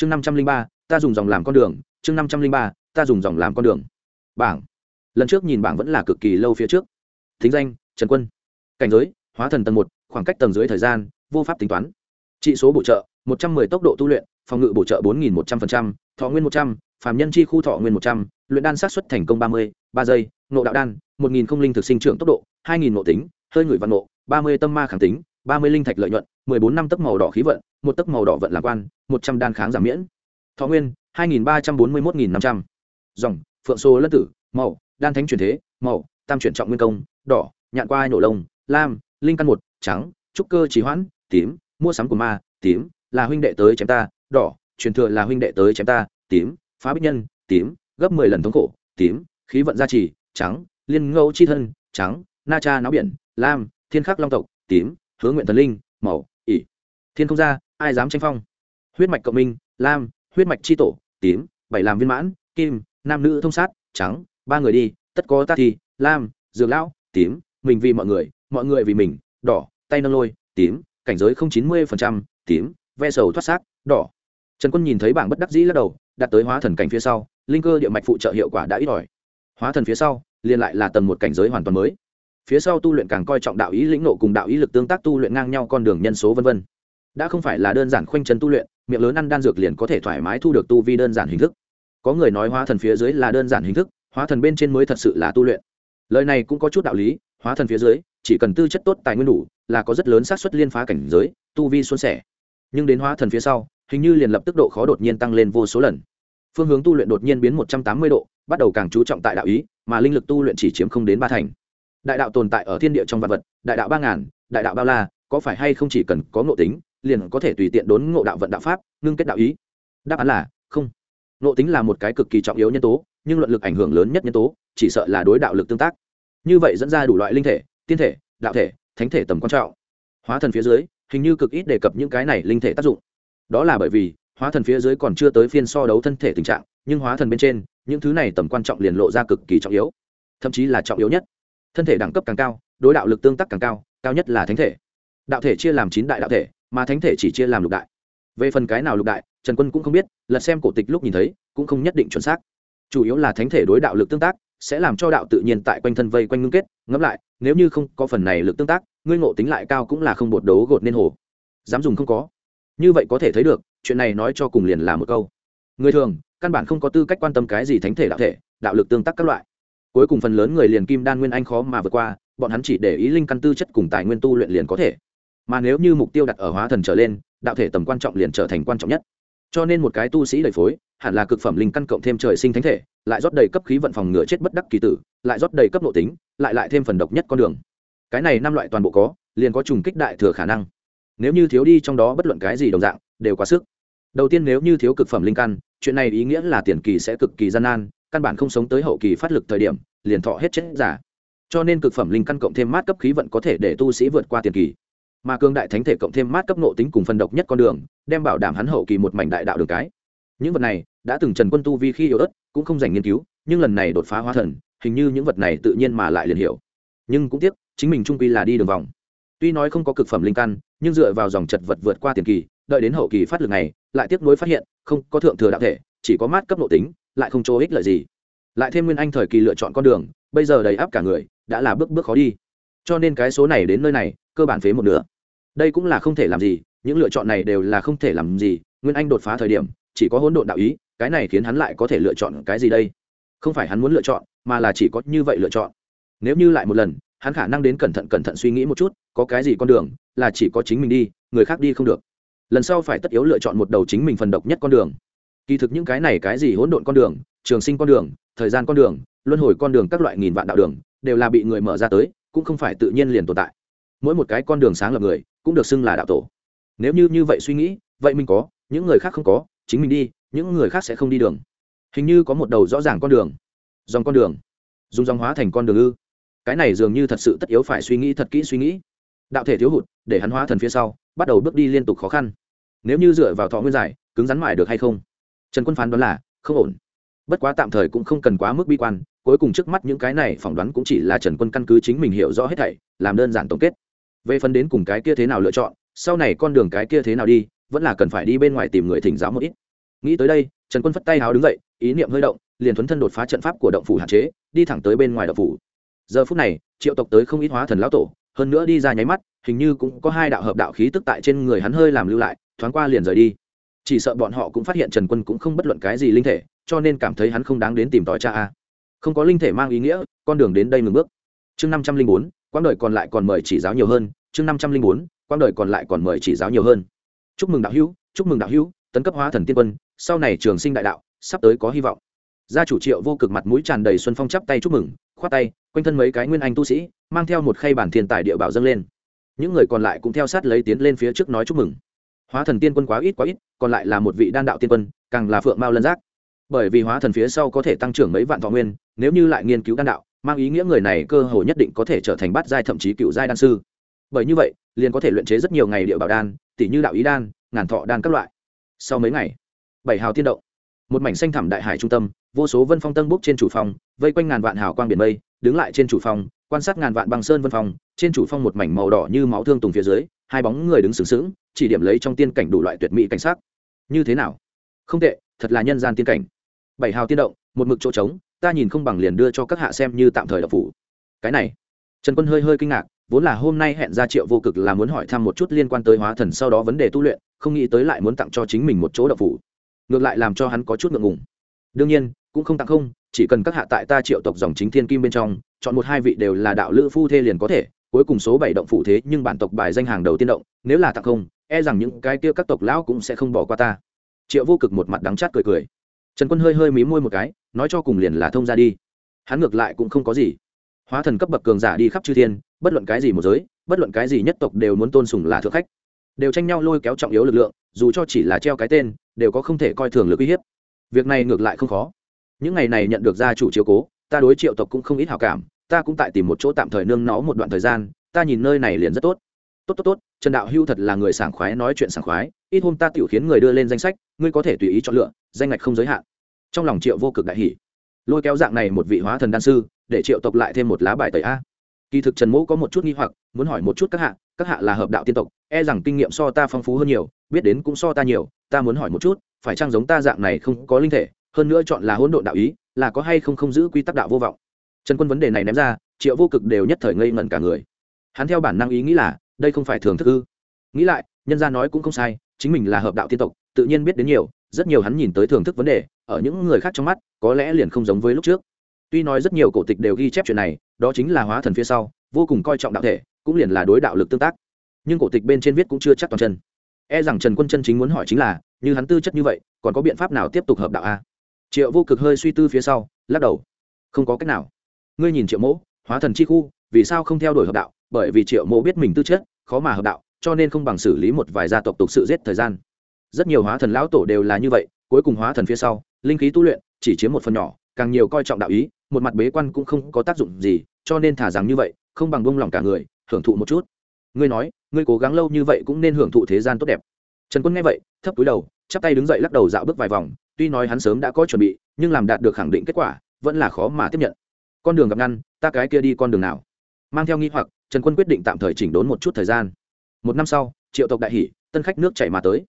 chương năm trăm linh ba, ta dùng dòng làm con đường, chương năm trăm linh ba, ta dùng dòng làm con đường. Bảng. Lần trước nhìn bảng vẫn là cực kỳ lâu phía trước. Thính danh, trần quân. Cảnh giới, hóa thần tầng một, khoảng cách tầng dưới thời gian, vô pháp tính toán. Trị số bổ trợ, một trăm 110 tốc độ tu luyện, phòng ngự bổ trợ bốn nghìn một trăm linh thọ nguyên một trăm, phàm nhân chi khu thọ nguyên một trăm, luyện đan sát xuất thành công ba mươi, ba giây nộ đạo đan, một nghìn không linh thực sinh trưởng tốc độ, hai nghìn nộ tính, hơi người văn nộ ba mươi tâm ma kháng tính, ba mươi linh thạch lợi nhuận, mười bốn năm tấc màu đỏ khí vận một tấc màu đỏ vận lạc quan, một trăm đan kháng giảm miễn thọ nguyên, hai nghìn ba trăm bốn mươi một nghìn năm trăm dòng, phượng xô lân tử, màu, đan thánh truyền thế, màu, tam chuyển trọng nguyên công, đỏ, nhạn qua ai nổ lông, lam, linh căn một, trắng, trúc cơ trí hoãn, tím, mua sắm của ma, tím, là huynh đệ tới chém ta, đỏ, truyền thừa là huynh đệ tới chém ta, tím, phá bích nhân, tím, gấp mười lần thống khổ, tím, khí vận gia trì, trắng, liên ngẫu chi thân, trắng, na cha náo biển, lam, thiên khắc long tộc, tím, hướng nguyện thần linh, màu ỉ thiên không gia ai dám tranh phong? Huyết mạch cộng minh, lam, huyết mạch c h i tổ, tím, bảy làm viên mãn, kim, nam nữ thông sát, trắng, ba người đi, tất có ta thì, lam, dược lão, tím, mình vì mọi người mọi người vì mình, đỏ, tay nâng lôi, tím, cảnh giới không chín mươi phần trăm, tím, ve sầu thoát xác, đỏ. Trần quân nhìn thấy bảng bất đắc dĩ lắc đầu, đặt tới hóa thần cảnh phía sau, linh cơ địa mạch phụ trợ hiệu quả đã ít ỏi. Hóa thần phía sau, liền lại là tầng một cảnh giới hoàn toàn mới. Phía sau tu luyện càng coi trọng đạo ý lĩnh nộ cùng đạo ý lực tương tác tu luyện ngang nhau con đường nhân số vân vân đã không phải là đơn giản khoanh chân tu luyện, miệng lớn ăn đan dược liền có thể thoải mái thu được tu vi đơn giản hình thức. Có người nói hóa thần phía dưới là đơn giản hình thức, hóa thần bên trên mới thật sự là tu luyện. Lời này cũng có chút đạo lý, hóa thần phía dưới, chỉ cần tư chất tốt, tài nguyên đủ, là có rất lớn xác suất liên phá cảnh giới, tu vi xuân sẻ. Nhưng đến hóa thần phía sau, hình như liền lập tức độ khó đột nhiên tăng lên vô số lần. Phương hướng tu luyện đột nhiên biến một trăm tám mươi độ, bắt đầu càng chú trọng tại đạo ý, mà linh lực tu luyện chỉ chiếm không đến ba thành. Đại đạo tồn tại ở thiên địa trong vạn vật, đại đạo ba ngàn, đại đạo bao la, có phải hay không chỉ cần có ngộ tính liền có thể tùy tiện đốn ngộ đạo vận đạo pháp, ngưng kết đạo ý. Đáp án là, không. Ngộ tính là một cái cực kỳ trọng yếu nhân tố, nhưng luận lực ảnh hưởng lớn nhất nhân tố, chỉ sợ là đối đạo lực tương tác. Như vậy dẫn ra đủ loại linh thể, tiên thể, đạo thể, thánh thể tầm quan trọng. Hóa thần phía dưới, hình như cực ít đề cập những cái này linh thể tác dụng. Đó là bởi vì, hóa thần phía dưới còn chưa tới phiên so đấu thân thể tình trạng, nhưng hóa thần bên trên, những thứ này tầm quan trọng liền lộ ra cực kỳ trọng yếu. Thậm chí là trọng yếu nhất. Thân thể đẳng cấp càng cao, đối đạo lực tương tác càng cao cao nhất là thánh thể. Đạo thể chia làm chín đại đạo thể mà thánh thể chỉ chia làm lục đại. Về phần cái nào lục đại, trần quân cũng không biết, lật xem cổ tịch lúc nhìn thấy, cũng không nhất định chuẩn xác. Chủ yếu là thánh thể đối đạo lực tương tác, sẽ làm cho đạo tự nhiên tại quanh thân vây quanh ngưng kết. Ngẫm lại, nếu như không có phần này lực tương tác, ngươi ngộ tính lại cao cũng là không bột đấu gột nên hồ. Dám dùng không có. Như vậy có thể thấy được, chuyện này nói cho cùng liền là một câu. Người thường, căn bản không có tư cách quan tâm cái gì thánh thể đạo thể, đạo lực tương tác các loại. Cuối cùng phần lớn người liền kim đan nguyên anh khó mà vượt qua, bọn hắn chỉ để ý linh căn tư chất cùng tài nguyên tu luyện liền có thể mà nếu như mục tiêu đặt ở hóa thần trở lên, đạo thể tầm quan trọng liền trở thành quan trọng nhất. Cho nên một cái tu sĩ đầy phối, hẳn là cực phẩm linh căn cộng thêm trời sinh thánh thể, lại rót đầy cấp khí vận phòng ngừa chết bất đắc kỳ tử, lại rót đầy cấp nội tính, lại lại thêm phần độc nhất con đường. Cái này năm loại toàn bộ có, liền có trùng kích đại thừa khả năng. Nếu như thiếu đi trong đó bất luận cái gì đồng dạng, đều quá sức. Đầu tiên nếu như thiếu cực phẩm linh căn, chuyện này ý nghĩa là tiền kỳ sẽ cực kỳ gian nan, căn bản không sống tới hậu kỳ phát lực thời điểm, liền thọ hết chết giả. Cho nên cực phẩm linh căn cộng thêm mát cấp khí vận có thể để tu sĩ vượt qua tiền kỳ mà cương đại thánh thể cộng thêm mát cấp nộ tính cùng phân độc nhất con đường, đem bảo đảm hắn hậu kỳ một mảnh đại đạo đường cái. Những vật này đã từng trần quân tu vi khi yếu ớt, cũng không dành nghiên cứu, nhưng lần này đột phá hóa thần, hình như những vật này tự nhiên mà lại liền hiểu. Nhưng cũng tiếc, chính mình trung quy là đi đường vòng. Tuy nói không có cực phẩm linh căn, nhưng dựa vào dòng chật vật vượt qua tiền kỳ, đợi đến hậu kỳ phát lực này, lại tiếc nuối phát hiện, không có thượng thừa đạo thể, chỉ có mát cấp nội tính, lại không chỗ ích lợi gì. Lại thêm nguyên anh thời kỳ lựa chọn con đường, bây giờ đầy áp cả người, đã là bước bước khó đi. Cho nên cái số này đến nơi này, cơ bản phế một nửa đây cũng là không thể làm gì, những lựa chọn này đều là không thể làm gì, nguyên anh đột phá thời điểm, chỉ có hỗn độn đạo ý, cái này khiến hắn lại có thể lựa chọn cái gì đây? Không phải hắn muốn lựa chọn, mà là chỉ có như vậy lựa chọn. Nếu như lại một lần, hắn khả năng đến cẩn thận cẩn thận suy nghĩ một chút, có cái gì con đường, là chỉ có chính mình đi, người khác đi không được. Lần sau phải tất yếu lựa chọn một đầu chính mình phần độc nhất con đường. Kỳ thực những cái này cái gì hỗn độn con đường, trường sinh con đường, thời gian con đường, luân hồi con đường các loại nghìn vạn đạo đường, đều là bị người mở ra tới, cũng không phải tự nhiên liền tồn tại. Mỗi một cái con đường sáng lập người cũng được xưng là đạo tổ. Nếu như như vậy suy nghĩ, vậy mình có, những người khác không có, chính mình đi, những người khác sẽ không đi đường. Hình như có một đầu rõ ràng con đường. Dòng con đường. Dùng dòng hóa thành con đường ư. Cái này dường như thật sự tất yếu phải suy nghĩ thật kỹ suy nghĩ. Đạo thể thiếu hụt, để hắn hóa thần phía sau, bắt đầu bước đi liên tục khó khăn. Nếu như dựa vào thọ nguyên giải, cứng rắn mãi được hay không? Trần quân phán đoán là, không ổn. Bất quá tạm thời cũng không cần quá mức bi quan, cuối cùng trước mắt những cái này phỏng đoán cũng chỉ là trần quân căn cứ chính mình hiểu rõ hết thảy, làm đơn giản tổng kết về phần đến cùng cái kia thế nào lựa chọn, sau này con đường cái kia thế nào đi, vẫn là cần phải đi bên ngoài tìm người thỉnh giáo một ít. Nghĩ tới đây, trần quân phất tay háo đứng dậy, ý niệm hơi động, liền thuấn thân đột phá trận pháp của động phủ hạn chế, đi thẳng tới bên ngoài động phủ. Giờ phút này, triệu tộc tới không ít hóa thần lão tổ, hơn nữa đi ra nháy mắt, hình như cũng có hai đạo hợp đạo khí tức tại trên người hắn hơi làm lưu lại, thoáng qua liền rời đi. Chỉ sợ bọn họ cũng phát hiện trần quân cũng không bất luận cái gì linh thể, cho nên cảm thấy hắn không đáng đến tìm tòi cha a. Không có linh thể mang ý nghĩa, con đường đến đây ngừng bước. Chương năm trăm linh bốn quãng đời còn lại còn mời chỉ giáo nhiều hơn, chương năm trăm linh bốn, quãng đời còn lại còn mời chỉ giáo nhiều hơn. Chúc mừng đạo hữu, chúc mừng đạo hữu, tấn cấp hóa thần tiên quân, sau này trường sinh đại đạo, sắp tới có hy vọng. Gia chủ triệu vô cực mặt mũi tràn đầy xuân phong chắp tay chúc mừng, khoát tay, quanh thân mấy cái nguyên anh tu sĩ, mang theo một khay bản thiên tài địa bảo dâng lên. Những người còn lại cũng theo sát lấy tiến lên phía trước nói chúc mừng. Hóa thần tiên quân quá ít quá ít, còn lại là một vị đan đạo tiên quân, càng là phượng mao lân giác. Bởi vì hóa thần phía sau có thể tăng trưởng mấy vạn thọ nguyên, nếu như lại nghiên cứu đan đạo mang ý nghĩa người này cơ hội nhất định có thể trở thành bát giai thậm chí cựu giai đan sư. Bởi như vậy, liền có thể luyện chế rất nhiều ngày địa bảo đan tỷ như đạo ý đan, ngàn thọ đan các loại. Sau mấy ngày, bảy hào tiên động, một mảnh xanh thẳm đại hải trung tâm, vô số vân phong tân bốc trên chủ phòng, vây quanh ngàn vạn hào quang biển mây, đứng lại trên chủ phòng, quan sát ngàn vạn băng sơn vân phong, trên chủ phong một mảnh màu đỏ như máu thương tùng phía dưới, hai bóng người đứng sừng sững, chỉ điểm lấy trong tiên cảnh đủ loại tuyệt mỹ cảnh sắc. Như thế nào? Không tệ, thật là nhân gian tiên cảnh. Bảy hào tiên động, một mực chỗ trống ta nhìn không bằng liền đưa cho các hạ xem như tạm thời đập phủ. Cái này, trần quân hơi hơi kinh ngạc, vốn là hôm nay hẹn ra triệu vô cực là muốn hỏi thăm một chút liên quan tới hóa thần sau đó vấn đề tu luyện, không nghĩ tới lại muốn tặng cho chính mình một chỗ đập phủ. Ngược lại làm cho hắn có chút ngượng ngùng. Đương nhiên, cũng không tặng không, chỉ cần các hạ tại ta triệu tộc dòng chính thiên kim bên trong, chọn một hai vị đều là đạo lữ phu thê liền có thể, cuối cùng số bảy động phụ thế nhưng bản tộc bài danh hàng đầu tiên động, nếu là tặng không e rằng những cái kia các tộc lão cũng sẽ không bỏ qua ta. Triệu vô cực một mặt đắng chát cười cười trần quân hơi hơi mí môi một cái, nói cho cùng liền là thông ra đi. Hắn ngược lại cũng không có gì. Hóa thần cấp bậc cường giả đi khắp chư thiên, bất luận cái gì một giới, bất luận cái gì nhất tộc đều muốn tôn sùng là thượng khách. Đều tranh nhau lôi kéo trọng yếu lực lượng, dù cho chỉ là treo cái tên, đều có không thể coi thường lực uy hiếp. Việc này ngược lại không khó. Những ngày này nhận được gia chủ chiếu cố, ta đối triệu tộc cũng không ít hào cảm, ta cũng tại tìm một chỗ tạm thời nương nó một đoạn thời gian, ta nhìn nơi này liền rất tốt. Tốt tốt tốt, trần đạo hưu thật là người sảng khoái nói chuyện sảng khoái, ít hôm ta tiểu khiến người đưa lên danh sách, ngươi có thể tùy ý chọn lựa danh ngạch không giới hạn. Trong lòng triệu vô cực đại hỷ lôi kéo dạng này một vị hóa thần đan sư, để triệu tộc lại thêm một lá bài tẩy a. Kỳ thực trần mẫu có một chút nghi hoặc, muốn hỏi một chút các hạ các hạ là hợp đạo tiên tộc e rằng kinh nghiệm so ta phong phú hơn nhiều, biết đến cũng so ta nhiều, ta muốn hỏi một chút, phải chăng giống ta dạng này không có linh thể, hơn nữa chọn là hỗn độn đạo ý, là có hay không không giữ quy tắc đạo vô vọng? Trần quân vấn đề này ném ra, triệu vô cực đều nhất thời ngây ngẩn cả người. Hắn theo bản năng ý nghĩ là, đây không phải thường thức ư. Nghĩ lại, nhân gia nói cũng không sai, chính mình là hợp đạo tiên tộc, tự nhiên biết đến nhiều rất nhiều hắn nhìn tới thưởng thức vấn đề, ở những người khác trong mắt, có lẽ liền không giống với lúc trước. Tuy nói rất nhiều cổ tịch đều ghi chép chuyện này, đó chính là hóa thần phía sau, vô cùng coi trọng đạo thể, cũng liền là đối đạo lực tương tác. Nhưng cổ tịch bên trên viết cũng chưa chắc toàn chân. E rằng trần quân chân chính muốn hỏi chính là, như hắn tư chất như vậy, còn có biện pháp nào tiếp tục hợp đạo a? Triệu vô cực hơi suy tư phía sau, lắc đầu. Không có cách nào. Ngươi nhìn triệu Mỗ, hóa thần chi khu, vì sao không theo đuổi hợp đạo? Bởi vì triệu Mỗ biết mình tư chất, khó mà hợp đạo, cho nên không bằng xử lý một vài gia tộc tục sự giết thời gian rất nhiều hóa thần lão tổ đều là như vậy, cuối cùng hóa thần phía sau, linh khí tu luyện chỉ chiếm một phần nhỏ, càng nhiều coi trọng đạo ý, một mặt bế quan cũng không có tác dụng gì, cho nên thả rằng như vậy, không bằng bông lòng cả người, hưởng thụ một chút. Ngươi nói, ngươi cố gắng lâu như vậy cũng nên hưởng thụ thế gian tốt đẹp. Trần quân nghe vậy, thấp túi đầu, chắp tay đứng dậy lắc đầu dạo bước vài vòng, tuy nói hắn sớm đã có chuẩn bị, nhưng làm đạt được khẳng định kết quả, vẫn là khó mà tiếp nhận. Con đường gặp ngăn, ta cái kia đi con đường nào? Mang theo nghi hoặc, trần quân quyết định tạm thời chỉnh đốn một chút thời gian. Một năm sau, triệu tộc đại hỷ, tân khách nước chảy mà tới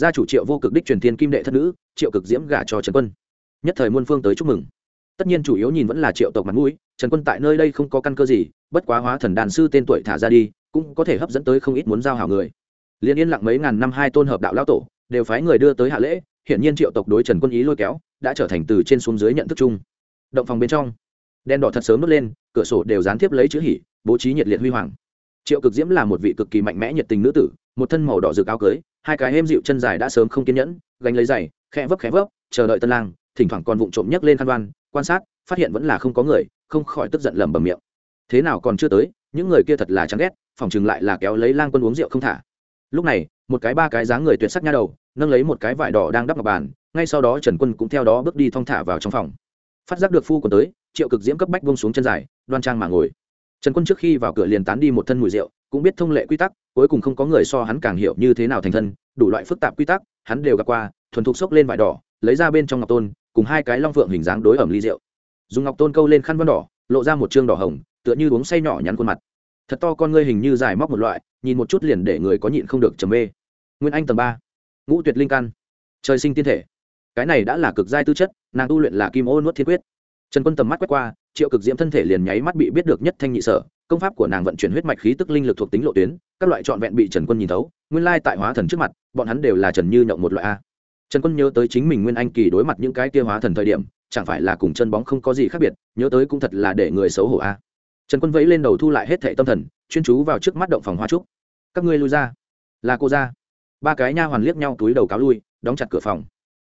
gia chủ triệu vô cực đích truyền thiên kim đệ thất nữ, triệu cực diễm gả cho trần quân. Nhất thời muôn phương tới chúc mừng. Tất nhiên chủ yếu nhìn vẫn là triệu tộc mặt mũi, trần quân tại nơi đây không có căn cơ gì, bất quá hóa thần đàn sư tên tuổi thả ra đi, cũng có thể hấp dẫn tới không ít muốn giao hảo người. Liên yên lặng mấy ngàn năm hai tôn hợp đạo lão tổ, đều phái người đưa tới hạ lễ hiện nhiên triệu tộc đối trần quân ý lôi kéo, đã trở thành từ trên xuống dưới nhận thức chung. Động phòng bên trong đen đỏ thật sớm nốt lên, cửa sổ đều dán tiếp lấy chữ hỉ, bố trí nhiệt liệt huy hoàng. Triệu cực diễm là một vị cực kỳ mạnh mẽ nhiệt tình nữ tử, một thân màu đỏ rực áo cưới hai cái êm dịu chân dài đã sớm không kiên nhẫn, gánh lấy giày, khẽ vấp khẽ vấp, chờ đợi tân lang, thỉnh thoảng còn vụng trộm nhấc lên khăn đoan, quan sát, phát hiện vẫn là không có người, không khỏi tức giận lầm bầm miệng. Thế nào còn chưa tới, những người kia thật là chán ghét, phòng chừng lại là kéo lấy lang quân uống rượu không thả. Lúc này, một cái ba cái dáng người tuyệt sắc nha đầu, nâng lấy một cái vải đỏ đang đắp ngọc bàn, ngay sau đó trần quân cũng theo đó bước đi thong thả vào trong phòng. Phát giác được phu còn tới, triệu cực diễm cấp bách bông xuống chân dài, đoan trang mà ngồi. Trần quân trước khi vào cửa liền tán đi một thân mùi rượu cũng biết thông lệ quy tắc, cuối cùng không có người so hắn càng hiểu như thế nào thành thân, đủ loại phức tạp quy tắc, hắn đều gặp qua, thuần thục xốc lên vải đỏ, lấy ra bên trong ngọc tôn, cùng hai cái long phượng hình dáng đối ẩm ly rượu. Dùng ngọc tôn câu lên khăn vân đỏ, lộ ra một chương đỏ hồng, tựa như uống say nhỏ nhắn khuôn mặt. Thật to con ngươi hình như dài móc một loại, nhìn một chút liền để người có nhịn không được trầm mê. Nguyên anh tầng ba, ngũ tuyệt linh căn. Trời sinh tiên thể. Cái này đã là cực giai tư chất, nàng tu luyện là kim ô nuốt thiên quyết. Trần quân tầm mắt quét qua, triệu cực diễm thân thể liền nháy mắt bị biết được nhất thanh nhị sở công pháp của nàng vận chuyển huyết mạch khí tức linh lực thuộc tính lộ tuyến, các loại trọn vẹn bị trần quân nhìn thấu, nguyên lai tại hóa thần trước mặt, bọn hắn đều là trần như nhộng một loại a. Trần quân nhớ tới chính mình nguyên anh kỳ đối mặt những cái kia hóa thần thời điểm, chẳng phải là cùng chân bóng không có gì khác biệt, nhớ tới cũng thật là để người xấu hổ a. Trần quân vẫy lên đầu thu lại hết thệ tâm thần, chuyên chú vào trước mắt động phòng hoa trúc. Các ngươi lui ra. Là cô ra. Ba cái nha hoàn liếc nhau túi đầu cáo lui, đóng chặt cửa phòng.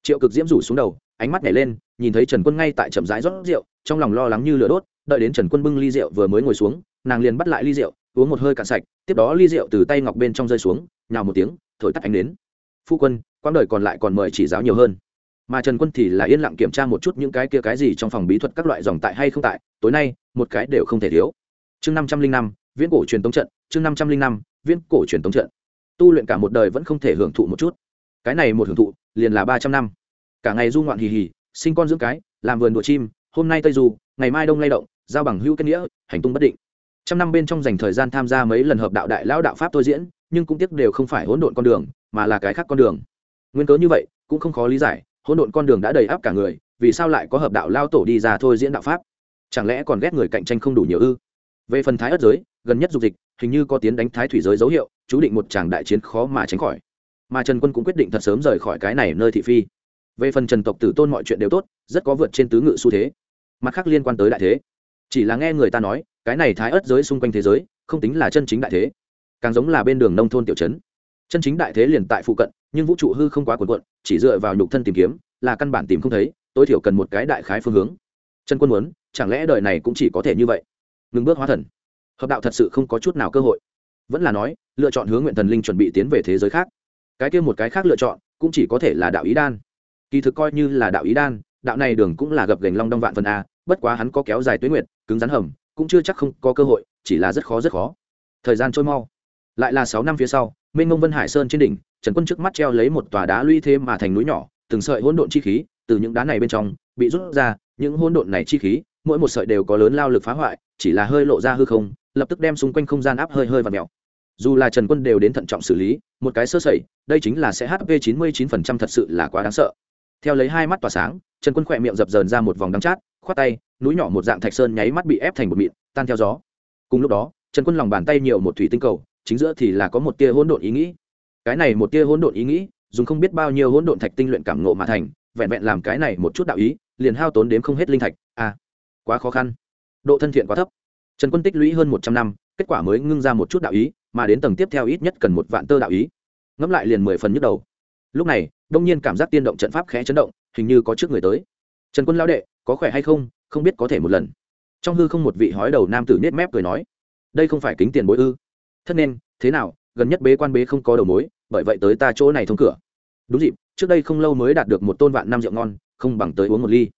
Triệu cực diễm rủ xuống đầu, ánh mắt nhảy lên, nhìn thấy trần quân ngay tại chậm rãi rót rượu, trong lòng lo lắng như lửa đốt, đợi đến trần quân bưng ly rượu vừa mới ngồi xuống nàng liền bắt lại ly rượu, uống một hơi cạn sạch, tiếp đó ly rượu từ tay ngọc bên trong rơi xuống, nhào một tiếng, thổi tắt ánh đến phu quân, quãng đời còn lại còn mời chỉ giáo nhiều hơn. Mà trần quân thì là yên lặng kiểm tra một chút những cái kia cái gì trong phòng bí thuật các loại dòng tại hay không tại, tối nay, một cái đều không thể thiếu. Chương năm trăm linh năm, viễn cổ truyền tống trận, chương năm trăm linh năm, viễn cổ truyền tống trận. Tu luyện cả một đời vẫn không thể hưởng thụ một chút. Cái này một hưởng thụ, liền là ba trăm năm. Cả ngày du ngoạn hì hì, sinh con dưỡng cái, làm vườn đùa chim, hôm nay tây du, ngày mai đông lay động, giao bằng hữu kết nghĩa, hành tung bất định trăm năm bên trong dành thời gian tham gia mấy lần hợp đạo đại lão đạo pháp tôi diễn, nhưng cũng tiếc đều không phải hỗn độn con đường, mà là cái khác con đường. Nguyên cớ như vậy, cũng không khó lý giải, hỗn độn con đường đã đầy áp cả người, vì sao lại có hợp đạo lao tổ đi ra thôi diễn đạo pháp? Chẳng lẽ còn ghét người cạnh tranh không đủ nhiều ư? Về phần thái ất giới, gần nhất dục dịch, hình như có tiến đánh thái thủy giới dấu hiệu, chú định một tràng đại chiến khó mà tránh khỏi. Mà trần quân cũng quyết định thật sớm rời khỏi cái này nơi thị phi. Về phần trần tộc tử tôn mọi chuyện đều tốt, rất có vượt trên tứ ngự xu thế. Mặt khác liên quan tới đại thế chỉ là nghe người ta nói, cái này thái ớt giới xung quanh thế giới, không tính là chân chính đại thế. Càng giống là bên đường nông thôn tiểu trấn. Chân chính đại thế liền tại phụ cận, nhưng vũ trụ hư không quá cuồn cuộn, chỉ dựa vào nhục thân tìm kiếm, là căn bản tìm không thấy, tối thiểu cần một cái đại khái phương hướng. Chân quân muốn, chẳng lẽ đời này cũng chỉ có thể như vậy? Ngừng bước hóa thần. Hợp đạo thật sự không có chút nào cơ hội. Vẫn là nói, lựa chọn hướng nguyện thần linh chuẩn bị tiến về thế giới khác. Cái kia một cái khác lựa chọn, cũng chỉ có thể là đạo ý đan. Kỳ thực coi như là đạo ý đan, đạo này đường cũng là gập gành long đong vạn phần a bất quá hắn có kéo dài tuyến nguyện cứng rắn hầm, cũng chưa chắc không có cơ hội, chỉ là rất khó rất khó. Thời gian trôi mau. Lại là sáu năm phía sau mênh mông vân hải sơn trên đỉnh, trần quân trước mắt treo lấy một tòa đá lũy thế mà thành núi nhỏ, từng sợi hỗn độn chi khí từ những đá này bên trong bị rút ra, những hỗn độn này chi khí, mỗi một sợi đều có lớn lao lực phá hoại, chỉ là hơi lộ ra hư không, lập tức đem xung quanh không gian áp hơi hơi và mèo. Dù là trần quân đều đến thận trọng xử lý, một cái sơ sẩy, đây chính là sẽ hp chín mươi chín phần trăm thật sự là quá đáng sợ. Theo lấy hai mắt tỏa sáng, trần quân khỏe miệng dập dờn ra một vòng đắng chát khoát tay, núi nhỏ một dạng thạch sơn nháy mắt bị ép thành một mịn, tan theo gió. Cùng lúc đó, trần quân lòng bàn tay nhiều một thủy tinh cầu, chính giữa thì là có một tia hỗn độn ý nghĩ. Cái này một tia hỗn độn ý nghĩ, dùng không biết bao nhiêu hỗn độn thạch tinh luyện cảm ngộ mà thành, vẹn vẹn làm cái này một chút đạo ý, liền hao tốn đến không hết linh thạch. À quá khó khăn. Độ thân thiện quá thấp. Trần quân tích lũy hơn một trăm năm, kết quả mới ngưng ra một chút đạo ý, mà đến tầng tiếp theo ít nhất cần một vạn tơ đạo ý. Ngẫm lại liền mười phần nhức đầu. Lúc này, đông nhiên cảm giác tiên động trận pháp khẽ chấn động, hình như có trước người tới. Trần quân lao đệ có khỏe hay không không biết có thể một lần. Trong hư không một vị hói đầu nam tử nết mép cười nói, đây không phải kính tiền bối ư? Thất nên, thế nào, gần nhất bế quan bế không có đầu mối, bởi vậy tới ta chỗ này thông cửa. Đúng dịp, trước đây không lâu mới đạt được một tôn vạn năm rượu ngon, không bằng tới uống một ly.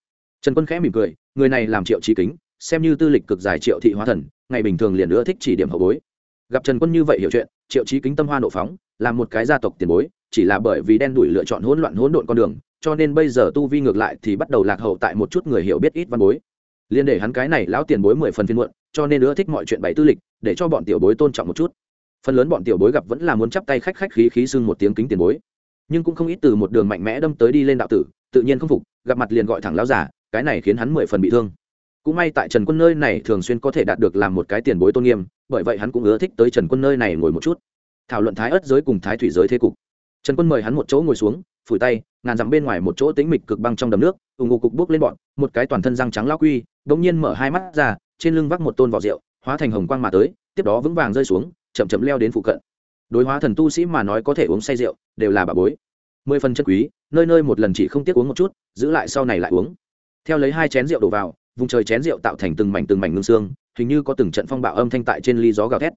Trần quân khẽ mỉm cười, người này làm triệu trí kính, xem như tư lịch cực dài triệu thị hóa thần, ngày bình thường liền nữa thích chỉ điểm hậu bối. Gặp trần quân như vậy hiểu chuyện, triệu trí kính tâm hoa nộ phóng, là một cái gia tộc tiền bối, chỉ là bởi vì đen đuổi lựa chọn hỗn loạn hỗn độn con đường cho nên bây giờ tu vi ngược lại thì bắt đầu lạc hậu tại một chút người hiểu biết ít văn bối. Liên để hắn cái này lão tiền bối mười phần phiên muộn, cho nên ưa thích mọi chuyện bày tư lịch, để cho bọn tiểu bối tôn trọng một chút. Phần lớn bọn tiểu bối gặp vẫn là muốn chắp tay khách khách khí khí xưng một tiếng kính tiền bối. Nhưng cũng không ít từ một đường mạnh mẽ đâm tới đi lên đạo tử, tự nhiên không phục, gặp mặt liền gọi thẳng lão giả cái này khiến hắn mười phần bị thương. Cũng may tại trần quân nơi này thường xuyên có thể đạt được làm một cái tiền bối tôn nghiêm, bởi vậy hắn cũng ưa thích tới trần quân nơi này ngồi một chút. Thảo luận thái ất giới cùng thái thủy giới thế cục trần quân mời hắn một chỗ ngồi xuống, phủi tay, ngàn dặm bên ngoài một chỗ tĩnh mịch cực băng trong đầm nước ủng ngục cục bước lên bọn, một cái toàn thân răng trắng lao quy bỗng nhiên mở hai mắt ra, trên lưng vác một tôn vỏ rượu, hóa thành hồng quang mà tới, tiếp đó vững vàng rơi xuống, chậm chậm leo đến phụ cận. Đối hóa thần tu sĩ mà nói có thể uống say rượu, đều là bà bối. Mười phần chất quý, nơi nơi một lần chỉ không tiếc uống một chút, giữ lại sau này lại uống. Theo lấy hai chén rượu đổ vào, vùng trời chén rượu tạo thành từng mảnh từng mảnh ngưng xương, hình như có từng trận phong bạo âm thanh tại trên ly gió gào thét.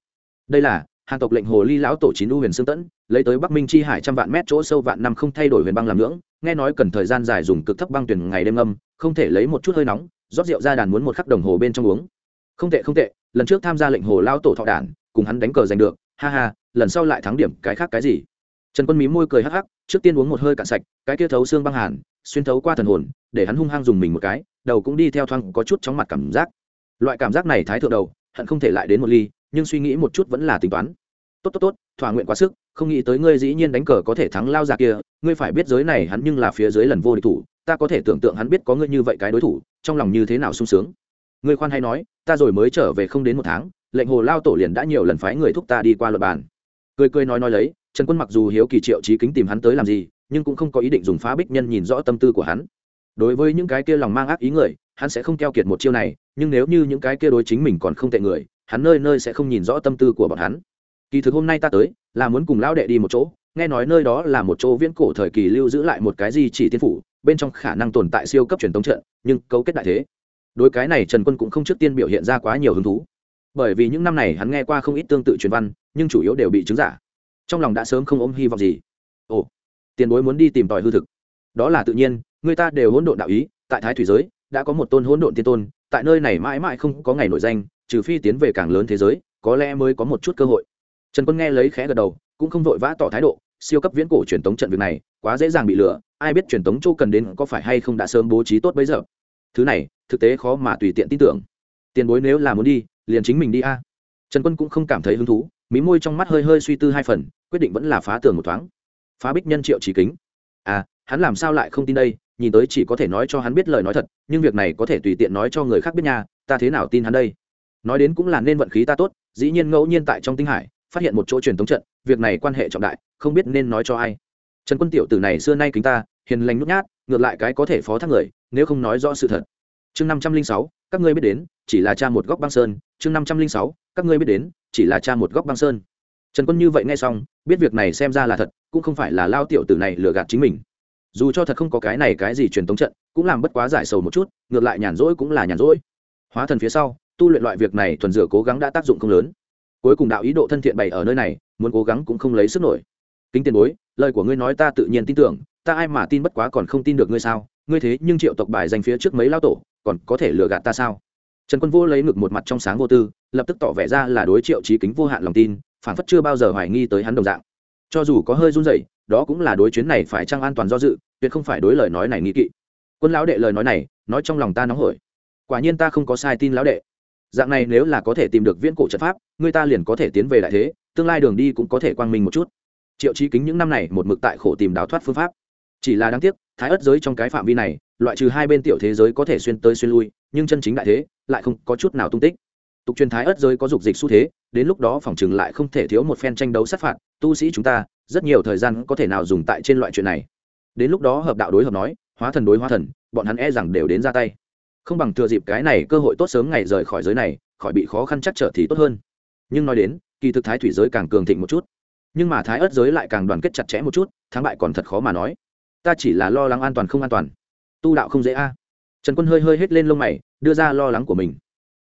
Đây là hàng tộc lệnh hồ ly lão tổ chín u huyền xương tẫn, lấy tới bắc minh chi hải trăm vạn mét chỗ sâu vạn năm không thay đổi huyền băng làm ngưỡng, nghe nói cần thời gian dài dùng cực thấp băng tuyển ngày đêm âm không thể lấy một chút hơi nóng, rót rượu ra đàn muốn một khắc đồng hồ bên trong uống. Không tệ không tệ, lần trước tham gia lệnh hồ lão tổ thọ đản cùng hắn đánh cờ giành được, ha ha, lần sau lại thắng điểm cái khác cái gì? Trần quân mí môi cười hắc hắc, trước tiên uống một hơi cạn sạch, cái kia thấu xương băng hàn, xuyên thấu qua thần hồn, để hắn hung hăng dùng mình một cái, đầu cũng đi theo thoang có chút chóng mặt cảm giác. Loại cảm giác này thái thượng đầu, hận không thể lại đến một ly nhưng suy nghĩ một chút vẫn là tính toán. Tốt tốt tốt, thỏa nguyện quá sức, không nghĩ tới ngươi dĩ nhiên đánh cờ có thể thắng lao già kia, ngươi phải biết giới này hắn nhưng là phía dưới lần vô địch thủ, ta có thể tưởng tượng hắn biết có ngươi như vậy cái đối thủ, trong lòng như thế nào sung sướng. Ngươi khoan hay nói, ta rồi mới trở về không đến một tháng, lệnh hồ lao tổ liền đã nhiều lần phái người thúc ta đi qua luật bàn. Cười cười nói nói lấy, trần quân mặc dù hiếu kỳ triệu trí kính tìm hắn tới làm gì, nhưng cũng không có ý định dùng phá bích nhân nhìn rõ tâm tư của hắn. Đối với những cái kia lòng mang ác ý người, hắn sẽ không keo kiệt một chiêu này, nhưng nếu như những cái kia đối chính mình còn không tệ người hắn nơi nơi sẽ không nhìn rõ tâm tư của bọn hắn. Kỳ thực hôm nay ta tới, là muốn cùng lão đệ đi một chỗ, nghe nói nơi đó là một chỗ viễn cổ thời kỳ lưu giữ lại một cái gì chỉ tiên phủ, bên trong khả năng tồn tại siêu cấp truyền tống trận, nhưng cấu kết đại thế. Đối cái này trần quân cũng không trước tiên biểu hiện ra quá nhiều hứng thú. Bởi vì những năm này hắn nghe qua không ít tương tự truyền văn, nhưng chủ yếu đều bị chứng giả. Trong lòng đã sớm không ôm hy vọng gì. Ồ, tiền bối muốn đi tìm tòi hư thực. Đó là tự nhiên, người ta đều hỗn độn đạo ý, tại thái thủy giới, đã có một tôn hỗn độn tiên tôn, tại nơi này mãi mãi không có ngày nổi danh trừ phi tiến về càng lớn thế giới, có lẽ mới có một chút cơ hội. Trần quân nghe lấy khẽ gật đầu, cũng không vội vã tỏ thái độ, siêu cấp viễn cổ truyền tống trận việc này, quá dễ dàng bị lừa, ai biết truyền tống châu cần đến có phải hay không đã sớm bố trí tốt bấy giờ. Thứ này, thực tế khó mà tùy tiện tin tưởng. Tiền bối nếu là muốn đi, liền chính mình đi a. Trần quân cũng không cảm thấy hứng thú, mí môi trong mắt hơi hơi suy tư hai phần, quyết định vẫn là phá tường một thoáng. Phá bích nhân triệu trí kính. À hắn làm sao lại không tin đây, nhìn tới chỉ có thể nói cho hắn biết lời nói thật, nhưng việc này có thể tùy tiện nói cho người khác biết nha, ta thế nào tin hắn đây? Nói đến cũng là nên vận khí ta tốt, dĩ nhiên ngẫu nhiên tại trong tinh hải, phát hiện một chỗ truyền thống trận, việc này quan hệ trọng đại, không biết nên nói cho ai. Trần quân tiểu tử này xưa nay kính ta, hiền lành nhút nhát, ngược lại cái có thể phó thác người, nếu không nói rõ sự thật. Chương năm trăm linh sáu, các ngươi biết đến, chỉ là cha một góc băng sơn. Chương năm trăm linh sáu, các ngươi biết đến, chỉ là cha một góc băng sơn. Trần quân như vậy nghe xong, biết việc này xem ra là thật, cũng không phải là lao tiểu tử này lừa gạt chính mình. Dù cho thật không có cái này cái gì truyền thống trận, cũng làm bất quá giải sầu một chút, ngược lại nhàn rỗi cũng là nhàn rỗi. Hóa thần phía sau tu luyện loại việc này thuần dựa cố gắng đã tác dụng không lớn. Cuối cùng đạo ý độ thân thiện bày ở nơi này, muốn cố gắng cũng không lấy sức nổi. Kính tiền bối, lời của ngươi nói ta tự nhiên tin tưởng, ta ai mà tin bất quá còn không tin được ngươi sao? Ngươi thế nhưng triệu tộc bài danh phía trước mấy lao tổ, còn có thể lừa gạt ta sao? Trần quân vô lấy ngực một mặt trong sáng vô tư, lập tức tỏ vẻ ra là đối triệu trí kính vô hạn lòng tin phản phất chưa bao giờ hoài nghi tới hắn đồng dạng. Cho dù có hơi run rẩy, đó cũng là đối chuyến này phải trang an toàn do dự, tuyệt không phải đối lời nói này nghi kỵ. Quân lão đệ lời nói này, nói trong lòng ta nóng hổi. Quả nhiên ta không có sai tin lão đệ dạng này nếu là có thể tìm được viễn cổ trận pháp, người ta liền có thể tiến về đại thế, tương lai đường đi cũng có thể quang minh một chút. Triệu trí kính những năm này một mực tại khổ tìm đáo thoát phương pháp. Chỉ là đáng tiếc, thái ất giới trong cái phạm vi này, loại trừ hai bên tiểu thế giới có thể xuyên tới xuyên lui, nhưng chân chính đại thế lại không có chút nào tung tích. Tục truyền thái ất giới có dục dịch xu thế, đến lúc đó phòng chừng lại không thể thiếu một phen tranh đấu sát phạt, tu sĩ chúng ta, rất nhiều thời gian có thể nào dùng tại trên loại chuyện này. Đến lúc đó hợp đạo đối hợp nói, hóa thần đối hóa thần, bọn hắn e rằng đều đến ra tay không bằng thừa dịp cái này cơ hội tốt sớm ngày rời khỏi giới này, khỏi bị khó khăn chắc trở thì tốt hơn. Nhưng nói đến, kỳ thực thái thủy giới càng cường thịnh một chút. Nhưng mà thái ớt giới lại càng đoàn kết chặt chẽ một chút, thắng bại còn thật khó mà nói. Ta chỉ là lo lắng an toàn không an toàn. Tu đạo không dễ a. Trần quân hơi hơi hết lên lông mày, đưa ra lo lắng của mình.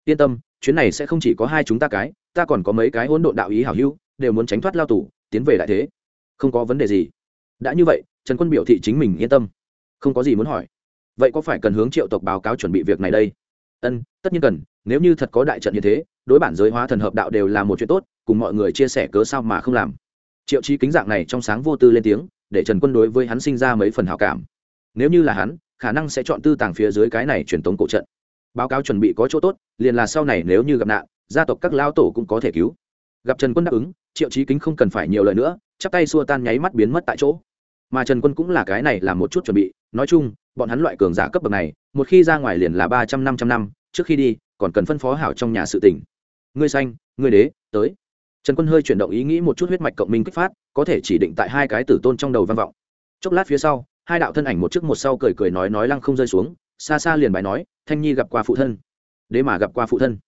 Yên tâm, chuyến này sẽ không chỉ có hai chúng ta cái, ta còn có mấy cái hỗn độn đạo ý hảo hữu, đều muốn tránh thoát lao tù, tiến về đại thế. Không có vấn đề gì. Đã như vậy, trần quân biểu thị chính mình yên tâm. Không có gì muốn hỏi vậy có phải cần hướng triệu tộc báo cáo chuẩn bị việc này đây? Ân, tất nhiên cần, nếu như thật có đại trận như thế, đối bản giới hóa thần hợp đạo đều là một chuyện tốt, cùng mọi người chia sẻ cớ sao mà không làm. Triệu trí kính dạng này trong sáng vô tư lên tiếng, để trần quân đối với hắn sinh ra mấy phần hảo cảm. Nếu như là hắn, khả năng sẽ chọn tư tàng phía dưới cái này truyền tống cổ trận. Báo cáo chuẩn bị có chỗ tốt, liền là sau này nếu như gặp nạn, gia tộc các lao tổ cũng có thể cứu. Gặp trần quân đáp ứng, triệu trí kính không cần phải nhiều lời nữa, chắp tay xua tan nháy mắt biến mất tại chỗ. Mà trần quân cũng là cái này làm một chút chuẩn bị, nói chung bọn hắn loại cường giả cấp bậc này, một khi ra ngoài liền là ba trăm năm trăm năm, trước khi đi, còn cần phân phó hảo trong nhà sự tỉnh ngươi xanh, ngươi đế, tới. Trần quân hơi chuyển động ý nghĩ một chút huyết mạch cộng minh kích phát, có thể chỉ định tại hai cái tử tôn trong đầu vang vọng. Chốc lát phía sau, hai đạo thân ảnh một trước một sau cười cười nói nói lăng không rơi xuống, xa xa liền bài nói, thanh nhi gặp qua phụ thân. Đế mà gặp qua phụ thân.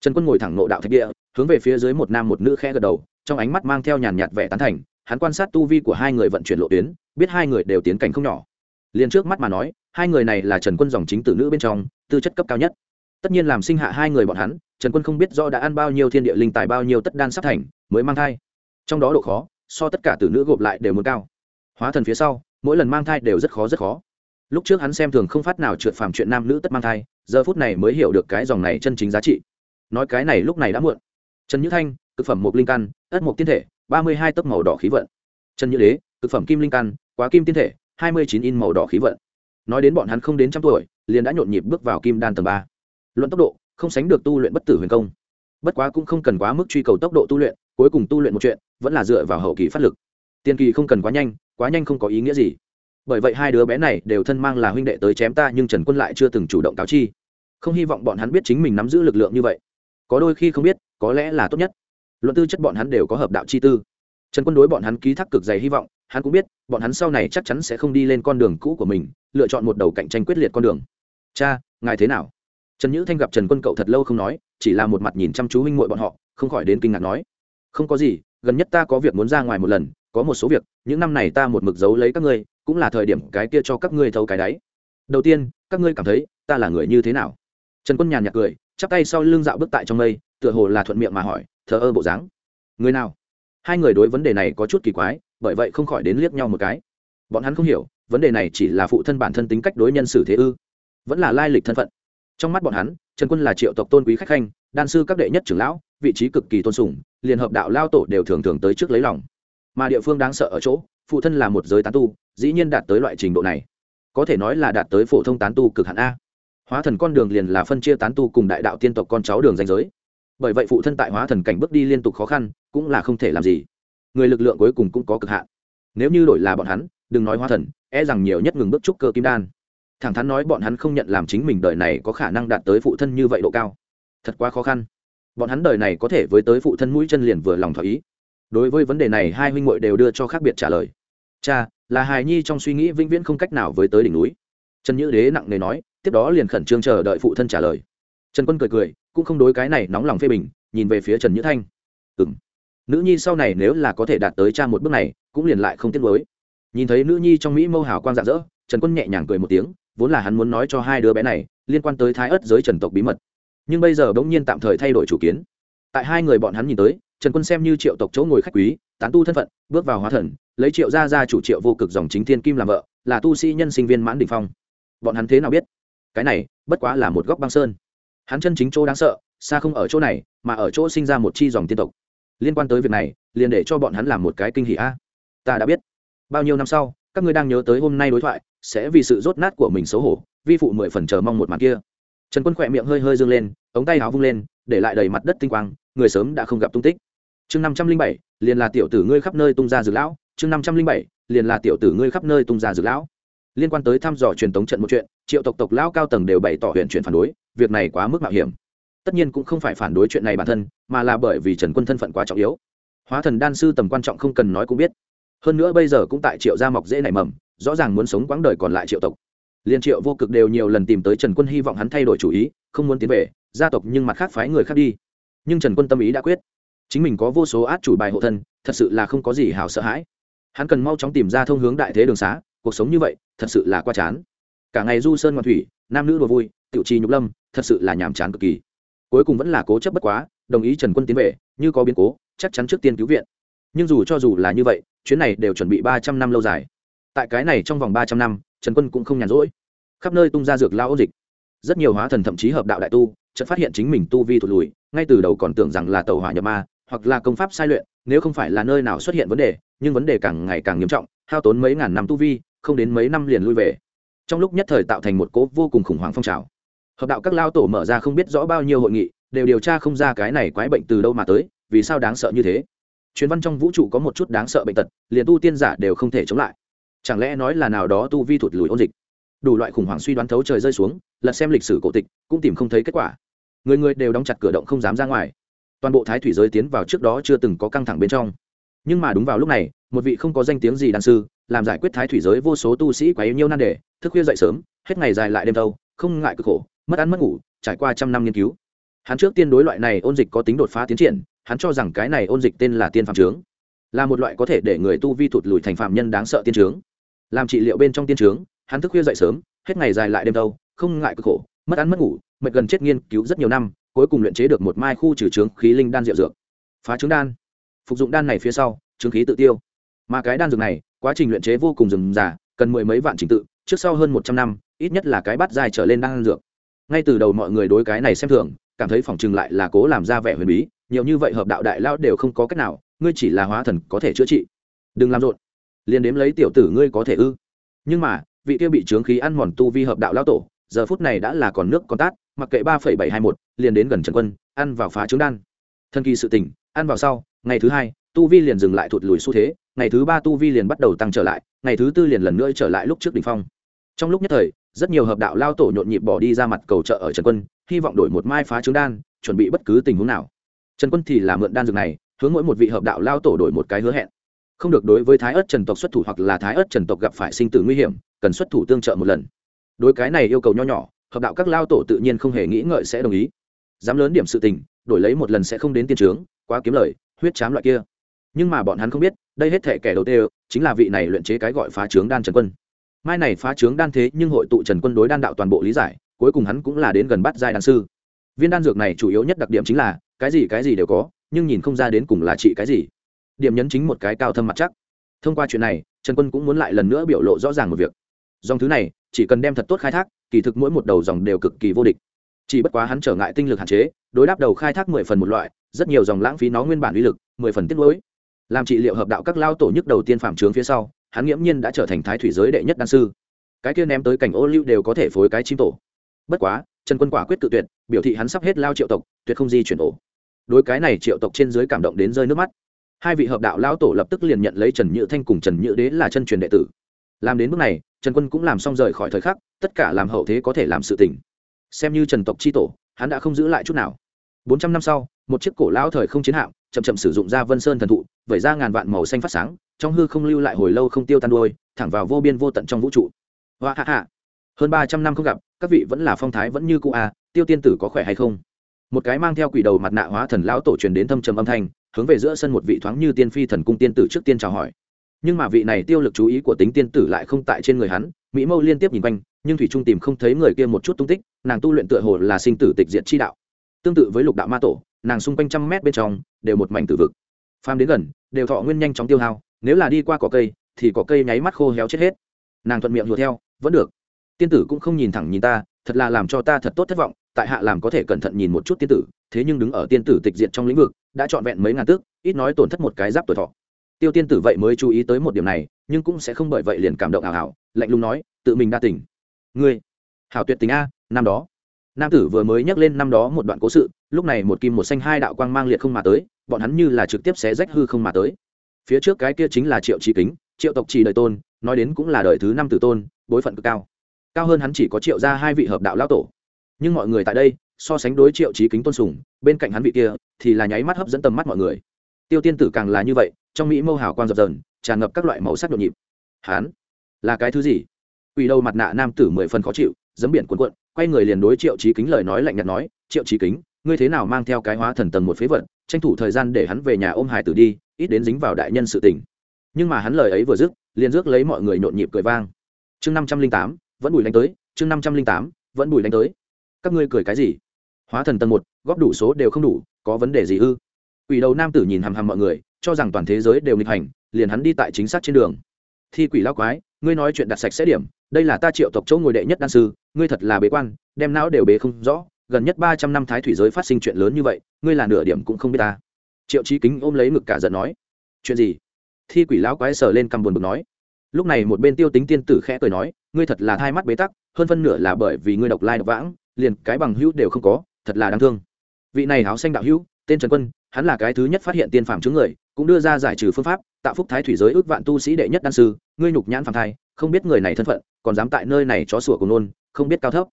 Trần quân ngồi thẳng nộ đạo thạch địa, hướng về phía dưới một nam một nữ khẽ gật đầu, trong ánh mắt mang theo nhàn nhạt vẻ tán thành, hắn quan sát tu vi của hai người vận chuyển lộ tuyến, biết hai người đều tiến cảnh không nhỏ liền trước mắt mà nói, hai người này là trần quân dòng chính tử nữ bên trong, tư chất cấp cao nhất. Tất nhiên làm sinh hạ hai người bọn hắn, trần quân không biết do đã ăn bao nhiêu thiên địa linh tài, bao nhiêu tất đan sắp thành, mới mang thai. Trong đó độ khó, so tất cả tử nữ gộp lại đều muốn cao. Hóa thần phía sau, mỗi lần mang thai đều rất khó rất khó. Lúc trước hắn xem thường không phát nào trượt phàm chuyện nam nữ tất mang thai, giờ phút này mới hiểu được cái dòng này chân chính giá trị. Nói cái này lúc này đã muộn. Trần nhữ thanh thực phẩm mộc linh căn, ất mộc tiên thể, ba mươi hai tấc màu đỏ khí vận. Trần nhữ đế thực phẩm kim linh căn, quá kim tiên thể hai mươi chín in màu đỏ khí vận. Nói đến bọn hắn không đến trăm tuổi, liền đã nhộn nhịp bước vào kim đan tầng ba. Luận tốc độ, không sánh được tu luyện bất tử huyền công. Bất quá cũng không cần quá mức truy cầu tốc độ tu luyện, cuối cùng tu luyện một chuyện, vẫn là dựa vào hậu kỳ phát lực. Tiên kỳ không cần quá nhanh quá nhanh không có ý nghĩa gì. Bởi vậy hai đứa bé này đều thân mang là huynh đệ tới chém ta nhưng trần quân lại chưa từng chủ động cáo chi. Không hy vọng bọn hắn biết chính mình nắm giữ lực lượng như vậy. Có đôi khi không biết, có lẽ là tốt nhất. Luận tư chất bọn hắn đều có hợp đạo chi tư. Trần quân đối bọn hắn ký thác cực dày hy vọng hắn cũng biết, bọn hắn sau này chắc chắn sẽ không đi lên con đường cũ của mình, lựa chọn một đầu cạnh tranh quyết liệt con đường. Cha, ngài thế nào? Trần nhữ thanh gặp trần quân cậu thật lâu không nói, chỉ là một mặt nhìn chăm chú huynh muội bọn họ, không khỏi đến kinh ngạc nói, không có gì, gần nhất ta có việc muốn ra ngoài một lần, có một số việc, những năm này ta một mực giấu lấy các ngươi, cũng là thời điểm cái kia cho các ngươi thấu cái đáy. Đầu tiên, các ngươi cảm thấy ta là người như thế nào? Trần quân nhàn nhạt cười, chắp tay sau lưng dạo bước tại trong mây, tựa hồ là thuận miệng mà hỏi, thờ ơ bộ dáng. Người nào? Hai người đối vấn đề này có chút kỳ quái bởi vậy không khỏi đến liếc nhau một cái. Bọn hắn không hiểu, vấn đề này chỉ là phụ thân bản thân tính cách đối nhân xử thế ư. Vẫn là lai lịch thân phận. Trong mắt bọn hắn, trần quân là triệu tộc tôn quý khách khanh, đan sư các đệ nhất trưởng lão, vị trí cực kỳ tôn sùng, liền hợp đạo lao tổ đều thường thường tới trước lấy lòng. Mà địa phương đáng sợ ở chỗ, phụ thân là một giới tán tu, dĩ nhiên đạt tới loại trình độ này. Có thể nói là đạt tới phổ thông tán tu cực hạn a. Hóa thần con đường liền là phân chia tán tu cùng đại đạo tiên tộc con cháu đường danh giới. Bởi vậy phụ thân tại hóa thần cảnh bước đi liên tục khó khăn, cũng là không thể làm gì người lực lượng cuối cùng cũng có cực hạn. Nếu như đổi là bọn hắn, đừng nói hóa thần e rằng nhiều nhất ngừng bước trúc cơ kim đan. Thẳng thắn nói bọn hắn không nhận làm chính mình đời này có khả năng đạt tới phụ thân như vậy độ cao. Thật quá khó khăn. Bọn hắn đời này có thể với tới phụ thân mũi chân liền vừa lòng thỏa ý. Đối với vấn đề này hai huynh muội đều đưa cho khác biệt trả lời. Cha, là hài nhi trong suy nghĩ vĩnh viễn không cách nào với tới đỉnh núi. Trần nhữ đế nặng nề nói, tiếp đó liền khẩn trương chờ đợi phụ thân trả lời. Trần quân cười cười, cũng không đối cái này nóng lòng phê bình, nhìn về phía trần nhữ thanh. Ừng nữ nhi sau này nếu là có thể đạt tới cha một bước này, cũng liền lại không tiếc lối nhìn thấy nữ nhi trong mỹ mâu hào quang rạng rỡ, trần quân nhẹ nhàng cười một tiếng, vốn là hắn muốn nói cho hai đứa bé này, liên quan tới thái ớt giới trần tộc bí mật. Nhưng bây giờ bỗng nhiên tạm thời thay đổi chủ kiến. Tại hai người bọn hắn nhìn tới, trần quân xem như triệu tộc chỗ ngồi khách quý, tán tu thân phận, bước vào hóa thần, lấy triệu gia ra chủ triệu vô cực dòng chính thiên kim làm vợ, là tu sĩ nhân sinh viên mãn đình phong. Bọn hắn thế nào biết? Cái này, bất quá là một góc băng sơn. Hắn chân chính chỗ đáng sợ, xa không ở chỗ này, mà ở chỗ sinh ra một chi dòng tiên tộc liên quan tới việc này, liền để cho bọn hắn làm một cái kinh hỷ a. Ta đã biết. Bao nhiêu năm sau, các ngươi đang nhớ tới hôm nay đối thoại, sẽ vì sự rốt nát của mình xấu hổ, vi phụ mười phần chờ mong một màn kia. Trần quân khỏe miệng hơi hơi dương lên, ống tay áo vung lên, để lại đầy mặt đất tinh quang, người sớm đã không gặp tung tích. Chương năm trăm linh bảy, liền là tiểu tử ngươi khắp nơi tung ra dược lão. Chương năm trăm linh bảy, liền là tiểu tử ngươi khắp nơi tung ra dược lão. Liên quan tới thăm dò truyền tống trận một chuyện, triệu tộc tộc lão cao tầng đều bày tỏ huyện chuyển phản đối, việc này quá mức mạo hiểm tất nhiên cũng không phải phản đối chuyện này bản thân, mà là bởi vì trần quân thân phận quá trọng yếu. Hóa thần đan sư tầm quan trọng không cần nói cũng biết. Hơn nữa bây giờ cũng tại triệu gia mọc dễ nảy mầm, rõ ràng muốn sống quãng đời còn lại triệu tộc. Liên triệu vô cực đều nhiều lần tìm tới trần quân hy vọng hắn thay đổi chủ ý, không muốn tiến về, gia tộc nhưng mặt khác phái người khác đi. Nhưng trần quân tâm ý đã quyết. Chính mình có vô số át chủ bài hộ thân, thật sự là không có gì hảo sợ hãi. Hắn cần mau chóng tìm ra thông hướng đại thế đường xá, cuộc sống như vậy, thật sự là quá chán. Cả ngày du sơn ngoạn thủy, nam nữ đùa vui, tiểu trì nhục lâm, thật sự là nhàm chán cực kỳ cuối cùng vẫn là cố chấp bất quá, đồng ý trần quân tiến về, như có biến cố, chắc chắn trước tiên cứu viện. Nhưng dù cho dù là như vậy, chuyến này đều chuẩn bị ba trăm năm lâu dài. Tại cái này trong vòng ba trăm năm, trần quân cũng không nhàn rỗi. Khắp nơi tung ra dược lao ôn dịch. Rất nhiều hóa thần thậm chí hợp đạo đại tu, chợt phát hiện chính mình tu vi thụt lùi, ngay từ đầu còn tưởng rằng là tàu hỏa nhập ma, hoặc là công pháp sai luyện, nếu không phải là nơi nào xuất hiện vấn đề, nhưng vấn đề càng ngày càng nghiêm trọng, hao tốn mấy ngàn năm tu vi, không đến mấy năm liền lui về. Trong lúc nhất thời tạo thành một cố vô cùng khủng hoảng phong trào hợp đạo các lao tổ mở ra không biết rõ bao nhiêu hội nghị, đều điều tra không ra cái này quái bệnh từ đâu mà tới, vì sao đáng sợ như thế? Truyền văn trong vũ trụ có một chút đáng sợ bệnh tật, liền tu tiên giả đều không thể chống lại. Chẳng lẽ nói là nào đó tu vi thụt lùi ôn dịch? Đủ loại khủng hoảng suy đoán thấu trời rơi xuống, lật xem lịch sử cổ tịch, cũng tìm không thấy kết quả. Người người đều đóng chặt cửa động không dám ra ngoài. Toàn bộ thái thủy giới tiến vào trước đó chưa từng có căng thẳng bên trong. Nhưng mà đúng vào lúc này, một vị không có danh tiếng gì đàn sư, làm giải quyết thái thủy giới vô số tu sĩ quá yêu nhiêu nan đề, thức khuya dậy sớm, hết ngày dài lại đêm đâu không ngại cực khổ mất ăn mất ngủ, trải qua trăm năm nghiên cứu. Hắn trước tiên đối loại này ôn dịch có tính đột phá tiến triển, hắn cho rằng cái này ôn dịch tên là tiên phạm trướng. Là một loại có thể để người tu vi thụt lùi thành phạm nhân đáng sợ tiên trướng. Làm trị liệu bên trong tiên trướng, hắn thức khuya dậy sớm, hết ngày dài lại đêm đâu, không ngại cực khổ, mất ăn mất ngủ, mệt gần chết nghiên cứu rất nhiều năm, cuối cùng luyện chế được một mai khu trừ trướng khí linh đan rượu dược. Phá trứng đan. Phục dụng đan này phía sau, trướng khí tự tiêu. Mà cái đan dược này, quá trình luyện chế vô cùng rườm rà, cần mười mấy vạn trình tự, trước sau hơn một trăm năm, ít nhất là cái bát dài trở lên đan dược ngay từ đầu mọi người đối cái này xem thường, cảm thấy phỏng chừng lại là cố làm ra vẻ huyền bí, nhiều như vậy hợp đạo đại lao đều không có cách nào, ngươi chỉ là hóa thần có thể chữa trị. Đừng làm rộn. Liền đếm lấy tiểu tử ngươi có thể ư? Nhưng mà, vị kia bị trướng khí ăn mòn tu vi hợp đạo lao tổ, giờ phút này đã là còn nước còn tát, mặc kệ ba phẩy bảy hai một liền đến gần trần quân, ăn vào phá trướng đan. Thân kỳ sự tỉnh ăn vào sau, ngày thứ hai, tu vi liền dừng lại thụt lùi xu thế, ngày thứ ba tu vi liền bắt đầu tăng trở lại, ngày thứ tư liền lần nữa trở lại lúc trước đ ỉ n h phong. Trong lúc nhất thời rất nhiều hợp đạo lao tổ nhộn nhịp bỏ đi ra mặt cầu trợ ở trần quân, hy vọng đổi một mai phá trứng đan, chuẩn bị bất cứ tình huống nào. Trần quân thì là mượn đan dược này, hướng mỗi một vị hợp đạo lao tổ đổi một cái hứa hẹn. Không được đối với thái ớt trần tộc xuất thủ hoặc là thái ớt trần tộc gặp phải sinh tử nguy hiểm, cần xuất thủ tương trợ một lần. Đối cái này yêu cầu nho nhỏ, hợp đạo các lao tổ tự nhiên không hề nghĩ ngợi sẽ đồng ý. Dám lớn điểm sự tình, đổi lấy một lần sẽ không đến tiên trướng, quá kiếm lời, huyết chám loại kia. Nhưng mà bọn hắn không biết, đây hết thể kẻ đầu tiên, chính là vị này luyện chế cái gọi phá trướng đan trần quân mai này phá trướng đan thế nhưng hội tụ trần quân đối đan đạo toàn bộ lý giải, cuối cùng hắn cũng là đến gần bắt giai đan sư. Viên đan dược này chủ yếu nhất đặc điểm chính là, cái gì cái gì đều có, nhưng nhìn không ra đến cùng là trị cái gì. Điểm nhấn chính một cái cao thâm mặt chắc. Thông qua chuyện này, trần quân cũng muốn lại lần nữa biểu lộ rõ ràng một việc. Dòng thứ này, chỉ cần đem thật tốt khai thác, kỳ thực mỗi một đầu dòng đều cực kỳ vô địch. Chỉ bất quá hắn trở ngại tinh lực hạn chế, đối đáp đầu khai thác mười phần một loại, rất nhiều dòng lãng phí nó nguyên bản uy lực, mười phần tiết lối làm trị liệu hợp đạo các lao tổ nhức đầu tiên phạm trướng phía sau hắn nghiễm nhiên đã trở thành thái thủy giới đệ nhất đan sư. Cái kia ném tới cảnh ô lưu đều có thể phối cái chim tổ. Bất quá, trần quân quả quyết tự tuyệt, biểu thị hắn sắp hết lao triệu tộc, tuyệt không di chuyển ổ. Đối cái này triệu tộc trên dưới cảm động đến rơi nước mắt. Hai vị hợp đạo lao tổ lập tức liền nhận lấy trần nhữ thanh cùng trần nhữ đế là chân truyền đệ tử. Làm đến bước này, trần quân cũng làm xong rời khỏi thời khắc, tất cả làm hậu thế có thể làm sự tỉnh xem như trần tộc c h i tổ, hắn đã không giữ lại chút nào. Bốn trăm năm sau, một chiếc cổ lão thời không chiến hạm, chậm chậm sử dụng ra vân sơn thần thụ, vẩy ra ngàn vạn màu xanh phát sáng trong hư không lưu lại hồi lâu không tiêu tan đôi, thẳng vào vô biên vô tận trong vũ trụ. Hoa hạ hạ hơn ba trăm năm không gặp, các vị vẫn là phong thái vẫn như cụ à tiêu tiên tử có khỏe hay không? Một cái mang theo quỷ đầu mặt nạ hóa thần lão tổ truyền đến thâm trầm âm thanh, hướng về giữa sân một vị thoáng như tiên phi thần cung tiên tử trước tiên chào hỏi. Nhưng mà vị này tiêu lực chú ý của tính tiên tử lại không tại trên người hắn, mỹ mâu liên tiếp nhìn quanh, nhưng thủy trung tìm không thấy người kia một chút tung tích, nàng tu luyện tựa hồ là sinh tử tịch diện chi đạo. Tương tự với lục đạo ma tổ, nàng xung quanh trăm mét bên trong, đều một mảnh tử vực. Phàm đến gần, đều thọ nguyên nhanh chóng tiêu hao nếu là đi qua cỏ cây, thì cỏ cây nháy mắt khô héo chết hết. Nàng thuận miệng hùa theo, vẫn được. Tiên tử cũng không nhìn thẳng nhìn ta, thật là làm cho ta thật tốt thất vọng, tại hạ làm có thể cẩn thận nhìn một chút tiên tử, thế nhưng đứng ở tiên tử tịch diệt trong lĩnh vực, đã trọn vẹn mấy ngàn tước, ít nói tổn thất một cái giáp tuổi thọ. Tiêu tiên tử vậy mới chú ý tới một điểm này, nhưng cũng sẽ không bởi vậy liền cảm động ảo ảo, lạnh lùng nói, tự mình đa tình. Ngươi, hảo tuyệt tình a, năm đó. Nam tử vừa mới nhắc lên năm đó một đoạn cố sự, lúc này một kim một xanh hai đạo quang mang liệt không mà tới, bọn hắn như là trực tiếp xé rách hư không mà tới phía trước cái kia chính là triệu trí kính, triệu tộc chỉ đời tôn, nói đến cũng là đời thứ năm tử tôn, bối phận cực cao. Cao hơn hắn chỉ có triệu ra hai vị hợp đạo lão tổ. Nhưng mọi người tại đây, so sánh đối triệu trí kính tôn sùng, bên cạnh hắn vị kia, thì là nháy mắt hấp dẫn tầm mắt mọi người. Tiêu tiên tử càng là như vậy, trong mỹ mâu hào quang dập dờn, tràn ngập các loại màu sắc nhộn nhịp. Hắn, là cái thứ gì? Quỷ đầu mặt nạ nam tử mười phần khó chịu dấm biển cuộn cuộn, quay người liền đối triệu trí kính lời nói lạnh nhạt nói, triệu trí kính, ngươi thế nào mang theo cái hóa thần tầng một phế vật, tranh thủ thời gian để hắn về nhà ôm hài tử đi ít đến dính vào đại nhân sự tình. Nhưng mà hắn lời ấy vừa dứt, liền rước lấy mọi người nhộn nhịp cười vang. Chương năm trăm linh tám, vẫn bùi đánh tới, chương năm trăm linh tám, vẫn bùi đánh tới. Các ngươi cười cái gì? Hóa thần tầng một, góp đủ số đều không đủ, có vấn đề gì ư? Quỷ đầu nam tử nhìn hằm hằm mọi người, cho rằng toàn thế giới đều nghịch hành, liền hắn đi tại chính xác trên đường. Thi quỷ lao quái, ngươi nói chuyện đặt sạch sẽ điểm, đây là ta triệu tộc chỗ ngồi đệ nhất đan sư, ngươi thật là bế quan, đem não đều bế không rõ, gần nhất ba trăm năm thái thủy giới phát sinh chuyện lớn như vậy, ngươi là nửa điểm cũng không biết ta triệu trí kính ôm lấy ngực cả giận nói, chuyện gì? Thi quỷ lão quái sờ lên cằm buồn bực nói, lúc này một bên tiêu tính tiên tử khẽ cười nói, ngươi thật là hai mắt bế tắc, hơn phân nửa là bởi vì ngươi độc lai độc vãng, liền cái bằng hữu đều không có, thật là đáng thương. Vị này áo xanh đạo hữu, tên trần quân, hắn là cái thứ nhất phát hiện tiên phạm chứng người, cũng đưa ra giải trừ phương pháp, tạo phúc thái thủy giới ước vạn tu sĩ đệ nhất đan sư, ngươi nhục nhãn phạm thai, không biết người này thân phận, còn dám tại nơi này chó sủa cùng nôn, không biết cao thấp.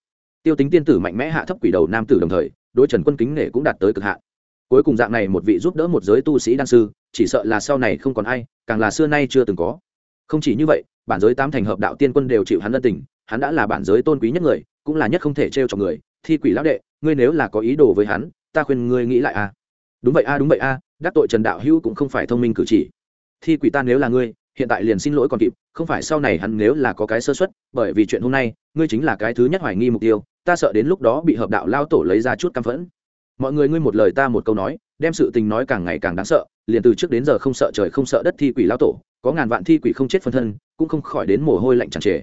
Tiêu tính tiên tử mạnh mẽ hạ thấp quỷ đầu nam tử đồng thời, đối trần quân kính nể cũng đạt tới cực hạn cuối cùng dạng này một vị giúp đỡ một giới tu sĩ đan sư, chỉ sợ là sau này không còn ai, càng là xưa nay chưa từng có. Không chỉ như vậy, bản giới tám thành hợp đạo tiên quân đều chịu hắn ân tình, hắn đã là bản giới tôn quý nhất người, cũng là nhất không thể trêu cho người. Thi quỷ lão đệ, ngươi nếu là có ý đồ với hắn, ta khuyên ngươi nghĩ lại a. Đúng vậy a, đúng vậy a, đắc tội trần đạo hữu cũng không phải thông minh cử chỉ. Thi quỷ ta nếu là ngươi, hiện tại liền xin lỗi còn kịp, không phải sau này hắn nếu là có cái sơ xuất bởi vì chuyện hôm nay, ngươi chính là cái thứ nhất hoài nghi mục tiêu, ta sợ đến lúc đó bị hợp đạo lao tổ lấy ra chút căm phẫn mọi người ngươi một lời ta một câu nói, đem sự tình nói càng ngày càng đáng sợ, liền từ trước đến giờ không sợ trời không sợ đất thi quỷ lao tổ, có ngàn vạn thi quỷ không chết phân thân, cũng không khỏi đến mồ hôi lạnh chẳng trề.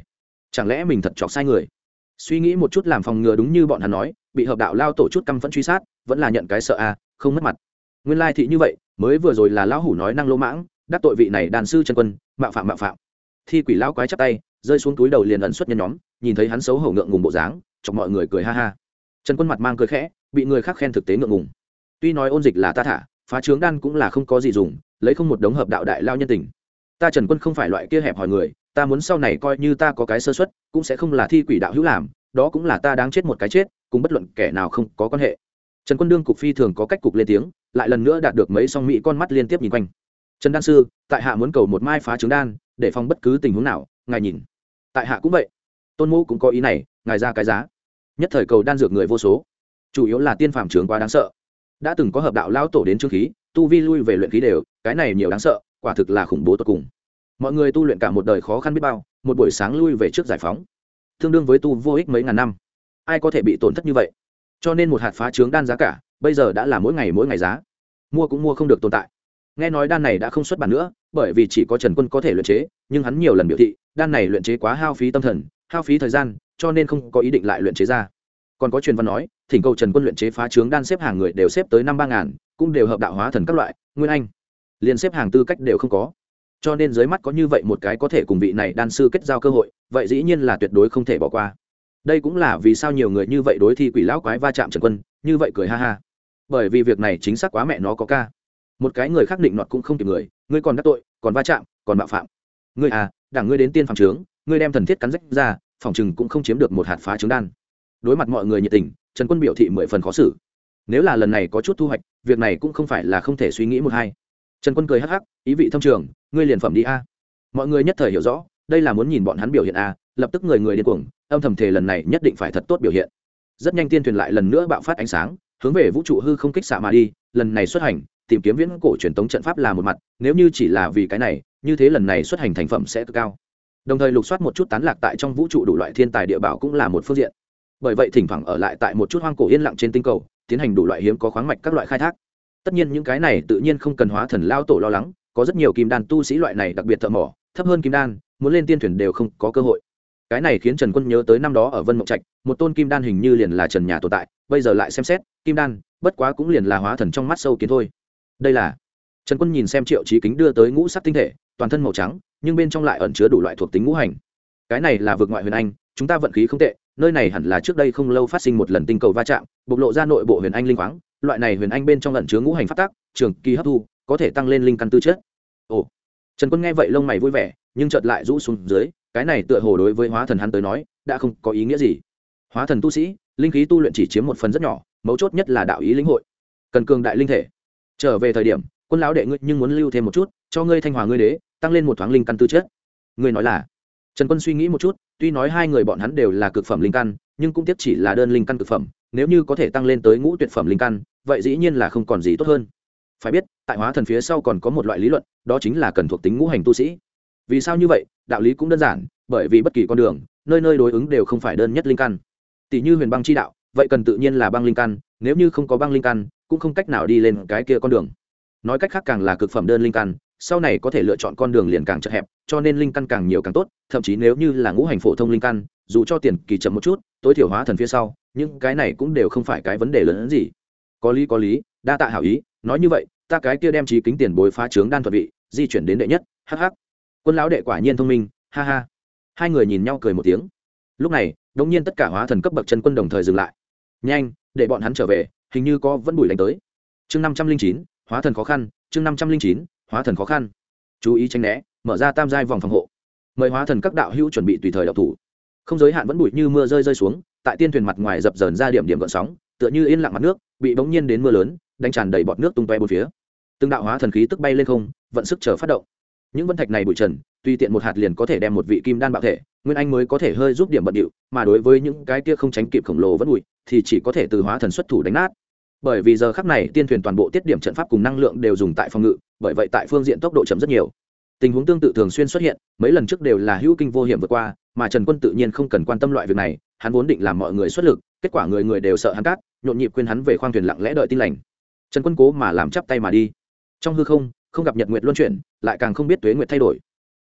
Chẳng lẽ mình thật chọc sai người? Suy nghĩ một chút làm phòng ngừa đúng như bọn hắn nói, bị hợp đạo lao tổ chút căm vẫn truy sát, vẫn là nhận cái sợ à không mất mặt. Nguyên lai thị như vậy, mới vừa rồi là lão hủ nói năng lỗ mãng, đắc tội vị này đàn sư chân quân, mạo phạm mạo phạm. Thi quỷ lão quái chắp tay, rơi xuống túi đầu liền ẩn xuất nhân nhóm, nhìn thấy hắn xấu hổ ngượng ngùng bộ dáng, chọc mọi người cười ha ha. Trần quân mặt mang cười khẽ bị người khác khen thực tế ngượng ngùng. Tuy nói ôn dịch là ta thả, phá trướng đan cũng là không có gì dùng, lấy không một đống hợp đạo đại lao nhân tình. Ta trần quân không phải loại kia hẹp hỏi người, ta muốn sau này coi như ta có cái sơ xuất cũng sẽ không là thi quỷ đạo hữu làm, đó cũng là ta đáng chết một cái chết, cùng bất luận kẻ nào không có quan hệ. Trần quân đương cục phi thường có cách cục lên tiếng, lại lần nữa đạt được mấy song mỹ con mắt liên tiếp nhìn quanh. Trần đan sư, tại hạ muốn cầu một mai phá trứng đan, để phòng bất cứ tình huống nào, ngài nhìn. Tại hạ cũng vậy. Tôn mũ cũng có ý này, ngài ra cái giá. Nhất thời cầu đan dược người vô số chủ yếu là tiên phàm trường quá đáng sợ. Đã từng có hợp đạo lao tổ đến trương khí, tu vi lui về luyện khí đều, cái này nhiều đáng sợ, quả thực là khủng bố tột cùng. Mọi người tu luyện cả một đời khó khăn biết bao, một buổi sáng lui về trước giải phóng. Tương đương với tu vô ích mấy ngàn năm. Ai có thể bị tổn thất như vậy? Cho nên một hạt phá trướng đan giá cả, bây giờ đã là mỗi ngày mỗi ngày giá. Mua cũng mua không được tồn tại. Nghe nói đan này đã không xuất bản nữa, bởi vì chỉ có trần quân có thể luyện chế, nhưng hắn nhiều lần biểu thị, đan này luyện chế quá hao phí tâm thần, hao phí thời gian, cho nên không có ý định lại luyện chế ra. Còn có truyền văn nói thỉnh cầu trần quân luyện chế phá trướng đan xếp hàng người đều xếp tới năm ba ngàn, cũng đều hợp đạo hóa thần các loại, nguyên anh. Liền xếp hàng tư cách đều không có. Cho nên dưới mắt có như vậy một cái có thể cùng vị này đan sư kết giao cơ hội, vậy dĩ nhiên là tuyệt đối không thể bỏ qua. Đây cũng là vì sao nhiều người như vậy đối thi quỷ lão quái va chạm trần quân, như vậy cười ha ha. Bởi vì việc này chính xác quá mẹ nó có ca. Một cái người khác định nọt cũng không kịp người, ngươi còn đắc tội, còn va chạm, còn bạo phạm. Ngươi à đảng ngươi đến tiên phạm trướng ngươi đem thần thiết cắn rách ra, phòng chừng cũng không chiếm được một hạt phá trứng đan. Đối mặt mọi người nhiệt tình trần quân biểu thị mười phần khó xử. Nếu là lần này có chút thu hoạch, việc này cũng không phải là không thể suy nghĩ một hai. Trần quân cười hắc hắc, ý vị thông trường, ngươi liền phẩm đi a. Mọi người nhất thời hiểu rõ, đây là muốn nhìn bọn hắn biểu hiện a, lập tức người người điên cuồng, âm thầm thể lần này nhất định phải thật tốt biểu hiện. Rất nhanh tiên thuyền lại lần nữa bạo phát ánh sáng, hướng về vũ trụ hư không kích xạ mà đi, lần này xuất hành, tìm kiếm viễn cổ truyền tống trận pháp là một mặt, nếu như chỉ là vì cái này, như thế lần này xuất hành thành phẩm sẽ cực cao. Đồng thời lục soát một chút tán lạc tại trong vũ trụ đủ loại thiên tài địa bảo cũng là một phương diện bởi vậy thỉnh thoảng ở lại tại một chút hoang cổ yên lặng trên tinh cầu, tiến hành đủ loại hiếm có khoáng mạch các loại khai thác. Tất nhiên những cái này tự nhiên không cần hóa thần lao tổ lo lắng, có rất nhiều kim đan tu sĩ loại này đặc biệt thợ mỏ, thấp hơn kim đan, muốn lên tiên thuyền đều không có cơ hội. Cái này khiến trần quân nhớ tới năm đó ở vân mộng trạch, một tôn kim đan hình như liền là trần nhà tồn tại, bây giờ lại xem xét, kim đan, bất quá cũng liền là hóa thần trong mắt sâu kiến thôi. Đây là trần quân nhìn xem triệu trí kính đưa tới ngũ sắc tinh thể, toàn thân màu trắng, nhưng bên trong lại ẩn chứa đủ loại thuộc tính ngũ hành. Cái này là vượt ngoại huyền anh, chúng ta vận khí không tệ nơi này hẳn là trước đây không lâu phát sinh một lần tinh cầu va chạm, bộc lộ ra nội bộ huyền anh linh khoáng, loại này huyền anh bên trong ẩn chứa ngũ hành phát tác, trường kỳ hấp thu, có thể tăng lên linh căn tư chất. Ồ. Trần quân nghe vậy lông mày vui vẻ, nhưng chợt lại rũ xuống dưới, cái này tựa hồ đối với hóa thần hắn tới nói, đã không có ý nghĩa gì. Hóa thần tu sĩ, linh khí tu luyện chỉ chiếm một phần rất nhỏ, mấu chốt nhất là đạo ý lĩnh hội. Cần cường đại linh thể. Trở về thời điểm, quân lão đệ ngươi nhưng muốn lưu thêm một chút, cho ngươi thanh hòa ngươi đế, tăng lên một thoáng linh căn tư chất. Ngươi nói là? Trần quân suy nghĩ một chút tuy nói hai người bọn hắn đều là cực phẩm linh căn, nhưng cũng tiếp chỉ là đơn linh căn cực phẩm, nếu như có thể tăng lên tới ngũ tuyệt phẩm linh căn, vậy dĩ nhiên là không còn gì tốt hơn. Phải biết, tại hóa thần phía sau còn có một loại lý luận, đó chính là cần thuộc tính ngũ hành tu sĩ. Vì sao như vậy? Đạo lý cũng đơn giản, bởi vì bất kỳ con đường, nơi nơi đối ứng đều không phải đơn nhất linh căn. Tỷ như huyền băng chi đạo, vậy cần tự nhiên là băng linh căn, nếu như không có băng linh căn, cũng không cách nào đi lên cái kia con đường. Nói cách khác càng là cực phẩm đơn linh căn sau này có thể lựa chọn con đường liền càng chật hẹp, cho nên linh căn càng nhiều càng tốt, thậm chí nếu như là ngũ hành phổ thông linh căn, dù cho tiền kỳ chậm một chút, tối thiểu hóa thần phía sau nhưng cái này cũng đều không phải cái vấn đề lớn hơn gì. Có lý có lý, đa tạ hảo ý, nói như vậy, ta cái kia đem trí kính tiền bối phá trướng đan thuật vị, di chuyển đến đệ nhất hh quân lão đệ quả nhiên thông minh, ha ha. Hai người nhìn nhau cười một tiếng. Lúc này, đống nhiên tất cả hóa thần cấp bậc chân quân đồng thời dừng lại. Nhanh, để bọn hắn trở về, hình như có vẫn bùi đánh tới. Chương năm trăm linh chín, hóa thần khó khăn, chương năm trăm linh chín hóa thần khó khăn. Chú ý tranh né, mở ra tam giai vòng phòng hộ. Mời hóa thần các đạo hữu chuẩn bị tùy thời đọc thủ. Không giới hạn vẫn bụi như mưa rơi rơi xuống, tại tiên thuyền mặt ngoài dập dờn ra điểm điểm gợn sóng, tựa như yên lặng mặt nước, bị bỗng nhiên đến mưa lớn, đánh tràn đầy bọt nước tung toe bốn phía. Từng đạo hóa thần khí tức bay lên không, vận sức chờ phát động. Những vân thạch này bụi trần tuy tiện một hạt liền có thể đem một vị kim đan bạo thể, nguyên anh mới có thể hơi giúp điểm bận điệu, mà đối với những cái kia không tránh kịp khổng lồ vẫn bụi, thì chỉ có thể từ hóa thần xuất thủ đánh nát bởi vì giờ khắc này tiên thuyền toàn bộ tiết điểm trận pháp cùng năng lượng đều dùng tại phòng ngự, bởi vậy tại phương diện tốc độ chậm rất nhiều. Tình huống tương tự thường xuyên xuất hiện, mấy lần trước đều là hữu kinh vô hiểm vượt qua, mà trần quân tự nhiên không cần quan tâm loại việc này, hắn vốn định làm mọi người xuất lực, kết quả người người đều sợ hắn cát, nhộn nhịp khuyên hắn về khoang thuyền lặng lẽ đợi tin lành. Trần quân cố mà làm chắp tay mà đi. Trong hư không không gặp nhật nguyệt luân chuyển, lại càng không biết tuế nguyệt thay đổi.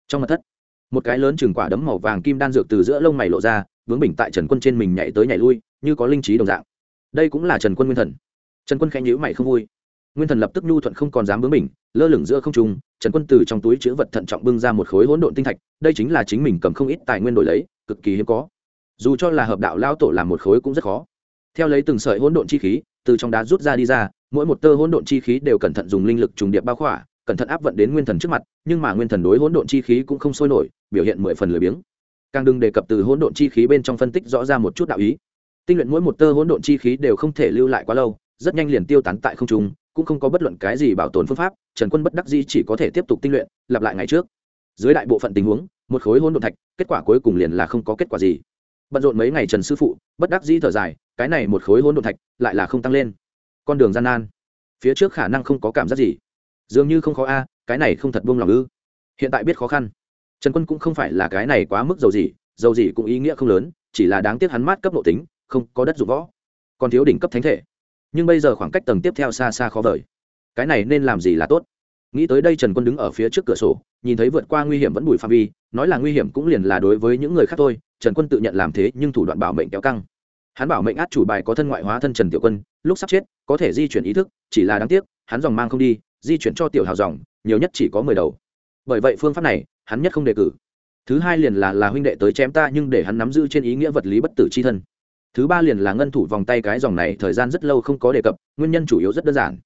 Trong mặt thất, một cái lớn chừng quả đấm màu vàng kim đan dược từ giữa lông mày lộ ra, vướng bình tại trần quân trên mình nhảy tới nhảy lui, như có linh trí đồng dạng. Đây cũng là trần quân nguyên thần trần quân khẽ nhíu mày không vui. Nguyên thần lập tức nhu thuận không còn dám bướng mình lơ lửng giữa không trung, trần quân từ trong túi chữ vật thận trọng bưng ra một khối hỗn độn tinh thạch, đây chính là chính mình cầm không ít tài nguyên đổi lấy, cực kỳ hiếm có. Dù cho là hợp đạo lao tổ làm một khối cũng rất khó. Theo lấy từng sợi hỗn độn chi khí, từ trong đá rút ra đi ra, mỗi một tơ hỗn độn chi khí đều cẩn thận dùng linh lực trùng điệp bao khỏa, cẩn thận áp vận đến nguyên thần trước mặt, nhưng mà nguyên thần đối hỗn độn chi khí cũng không sôi nổi, biểu hiện mười phần lười biếng. Càng đừng đề cập từ hỗn độn chi khí bên trong phân tích rõ ra một chút đạo ý. Tinh luyện mỗi một tơ hỗn độn chi khí đều không thể lưu lại quá lâu rất nhanh liền tiêu tán tại không trung, cũng không có bất luận cái gì bảo tồn phương pháp, trần quân bất đắc dĩ chỉ có thể tiếp tục tinh luyện, lặp lại ngày trước. Dưới đại bộ phận tình huống, một khối hỗn độn thạch, kết quả cuối cùng liền là không có kết quả gì. Bận rộn mấy ngày trần sư phụ, bất đắc dĩ thở dài, cái này một khối hỗn độn thạch lại là không tăng lên. Con đường gian nan. Phía trước khả năng không có cảm giác gì. Dường như không khó a, cái này không thật buông lòng ư. Hiện tại biết khó khăn. Trần quân cũng không phải là cái này quá mức dầu gì dầu gì cũng ý nghĩa không lớn, chỉ là đáng tiếc hắn mát cấp độ tính, không có đất dụng võ. Còn thiếu đỉnh cấp thánh thể nhưng bây giờ khoảng cách tầng tiếp theo xa xa khó vời. Cái này nên làm gì là tốt? Nghĩ tới đây trần quân đứng ở phía trước cửa sổ, nhìn thấy vượt qua nguy hiểm vẫn bùi phạm vi, nói là nguy hiểm cũng liền là đối với những người khác thôi, trần quân tự nhận làm thế nhưng thủ đoạn bảo mệnh kéo căng. Hắn bảo mệnh át chủ bài có thân ngoại hóa thân trần tiểu quân, lúc sắp chết, có thể di chuyển ý thức, chỉ là đáng tiếc, hắn dòng mang không đi, di chuyển cho tiểu hào dòng, nhiều nhất chỉ có mười đầu. Bởi vậy phương pháp này, hắn nhất không đề cử. Thứ hai liền là là huynh đệ tới chém ta nhưng để hắn nắm giữ trên ý nghĩa vật lý bất tử c h i thân thứ ba liền là ngân thủ vòng tay cái dòng này, thời gian rất lâu không có đề cập, nguyên nhân chủ yếu rất đơn giản.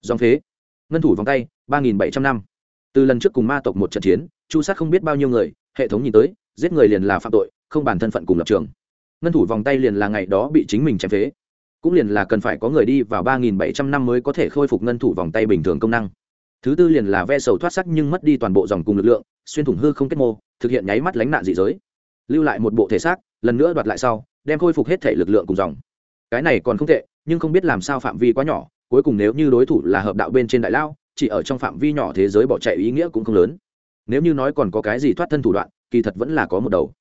Dòng phế. Ngân thủ vòng tay, ba nghìn bảy trăm năm. Từ lần trước cùng ma tộc một trận chiến, chu sát không biết bao nhiêu người, hệ thống nhìn tới, giết người liền là phạm tội, không bàn thân phận cùng lập trường. Ngân thủ vòng tay liền là ngày đó bị chính mình chém phế. Cũng liền là cần phải có người đi vào ba nghìn bảy trăm năm mới có thể khôi phục ngân thủ vòng tay bình thường công năng. Thứ tư liền là ve sầu thoát sắc nhưng mất đi toàn bộ dòng cùng lực lượng, xuyên thủng hư không kết mô, thực hiện nháy mắt lánh nạn dị giới. Lưu lại một bộ thể xác, lần nữa đoạt lại sau đem khôi phục hết thể lực lượng cùng dòng. Cái này còn không tệ, nhưng không biết làm sao phạm vi quá nhỏ, cuối cùng nếu như đối thủ là hợp đạo bên trên đại lao, chỉ ở trong phạm vi nhỏ thế giới bỏ chạy ý nghĩa cũng không lớn. Nếu như nói còn có cái gì thoát thân thủ đoạn, kỳ thật vẫn là có một đầu.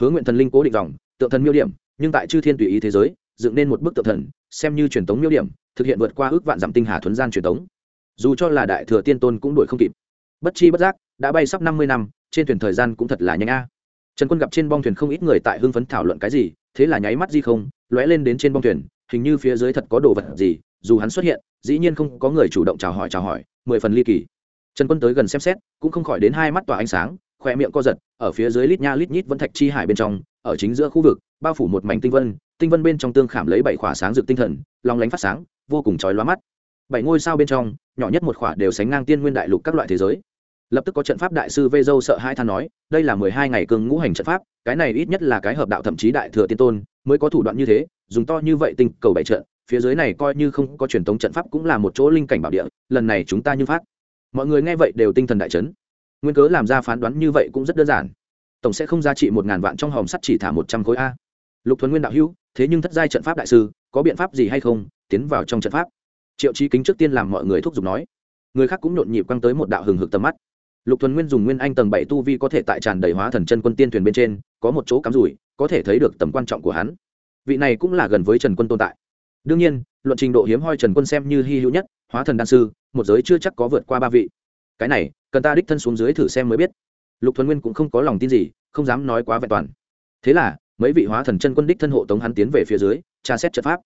Hướng nguyện thần linh cố định dòng, tượng thần miêu điểm, nhưng tại chư thiên tùy ý thế giới, dựng nên một bức tượng thần, xem như truyền thống miêu điểm, thực hiện vượt qua ước vạn dặm tinh hà thuấn gian truyền thống. dù cho là đại thừa tiên tôn cũng đuổi không kịp. Bất chi bất giác, đã bay sắp năm mươi năm, trên thuyền thời gian cũng thật là nhanh a trần quân gặp trên bong thuyền không ít người tại hưng phấn thảo luận cái gì, thế là nháy mắt di không, lóe lên đến trên bong thuyền, hình như phía dưới thật có đồ vật gì, dù hắn xuất hiện, dĩ nhiên không có người chủ động chào hỏi chào hỏi, mười phần ly kỳ. Trần quân tới gần xem xét, cũng không khỏi đến hai mắt tỏa ánh sáng, khoe miệng co giật, ở phía dưới lít nha lít nhít vẫn thạch chi hải bên trong, ở chính giữa khu vực, bao phủ một mảnh tinh vân tinh vân bên trong tương khảm lấy bảy khỏa sáng rực tinh thần, long lánh phát sáng, vô cùng chói lóa mắt. Bảy ngôi sao bên trong, nhỏ nhất một khỏa đều sánh ngang tiên nguyên đại lục các loại thế giới lập tức có trận pháp đại sư vê dâu sợ hai than nói, đây là mười hai ngày cường ngũ hành trận pháp, cái này ít nhất là cái hợp đạo thậm chí đại thừa tiên tôn mới có thủ đoạn như thế, dùng to như vậy tinh cầu bảy trận, phía dưới này coi như không có truyền thống trận pháp cũng là một chỗ linh cảnh bảo địa, lần này chúng ta như phát. Mọi người nghe vậy đều tinh thần đại chấn. Nguyên cớ làm ra phán đoán như vậy cũng rất đơn giản. Tổng sẽ không giá trị một ngàn vạn trong hòm sắt chỉ thả một trăm khối a. Lục thuấn nguyên đạo hữu, thế nhưng thất giai trận pháp đại sư, có biện pháp gì hay không? Tiến vào trong trận pháp. Triệu trí kính trước tiên làm mọi người thúc giục nói. Người khác cũng nhộn nhịp quăng tới một đạo hừng hực tầm mắt lục thuần nguyên dùng nguyên anh tầng bảy tu vi có thể tại tràn đầy hóa thần chân quân tiên thuyền bên trên, có một chỗ cắm rủi, có thể thấy được tầm quan trọng của hắn. Vị này cũng là gần với trần quân tồn tại. Đương nhiên, luận trình độ hiếm hoi trần quân xem như hy hữu nhất, hóa thần đan sư, một giới chưa chắc có vượt qua ba vị. Cái này, cần ta đích thân xuống dưới thử xem mới biết. Lục thuần nguyên cũng không có lòng tin gì, không dám nói quá vẹn toàn. Thế là, mấy vị hóa thần chân quân đích thân hộ tống hắn tiến về phía dưới, tra xét trận pháp.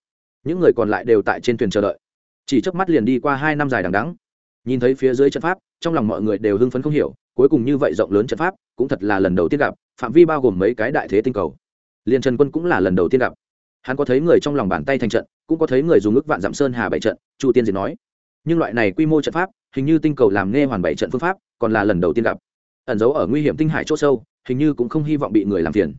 Những người còn lại đều tại trên thuyền chờ đợi. Chỉ trước mắt liền đi qua hai năm dài đằng đắng nhìn thấy phía dưới trận pháp trong lòng mọi người đều hưng phấn không hiểu, cuối cùng như vậy rộng lớn trận pháp cũng thật là lần đầu tiên gặp, phạm vi bao gồm mấy cái đại thế tinh cầu. Liền trần quân cũng là lần đầu tiên gặp. Hắn có thấy người trong lòng bàn tay thành trận, cũng có thấy người dùng ước vạn dặm sơn hà bảy trận, chu tiên diệt nói. Nhưng loại này quy mô trận pháp, hình như tinh cầu làm nghe hoàn bảy trận phương pháp, còn là lần đầu tiên gặp. Ẩn giấu ở nguy hiểm tinh hải c h ỗ sâu, hình như cũng không hy vọng bị người làm phiền.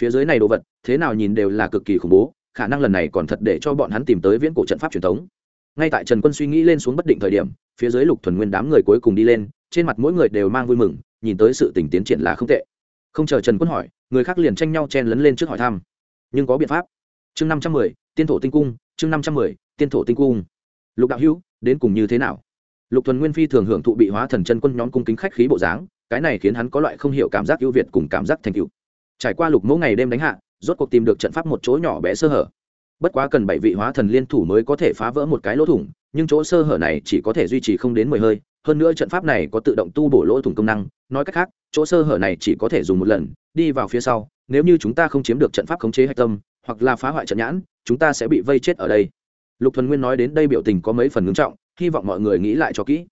Phía dưới này đồ vật, thế nào nhìn đều là cực kỳ khủng bố, khả năng lần này còn thật để cho bọn hắn tìm tới viễn cổ trận pháp truyền thống ngay tại trần quân suy nghĩ lên xuống bất định thời điểm, phía dưới lục thuần nguyên đám người cuối cùng đi lên, trên mặt mỗi người đều mang vui mừng, nhìn tới sự tình tiến triển là không tệ. Không chờ trần quân hỏi, người khác liền tranh nhau chen lấn lên trước hỏi thăm. Nhưng có biện pháp. Chương năm trăm mười, tiên thổ tinh cung, chương năm trăm mười, tiên thổ tinh cung. Lục đạo hữu, đến cùng như thế nào? Lục thuần nguyên phi thường hưởng thụ bị hóa thần chân quân nhóm cung kính khách khí bộ dáng, cái này khiến hắn có loại không hiểu cảm giác ưu việt cùng cảm giác thành cựu trải qua lục mẫu ngày đêm đánh hạ, rốt cuộc tìm được trận pháp một chỗ nhỏ bé sơ hở bất quá cần bảy vị hóa thần liên thủ mới có thể phá vỡ một cái lỗ thủng, nhưng chỗ sơ hở này chỉ có thể duy trì không đến mười hơi, hơn nữa trận pháp này có tự động tu bổ lỗ thủng công năng, nói cách khác, chỗ sơ hở này chỉ có thể dùng một lần, đi vào phía sau, nếu như chúng ta không chiếm được trận pháp khống chế hạch tâm, hoặc là phá hoại trận nhãn, chúng ta sẽ bị vây chết ở đây. Lục thuần nguyên nói đến đây biểu tình có mấy phần ngưng trọng, hy vọng mọi người nghĩ lại cho kỹ.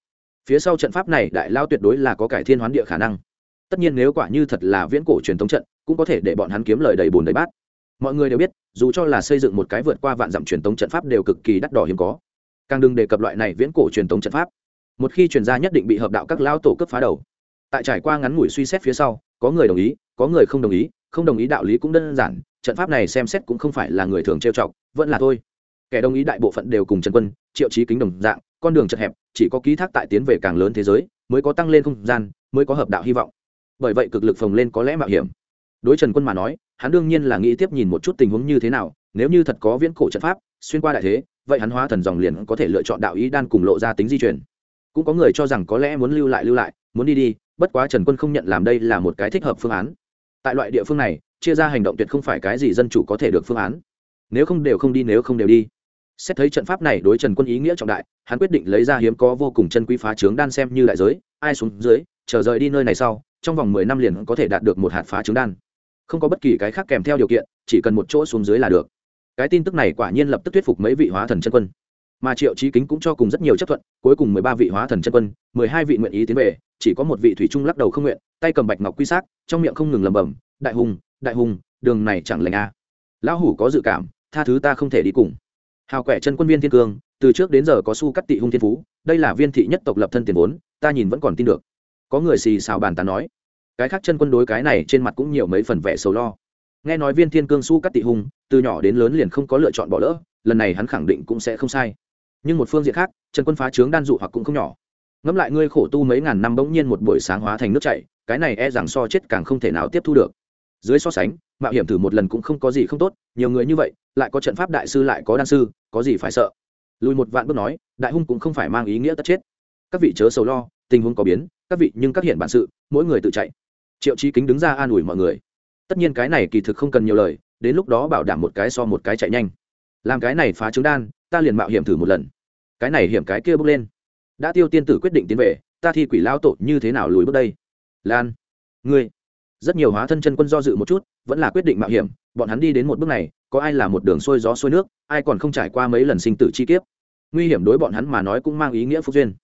Phía sau trận pháp này đại lao tuyệt đối là có cải thiên hoán địa khả năng. Tất nhiên nếu quả như thật là viễn cổ truyền thống trận, cũng có thể để bọn hắn kiếm lời đầy bùn đầy bát mọi người đều biết, dù cho là xây dựng một cái vượt qua vạn dặm truyền thống trận pháp đều cực kỳ đắt đỏ hiếm có. Càng đừng đề cập loại này viễn cổ truyền thống trận pháp. Một khi truyền ra nhất định bị hợp đạo các lao tổ cấp phá đầu. Tại trải qua ngắn ngủi suy xét phía sau, có người đồng ý, có người không đồng ý, không đồng ý đạo lý cũng đơn giản, trận pháp này xem xét cũng không phải là người thường trêu chọc, vẫn là thôi. Kẻ đồng ý đại bộ phận đều cùng trần quân, triệu chí kính đồng dạng, con đường chật hẹp, chỉ có ký thác tại tiến về càng lớn thế giới, mới có tăng lên không gian, mới có hợp đạo hy vọng. Bởi vậy cực lực phồng lên có lẽ mạo hiểm. Đối trần quân mà nói hắn đương nhiên là nghĩ tiếp nhìn một chút tình huống như thế nào, nếu như thật có viễn cổ trận pháp, xuyên qua đại thế, vậy hắn hóa thần dòng liền có thể lựa chọn đạo ý đan cùng lộ ra tính di chuyển cũng có người cho rằng có lẽ muốn lưu lại lưu lại, muốn đi đi, bất quá trần quân không nhận làm đây là một cái thích hợp phương án. Tại loại địa phương này, chia ra hành động tuyệt không phải cái gì dân chủ có thể được phương án. Nếu không đều không đi, nếu không đều đi. Xét thấy trận pháp này đối trần quân ý nghĩa trọng đại, hắn quyết định lấy ra hiếm có vô cùng chân quý phá trướng đan xem như đại giới, ai xuống dưới, chờ rời đi nơi này sau, trong vòng mười năm liền có thể đạt được một hạt phá trứng đan không có bất kỳ cái khác kèm theo điều kiện, chỉ cần một chỗ xuống dưới là được. Cái tin tức này quả nhiên lập tức thuyết phục mấy vị hóa thần chân quân. Mà triệu trí kính cũng cho cùng rất nhiều chấp thuận, cuối cùng mười ba vị hóa thần chân quân, mười hai vị nguyện ý tiến về, chỉ có một vị thủy trung lắc đầu không nguyện, tay cầm bạch ngọc quy xác, trong miệng không ngừng lẩm bẩm, đại hùng đại hùng, đường này chẳng lành a. À. lão hủ có dự cảm, tha thứ ta không thể đi cùng. Hào quẻ chân quân viên thiên cương, từ trước đến giờ có su cắt tị hung thiên phú, đây là viên thị nhất tộc lập thân tiền vốn, ta nhìn vẫn còn tin được. Có người xì xào bàn tán nói cái khác chân quân đối cái này trên mặt cũng nhiều mấy phần vẻ sầu lo. Nghe nói viên thiên cương su cắt tị hung từ nhỏ đến lớn liền không có lựa chọn bỏ lỡ, lần này hắn khẳng định cũng sẽ không sai. Nhưng một phương diện khác, chân quân phá trướng đan dụ hoặc cũng không nhỏ. Ngẫm lại ngươi khổ tu mấy ngàn năm bỗng nhiên một buổi sáng hóa thành nước chảy, cái này e rằng so chết càng không thể nào tiếp thu được. Dưới so sánh, mạo hiểm thử một lần cũng không có gì không tốt, nhiều người như vậy, lại có trận pháp đại sư lại có đan sư, có gì phải sợ? Lùi một vạn bước nói, đại hung cũng không phải mang ý nghĩa tất chết. Các vị chớ sầu lo, tình huống có biến, các vị nhưng các hiện bản sự, mỗi người tự chạy triệu chí kính đứng ra an ủi mọi người. Tất nhiên cái này kỳ thực không cần nhiều lời, đến lúc đó bảo đảm một cái so một cái chạy nhanh. Làm cái này phá trứng đan, ta liền mạo hiểm thử một lần. Cái này hiểm cái kia bước lên. Đã tiêu tiên tử quyết định tiến về, ta thi quỷ lao tổ như thế nào lùi bước đây? Lan, ngươi, rất nhiều hóa thân chân quân do dự một chút, vẫn là quyết định mạo hiểm, bọn hắn đi đến một bước này, có ai là một đường xuôi gió xuôi nước, ai còn không trải qua mấy lần sinh tử chi kiếp. Nguy hiểm đối bọn hắn mà nói cũng mang ý nghĩa phúc duyên.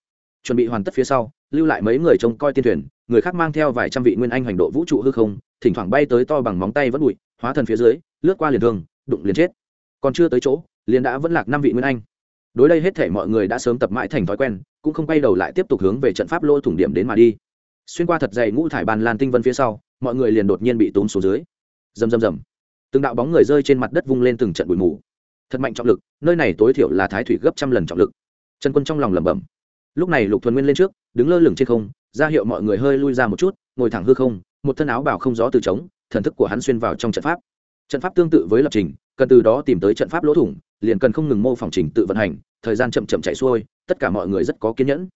Chuẩn bị hoàn tất phía sau, lưu lại mấy người trông coi tiên thuyền người khác mang theo vài trăm vị nguyên anh hành độ vũ trụ hư không, thỉnh thoảng bay tới to bằng móng tay vẫn bụi, hóa thần phía dưới, lướt qua liền thương, đụng liền chết. Còn chưa tới chỗ, liền đã vẫn lạc năm vị nguyên anh. Đối đây hết thể mọi người đã sớm tập mãi thành thói quen, cũng không quay đầu lại tiếp tục hướng về trận pháp lỗ thủng điểm đến mà đi. Xuyên qua thật dày ngũ thải bàn lan tinh vân phía sau, mọi người liền đột nhiên bị tốn xuống dưới. Rầm rầm rầm. Từng đạo bóng người rơi trên mặt đất vung lên từng trận bụi mù. Thật mạnh trọng lực, nơi này tối thiểu là thái thủy gấp trăm lần trọng lực. Trần quân trong lòng lẩm bẩm. Lúc này lục thuần nguyên lên trước, đứng lơ lửng trên không ra hiệu mọi người hơi lui ra một chút ngồi thẳng hư không một thân áo bảo không gió từ trống thần thức của hắn xuyên vào trong trận pháp trận pháp tương tự với lập trình cần từ đó tìm tới trận pháp lỗ thủng liền cần không ngừng mô phỏng trình tự vận hành thời gian chậm chậm chạy xuôi tất cả mọi người rất có kiên nhẫn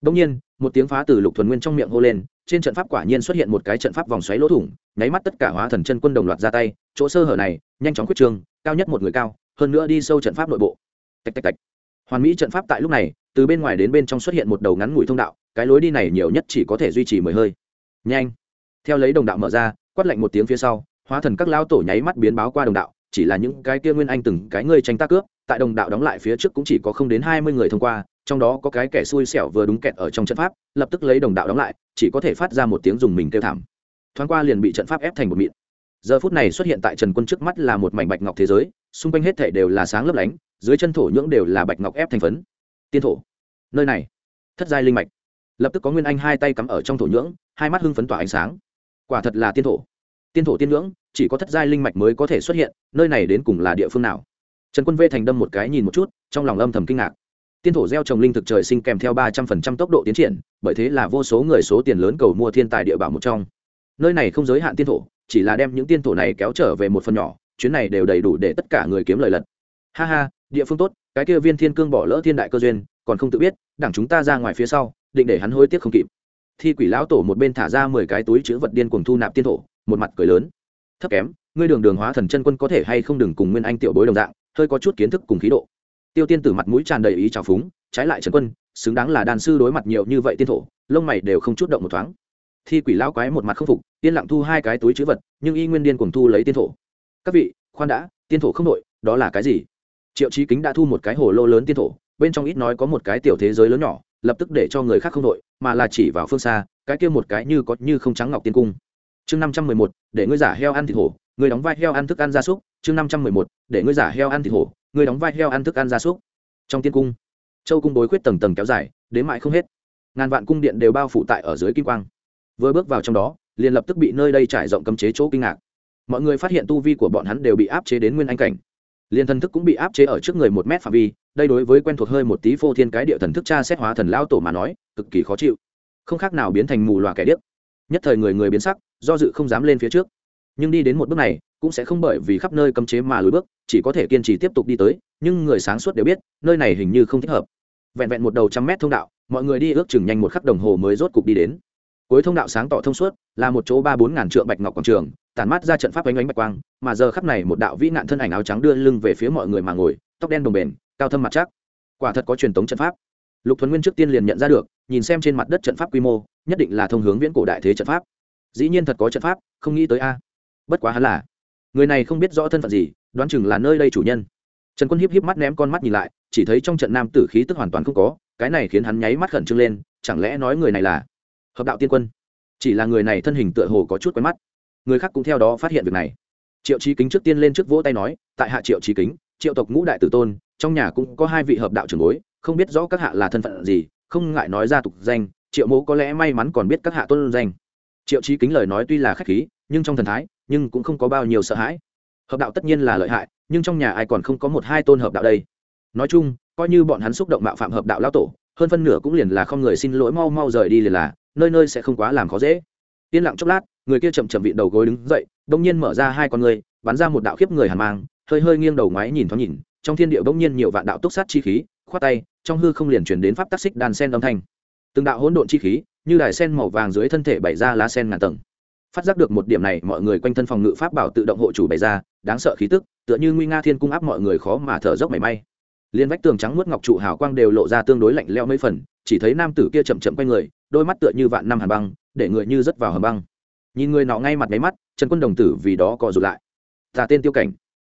Đông nhiên, một tiếng phá từ Lục Thuần Nguyên trong miệng hô lên, trên trận pháp quả nhiên xuất hiện một cái trận pháp vòng xoáy lỗ thủng, nháy mắt tất cả hóa thần chân quân đồng loạt ra tay, chỗ sơ hở này, nhanh chóng quyết trường, cao nhất một người cao, hơn nữa đi sâu trận pháp nội bộ. Tạch tạch tạch. Hoàn mỹ trận pháp tại lúc này, từ bên ngoài đến bên trong xuất hiện một đầu ngắn ngủi thông đạo, cái lối đi này nhiều nhất chỉ có thể duy trì mười hơi. Nhanh. Theo lấy đồng đạo mở ra, quát lạnh một tiếng phía sau, hóa thần các lao tổ nháy mắt biến báo qua đồng đạo, chỉ là những cái kia nguyên anh từng cái người tranh tác cướp, tại đồng đạo đóng lại phía trước cũng chỉ có không đến hai mươi người thông qua, trong đó có cái kẻ xui xẻo vừa đúng kẹt ở trong trận pháp lập tức lấy đồng đạo đóng lại chỉ có thể phát ra một tiếng dùng mình kêu thảm. Thoáng qua liền bị trận pháp ép thành một mịn. Giờ phút này xuất hiện tại trần quân trước mắt là một mảnh bạch ngọc thế giới xung quanh hết thể đều là sáng lấp lánh dưới chân thổ nhưỡng đều là bạch ngọc ép thành phấn. Tiên thổ. Nơi này. Thất giai linh mạch lập tức có nguyên anh hai tay cắm ở trong thổ nhưỡng, hai mắt hưng phấn tỏa ánh sáng. Quả thật là tiên thổ. Tiên thổ tiên nhưỡng, chỉ có thất giai linh mạch mới có thể xuất hiện, nơi này đến cùng là địa phương nào? Trần quân vê thành đâm một cái nhìn một chút, trong lòng âm thầm kinh ngạc. Tiên thổ gieo trồng linh thực trời sinh kèm theo ba trăm phần trăm tốc độ tiến triển, bởi thế là vô số người số tiền lớn cầu mua thiên tài địa bảo một trong. Nơi này không giới hạn tiên thổ, chỉ là đem những tiên thổ này kéo trở về một phần nhỏ, chuyến này đều đầy đủ để tất cả người kiếm lời lật. Ha ha, địa phương tốt, cái kia viên thiên cương bỏ lỡ thiên đại cơ duyên, còn không tự biết đảng chúng ta ra ngoài phía sau định để hắn hối tiếc không kịp. Thi quỷ lão tổ một bên thả ra mười cái túi chữ vật điên cuồng thu nạp tiên thổ, một mặt cười lớn. Thấp kém, ngươi đường đường hóa thần chân quân có thể hay không đừng cùng nguyên anh tiểu bối đồng dạng, hơi có chút kiến thức cùng khí độ. Tiêu tiên tử mặt mũi tràn đầy ý trào phúng, trái lại trần quân, xứng đáng là đàn sư đối mặt nhiều như vậy tiên thổ, lông mày đều không chút động một thoáng. Thi quỷ lão quái một mặt không phục, yên lặng thu hai cái túi chữ vật, nhưng y nguyên điên cuồng thu lấy tiên thổ. Các vị, khoan đã, tiên thổ không đội, đó là cái gì? Triệu trí kính đã thu một cái hồ lô lớn tiên thổ, bên trong ít nói có một cái tiểu thế giới lớn nhỏ lập tức để cho người khác không đội, mà là chỉ vào phương xa, cái kia một cái như có như không trắng ngọc tiên cung. Chương năm trăm mười một, để ngươi giả heo ăn thịt hổ người đóng vai heo ăn thức ăn gia súc. Chương năm trăm mười một, để ngươi giả heo ăn thịt hổ người đóng vai heo ăn thức ăn gia súc. Trong tiên cung, châu cung bối khuyết tầng tầng kéo dài, đến mãi không hết. Ngàn vạn cung điện đều bao phủ tại ở dưới kim quang. Vừa bước vào trong đó, liền lập tức bị nơi đây trải rộng cấm chế chỗ kinh ngạc. Mọi người phát hiện tu vi của bọn hắn đều bị áp chế đến nguyên anh cảnh liền thần thức cũng bị áp chế ở trước người một mét phạm vi, đây đối với quen thuộc hơi một tí phô thiên cái địa thần thức cha xét hóa thần lao tổ mà nói, cực kỳ khó chịu. Không khác nào biến thành mù loà kẻ điếc. Nhất thời người người biến sắc, do dự không dám lên phía trước. Nhưng đi đến một bước này, cũng sẽ không bởi vì khắp nơi cấm chế mà lùi bước, chỉ có thể kiên trì tiếp tục đi tới, nhưng người sáng suốt đều biết, nơi này hình như không thích hợp. Vẹn vẹn một đầu trăm mét thông đạo, mọi người đi ước chừng nhanh một khắc đồng hồ mới rốt cục đi đến. Cuối thông đạo sáng tỏ thông suốt, là một chỗ ba bốn ngàn trượng bạch ngọc quảng trường tàn mát ra trận pháp ánh ánh bạch quang, mà giờ khắp này một đạo vĩ nạn thân ảnh áo trắng đưa lưng về phía mọi người mà ngồi, tóc đen đồng bền cao thâm mặt chắc quả thật có truyền thống trận pháp. Lục thuần nguyên trước tiên liền nhận ra được, nhìn xem trên mặt đất trận pháp quy mô, nhất định là thông hướng viễn cổ đại thế trận pháp. Dĩ nhiên thật có trận pháp, không nghĩ tới a. Bất quá hắn là, người này không biết rõ thân phận gì, đoán chừng là nơi đây chủ nhân. Trần quân hiếp hiếp mắt ném con mắt nhìn lại, chỉ thấy trong trận nam tử khí tức hoàn toàn không có, cái này khiến hắn nháy mắt khẩn trương lên, chẳng lẽ nói người này là hợp đạo tiên quân? Chỉ là người này thân hình tựa hồ có chút quen mắt người khác cũng theo đó phát hiện việc này. Triệu trí kính trước tiên lên trước vỗ tay nói, tại hạ triệu trí kính, triệu tộc ngũ đại tử tôn, trong nhà cũng có hai vị hợp đạo trưởng bối, không biết rõ các hạ là thân phận gì, không ngại nói ra tục danh, triệu mẫu có lẽ may mắn còn biết các hạ tôn danh. Triệu trí kính lời nói tuy là khách khí, nhưng trong thần thái, nhưng cũng không có bao nhiêu sợ hãi. Hợp đạo tất nhiên là lợi hại, nhưng trong nhà ai còn không có một hai tôn hợp đạo đây. Nói chung, coi như bọn hắn xúc động mạo phạm hợp đạo lao tổ, hơn phân nửa cũng liền là không người xin lỗi mau mau rời đi liền là, nơi nơi sẽ không quá làm khó dễ. Yên lặng chốc lát người kia chậm chậm vịn đầu gối đứng dậy, đông nhiên mở ra hai con người bắn ra một đạo khiếp người hàn mang, hơi hơi nghiêng đầu ngoái nhìn thoáng nhìn, trong thiên địa bỗng nhiên nhiều vạn đạo túc sát chi khí, khoát tay, trong hư không liền chuyển đến pháp tác xích đàn sen âm thanh. Từng đạo hỗn độn chi khí, như đài sen màu vàng dưới thân thể bày ra lá sen ngàn tầng. Phát giác được một điểm này, mọi người quanh thân phòng ngự pháp bảo tự động hộ chủ bày ra, đáng sợ khí tức, tựa như nguy nga thiên cung áp mọi người khó mà thở dốc mảy may. Liên vách tường trắng nuốt ngọc trụ hào quang đều lộ ra tương đối lạnh leo mấy phần, chỉ thấy nam tử kia chậm chậm quanh người, đôi mắt tựa như vạn năm hàn băng, để người như rớt vào hầm băng nhìn người nọ ngay mặt máy mắt, trần quân đồng tử vì đó co rụt lại. Ta tên tiêu cảnh,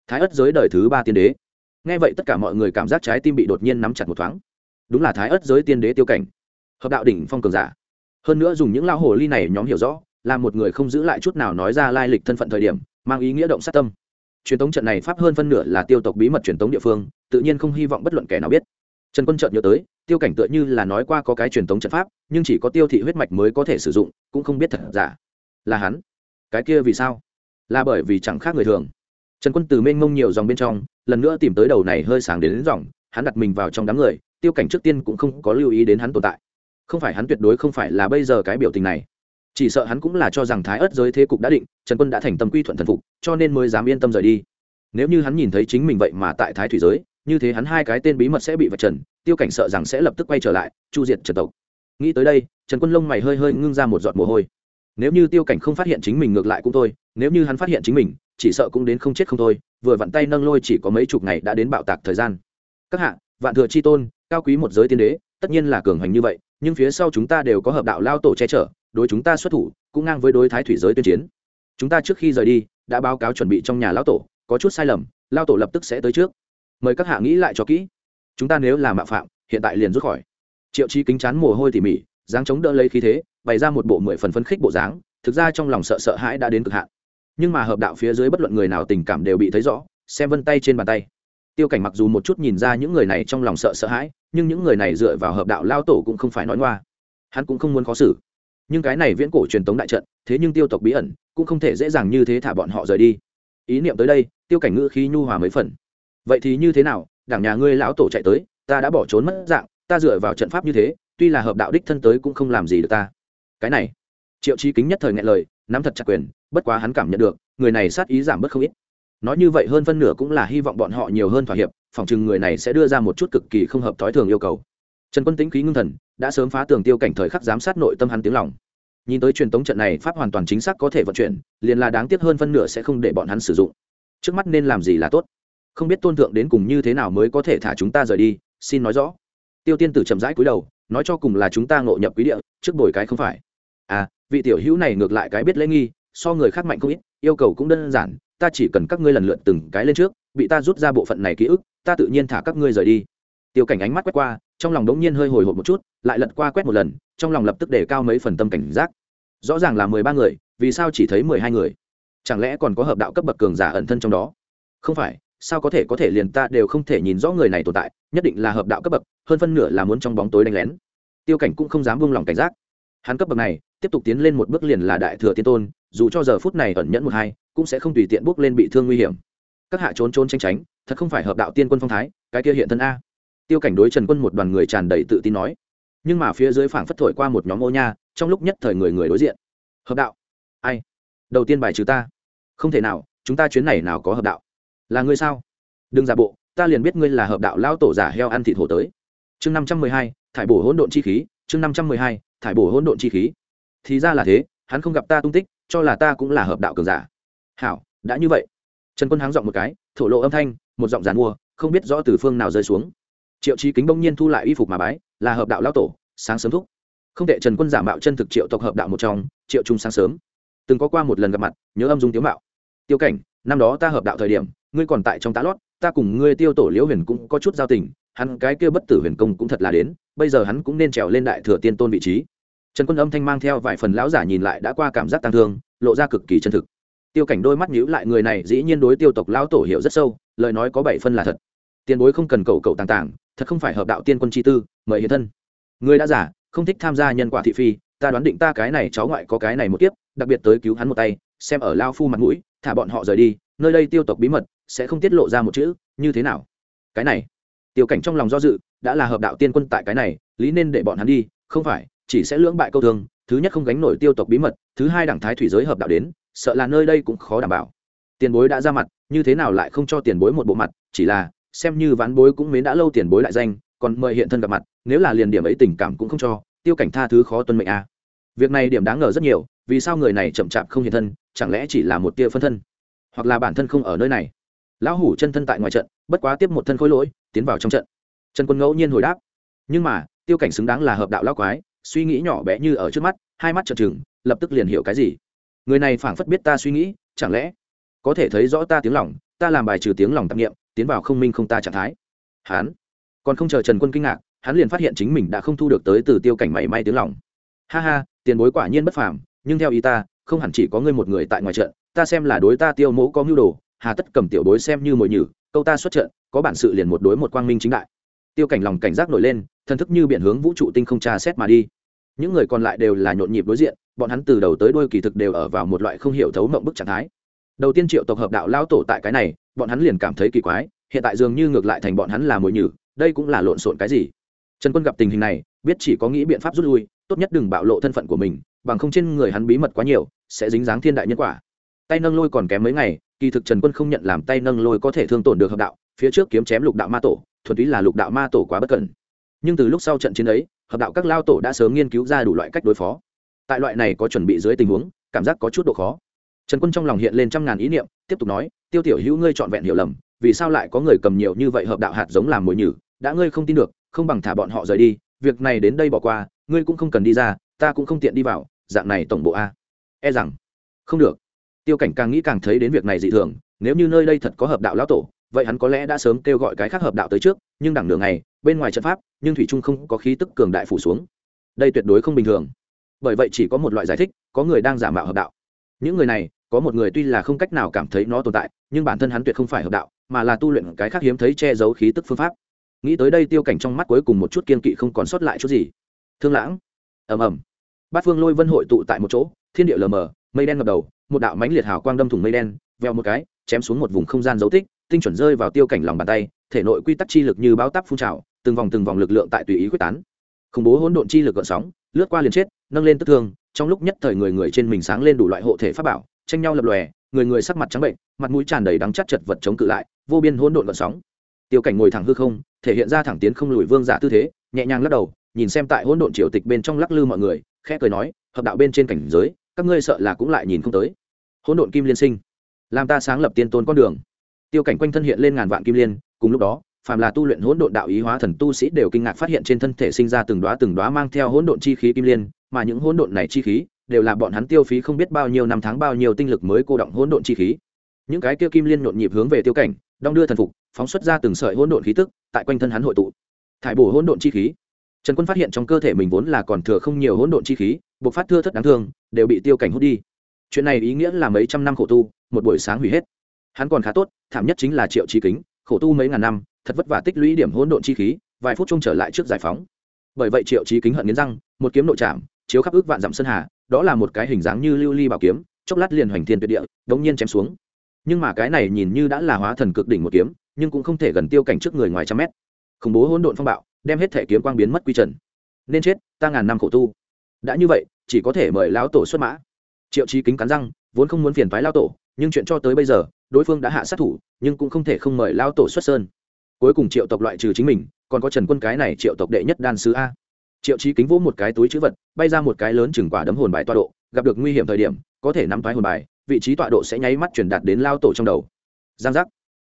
thái ất giới đời thứ ba tiên đế. Nghe vậy tất cả mọi người cảm giác trái tim bị đột nhiên nắm chặt một thoáng. Đúng là thái ất giới tiên đế tiêu cảnh, hợp đạo đỉnh phong cường giả. Hơn nữa dùng những lao hồ ly này nhóm hiểu rõ, là một người không giữ lại chút nào nói ra lai lịch thân phận thời điểm, mang ý nghĩa động sát tâm. Truyền thống trận này pháp hơn phân nửa là tiêu tộc bí mật truyền thống địa phương, tự nhiên không hy vọng bất luận kẻ nào biết. Trần quân chợt nhớ tới, tiêu cảnh tựa như là nói qua có cái truyền thống trận pháp, nhưng chỉ có tiêu thị huyết mạch mới có thể sử dụng, cũng không biết thật giả là hắn. Cái kia vì sao? Là bởi vì chẳng khác người thường. Trần quân từ mênh mông nhiều dòng bên trong lần nữa tìm tới đầu này hơi sáng đến, đến dòng hắn đặt mình vào trong đám người tiêu cảnh trước tiên cũng không có lưu ý đến hắn tồn tại. Không phải hắn tuyệt đối không phải là bây giờ cái biểu tình này. Chỉ sợ hắn cũng là cho rằng thái ớt giới thế cục đã định trần quân đã thành tâm quy thuận thần phục cho nên mới dám yên tâm rời đi. Nếu như hắn nhìn thấy chính mình vậy mà tại thái thủy giới như thế hắn hai cái tên bí mật sẽ bị vạch trần tiêu cảnh sợ rằng sẽ lập tức quay trở lại chu diệt trần tộc. Nghĩ tới đây trần quân lông mày hơi hơi ngưng ra một giọt mồ hôi nếu như tiêu cảnh không phát hiện chính mình ngược lại cũng thôi, nếu như hắn phát hiện chính mình, chỉ sợ cũng đến không chết không thôi, vừa vặn tay nâng lôi chỉ có mấy chục ngày đã đến bạo tạc thời gian. Các hạ, vạn thừa chi tôn, cao quý một giới tiên đế, tất nhiên là cường hành như vậy, nhưng phía sau chúng ta đều có hợp đạo lao tổ che chở, đối chúng ta xuất thủ, cũng ngang với đối thái thủy giới tuyên chiến. Chúng ta trước khi rời đi, đã báo cáo chuẩn bị trong nhà lao tổ, có chút sai lầm, lao tổ lập tức sẽ tới trước. Mời các hạ nghĩ lại cho kỹ. Chúng ta nếu là mạo phạm, hiện tại liền rút khỏi. Triệu chi kính chán mồ hôi tỉ mỉ, dáng chống đỡ lấy khí thế bày ra một bộ mười phần phấn khích bộ dáng, thực ra trong lòng sợ sợ hãi đã đến cực hạn. Nhưng mà hợp đạo phía dưới bất luận người nào tình cảm đều bị thấy rõ, xem vân tay trên bàn tay. Tiêu cảnh mặc dù một chút nhìn ra những người này trong lòng sợ sợ hãi, nhưng những người này dựa vào hợp đạo lao tổ cũng không phải nói ngoa. Hắn cũng không muốn khó xử. Nhưng cái này viễn cổ truyền tống đại trận, thế nhưng tiêu tộc bí ẩn, cũng không thể dễ dàng như thế thả bọn họ rời đi. Ý niệm tới đây, tiêu cảnh ngữ khí nhu hòa mấy phần. Vậy thì như thế nào, đảng nhà ngươi lão tổ chạy tới, ta đã bỏ trốn mất dạng, ta dựa vào trận pháp như thế, tuy là hợp đạo đích thân tới cũng không làm gì được ta cái này, triệu trí kính nhất thời ngại lời, nắm thật chặt quyền, bất quá hắn cảm nhận được, người này sát ý giảm bớt không ít. Nói như vậy hơn phân nửa cũng là hy vọng bọn họ nhiều hơn thỏa hiệp, phỏng chừng người này sẽ đưa ra một chút cực kỳ không hợp thói thường yêu cầu. Trần quân tính khí ngưng thần, đã sớm phá tường tiêu cảnh thời khắc giám sát nội tâm hắn tiếng lòng. Nhìn tới truyền tống trận này, pháp hoàn toàn chính xác có thể vận chuyển, liền là đáng tiếc hơn phân nửa sẽ không để bọn hắn sử dụng. Trước mắt nên làm gì là tốt? Không biết tôn thượng đến cùng như thế nào mới có thể thả chúng ta rời đi, xin nói rõ. Tiêu tiên tử chậm rãi cúi đầu, nói cho cùng là chúng ta ngộ nhập quý địa, trước bồi cái không phải à vị tiểu hữu này ngược lại cái biết lễ nghi, so người khác mạnh không ít, yêu cầu cũng đơn giản, ta chỉ cần các ngươi lần lượt từng cái lên trước, bị ta rút ra bộ phận này ký ức, ta tự nhiên thả các ngươi rời đi. Tiêu cảnh ánh mắt quét qua, trong lòng đống nhiên hơi hồi hộp một chút, lại lật qua quét một lần, trong lòng lập tức để cao mấy phần tâm cảnh giác. Rõ ràng là mười ba người, vì sao chỉ thấy mười hai người? Chẳng lẽ còn có hợp đạo cấp bậc cường giả ẩn thân trong đó? Không phải, sao có thể có thể liền ta đều không thể nhìn rõ người này tồn tại, nhất định là hợp đạo cấp bậc, hơn phân nửa là muốn trong bóng tối đánh lén. Tiêu cảnh cũng không dám buông lòng cảnh giác. Hắn cấp bậc này tiếp tục tiến lên một bước liền là đại thừa tiên tôn, dù cho giờ phút này ẩn nhẫn một hai, cũng sẽ không tùy tiện bước lên bị thương nguy hiểm. Các hạ trốn trốn tranh tránh, thật không phải hợp đạo tiên quân phong thái, cái kia hiện thân a. Tiêu cảnh đối trần quân một đoàn người tràn đầy tự tin nói. Nhưng mà phía dưới phảng phất thổi qua một nhóm ô nha, trong lúc nhất thời người người đối diện. Hợp đạo? Ai? Đầu tiên bài trừ ta. Không thể nào, chúng ta chuyến này nào có hợp đạo? Là ngươi sao? Đừng giả bộ, ta liền biết ngươi là hợp đạo lao tổ giả heo ăn thịt hổ tới. Chương năm trăm mười hai, thải bổ hỗn độn chi khí, chương năm trăm mười hai, thải bổ hỗn độn chi khí thì ra là thế, hắn không gặp ta tung tích, cho là ta cũng là hợp đạo cường giả. Hảo, đã như vậy. Trần quân háng giọng một cái, thổ lộ âm thanh, một giọng giàn mua, không biết rõ từ phương nào rơi xuống. Triệu trí kính bỗng nhiên thu lại y phục mà bái, là hợp đạo lao tổ, sáng sớm thúc. Không thể trần quân giả mạo chân thực triệu tộc hợp đạo một trong, triệu trung sáng sớm. Từng có qua một lần gặp mặt, nhớ âm dung tiếu mạo. Tiêu cảnh, năm đó ta hợp đạo thời điểm, ngươi còn tại trong tá lót, ta cùng ngươi tiêu tổ liễu huyền cũng có chút giao tình, hắn cái kia bất tử huyền công cũng thật là đến, bây giờ hắn cũng nên trèo lên đại thừa tiên tôn vị trí trần quân âm thanh mang theo vài phần lão giả nhìn lại đã qua cảm giác tăng thương, lộ ra cực kỳ chân thực. Tiêu cảnh đôi mắt nhíu lại, người này dĩ nhiên đối tiêu tộc lão tổ hiểu rất sâu, lời nói có bảy phân là thật. Tiền bối không cần cầu cầu tàng tàng, thật không phải hợp đạo tiên quân chi tư, mời hiện thân. Người đã giả, không thích tham gia nhân quả thị phi, ta đoán định ta cái này cháu ngoại có cái này một kiếp, đặc biệt tới cứu hắn một tay, xem ở lao phu mặt mũi, thả bọn họ rời đi, nơi đây tiêu tộc bí mật, sẽ không tiết lộ ra một chữ, như thế nào? Cái này, tiêu cảnh trong lòng do dự, đã là hợp đạo tiên quân tại cái này, lý nên để bọn hắn đi, không phải chỉ sẽ lưỡng bại câu thương, thứ nhất không gánh nổi tiêu tộc bí mật, thứ hai đảng thái thủy giới hợp đạo đến, sợ là nơi đây cũng khó đảm bảo. Tiền bối đã ra mặt, như thế nào lại không cho tiền bối một bộ mặt, chỉ là, xem như ván bối cũng mến đã lâu tiền bối lại danh, còn mời hiện thân gặp mặt, nếu là liền điểm ấy tình cảm cũng không cho, tiêu cảnh tha thứ khó tuân mệnh a. À. việc này điểm đáng ngờ rất nhiều, vì sao người này chậm chạp không hiện thân, chẳng lẽ chỉ là một tia phân thân? Hoặc là bản thân không ở nơi này? Lão hủ chân thân tại ngoài trận, bất quá tiếp một thân khối lỗi, tiến vào trong trận. Trần quân ngẫu nhiên hồi đáp. Nhưng mà, tiêu cảnh xứng đáng là hợp đạo lão quái suy nghĩ nhỏ bé như ở trước mắt, hai mắt trợn trừng, lập tức liền hiểu cái gì. Người này phảng phất biết ta suy nghĩ, chẳng lẽ có thể thấy rõ ta tiếng lòng, ta làm bài trừ tiếng lòng tạp nghiệm tiến vào không minh không ta trạng thái. Hắn còn không chờ trần quân kinh ngạc, hắn liền phát hiện chính mình đã không thu được tới từ tiêu cảnh mảy may tiếng lòng. Ha ha, tiền bối quả nhiên bất phàm, nhưng theo ý ta, không hẳn chỉ có ngươi một người tại ngoài trận, ta xem là đối ta tiêu mẫu có mưu đồ, hà tất cầm tiểu bối xem như mồi nhử, câu ta xuất trận, có bản sự liền một đối một quang minh chính đại. Tiêu cảnh lòng cảnh giác nổi lên, thần thức như biển hướng vũ trụ tinh không tra xét mà đi những người còn lại đều là nhộn nhịp đối diện, bọn hắn từ đầu tới đuôi kỳ thực đều ở vào một loại không hiểu thấu mộng bức trạng thái. Đầu tiên triệu tộc hợp đạo lao tổ tại cái này, bọn hắn liền cảm thấy kỳ quái, hiện tại dường như ngược lại thành bọn hắn là mồi nhử, đây cũng là lộn xộn cái gì? Trần quân gặp tình hình này, biết chỉ có nghĩ biện pháp rút lui, tốt nhất đừng bạo lộ thân phận của mình, bằng không trên người hắn bí mật quá nhiều, sẽ dính dáng thiên đại nhân quả. Tay nâng lôi còn kém mấy ngày, kỳ thực trần quân không nhận làm tay nâng lôi có thể thương tổn được hợp đạo, phía trước kiếm chém lục đạo ma tổ, thuần túy là lục đạo ma tổ quá bất cẩn. Nhưng từ lúc sau trận chiến ấy hợp đạo các lao tổ đã sớm nghiên cứu ra đủ loại cách đối phó. Tại loại này có chuẩn bị dưới tình huống, cảm giác có chút độ khó. Trần quân trong lòng hiện lên trăm ngàn ý niệm, tiếp tục nói, tiêu tiểu hữu ngươi trọn vẹn hiểu lầm, vì sao lại có người cầm nhiều như vậy hợp đạo hạt giống làm mồi nhử? Đã ngươi không tin được, không bằng thả bọn họ rời đi, việc này đến đây bỏ qua, ngươi cũng không cần đi ra, ta cũng không tiện đi vào, dạng này tổng bộ a. E rằng, không được. Tiêu cảnh càng nghĩ càng thấy đến việc này dị thường, nếu như nơi đây thật có hợp đạo lão tổ vậy hắn có lẽ đã sớm kêu gọi cái khác hợp đạo tới trước, nhưng đẳng đường này, bên ngoài trận pháp, nhưng thủy trung không có khí tức cường đại phủ xuống. Đây tuyệt đối không bình thường. Bởi vậy chỉ có một loại giải thích, có người đang giả mạo hợp đạo. Những người này, có một người tuy là không cách nào cảm thấy nó tồn tại, nhưng bản thân hắn tuyệt không phải hợp đạo, mà là tu luyện cái khác hiếm thấy che giấu khí tức phương pháp. Nghĩ tới đây tiêu cảnh trong mắt cuối cùng một chút kiên kỵ không còn sót lại chút gì. Thương lãng. Ầm ầm. Bát phương lôi vân hội tụ tại một chỗ, thiên địa lờ mờ, mây đen ngập đầu, một đạo mãnh liệt hào quang đâm thủng mây đen veo một cái, chém xuống một vùng không gian dấu tích tinh chuẩn rơi vào tiêu cảnh lòng bàn tay, thể nội quy tắc chi lực như báo táp phun trào, từng vòng từng vòng lực lượng tại tùy ý quyết tán. Khủng bố hỗn độn chi lực gợn sóng, lướt qua liền chết, nâng lên tức thương, trong lúc nhất thời người người trên mình sáng lên đủ loại hộ thể pháp bảo, tranh nhau lập lòe, người người sắc mặt trắng bệnh, mặt mũi tràn đầy đắng chắc chật vật chống cự lại, vô biên hỗn độn gợn sóng. Tiêu cảnh ngồi thẳng hư không, thể hiện ra thẳng tiến không lùi vương giả tư thế, nhẹ nhàng lắc đầu, nhìn xem tại hỗn độn triều tịch bên trong lắc lư mọi người, khẽ cười nói, hợp đạo bên trên cảnh giới, các ngươi sợ là cũng lại nhìn không tới. Hỗn độn kim liên sinh, làm ta sáng lập tiên tôn con đường tiêu cảnh quanh thân hiện lên ngàn vạn kim liên, cùng lúc đó, phàm là tu luyện hỗn độn đạo ý hóa thần tu sĩ đều kinh ngạc phát hiện trên thân thể sinh ra từng đóa từng đóa mang theo hỗn độn chi khí kim liên, mà những hỗn độn này chi khí đều là bọn hắn tiêu phí không biết bao nhiêu năm tháng bao nhiêu tinh lực mới cô động hỗn độn chi khí. Những cái kia kim liên nhộn nhịp hướng về tiêu cảnh, đong đưa thần phục, phóng xuất ra từng sợi hỗn độn khí tức, tại quanh thân hắn hội tụ. Thải bổ hỗn độn chi khí. Trần quân phát hiện trong cơ thể mình vốn là còn thừa không nhiều hỗn độn chi khí buộc phát thưa thất đáng thương, đều bị tiêu cảnh hút đi. Chuyện này ý nghĩa là mấy trăm năm khổ tu, một buổi sáng hủy hết hắn còn khá tốt, thảm nhất chính là triệu trí kính, khổ tu mấy ngàn năm, thật vất vả tích lũy điểm hỗn độn chi khí, vài phút chung trở lại trước giải phóng. Bởi vậy triệu trí kính hận nghiến răng, một kiếm nội chạm chiếu khắp ước vạn dặm sơn hà, đó là một cái hình dáng như lưu ly bảo kiếm, chốc lát liền hoành thiên tuyệt địa, đống nhiên chém xuống. Nhưng mà cái này nhìn như đã là hóa thần cực đỉnh một kiếm, nhưng cũng không thể gần tiêu cảnh trước người ngoài trăm mét. Khủng bố hỗn độn phong bạo, đem hết thể kiếm quang biến mất quy trần. Nên chết, ta ngàn năm khổ tu. Đã như vậy, chỉ có thể mời lão tổ xuất mã. Triệu trí kính cắn răng, vốn không muốn phiền phái lão tổ nhưng chuyện cho tới bây giờ, đối phương đã hạ sát thủ, nhưng cũng không thể không mời lao tổ xuất sơn. Cuối cùng triệu tộc loại trừ chính mình, còn có trần quân cái này triệu tộc đệ nhất đan sứ a. Triệu trí kính vỗ một cái túi chữ vật, bay ra một cái lớn chừng quả đấm hồn bài toa độ, gặp được nguy hiểm thời điểm, có thể nắm thoái hồn bài, vị trí tọa độ sẽ nháy mắt truyền đạt đến lao tổ trong đầu. Giang giác.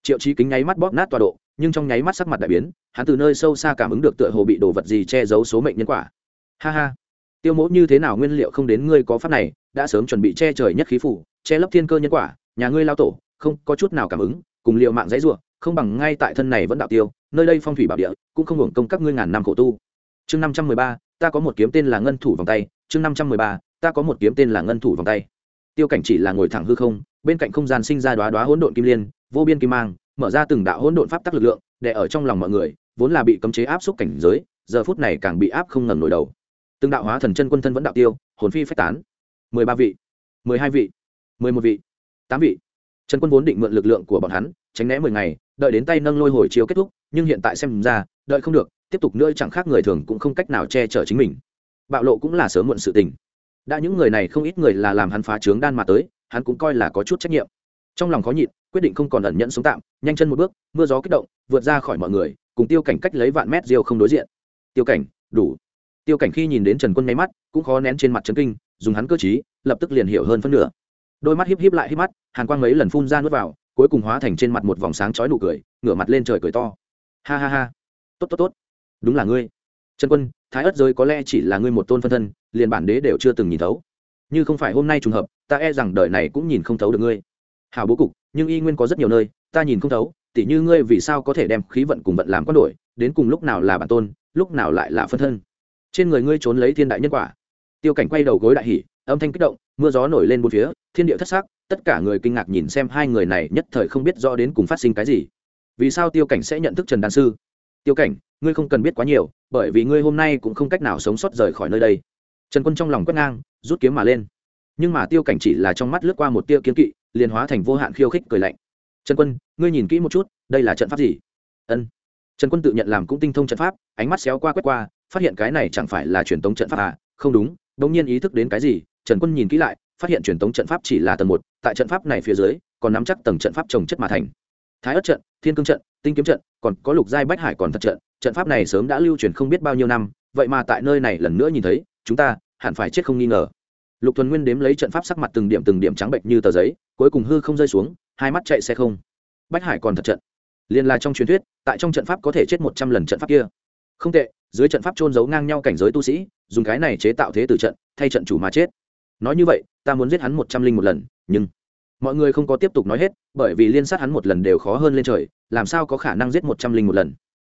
Triệu trí kính nháy mắt bóp nát tọa độ, nhưng trong nháy mắt sắc mặt đại biến, hắn từ nơi sâu xa cảm ứng được tựa hồ bị đồ vật gì che giấu số mệnh nhân quả. Ha ha. Tiêu mẫu như thế nào nguyên liệu không đến ngươi có pháp này, đã sớm chuẩn bị che trời nhất khí phủ che lấp thiên cơ nhân quả, nhà ngươi lao tổ, không có chút nào cảm ứng, cùng liệu mạng dãy ruộng không bằng ngay tại thân này vẫn đạo tiêu, nơi đây phong thủy bảo địa, cũng không hưởng công các ngươi ngàn năm khổ tu. Chương năm trăm mười ba, ta có một kiếm tên là ngân thủ vòng tay. Chương năm trăm mười ba, ta có một kiếm tên là ngân thủ vòng tay. Tiêu cảnh chỉ là ngồi thẳng hư không, bên cạnh không gian sinh ra đoá đoá hỗn độn kim liên, vô biên kim mang, mở ra từng đạo hỗn độn pháp tắc lực lượng, để ở trong lòng mọi người, vốn là bị cấm chế áp xúc cảnh giới, giờ phút này càng bị áp không ngẩng nổi đầu. Từng đạo hóa thần chân quân thân vẫn đạo tiêu, hồn phi phách tán. Mười ba vị. Mười hai vị mười một vị. Tám vị. Trần quân vốn định mượn lực lượng của bọn hắn, tránh né mười ngày, đợi đến tay nâng lôi hồi chiếu kết thúc, nhưng hiện tại xem ra, đợi không được, tiếp tục nữa chẳng khác người thường cũng không cách nào che chở chính mình. Bạo lộ cũng là sớm muộn sự tình. Đã những người này không ít người là làm hắn phá trướng đan mà tới, hắn cũng coi là có chút trách nhiệm. Trong lòng khó nhịn, quyết định không còn ẩn nhẫn sống tạm, nhanh chân một bước, mưa gió kích động, vượt ra khỏi mọi người, cùng tiêu cảnh cách lấy vạn mét diêu không đối diện. Tiêu cảnh, đủ. Tiêu cảnh khi nhìn đến trần quân nháy mắt, cũng khó nén trên mặt trấn kinh, dùng hắn cơ t lập tức liền hiểu hơn phân nửa đôi mắt híp híp lại híp mắt, hàn quang mấy lần phun ra nuốt vào, cuối cùng hóa thành trên mặt một vòng sáng chói nụ cười, ngửa mặt lên trời cười to. Ha ha ha. Tốt tốt tốt. Đúng là ngươi. Trần quân, thái ất giới có lẽ chỉ là ngươi một tôn phân thân, liền bản đế đều chưa từng nhìn thấu. Như không phải hôm nay trùng hợp, ta e rằng đời này cũng nhìn không thấu được ngươi. Hào bố cục, nhưng y nguyên có rất nhiều nơi, ta nhìn không thấu, tỉ như ngươi vì sao có thể đem khí vận cùng vận làm con đổi, đến cùng lúc nào là bản tôn, lúc nào lại là phân thân. Trên người ngươi trốn lấy thiên đại nhân quả. Tiêu cảnh quay đầu gối đại hỉ, âm thanh kích động, mưa gió nổi lên bốn phía thiên địa thất sắc, tất cả người kinh ngạc nhìn xem hai người này nhất thời không biết rõ đến cùng phát sinh cái gì. Vì sao tiêu cảnh sẽ nhận thức trần đan sư? Tiêu cảnh ngươi không cần biết quá nhiều bởi vì ngươi hôm nay cũng không cách nào sống sót rời khỏi nơi đây. Trần quân trong lòng quét ngang rút kiếm mà lên. Nhưng mà tiêu cảnh chỉ là trong mắt lướt qua một tia kiếm kỵ liền hóa thành vô hạn khiêu khích cười lạnh. Trần quân ngươi nhìn kỹ một chút đây là trận pháp gì? Ân. Trần quân tự nhận làm cũng tinh thông trận pháp ánh mắt xéo qua quét qua phát hiện cái này chẳng phải là truyền tống trận pháp à? Không đúng bỗng nhiên ý thức đến cái gì trần quân nhìn kỹ lại phát hiện truyền tống trận pháp chỉ là tầng một, tại trận pháp này phía dưới, còn nắm chắc tầng trận pháp trồng chất mà thành. Thái ất trận, thiên cương trận, tinh kiếm trận, còn có lục giai bách hải còn thật trận trận pháp này sớm đã lưu truyền không biết bao nhiêu năm, vậy mà tại nơi này lần nữa nhìn thấy, chúng ta hẳn phải chết không nghi ngờ. Lục thuần nguyên đếm lấy trận pháp sắc mặt từng điểm từng điểm trắng bệnh như tờ giấy, cuối cùng hư không rơi xuống, hai mắt chạy xe không. Bách hải còn thật trận. Liền là trong truyền thuyết, tại trong trận pháp có thể chết một trăm lần trận pháp kia. Không tệ, dưới trận pháp trôn giấu ngang nhau cảnh giới tu sĩ, dùng cái này chế tạo thế tử trận, thay trận chủ mà chết nói như vậy, ta muốn giết hắn một trăm linh một lần, nhưng mọi người không có tiếp tục nói hết, bởi vì liên sát hắn một lần đều khó hơn lên trời, làm sao có khả năng giết một trăm linh một lần?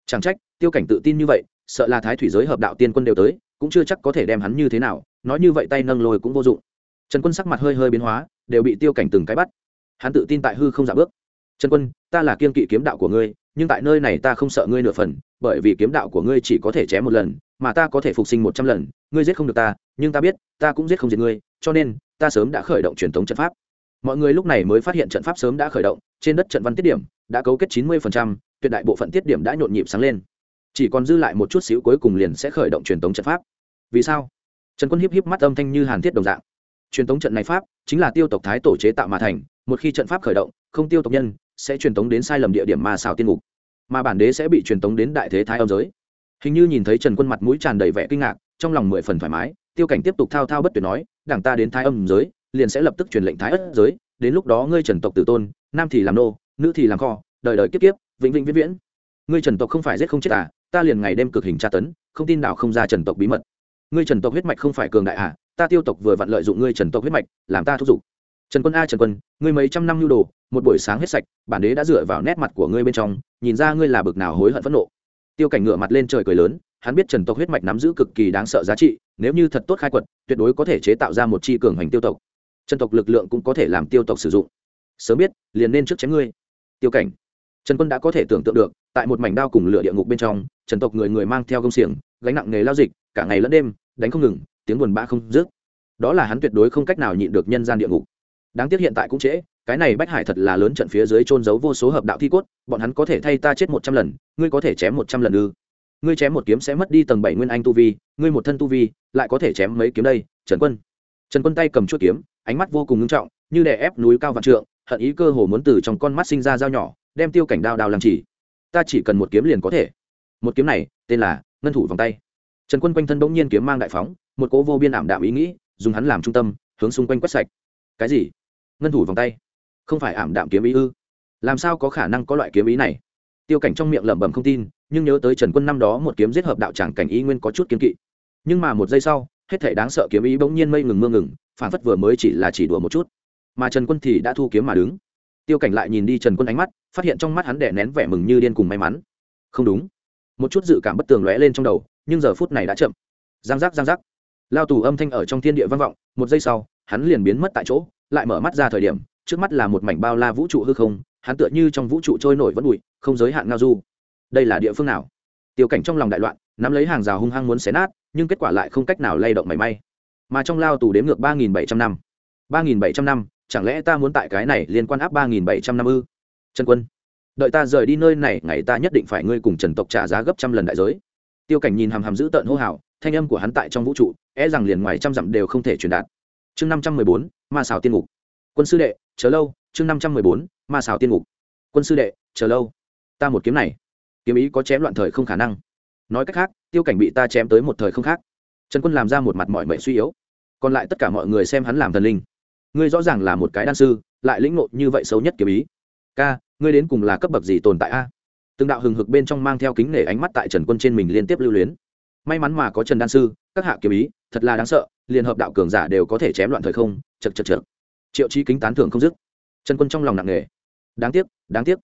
Chẳng trách, tiêu cảnh tự tin như vậy, sợ là thái thủy giới hợp đạo tiên quân đều tới, cũng chưa chắc có thể đem hắn như thế nào, nói như vậy tay nâng lôi cũng vô dụng. Trần quân sắc mặt hơi hơi biến hóa, đều bị tiêu cảnh từng cái bắt. Hắn tự tin tại hư không giả bước. Trần quân, ta là kiên kỵ kiếm đạo của ngươi, nhưng tại nơi này ta không sợ ngươi nửa phần, bởi vì kiếm đạo của ngươi chỉ có thể chém một lần, mà ta có thể phục sinh một trăm lần, ngươi giết không được ta, nhưng ta biết, ta cũng giết không diệt ngươi cho nên, ta sớm đã khởi động truyền thống trận pháp. Mọi người lúc này mới phát hiện trận pháp sớm đã khởi động, trên đất trận văn tiết điểm đã cấu kết chín mươi tuyệt đại bộ phận tiết điểm đã nhộn nhịp sáng lên. Chỉ còn dư lại một chút xíu cuối cùng liền sẽ khởi động truyền thống trận pháp. Vì sao? Trần quân hiếp hiếp mắt âm thanh như hàn thiết đồng dạng. Truyền thống trận này pháp chính là tiêu tộc thái tổ chế tạo mà thành, một khi trận pháp khởi động, không tiêu tộc nhân sẽ truyền tống đến sai lầm địa điểm mà xào tiên ngục, mà bản đế sẽ bị truyền tống đến đại thế thái âm giới. Hình như nhìn thấy trần quân mặt mũi tràn đầy vẻ kinh ngạc, trong lòng mười phần thoải mái tiêu cảnh tiếp tục thao thao bất tuyệt nói, đảng ta đến thái âm giới, liền sẽ lập tức truyền lệnh thái ất giới, đến lúc đó ngươi trần tộc tử tôn, nam thì làm nô, nữ thì làm kho, đời đời kiếp kiếp, vĩnh vĩnh viễn viễn. Ngươi trần tộc không phải giết không chết à ta liền ngày đêm cực hình tra tấn, không tin nào không ra trần tộc bí mật. Ngươi trần tộc huyết mạch không phải cường đại à ta tiêu tộc vừa vặn lợi dụng ngươi trần tộc huyết mạch, làm ta thúc giục. Trần quân a, trần quân, ngươi mấy trăm năm nhu đồ, một buổi sáng hết sạch, bản đế đã dựa vào nét mặt của ngươi bên trong, nhìn ra ngươi là bực nào hối hận phẫn nộ. Tiêu cảnh ngựa mặt lên trời cười lớn, hắn biết trần tộc huyết mạch nắm giữ cực kỳ đáng sợ giá trị nếu như thật tốt khai quật, tuyệt đối có thể chế tạo ra một chi cường hành tiêu tộc. Trần tộc lực lượng cũng có thể làm tiêu tộc sử dụng. Sớm biết, liền nên trước chém ngươi. Tiêu cảnh. Trần quân đã có thể tưởng tượng được, tại một mảnh đao cùng lửa địa ngục bên trong, trần tộc người người mang theo công xiềng, gánh nặng nghề lao dịch, cả ngày lẫn đêm, đánh không ngừng, tiếng buồn bã không dứt. Đó là hắn tuyệt đối không cách nào nhịn được nhân gian địa ngục. Đáng tiếc hiện tại cũng trễ, cái này bách hải thật là lớn trận phía dưới trôn giấu vô số hợp đạo thi cốt, bọn hắn có thể thay ta chết một trăm lần, ngươi có thể chém một trăm lần ư? Ngươi chém một kiếm sẽ mất đi tầng bảy nguyên anh tu vi, ngươi một thân tu vi lại có thể chém mấy kiếm đây, trần quân. Trần quân tay cầm chuỗi kiếm, ánh mắt vô cùng ngưng trọng, như đè ép núi cao vạn trượng, hận ý cơ hồ muốn từ trong con mắt sinh ra dao nhỏ, đem tiêu cảnh đao đao làm chỉ. Ta chỉ cần một kiếm liền có thể. Một kiếm này, tên là ngân thủ vòng tay. Trần quân quanh thân bỗng nhiên kiếm mang đại phóng, một cỗ vô biên ảm đạm ý nghĩ, dùng hắn làm trung tâm, hướng xung quanh quét sạch. Cái gì? Ngân thủ vòng tay. Không phải ảm đạm kiếm ý ư? Làm sao có khả năng có loại kiếm ý này? Tiêu cảnh trong miệng lẩm bẩm không tin nhưng nhớ tới trần quân năm đó một kiếm giết hợp đạo tràng cảnh ý nguyên có chút kiếm kỵ. Nhưng mà một giây sau, hết thể đáng sợ kiếm ý bỗng nhiên mây ngừng mưa ngừng, phản phất vừa mới chỉ là chỉ đùa một chút. Mà trần quân thì đã thu kiếm mà đứng. Tiêu cảnh lại nhìn đi trần quân ánh mắt, phát hiện trong mắt hắn đẻ nén vẻ mừng như điên cùng may mắn. Không đúng. Một chút dự cảm bất tường lóe lên trong đầu, nhưng giờ phút này đã chậm. Giang giác giang giác. Lao tù âm thanh ở trong thiên địa vang vọng, một giây sau, hắn liền biến mất tại chỗ, lại mở mắt ra thời điểm, trước mắt là một mảnh bao la vũ trụ hư không, hắn tựa như trong vũ trụ trôi nổi vẫn bụi, không giới hạn ngao du đây là địa phương nào? Tiêu cảnh trong lòng đại loạn, nắm lấy hàng rào hung hăng muốn xé nát, nhưng kết quả lại không cách nào lay động mảy may. Mà trong lao tù đếm ngược ba nghìn bảy trăm năm. ba nghìn bảy trăm năm, chẳng lẽ ta muốn tại cái này liên quan áp ba nghìn bảy trăm năm ư? Trần quân, đợi ta rời đi nơi này, ngày ta nhất định phải ngươi cùng trần tộc trả giá gấp trăm lần đại giới. Tiêu cảnh nhìn hàm hàm giữ tợn hô hào, thanh âm của hắn tại trong vũ trụ e rằng liền ngoài trăm dặm đều không thể truyền đạt. Chương năm trăm mười bốn, ma xào tiên ngục. Quân sư đệ, chờ lâu, chương năm trăm mười bốn, ma xào tiên ngục. Quân sư đệ, chờ lâu. Ta một kiếm này kiếm ý có chém loạn thời không khả năng. Nói cách khác, tiêu cảnh bị ta chém tới một thời không khác. Trần quân làm ra một mặt mọi mệnh suy yếu. Còn lại tất cả mọi người xem hắn làm thần linh. Ngươi rõ ràng là một cái đan sư, lại lĩnh nộ như vậy xấu nhất kiếm ý. Ca, ngươi đến cùng là cấp bậc gì tồn tại a? Từng đạo hừng hực bên trong mang theo kính nể ánh mắt tại trần quân trên mình liên tiếp lưu luyến. May mắn mà có trần đan sư, các hạ kiếm ý, thật là đáng sợ liền hợp đạo cường giả đều có thể chém loạn thời không chật chật chật triệu chi kính tán thưởng không dứt. Trần quân trong lòng nặng nề. Đáng tiếc đáng tiếc.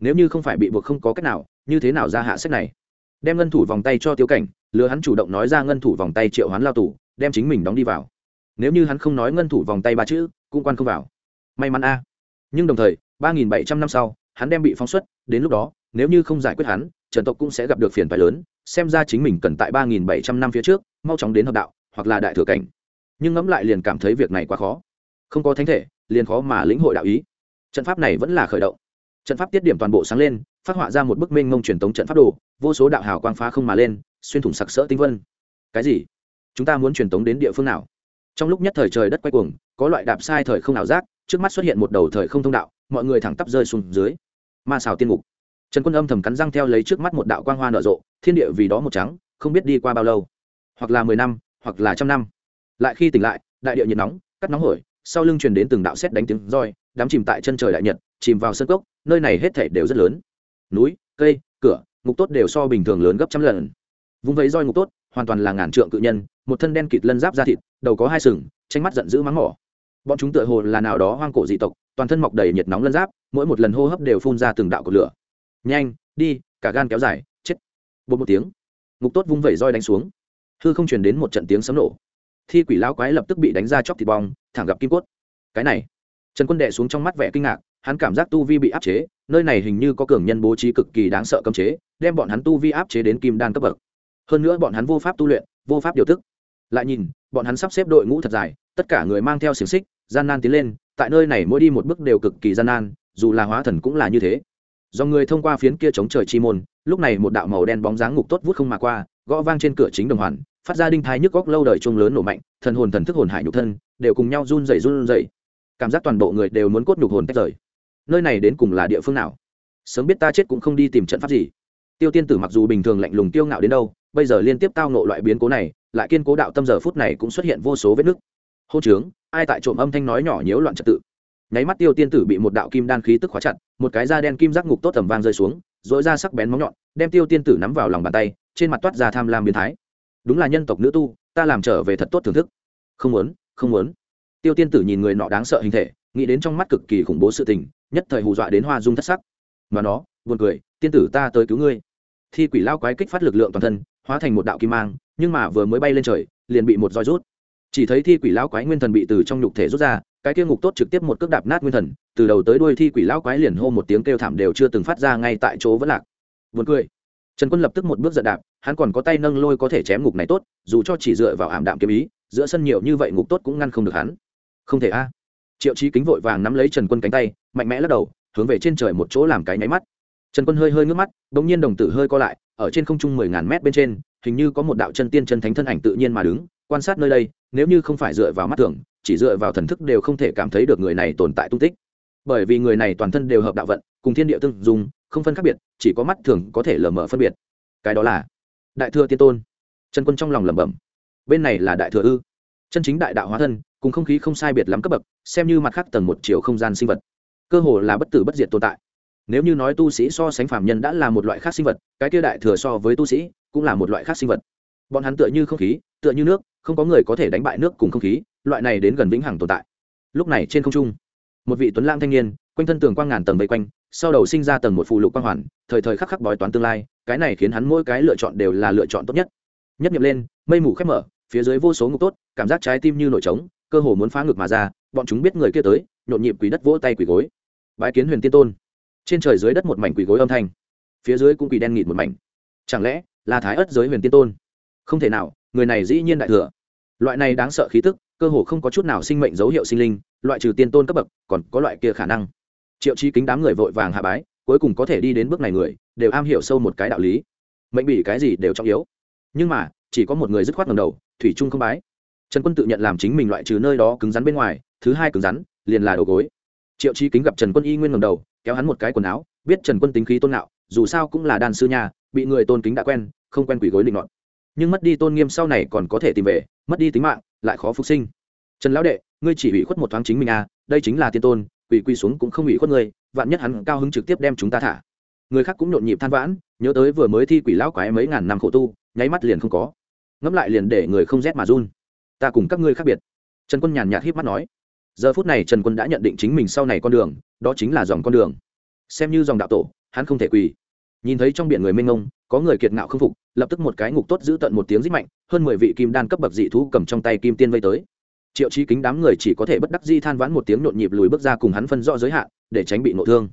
Nếu như không phải bị buộc không có cách nào như thế nào ra hạ sách này? Đem ngân thủ vòng tay cho tiêu cảnh, lừa hắn chủ động nói ra ngân thủ vòng tay triệu hắn lao tù, đem chính mình đóng đi vào. Nếu như hắn không nói ngân thủ vòng tay ba chữ, cũng quan không vào. May mắn a. Nhưng đồng thời, ba nghìn bảy trăm năm sau, hắn đem bị phóng xuất, đến lúc đó, nếu như không giải quyết hắn, trần tộc cũng sẽ gặp được phiền phái lớn, xem ra chính mình cần tại ba nghìn bảy trăm năm phía trước, mau chóng đến hợp đạo, hoặc là đại thừa cảnh. Nhưng ngẫm lại liền cảm thấy việc này quá khó. Không có thánh thể, liền khó mà lĩnh hội đạo ý. Trận pháp này vẫn là khởi động. Trận pháp tiết điểm toàn bộ sáng lên phát họa ra một bức minh mông truyền tống trận pháp đồ, vô số đạo hào quang phá không mà lên, xuyên thủng sặc sỡ tinh vân. Cái gì? Chúng ta muốn truyền tống đến địa phương nào? Trong lúc nhất thời trời đất quay cuồng, có loại đạp sai thời không ảo giác, trước mắt xuất hiện một đầu thời không thông đạo, mọi người thẳng tắp rơi xuống dưới. Ma xào tiên ngục. Trần quân âm thầm cắn răng theo lấy trước mắt một đạo quang hoa nở rộ, thiên địa vì đó một trắng, không biết đi qua bao lâu. Hoặc là mười năm, hoặc là trăm năm. Lại khi tỉnh lại, đại địa nhiệt nóng, cắt nóng hổi, sau lưng truyền đến từng đạo xét đánh tiếng roi, đám chìm tại chân trời đại nhật, chìm vào sân cốc, nơi này hết thể đều rất lớn núi, cây, cửa, ngục tốt đều so bình thường lớn gấp trăm lần. Vung vẫy roi ngục tốt, hoàn toàn là ngàn trượng cự nhân, một thân đen kịt lân giáp da thịt, đầu có hai sừng tranh mắt giận dữ mắng mỏ. Bọn chúng tựa hồ là nào đó hoang cổ dị tộc, toàn thân mọc đầy nhiệt nóng lân giáp, mỗi một lần hô hấp đều phun ra từng đạo của lửa. Nhanh, đi, cả gan kéo dài, chết. Bột một tiếng, ngục tốt vung vẩy roi đánh xuống. Hư không chuyển đến một trận tiếng sấm nổ. Thi quỷ lao quái lập tức bị đánh ra chóc thịt bong, thẳng gặp kim cốt. Cái này, trần quân đệ xuống trong mắt vẻ kinh ngạc hắn cảm giác tu vi bị áp chế, nơi này hình như có cường nhân bố trí cực kỳ đáng sợ cấm chế, đem bọn hắn tu vi áp chế đến kim đan cấp bậc. Hơn nữa bọn hắn vô pháp tu luyện, vô pháp điều thức lại nhìn, bọn hắn sắp xếp đội ngũ thật dài, tất cả người mang theo xiềng xích, gian nan tiến lên, tại nơi này mỗi đi một bước đều cực kỳ gian nan, dù là hóa thần cũng là như thế. Do người thông qua phiến kia chống trời chi môn, lúc này một đạo màu đen bóng dáng ngục tốt vút không mà qua, gõ vang trên cửa chính đồng hoàn, phát ra đinh thai nhức góc lâu đời chuông lớn nổ mạnh, thần hồn thần thức hồn hải nhục thân, đều cùng nhau run rẩy run rẩy. Cảm giác toàn bộ người đều muốn cốt nhục hồn tách rời nơi này đến cùng là địa phương nào? Sớm biết ta chết cũng không đi tìm trận pháp gì. Tiêu tiên tử mặc dù bình thường lạnh lùng tiêu ngạo đến đâu, bây giờ liên tiếp tao nộ loại biến cố này, lại kiên cố đạo tâm giờ phút này cũng xuất hiện vô số vết nứt. Hô trướng, ai tại trộm âm thanh nói nhỏ nhiễu loạn trật tự. Nháy mắt tiêu tiên tử bị một đạo kim đan khí tức khóa chặt, một cái da đen kim giác ngục tốt tầm vang rơi xuống dỗi ra sắc bén móng nhọn, đem tiêu tiên tử nắm vào lòng bàn tay, trên mặt toát ra tham lam biến thái. Đúng là nhân tộc nữ tu, ta làm trở về thật tốt thưởng thức. Không muốn không muốn. Tiêu tiên tử nhìn người nọ đáng sợ hình thể, nghĩ đến trong mắt cực kỳ khủng bố sự tình nhất thời hù dọa đến hoa dung thất sắc. Mà nó, buồn cười, tiên tử ta tới cứu ngươi. Thi quỷ lao quái kích phát lực lượng toàn thân, hóa thành một đạo kim mang, nhưng mà vừa mới bay lên trời, liền bị một roi rút. Chỉ thấy thi quỷ lao quái nguyên thần bị từ trong nhục thể rút ra, cái kia ngục tốt trực tiếp một cước đạp nát nguyên thần, từ đầu tới đuôi thi quỷ lão quái liền hô một tiếng kêu thảm đều chưa từng phát ra ngay tại chỗ vẫn lạc. Buồn cười. Trần quân lập tức một bước giận đạp, hắn còn có tay nâng lôi có thể chém ngục này tốt, dù cho chỉ dựa vào ảm đạm kiếm ý, giữa sân nhiều như vậy ngục tốt cũng ngăn không được hắn. Không thể a triệu chí kính vội vàng nắm lấy trần quân cánh tay, mạnh mẽ lắc đầu, hướng về trên trời một chỗ làm cái nháy mắt. Trần quân hơi hơi ngước mắt đ ỗ n g nhiên đồng tử hơi co lại, ở trên không trung mười ngàn mét bên trên, hình như có một đạo chân tiên chân thánh thân ảnh tự nhiên mà đứng, quan sát nơi đây, nếu như không phải dựa vào mắt thường, chỉ dựa vào thần thức đều không thể cảm thấy được người này tồn tại tung tích. Bởi vì người này toàn thân đều hợp đạo vận, cùng thiên địa tương dùng không phân khác biệt, chỉ có mắt thường có thể lờ mờ phân biệt. Cái đó là đại thừa tiên tôn. Trần quân trong lòng lẩm bẩm. Bên này là đại thừa ư chân chính đại đạo hóa thân, cùng không khí không sai biệt lắm cấp bậc, xem như mặt khác tầng một chiều không gian sinh vật. Cơ hồ là bất tử bất diệt tồn tại. Nếu như nói tu sĩ so sánh phạm nhân đã là một loại khác sinh vật, cái kia đại thừa so với tu sĩ cũng là một loại khác sinh vật. Bọn hắn tựa như không khí, tựa như nước, không có người có thể đánh bại nước cùng không khí, loại này đến gần vĩnh hằng tồn tại. Lúc này trên không trung, một vị tuấn lang thanh niên, quanh thân tường quang ngàn tầng vây quanh, sau đầu sinh ra tầng một phụ lục quang hoàn, thời thời khắc khắc bói toán tương lai, cái này khiến hắn mỗi cái lựa chọn đều là lựa chọn tốt nhất. Nhất nghiệm lên, mây mù khép mở phía dưới vô số ngục tốt, cảm giác trái tim như nổi trống, cơ hồ muốn phá ngực mà ra, bọn chúng biết người kia tới, nhộn nhịp quỳ đất vỗ tay quỳ gối. Bái kiến huyền tiên tôn. Trên trời dưới đất một mảnh quỳ gối âm thanh, phía dưới cũng quỳ đen nghịt một mảnh. Chẳng lẽ là thái ất giới huyền tiên tôn? Không thể nào, người này dĩ nhiên đại thừa. Loại này đáng sợ khí tức, cơ hồ không có chút nào sinh mệnh dấu hiệu sinh linh, loại trừ tiên tôn cấp bậc, còn có loại kia khả năng. Triệu chi kính đám người vội vàng hạ bái, cuối cùng có thể đi đến bước này người, đều am hiểu sâu một cái đạo lý. Mệnh bị cái gì đều trọng yếu. Nhưng mà chỉ có một người dứt khoát ngầm đầu, thủy trung không bái. Trần quân tự nhận làm chính mình loại trừ nơi đó cứng rắn bên ngoài, thứ hai cứng rắn, liền là đầu gối. Triệu chi kính gặp trần quân y nguyên ngầm đầu, kéo hắn một cái quần áo, biết trần quân tính khí tôn nạo dù sao cũng là đàn sư nhà bị người tôn kính đã quen, không quen quỷ gối định luận nhưng mất đi tôn nghiêm sau này còn có thể tìm về, mất đi tính mạng, lại khó phục sinh. Trần lão đệ, ngươi chỉ ủy khuất một thoáng chính mình à đây chính là tiên tôn, quỷ quy xuống cũng không ủy khuất ngươi, vạn nhất hắn cao hứng trực tiếp đem chúng ta thả. Người khác cũng nhộn nhịp than vãn, nhớ tới vừa mới thi quỷ lão quái mấy ngàn năm khổ tu nháy mắt liền không có. Ngẫm lại liền để người không rét mà run. Ta cùng các ngươi khác biệt. Trần quân nhàn nhạt híp mắt nói. Giờ phút này trần quân đã nhận định chính mình sau này con đường, đó chính là dòng con đường. Xem như dòng đạo tổ, hắn không thể quỳ. Nhìn thấy trong biển người mênh ông có người kiệt ngạo không phục, lập tức một cái ngục tốt giữ tận một tiếng rít mạnh, hơn mười vị kim đan cấp bậc dị thú cầm trong tay kim tiên vây tới. Triệu chí kính đám người chỉ có thể bất đắc di than vãn một tiếng nhộn nhịp lùi bước ra cùng hắn phân rõ giới hạn, để tránh bị nộ thương.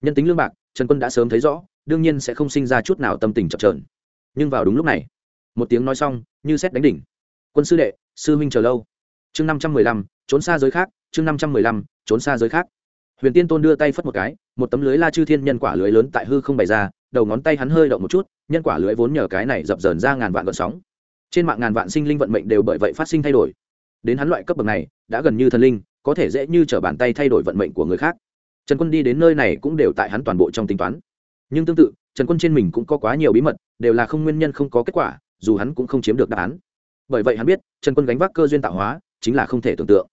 Nhân tính lương bạc, trần quân đã sớm thấy rõ, đương nhiên sẽ không sinh ra chút nào tâm tình chập trờn nhưng vào đúng lúc này, một tiếng nói xong, như xét đánh đỉnh. Quân sư đệ, sư huynh chờ lâu. Chương năm trăm mười lăm, trốn xa giới khác, chương năm trăm mười lăm, trốn xa giới khác. Huyền tiên tôn đưa tay phất một cái, một tấm lưới la chư thiên nhân quả lưới lớn tại hư không bày ra, đầu ngón tay hắn hơi động một chút, nhân quả lưới vốn nhờ cái này dập dờn ra ngàn vạn gợn sóng. Trên mạng ngàn vạn sinh linh vận mệnh đều bởi vậy phát sinh thay đổi. Đến hắn loại cấp bậc này, đã gần như thần linh, có thể dễ như t r ở bàn tay thay đổi vận mệnh của người khác. Trần quân đi đến nơi này cũng đều tại hắn toàn bộ trong tính toán. Nhưng tương tự trần quân trên mình cũng có quá nhiều bí mật, đều là không nguyên nhân không có kết quả, dù hắn cũng không chiếm được đáp án. Bởi vậy hắn biết, trần quân gánh vác cơ duyên tạo hóa, chính là không thể tưởng tượng.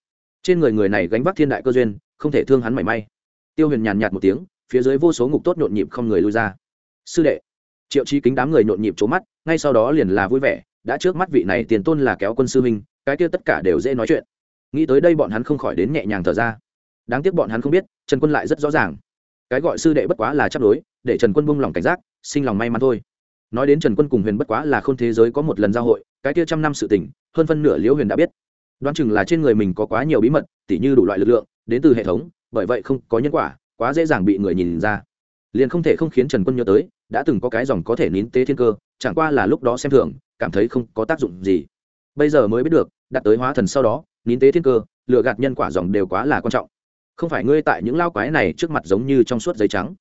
Trên người người này gánh vác thiên đại cơ duyên, không thể thương hắn mảy may. Tiêu huyền nhàn nhạt một tiếng, phía dưới vô số ngục tốt nhộn nhịp không người lui ra. Sư đệ. Triệu chi kính đám người nhộn nhịp trố mắt, ngay sau đó liền là vui vẻ, đã trước mắt vị này tiền tôn là kéo quân sư minh cái kia tất cả đều dễ nói chuyện. Nghĩ tới đây bọn hắn không khỏi đến nhẹ nhàng thở ra. Đáng tiếc bọn hắn không biết, trần quân lại rất rõ ràng. Cái gọi sư đệ bất quá là chấp đối để trần quân buông lòng cảnh giác, sinh lòng may mắn thôi. Nói đến trần quân cùng huyền bất quá là không thế giới có một lần giao hội, cái kia trăm năm sự tình, hơn phân nửa liễu huyền đã biết. Đoán chừng là trên người mình có quá nhiều bí mật, tỉ như đủ loại lực lượng, đến từ hệ thống, bởi vậy không có nhân quả, quá dễ dàng bị người nhìn ra. Liền không thể không khiến trần quân nhớ tới, đã từng có cái dòng có thể nín tế thiên cơ, chẳng qua là lúc đó xem thường, cảm thấy không có tác dụng gì. Bây giờ mới biết được đặt tới hóa thần sau đó, nín tế thiên cơ lựa gạt nhân quả dòng đều quá là quan trọng. Không phải ngươi tại những lao quái này trước mặt giống như trong suốt giấy trắng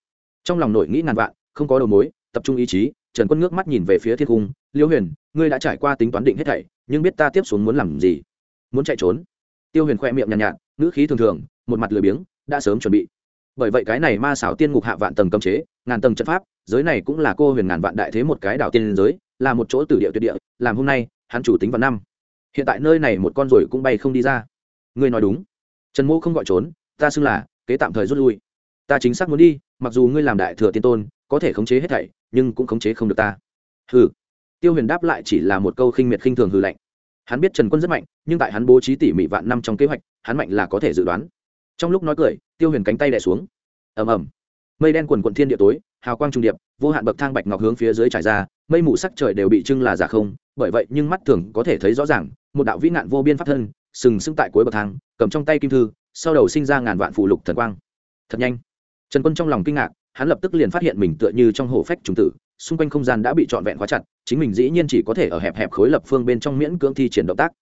trong lòng nổi nghĩ ngàn vạn không có đầu mối tập trung ý chí trần quân ngước mắt nhìn về phía thiên cung. Liêu huyền ngươi đã trải qua tính toán định hết thảy nhưng biết ta tiếp xuống muốn làm gì? Muốn chạy trốn? Tiêu huyền khoe miệng nhàn nhạt, nhạt ngữ khí thường thường một mặt lười biếng đã sớm chuẩn bị. Bởi vậy cái này ma xảo tiên ngục hạ vạn tầng cấm chế ngàn tầng trận pháp giới này cũng là cô huyền ngàn vạn đại thế một cái đảo tiên giới là một chỗ tử địa tuyệt địa làm hôm nay hắn chủ tính vào năm. Hiện tại nơi này một con rồi cũng bay không đi ra. Ngươi nói đúng. Trần mô không gọi trốn ta xưng là kế tạm thời rút lui ta chính xác muốn đi, mặc dù ngươi làm đại thừa tiên tôn, có thể khống chế hết thảy, nhưng cũng khống chế không được ta. Hừ. Tiêu huyền đáp lại chỉ là một câu khinh miệt khinh thường hư lạnh. Hắn biết trần quân rất mạnh, nhưng tại hắn bố trí tỉ mỉ vạn năm trong kế hoạch, hắn mạnh là có thể dự đoán. Trong lúc nói cười, tiêu huyền cánh tay đẻ xuống. Ầm ầm. Mây đen quần quận thiên địa tối, hào quang trung điệp, vô hạn bậc thang bạch ngọc hướng phía dưới trải ra, mây mù sắc trời đều bị trưng là giả không, bởi vậy nhưng mắt thường có thể thấy rõ ràng, một đạo vĩ nạn vô biên pháp thân, sừng sững tại cuối bậc thang, cầm trong tay kim thư, sau đầu sinh ra ngàn vạn phụ lục thần quang. Thật nhanh trần quân trong lòng kinh ngạc, hắn lập tức liền phát hiện mình tựa như trong hồ phách trùng tử, xung quanh không gian đã bị trọn vẹn khóa chặt, chính mình dĩ nhiên chỉ có thể ở hẹp hẹp khối lập phương bên trong miễn cưỡng thi triển động tác.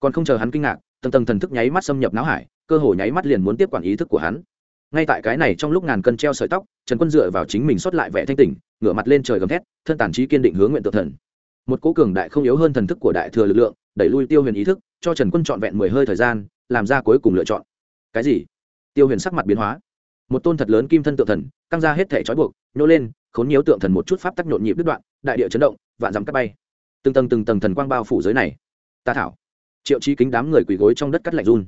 Còn không chờ hắn kinh ngạc, tầng tầng thần thức nháy mắt xâm nhập não hải, cơ hồ nháy mắt liền muốn tiếp quản ý thức của hắn. Ngay tại cái này trong lúc ngàn cân treo sợi tóc, trần quân dựa vào chính mình xuất lại vẻ thanh tỉnh, ngửa mặt lên trời gầm thét, thân tàn trí kiên định hướng nguyện tự thần. Một cố cường đại không yếu hơn thần thức của đại thừa lực lượng, đẩy lui tiêu huyền ý thức, cho trần quân trọn vẹn mười hơi thời gian, làm ra cuối cùng lựa chọn. Cái gì? Tiêu huyền sắc mặt biến hóa một tôn thật lớn kim thân tượng thần, căng ra hết thể trói buộc, nhô lên, khốn nhiễu tượng thần một chút pháp tắc nhộn nhịp đứt đoạn, đại địa chấn động, vạn dắm cắt bay. Từng tầng từng tầng thần quang bao phủ giới này. Ta thảo. Triệu trí kính đám người quỳ gối trong đất cắt lạnh run.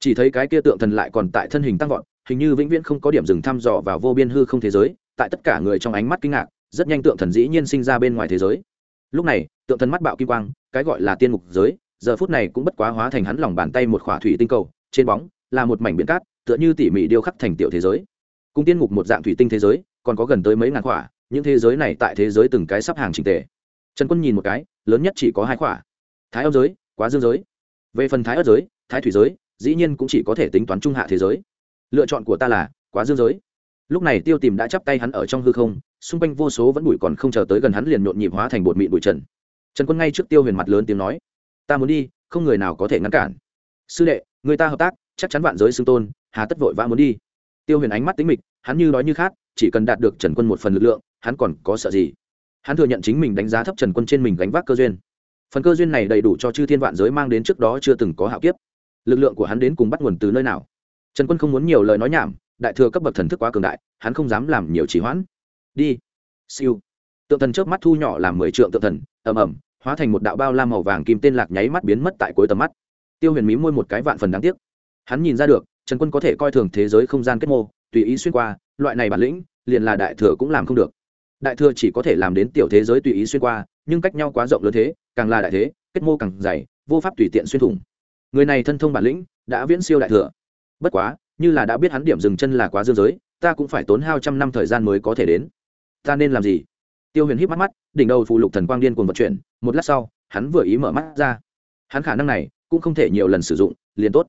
Chỉ thấy cái kia tượng thần lại còn tại thân hình tăng vọt, hình như vĩnh viễn không có điểm dừng thăm dò vào vô biên hư không thế giới, tại tất cả người trong ánh mắt kinh ngạc, rất nhanh tượng thần dĩ nhiên sinh ra bên ngoài thế giới. Lúc này, tượng thần mắt bạo kim quang, cái gọi là tiên mục giới, giờ phút này cũng bất quá hóa thành hắn lòng bàn tay một khỏa thủy tinh cầu, trên bóng là một mảnh biển cát tựa như tỉ mỉ điêu khắc thành tiểu thế giới. Cùng tiên ngục một dạng thủy tinh thế giới, còn có gần tới mấy ngàn khỏa, những thế giới này tại thế giới từng cái sắp hàng trình tề. Trần quân nhìn một cái, lớn nhất chỉ có hai khỏa. Thái âm giới, quá dương giới. Về phần thái ớt giới, thái thủy giới, dĩ nhiên cũng chỉ có thể tính toán trung hạ thế giới. Lựa chọn của ta là quá dương giới. Lúc này tiêu tìm đã chắp tay hắn ở trong hư không, xung quanh vô số vẫn bụi còn không chờ tới gần hắn liền nhộn nhịp hóa thành bột mịn bụi trần. Trần quân ngay trước tiêu huyền mặt lớn tiếng nói, ta muốn đi, không người nào có thể ngăn cản. Sư đệ, người ta hợp tác, chắc chắn vạn giới xưng tôn hà tất vội vã muốn đi. Tiêu huyền ánh mắt tính mịch, hắn như đói như khát chỉ cần đạt được trần quân một phần lực lượng, hắn còn có sợ gì? Hắn thừa nhận chính mình đánh giá thấp trần quân trên mình gánh vác cơ duyên. Phần cơ duyên này đầy đủ cho chư thiên vạn giới mang đến trước đó chưa từng có hạo kiếp. Lực lượng của hắn đến cùng bắt nguồn từ nơi nào? Trần quân không muốn nhiều lời nói nhảm, đại thừa cấp bậc thần thức quá cường đại, hắn không dám làm nhiều chỉ hoãn. Đi. Siêu. Tượng thần trước mắt thu nhỏ làm mười trượng tượng thần, ầm ầm, hóa thành một đạo bao la màu vàng kim tên lạc nháy mắt biến mất tại cuối tầm mắt. Tiêu huyền mí môi một cái vạn phần đáng tiếc. Hắn nhìn ra được trần quân có thể coi thường thế giới không gian kết mô, tùy ý xuyên qua, loại này bản lĩnh, liền là đại thừa cũng làm không được. Đại thừa chỉ có thể làm đến tiểu thế giới tùy ý xuyên qua, nhưng cách nhau quá rộng lớn thế, càng là đại thế, kết mô càng dày, vô pháp tùy tiện xuyên thủng. Người này thân thông bản lĩnh, đã viễn siêu đại thừa. Bất quá, như là đã biết hắn điểm dừng chân là quá dương giới, ta cũng phải tốn hao trăm năm thời gian mới có thể đến. Ta nên làm gì? Tiêu huyền híp mắt mắt, đỉnh đầu phụ lục thần quang điên cuồng vận chuyển, một lát sau, hắn vừa ý mở mắt ra. Hắn khả năng này cũng không thể nhiều lần sử dụng, liền tốt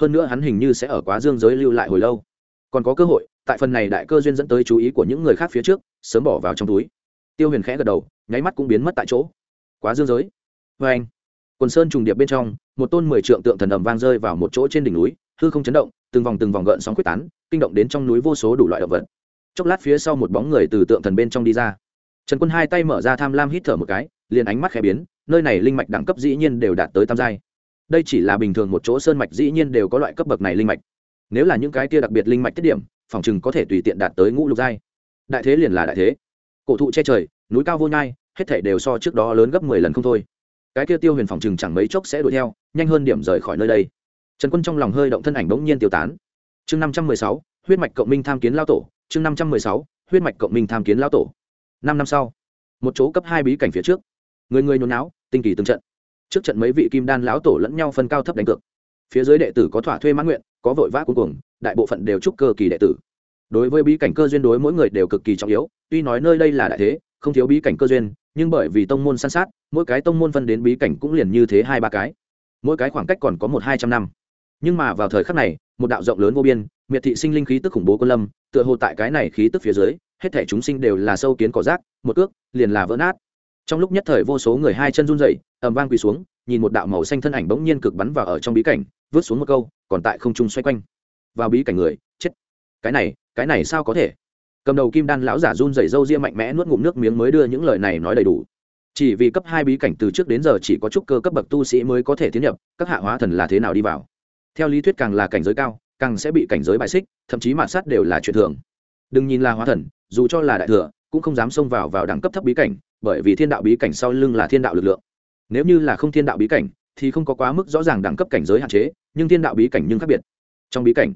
hơn nữa hắn hình như sẽ ở quá dương giới lưu lại hồi lâu. Còn có cơ hội, tại phần này đại cơ duyên dẫn tới chú ý của những người khác phía trước, sớm bỏ vào trong túi. Tiêu huyền khẽ gật đầu, nháy mắt cũng biến mất tại chỗ. Quá dương giới. Vê anh, quần sơn trùng điệp bên trong, một tôn mười trượng tượng thần ầm vang rơi vào một chỗ trên đỉnh núi, hư không chấn động, từng vòng từng vòng gợn sóng quyết tán, kinh động đến trong núi vô số đủ loại động vật. Chốc lát phía sau một bóng người từ tượng thần bên trong đi ra. Trần quân hai tay mở ra tham lam hít thở một cái, liền ánh mắt khẽ biến, nơi này linh mạch đẳng cấp dĩ nhiên đều đạt tới tam giai đây chỉ là bình thường một chỗ sơn mạch dĩ nhiên đều có loại cấp bậc này linh mạch. Nếu là những cái kia đặc biệt linh mạch tiết điểm, phòng chừng có thể tùy tiện đạt tới ngũ lục giai. Đại thế liền là đại thế. Cổ thụ che trời, núi cao vô nhai, hết thể đều so trước đó lớn gấp mười lần không thôi. Cái kia tiêu huyền phòng chừng chẳng mấy chốc sẽ đuổi theo, nhanh hơn điểm rời khỏi nơi đây. Trần quân trong lòng hơi động thân ảnh bỗng nhiên tiêu tán. Chương năm trăm mười sáu, huyết mạch cộng minh tham kiến lao tổ. Chương năm trăm mười sáu, huyết mạch cộng minh tham kiến lao tổ. Năm năm sau, một chỗ cấp hai bí cảnh phía trước. Người người nhốn náo, tinh kỳ từng trận trước trận mấy vị kim đan lão tổ lẫn nhau phân cao thấp đánh cược. Phía dưới đệ tử có thỏa thuê mãn nguyện, có vội vã cuối cùng đại bộ phận đều chúc cơ kỳ đệ tử. Đối với bí cảnh cơ duyên đối mỗi người đều cực kỳ trọng yếu, tuy nói nơi đây là đại thế, không thiếu bí cảnh cơ duyên, nhưng bởi vì tông môn san sát, mỗi cái tông môn phân đến bí cảnh cũng liền như thế hai ba cái. Mỗi cái khoảng cách còn có một hai trăm năm. Nhưng mà vào thời khắc này, một đạo rộng lớn vô biên, miệt thị sinh linh khí tức khủng bố quân lâm, tựa hồ tại cái này khí tức phía dưới, hết thể chúng sinh đều là sâu kiến cỏ rác, một ước liền là vỡ nát. Trong lúc nhất thời vô số người hai chân run rẩy ầm vang quỳ xuống, nhìn một đạo màu xanh thân ảnh bỗng nhiên cực bắn vào ở trong bí cảnh, vứt xuống một câu, còn tại không trung xoay quanh. Vào bí cảnh người, chết. Cái này cái này sao có thể? Cầm đầu kim đan lão giả run rẩy râu ria mạnh mẽ nuốt ngụm nước miếng mới đưa những lời này nói đầy đủ. Chỉ vì cấp hai bí cảnh từ trước đến giờ chỉ có chút cơ cấp bậc tu sĩ mới có thể tiến nhập, các hạ hóa thần là thế nào đi vào? Theo lý thuyết càng là cảnh giới cao, càng sẽ bị cảnh giới bại xích, thậm chí mạn sát đều là chuyện thường. Đừng nhìn là hóa thần, dù cho là đại thừa, cũng không dám xông vào vào đẳng cấp thấp bí cảnh, bởi vì thiên đạo bí cảnh sau lưng là thiên đạo lực lượng nếu như là không thiên đạo bí cảnh, thì không có quá mức rõ ràng đẳng cấp cảnh giới hạn chế, nhưng thiên đạo bí cảnh nhưng khác biệt. Trong bí cảnh,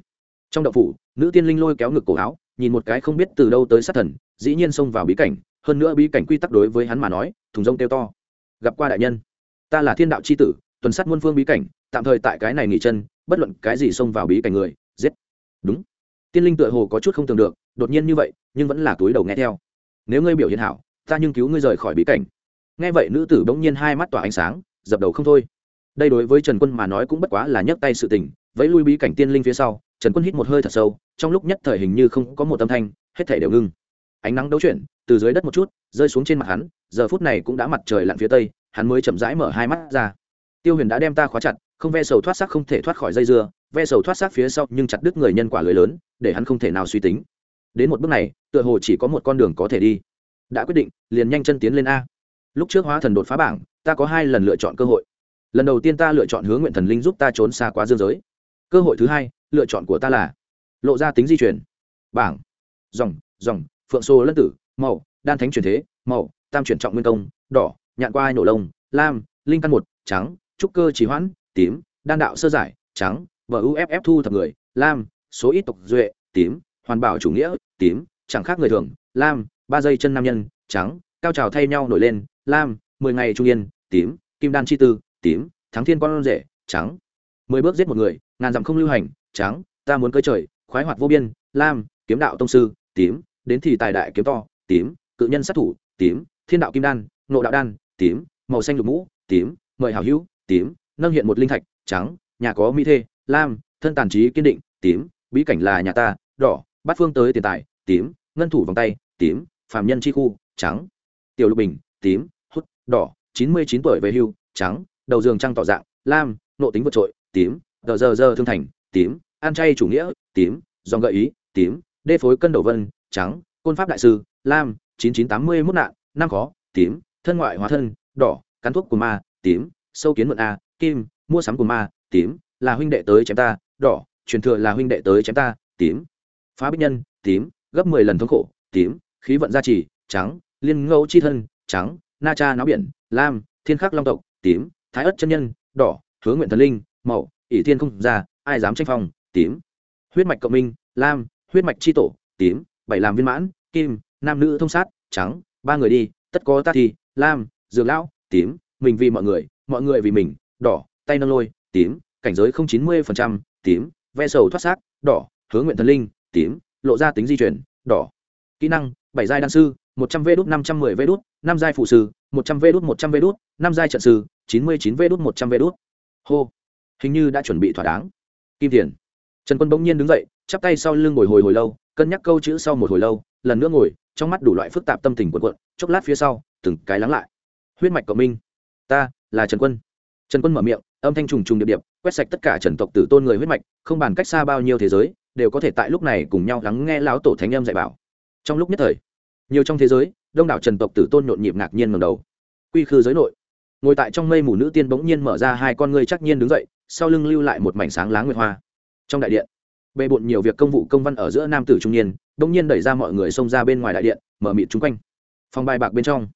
trong đậu phủ, nữ tiên linh lôi kéo ngực cổ áo, nhìn một cái không biết từ đâu tới sát thần, dĩ nhiên xông vào bí cảnh, hơn nữa bí cảnh quy tắc đối với hắn mà nói, thùng rông kêu to. Gặp qua đại nhân, ta là thiên đạo c h i tử, tuần sát muôn phương bí cảnh, tạm thời tại cái này nghỉ chân, bất luận cái gì xông vào bí cảnh người, giết. Đúng. Tiên linh tựa hồ có chút không tưởng được, đột nhiên như vậy, nhưng vẫn là túi đầu nghe theo. Nếu ngươi biểu hiện hảo, ta nhưng cứu ngươi rời khỏi bí cảnh nghe vậy nữ tử bỗng nhiên hai mắt tỏa ánh sáng, dập đầu không thôi. Đây đối với trần quân mà nói cũng bất quá là nhấc tay sự tình, vẫy lui bí cảnh tiên linh phía sau, trần quân hít một hơi thật sâu, trong lúc nhất thời hình như không có một âm thanh, hết thể đều ngưng. Ánh nắng đấu chuyển, từ dưới đất một chút, rơi xuống trên mặt hắn, giờ phút này cũng đã mặt trời lặn phía tây, hắn mới chậm rãi mở hai mắt ra. Tiêu huyền đã đem ta khóa chặt, không ve sầu thoát xác không thể thoát khỏi dây dưa, ve sầu thoát xác phía sau nhưng chặt đứt người nhân quả lưới lớn, để hắn không thể nào suy tính. Đến một bước này, tựa hồ chỉ có một con đường có thể đi. Đã quyết định, liền nhanh chân tiến lên a lúc trước hóa thần đột phá bảng, ta có hai lần lựa chọn cơ hội. Lần đầu tiên ta lựa chọn hướng nguyện thần linh giúp ta trốn xa quá dương giới. Cơ hội thứ hai, lựa chọn của ta là lộ ra tính di chuyển bảng. Dòng dòng, phượng xô lân tử, màu, đan thánh truyền thế, màu, tam chuyển trọng nguyên công, đỏ, nhạn qua ai nổ lông, lam, linh căn một, trắng, trúc cơ trí hoãn, tím, đan đạo sơ giải, trắng và uff thu thập người, lam, số ít tộc duệ, tím, hoàn bảo chủ nghĩa, tím, chẳng khác người thường, lam, ba dây chân nam nhân, trắng cao trào thay nhau nổi lên, lam, mười ngày trung yên, tím, kim đan chi tư, tím, thắng thiên con rể, trắng. Mười bước giết một người, ngàn dặm không lưu hành, trắng, ta muốn cưới trời, khoái hoạt vô biên, lam, kiếm đạo tông sư, tím, đến thì tài đại kiếm to, tím, cự nhân sát thủ, tím, thiên đạo kim đan nộ đạo đan, tím, màu xanh lục mũ, tím, mời hảo hữu, tím, nâng hiện một linh thạch, trắng, nhà có mỹ thê, lam, thân tàn trí kiên định, tím, bí cảnh là nhà ta, đỏ, bát phương tới tiền tài, tím, ngân thủ vòng tay, tím, phàm nhân chi khu, trắng tiểu lục bình, tím, hút, đỏ, chín mươi chín tuổi về hưu, trắng, đầu giường trăng tỏ dạng, lam, nộ tính vượt trội, tím đờ giờ giờ thương thành, tím an chay chủ nghĩa, tím, dòng gợi ý, tím, đê phối cân đầu vân, trắng, côn pháp đại sư, lam, chín chín tám mươi mốt nạn, năm khó, tím, thân ngoại hóa thân, đỏ, cắn thuốc của ma, tím, sâu kiến mượn a, kim, mua sắm của ma, tím, là huynh đệ tới chém ta, đỏ, truyền thừa là huynh đệ tới chém ta, tím, phá bích nhân, tím, gấp mười lần thống khổ, tím, khí vận gia trì, trắng liên ngẫu chi thân, trắng, na cha náo biển, lam, thiên khắc long tộc, tím, thái ất chân nhân, đỏ hướng nguyện thần linh màu ỷ thiên không ra ai dám tranh phong, tím. Huyết mạch cộng minh, lam, huyết mạch c h i tổ, tím, bảy làm viên mãn, kim, nam nữ thông sát, trắng, ba người đi, tất có ta thì, lam, dược lão, tím, mình vì mọi người mọi người vì mình, đỏ, tay nâng lôi, tím, cảnh giới không chín mươi phần trăm, tím, ve sầu thoát xác, đỏ hướng nguyện thần linh, tím, lộ ra tính di chuyển, đỏ. Kỹ năng, bảy giai đan sư một trăm v đút, năm trăm mười v đút, năm giai phụ sư, một trăm v đút, một trăm v đút, năm giai trận sư, chín mươi chín v đút, một trăm v đút. Hô, hình như đã chuẩn bị thỏa đáng. Kim thiền, trần quân bỗng nhiên đứng dậy, chắp tay sau lưng ngồi hồi hồi lâu, cân nhắc câu chữ sau một hồi lâu, lần nữa ngồi, trong mắt đủ loại phức tạp tâm tình quần quận chốc lát phía sau, từng cái lắng lại. Huyết mạch cộng minh. Ta là trần quân. Trần quân mở miệng, âm thanh trùng trùng điệp điệp, quét sạch tất cả trần tộc tử tôn người huyết mạch, không bàn cách xa bao nhiêu thế giới, đều có thể tại lúc này cùng nhau lắng nghe lão tổ thánh âm dạy bảo. Trong lúc nhất thời nhiều trong thế giới, đông đảo trần tộc tử tôn nhộn nhịp ngạc nhiên ngầm đầu. Quy khư giới nội, ngồi tại trong mây mù nữ tiên bỗng nhiên mở ra hai con ngươi chắc nhiên đứng dậy, sau lưng lưu lại một mảnh sáng láng nguyệt hoa. Trong đại điện, bề bộn nhiều việc công vụ công văn ở giữa nam tử trung niên, bỗng nhiên đẩy ra mọi người xông ra bên ngoài đại điện, mở mịt chung quanh. Phòng bài bạc bên trong,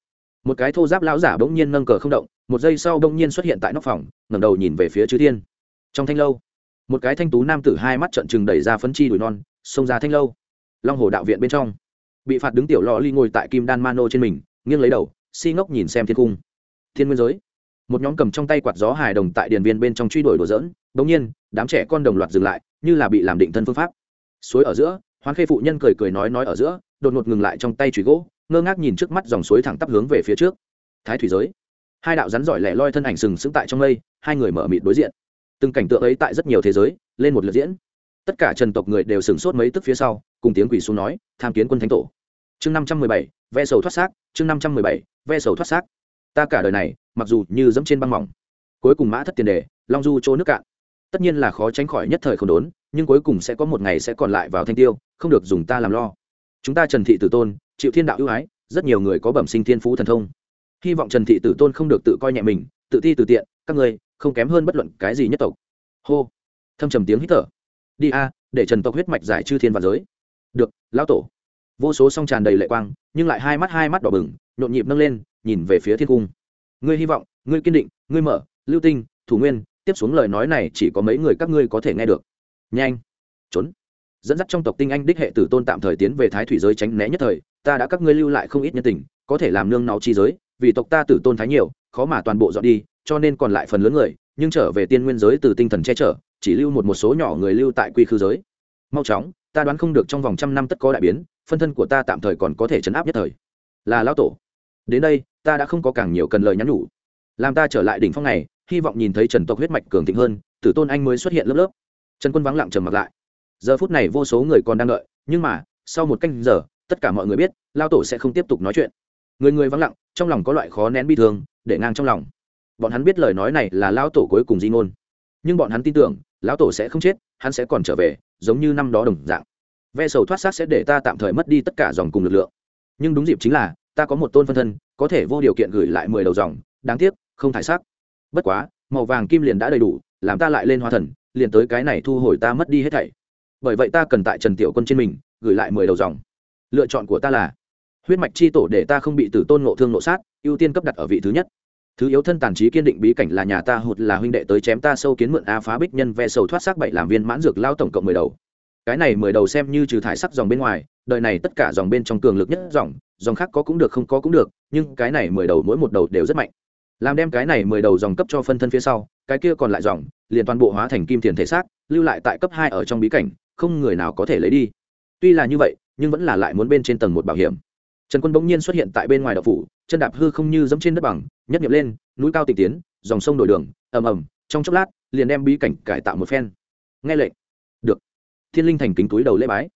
một cái thô giáp lão giả bỗng nhiên nâng cờ không động, một giây sau bỗng nhiên xuất hiện tại nóc phòng, ngẩng đầu nhìn về phía chư thiên. Trong thanh lâu, một cái thanh tú nam tử hai mắt trận chừng đẩy ra phấn chi đùi non, xông ra thanh lâu. Long hồ đạo viện bên trong bị phạt đứng tiểu lò ly ngồi tại kim đan mano trên mình, nghiêng lấy đầu, si ngốc nhìn xem thiên cung thiên nguyên giới. Một nhóm cầm trong tay quạt gió hài đồng tại điền viên bên trong truy đuổi đồ dỡn bỗng nhiên, đám trẻ con đồng loạt dừng lại, như là bị làm định thân phương pháp. Suối ở giữa, hoán khê phụ nhân cười cười nói nói ở giữa, đột ngột ngừng lại trong tay chùy gỗ, ngơ ngác nhìn trước mắt dòng suối thẳng tắp hướng về phía trước. Thái thủy giới. Hai đạo rắn giỏi lẻ loi thân ảnh sừng sững tại trong lây hai người mở mịt đối diện. Từng cảnh tượng ấy tại rất nhiều thế giới, lên một lượt diễn. Tất cả trần tộc người đều sửng sốt mấy tức phía sau, cùng tiếng quỷ xuống nói, tham kiến quân thánh tổ chương năm trăm mười bảy, ve sầu thoát xác, chương năm trăm mười bảy, ve sầu thoát xác. Ta cả đời này, mặc dù như dẫm trên băng mỏng, cuối cùng mã thất tiền đề, long du chỗ nước cạn. Tất nhiên là khó tránh khỏi nhất thời không đốn, nhưng cuối cùng sẽ có một ngày sẽ còn lại vào thanh tiêu, không được dùng ta làm lo. Chúng ta trần thị tử tôn, chịu thiên đạo ưu ái, rất nhiều người có bẩm sinh thiên phú thần thông. Hy vọng trần thị tử tôn không được tự coi nhẹ mình, tự ti tự tiện, các ngươi, không kém hơn bất luận cái gì nhất tộc. Hô. Thâm trầm tiếng hít thở. Đi a, để trần tộc huyết mạch giải chư thiên và giới. Được, lão tổ vô số song tràn đầy lệ quang, nhưng lại hai mắt hai mắt đỏ bừng, nhộn nhịp nâng lên, nhìn về phía thiên cung. Ngươi hy vọng, ngươi kiên định, ngươi mở, lưu tinh, thủ nguyên, tiếp xuống lời nói này chỉ có mấy người các ngươi có thể nghe được. Nhanh, trốn. Dẫn dắt trong tộc tinh anh đích hệ tử tôn tạm thời tiến về thái thủy giới tránh né nhất thời, ta đã các ngươi lưu lại không ít nhân tình, có thể làm nương náu chi giới, vì tộc ta tử tôn thái nhiều, khó mà toàn bộ dọn đi, cho nên còn lại phần lớn người, nhưng trở về tiên nguyên giới từ tinh thần che chở, chỉ lưu một một số nhỏ người lưu tại quy khư giới. Mau chóng, ta đoán không được trong vòng trăm năm tất có đại biến phân thân của ta tạm thời còn có thể chấn áp nhất thời. Là lão tổ. Đến đây, ta đã không có càng nhiều cần lời nhắn nhủ. Làm ta trở lại đỉnh phong này, hy vọng nhìn thấy trần tộc huyết mạch cường thịnh hơn, tử tôn anh mới xuất hiện lớp lớp. Trần quân vắng lặng trầm mặc lại. Giờ phút này vô số người còn đang đợi, nhưng mà, sau một canh giờ, tất cả mọi người biết lao tổ sẽ không tiếp tục nói chuyện. Người người vắng lặng, trong lòng có loại khó nén bi thương, để ngang trong lòng. Bọn hắn biết lời nói này là lao tổ cuối cùng di ngôn. Nhưng bọn hắn tin tưởng, lão tổ sẽ không chết, hắn sẽ còn trở về, giống như năm đó đồng dạng ve sầu thoát xác sẽ để ta tạm thời mất đi tất cả dòng cùng lực lượng. Nhưng đúng dịp chính là, ta có một tôn phân thân, có thể vô điều kiện gửi lại mười đầu dòng, đáng tiếc, không thải xác. Bất quá, màu vàng kim liền đã đầy đủ, làm ta lại lên hóa thần, liền tới cái này thu hồi ta mất đi hết thảy. Bởi vậy ta cần tại trần tiểu quân trên mình, gửi lại mười đầu dòng. Lựa chọn của ta là, huyết mạch chi tổ để ta không bị tử tôn nộ thương nộ sát, ưu tiên cấp đặt ở vị thứ nhất. Thứ yếu thân tàn trí kiên định bí cảnh là nhà ta, hụt là huynh đệ tới chém ta sâu kiến mượn a phá bích nhân, ve sầu thoát xác bảy làm viên mãn dược lao tổng cộng mười đầu cái này mười đầu xem như trừ thải sắc dòng bên ngoài, đời này tất cả dòng bên trong cường lực nhất dòng dòng khác có cũng được, không có cũng được, nhưng cái này mười đầu mỗi một đầu đều rất mạnh. Làm đem cái này mười đầu dòng cấp cho phân thân phía sau, cái kia còn lại dòng, liền toàn bộ hóa thành kim tiền thể xác, lưu lại tại cấp hai ở trong bí cảnh, không người nào có thể lấy đi. Tuy là như vậy, nhưng vẫn là lại muốn bên trên tầng một bảo hiểm. Trần quân bỗng nhiên xuất hiện tại bên ngoài đậu phủ, chân đạp hư không như dẫm trên đất bằng nhất nghiệm lên, núi cao tịch tiến, dòng sông đổi đường, ầm ầm, trong chốc lát, liền đem bí cảnh cải tạo một phen. Nghe lệnh. Được thiên linh thành kính túi đầu lễ bái.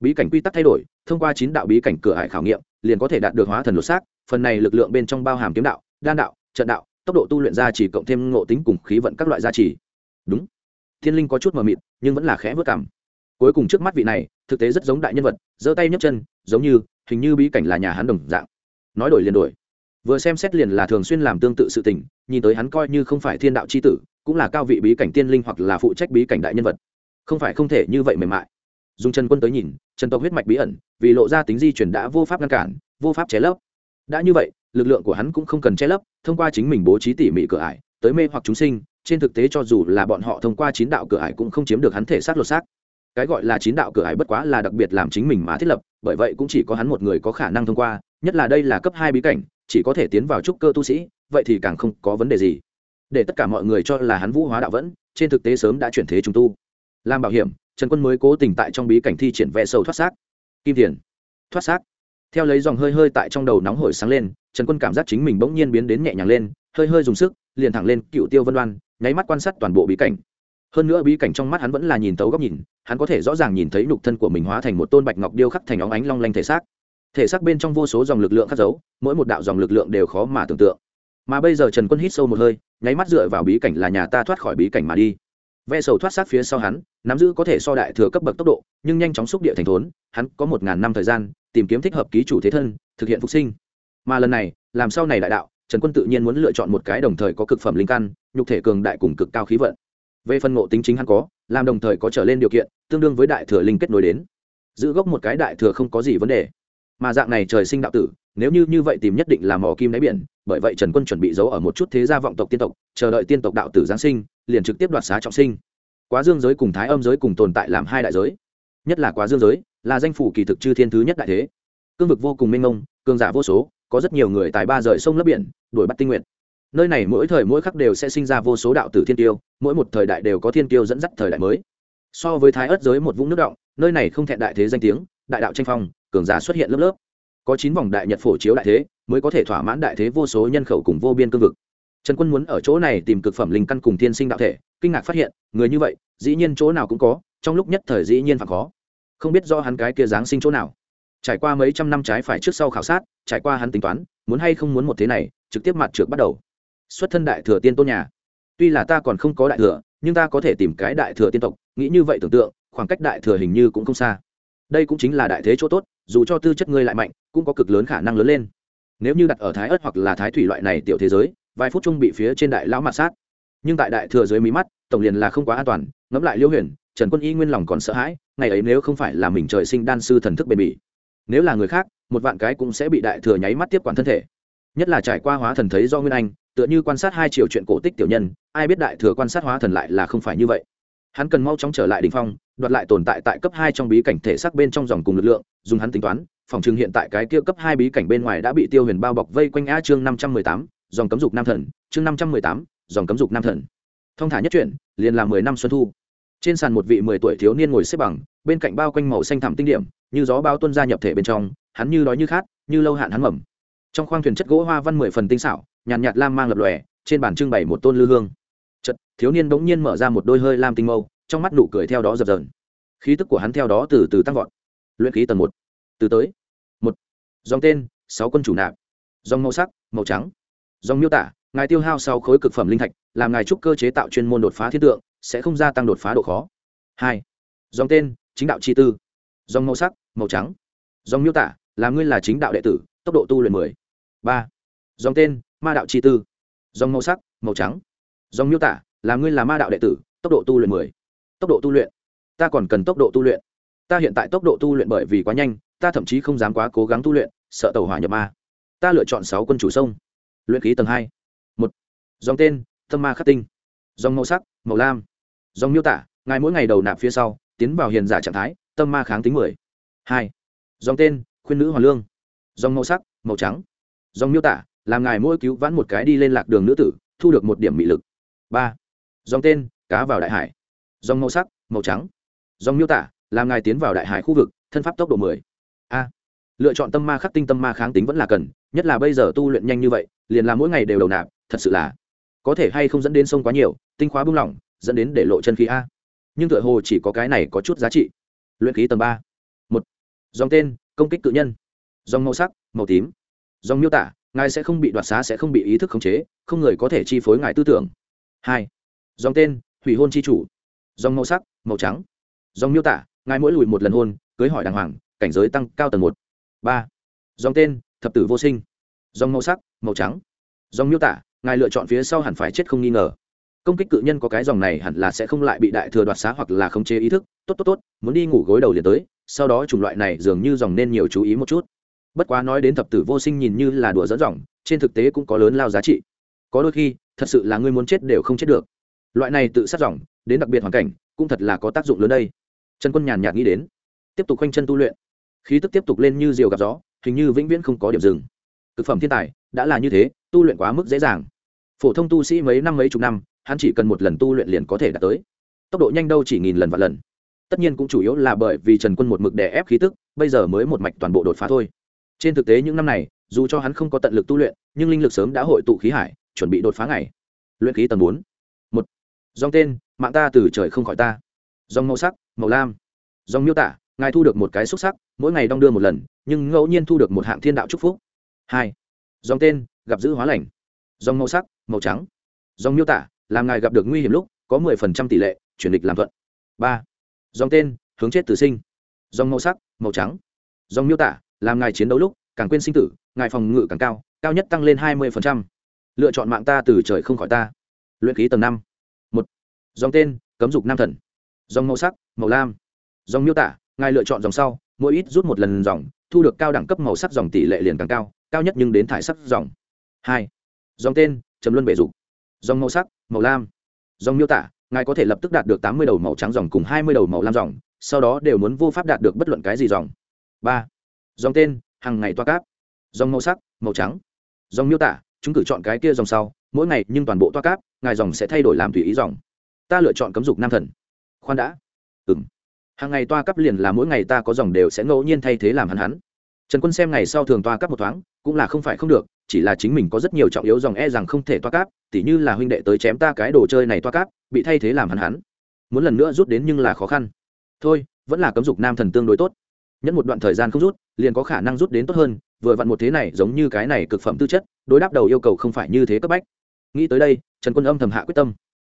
Bí cảnh quy tắc thay đổi, thông qua chín đạo bí cảnh cửa hải khảo nghiệm, liền có thể đạt được hóa thần lột xác, phần này lực lượng bên trong bao hàm kiếm đạo, đan đạo, trận đạo, tốc độ tu luyện gia trì cộng thêm ngộ tính cùng khí vận các loại gia trì. Đúng. Thiên linh có chút mờ mịt, nhưng vẫn là khẽ vớt cảm. Cuối cùng trước mắt vị này, thực tế rất giống đại nhân vật, giơ tay nhấc chân, giống như, hình như bí cảnh là nhà hắn đồng dạng. Nói đổi liền đổi. Vừa xem xét liền là thường xuyên làm tương tự sự tình, nhìn tới hắn coi như không phải thiên đạo c h i tử, cũng là cao vị bí cảnh tiên linh hoặc là phụ trách bí cảnh đại nhân vật không phải không thể như vậy mềm mại. Dùng trần quân tới nhìn trần tộc huyết mạch bí ẩn, vì lộ ra tính di chuyển đã vô pháp ngăn cản, vô pháp che lấp. Đã như vậy, lực lượng của hắn cũng không cần che lấp, thông qua chính mình bố trí tỉ mỉ cửa ải, tới mê hoặc chúng sinh, trên thực tế cho dù là bọn họ thông qua chín đạo cửa ải cũng không chiếm được hắn thể xác lột xác. Cái gọi là chín đạo cửa ải bất quá là đặc biệt làm chính mình mà thiết lập, bởi vậy cũng chỉ có hắn một người có khả năng thông qua, nhất là đây là cấp hai bí cảnh, chỉ có thể tiến vào trúc cơ tu sĩ, vậy thì càng không có vấn đề gì. Để tất cả mọi người cho là hắn vũ hóa đạo vẫn, trên thực tế sớm đã chuyển thế chúng tu làm bảo hiểm, trần quân mới cố tình tại trong bí cảnh thi triển vẽ sâu thoát xác. Kim thiền, thoát xác. Theo lấy dòng hơi hơi tại trong đầu nóng hổi sáng lên, trần quân cảm giác chính mình bỗng nhiên biến đến nhẹ nhàng lên, hơi hơi dùng sức, liền thẳng lên cựu tiêu vân đoan, nháy mắt quan sát toàn bộ bí cảnh. Hơn nữa bí cảnh trong mắt hắn vẫn là nhìn tấu góc nhìn, hắn có thể rõ ràng nhìn thấy nhục thân của mình hóa thành một tôn bạch ngọc điêu khắc thành óng ánh long lanh thể xác. Thể xác bên trong vô số dòng lực lượng khắc dấu, mỗi một đạo dòng lực lượng đều khó mà tưởng tượng. Mà bây giờ trần quân hít sâu một hơi, nháy mắt dựa vào bí cảnh là nhà ta thoát khỏi bí cảnh mà đi. Ve sầu thoát sát phía sau hắn nắm giữ có thể so đại thừa cấp bậc tốc độ, nhưng nhanh chóng xúc địa thành thốn, hắn có một ngàn năm thời gian, tìm kiếm thích hợp ký chủ thế thân, thực hiện phục sinh. Mà lần này, làm sau này đại đạo, trần quân tự nhiên muốn lựa chọn một cái đồng thời có cực phẩm linh căn, nhục thể cường đại cùng cực cao khí vận. Về phân ngộ tính chính hắn có, làm đồng thời có trở lên điều kiện, tương đương với đại thừa linh kết nối đến. Giữ gốc một cái đại thừa không có gì vấn đề. Mà dạng này trời sinh đạo tử, nếu như như vậy tìm nhất định là mỏ kim đáy biển, bởi vậy trần quân chuẩn bị giấu ở một chút thế gia vọng tộc tiên tộc, chờ đợi tiên tộc đạo tử giáng sinh, liền trực tiếp đoạt xá trọng sinh quá dương giới cùng thái âm giới cùng tồn tại làm hai đại giới. Nhất là quá dương giới, là danh phủ kỳ thực chư thiên thứ nhất đại thế. Cương vực vô cùng mênh mông, cường giả vô số, có rất nhiều người tài ba rời sông lấp biển, đuổi bắt tinh nguyện. Nơi này mỗi thời mỗi khắc đều sẽ sinh ra vô số đạo tử thiên tiêu, mỗi một thời đại đều có thiên tiêu dẫn dắt thời đại mới. So với thái ớt giới một vũng nước động, nơi này không thẹn đại thế danh tiếng, đại đạo tranh phong, cường giả xuất hiện lớp lớp. Có chín vòng đại nhật phổ chiếu đại thế, mới có thể thỏa mãn đại thế vô số nhân khẩu cùng vô biên cương vực trần quân muốn ở chỗ này tìm cực phẩm linh căn cùng thiên sinh đạo thể, kinh ngạc phát hiện, người như vậy, dĩ nhiên chỗ nào cũng có, trong lúc nhất thời dĩ nhiên phản khó. Không biết do hắn cái kia giáng sinh chỗ nào. Trải qua mấy trăm năm trái phải trước sau khảo sát, trải qua hắn tính toán, muốn hay không muốn một thế này, trực tiếp mặt trượt bắt đầu. Xuất thân đại thừa tiên tôn nhà. Tuy là ta còn không có đại thừa, nhưng ta có thể tìm cái đại thừa tiên tộc, nghĩ như vậy tưởng tượng, khoảng cách đại thừa hình như cũng không xa. Đây cũng chính là đại thế chỗ tốt, dù cho tư chất ngươi lại mạnh, cũng có cực lớn khả năng lớn lên. Nếu như đặt ở thái ớt hoặc là thái thủy loại này tiểu thế giới vài phút chung bị phía trên đại lão mạt sát. Nhưng tại đại thừa dưới mí mắt, tổng liền là không quá an toàn, ngẫm lại liêu huyền, trần quân y nguyên lòng còn sợ hãi, ngày ấy nếu không phải là mình trời sinh đan sư thần thức bền bỉ, nếu là người khác, một vạn cái cũng sẽ bị đại thừa nháy mắt tiếp quản thân thể. Nhất là trải qua hóa thần thấy do nguyên anh, tựa như quan sát hai triệu chuyện cổ tích tiểu nhân, ai biết đại thừa quan sát hóa thần lại là không phải như vậy. Hắn cần mau chóng trở lại đ ỉ n h phong, đoạt lại tồn tại tại cấp hai trong bí cảnh thể xác bên trong dòng cùng lực lượng, dùng hắn tính toán, phòng trường hiện tại cái kia cấp hai bí cảnh bên ngoài đã bị tiêu huyền bao bọc vây quanh a chương năm trăm mười tám dòng cấm dục nam thần, chương năm trăm mười tám, dòng cấm dục nam thần. Thông thả nhất chuyển liền là mười năm xuân thu. Trên sàn một vị mười tuổi thiếu niên ngồi xếp bằng, bên cạnh bao quanh màu xanh thẳm tinh điểm, như gió bao tuân ra nhập thể bên trong, hắn như đói như khát, như lâu hạn hắn mầm. Trong khoang thuyền chất gỗ hoa văn mười phần tinh xảo, nhàn nhạt lam mang lập lòe, trên bàn trưng bày một tôn lư hương. Chật thiếu niên bỗng nhiên mở ra một đôi hơi lam tinh mâu, trong mắt nụ cười theo đó dập dờn. Khí tức của hắn theo đó từ từ tăng vọt. Luyện khí tầng một. Từ tới. Một. Dòng tên, sáu quân chủ nạp. Dòng màu sắc, màu trắng dòng miêu tả, ngài tiêu hao sau khối cực phẩm linh thạch, làm ngài trúc cơ chế tạo chuyên môn đột phá thiên tượng, sẽ không gia tăng đột phá độ khó. Hai, dòng tên, chính đạo chi tư. Dòng màu sắc, màu trắng. Dòng miêu tả, là ngươi là chính đạo đệ tử, tốc độ tu luyện mười. Ba, dòng tên, ma đạo chi tư. Dòng màu sắc, màu trắng. Dòng miêu tả, là ngươi là ma đạo đệ tử, tốc độ tu luyện mười. Tốc độ tu luyện. Ta còn cần tốc độ tu luyện. Ta hiện tại tốc độ tu luyện bởi vì quá nhanh, ta thậm chí không dám quá cố gắng tu luyện, sợ tàu hỏa nhập ma. Ta lựa chọn sáu quân chủ sông luyện khí tầng hai. Một, dòng tên, tâm ma khắc tinh. Dòng màu sắc, màu lam. Dòng miêu tả, ngài mỗi ngày đầu nạp phía sau, tiến vào hiền giả trạng thái, tâm ma kháng tính mười. Hai, dòng tên, khuyên nữ hoàn lương. Dòng màu sắc, màu trắng. Dòng miêu tả, làm ngài mỗi cứu vãn một cái đi lên lạc đường nữ tử, thu được một điểm mị lực. Ba, dòng tên, cá vào đại hải. Dòng màu sắc, màu trắng. Dòng miêu tả, làm ngài tiến vào đại hải khu vực, thân pháp tốc độ mười lựa chọn tâm ma khắc tinh tâm ma kháng tính vẫn là cần, nhất là bây giờ tu luyện nhanh như vậy, liền là mỗi ngày đều đầu nạp, thật sự là có thể hay không dẫn đến sông quá nhiều, tinh khóa bung lỏng, dẫn đến để lộ chân khí a. Nhưng tựa hồ chỉ có cái này có chút giá trị. Luyện khí tầng ba. Một. Dòng tên, công kích cự nhân. Dòng màu sắc, màu tím. Dòng miêu tả, ngài sẽ không bị đoạt xá sẽ không bị ý thức khống chế, không người có thể chi phối ngài tư tưởng. Hai. Dòng tên, hủy hôn chi chủ. Dòng màu sắc, màu trắng. Dòng miêu tả, ngài mỗi lùi một lần hôn, cưới hỏi đàng hoàng, cảnh giới tăng cao tầng một ba dòng tên thập tử vô sinh dòng màu sắc màu trắng dòng miêu tả ngài lựa chọn phía sau hẳn phải chết không nghi ngờ công kích cự nhân có cái dòng này hẳn là sẽ không lại bị đại thừa đoạt xá hoặc là khống chế ý thức tốt tốt tốt muốn đi ngủ gối đầu liền tới sau đó chủng loại này dường như dòng nên nhiều chú ý một chút bất quá nói đến thập tử vô sinh nhìn như là đùa dẫn dòng trên thực tế cũng có lớn lao giá trị có đôi khi thật sự là ngươi muốn chết đều không chết được loại này tự sát dòng đến đặc biệt hoàn cảnh cũng thật là có tác dụng lớn đây trần quân nhàn nhạt nghĩ đến tiếp tục khoanh chân tu luyện khí tức tiếp tục lên như diều gặp gió, hình như vĩnh viễn không có điểm dừng. Thực phẩm thiên tài, đã là như thế, tu luyện quá mức dễ dàng. Phổ thông tu sĩ mấy năm mấy chục năm, hắn chỉ cần một lần tu luyện liền có thể đạt tới. Tốc độ nhanh đâu chỉ nghìn lần và lần. Tất nhiên cũng chủ yếu là bởi vì trần quân một mực đè ép khí tức, bây giờ mới một mạch toàn bộ đột phá thôi. Trên thực tế những năm này, dù cho hắn không có tận lực tu luyện, nhưng linh lực sớm đã hội tụ khí hải, chuẩn bị đột phá ngày. Luyện khí tầng bốn. Một. Dòng tên, mạng ta từ trời không khỏi ta. Dòng màu sắc, màu lam. Dòng miêu tả ngài thu được một cái xúc sắc, mỗi ngày đong đưa một lần, nhưng ngẫu nhiên thu được một hạng thiên đạo chúc phúc. Hai, dòng tên, gặp giữ hóa lành. Dòng màu sắc, màu trắng. Dòng miêu tả, làm ngài gặp được nguy hiểm lúc, có mười phần trăm tỷ lệ, chuyển địch làm thuận. Ba, dòng tên, hướng chết tử sinh. Dòng màu sắc, màu trắng. Dòng miêu tả, làm ngài chiến đấu lúc, càng quên sinh tử, ngài phòng ngự càng cao cao nhất tăng lên hai mươi phần trăm. Lựa chọn mạng ta từ trời không khỏi ta. Luyện khí tầng năm. Một, dòng tên, cấm dục nam thần. Dòng màu sắc, màu lam. Dòng miêu tả ngài lựa chọn dòng sau, mỗi ít rút một lần dòng, thu được cao đẳng cấp màu sắc dòng tỷ lệ liền càng cao cao nhất nhưng đến thải sắc dòng. Hai. Dòng tên, trầm luân bể dục. Dòng màu sắc, màu lam. Dòng miêu tả, ngài có thể lập tức đạt được tám mươi đầu màu trắng dòng cùng hai mươi đầu màu lam dòng, sau đó đều muốn vô pháp đạt được bất luận cái gì dòng. Ba. Dòng tên hàng ngày toa cáp. Dòng màu sắc, màu trắng. Dòng miêu tả, chúng cử chọn cái kia dòng sau, mỗi ngày nhưng toàn bộ toa cáp, ngài dòng sẽ thay đổi làm tùy ý dòng. Ta lựa chọn cấm dục nam thần. Khoan đã. Ừng hàng ngày toa cấp liền là mỗi ngày ta có dòng đều sẽ ngẫu nhiên thay thế làm hắn hắn. Trần quân xem ngày sau thường toa cấp một thoáng, cũng là không phải không được, chỉ là chính mình có rất nhiều trọng yếu dòng e rằng không thể toa cáp tỉ như là huynh đệ tới chém ta cái đồ chơi này toa cáp bị thay thế làm hắn hắn. Muốn lần nữa rút đến nhưng là khó khăn. Thôi, vẫn là cấm dục nam thần tương đối tốt. Nhất một đoạn thời gian không rút, liền có khả năng rút đến tốt hơn, vừa vặn một thế này giống như cái này cực phẩm tư chất, đối đáp đầu yêu cầu không phải như thế cấp bách. Nghĩ tới đây, trần quân âm thầm hạ quyết tâm.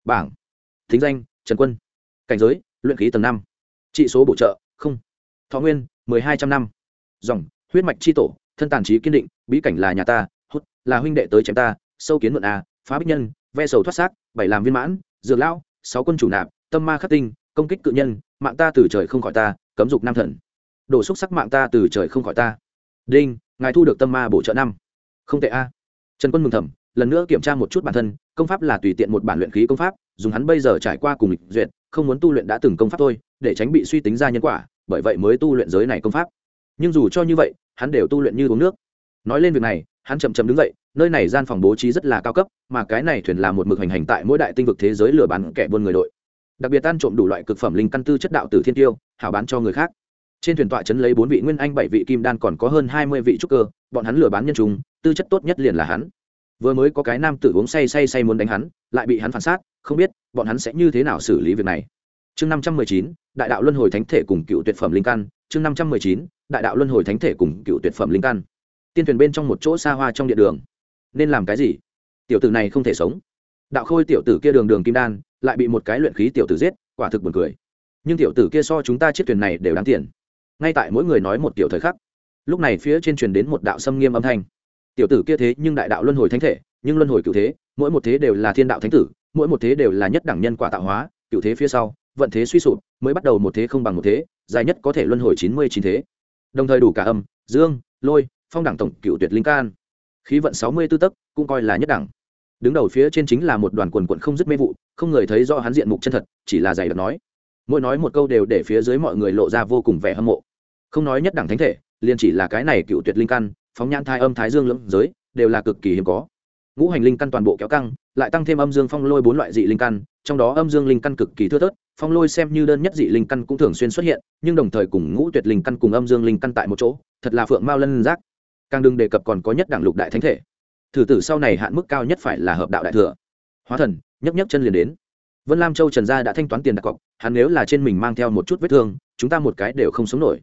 Bảng. Thính danh, trần quân. Cảnh giới, luyện khí tầng năm trị số bổ trợ, không. Thọ nguyên, mười hai trăm năm. Dòng, huyết mạch c h i tổ, thân tàn trí kiên định, bí cảnh là nhà ta, hút, là huynh đệ tới chém ta, sâu kiến mượn a, phá bích nhân, ve sầu thoát xác, bảy làm viên mãn, dược lão, sáu quân chủ nạp, tâm ma khắc tinh, công kích cự nhân, mạng ta từ trời không khỏi ta, cấm dục nam thần. Đổ xúc sắc mạng ta từ trời không khỏi ta. Đinh, ngài thu được tâm ma bổ trợ năm. Không tệ a. Trần quân mừng thầm, lần nữa kiểm tra một chút bản thân, công pháp là tùy tiện một bản luyện khí công pháp, dùng hắn bây giờ trải qua cùng lịch duyệt không muốn tu luyện đã từng công pháp thôi, để tránh bị suy tính ra nhân quả, bởi vậy mới tu luyện giới này công pháp. Nhưng dù cho như vậy, hắn đều tu luyện như uống nước. Nói lên việc này, hắn chậm chầm đứng dậy, nơi này gian phòng bố trí rất là cao cấp, mà cái này thuyền là một mực hành hành tại mỗi đại tinh vực thế giới lừa bán kẻ buôn người đội. Đặc biệt tan trộm đủ loại cực phẩm linh căn tư chất đạo từ thiên tiêu, hảo bán cho người khác. Trên thuyền tọa chấn lấy bốn vị nguyên anh, bảy vị kim đan còn có hơn hai mươi vị trúc cơ, bọn hắn lừa bán nhân chúng, tư chất tốt nhất liền là hắn. Vừa mới có cái nam tử uống say say say muốn đánh hắn, lại bị hắn phản sát, không biết bọn hắn sẽ như thế nào xử lý việc này? Chương năm trăm mười chín, đại đạo luân hồi thánh thể cùng cựu tuyệt phẩm linh căn. Chương năm trăm mười chín, đại đạo luân hồi thánh thể cùng cựu tuyệt phẩm linh căn. Tiên thuyền bên trong một chỗ xa hoa trong địa đường. Nên làm cái gì? Tiểu tử này không thể sống. Đạo khôi tiểu tử kia đường đường kim đan, lại bị một cái luyện khí tiểu tử giết, quả thực buồn cười. Nhưng tiểu tử kia so chúng ta chiếc thuyền này đều đáng tiền. Ngay tại mỗi người nói một tiểu thời khắc, lúc này phía trên truyền đến một đạo xâm nghiêm âm thanh. Tiểu tử kia thế nhưng đại đạo luân hồi thánh thể, nhưng luân hồi cựu thế, mỗi một thế đều là thiên đạo thánh tử mỗi một thế đều là nhất đẳng nhân quả tạo hóa, cựu thế phía sau, vận thế suy sụp, mới bắt đầu một thế không bằng một thế, dài nhất có thể luân hồi chín mươi chín thế. Đồng thời đủ cả âm, dương, lôi, phong đẳng tổng cựu tuyệt linh can. Khí vận sáu mươi tư tấc, cũng coi là nhất đẳng. Đứng đầu phía trên chính là một đoàn quần quận không dứt mê vụ, không người thấy do hắn diện mục chân thật, chỉ là dày đặc nói. Mỗi nói một câu đều để phía dưới mọi người lộ ra vô cùng vẻ hâm mộ. Không nói nhất đẳng thánh thể, liền chỉ là cái này cựu tuyệt linh căn phóng nhãn thai âm thái dương lưỡng giới, đều là cực kỳ hiếm có. Ngũ hành linh căn toàn bộ kéo căng lại tăng thêm âm dương phong lôi bốn loại dị linh căn, trong đó âm dương linh căn cực kỳ thưa thớt, phong lôi xem như đơn nhất dị linh căn cũng thường xuyên xuất hiện, nhưng đồng thời cùng ngũ tuyệt linh căn cùng âm dương linh căn tại một chỗ, thật là phượng mao lân giác. Càng đừng đề cập còn có nhất đẳng lục đại thánh thể. Thử tử sau này hạn mức cao nhất phải là hợp đạo đại thừa. Hóa thần, nhấc nhấc chân liền đến. Vân lam châu trần gia đã thanh toán tiền đặt cọc, hắn nếu là trên mình mang theo một chút vết thương, chúng ta một cái đều không sống nổi.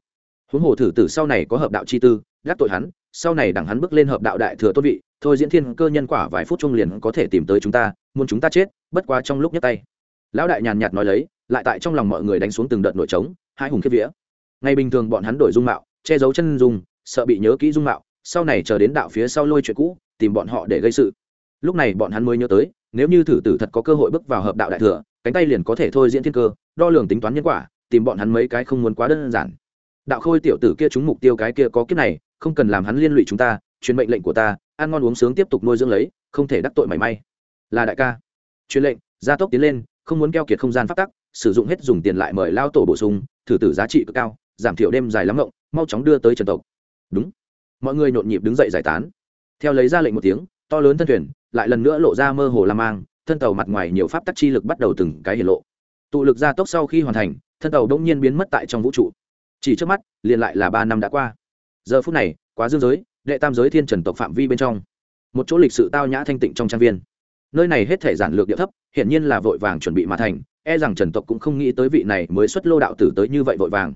Huống hồ thử tử sau này có hợp đạo chi tư gác tội hắn, sau này đẳng hắn bước lên hợp đạo đại thừa tốt vị thôi diễn thiên cơ nhân quả vài phút chung liền có thể tìm tới chúng ta, muốn chúng ta chết, bất quá trong lúc nhấc tay. Lão đại nhàn nhạt nói lấy, lại tại trong lòng mọi người đánh xuống từng đợt nội trống, hai hùng kiếp vía. Ngày bình thường bọn hắn đổi dung mạo, che giấu chân dung, sợ bị nhớ kỹ dung mạo, sau này chờ đến đạo phía sau lôi chuyện cũ, tìm bọn họ để gây sự. Lúc này bọn hắn mới nhớ tới, nếu như thử tử thật có cơ hội bước vào hợp đạo đại thừa, cánh tay liền có thể thôi diễn thiên cơ, đo lường tính toán nhân quả, tìm bọn hắn mấy cái không muốn quá đơn giản. Đạo khôi tiểu tử kia trúng mục tiêu cái kia có kiếp này, không cần làm hắn liên lụy chúng ta, truyền mệnh lệnh của ta ăn ngon uống sướng tiếp tục nuôi dưỡng lấy, không thể đắc tội mảy may. Là đại ca. Truyền lệnh, gia tốc tiến lên, không muốn keo kiệt không gian phát tắc, sử dụng hết dùng tiền lại mời lao tổ bổ sung, thử tử giá trị cực cao, giảm thiểu đêm dài lắm ngộng, mau chóng đưa tới trần tộc. Đúng. Mọi người nhộn nhịp đứng dậy giải tán. Theo lấy ra lệnh một tiếng, to lớn thân thuyền, lại lần nữa lộ ra mơ hồ la mang, thân tàu mặt ngoài nhiều pháp tắc chi lực bắt đầu từng cái hiển lộ. Tụ lực gia tốc sau khi hoàn thành, thân tàu đông nhiên biến mất tại trong vũ trụ. Chỉ trước mắt, liền lại là ba năm đã qua. Giờ phút này, quá dương giới đệ tam giới thiên trần tộc phạm vi bên trong. Một chỗ lịch sự tao nhã thanh tịnh trong trang viên. Nơi này hết thể giản lược địa thấp, hiển nhiên là vội vàng chuẩn bị mà thành e rằng trần tộc cũng không nghĩ tới vị này mới xuất lô đạo tử tới như vậy vội vàng.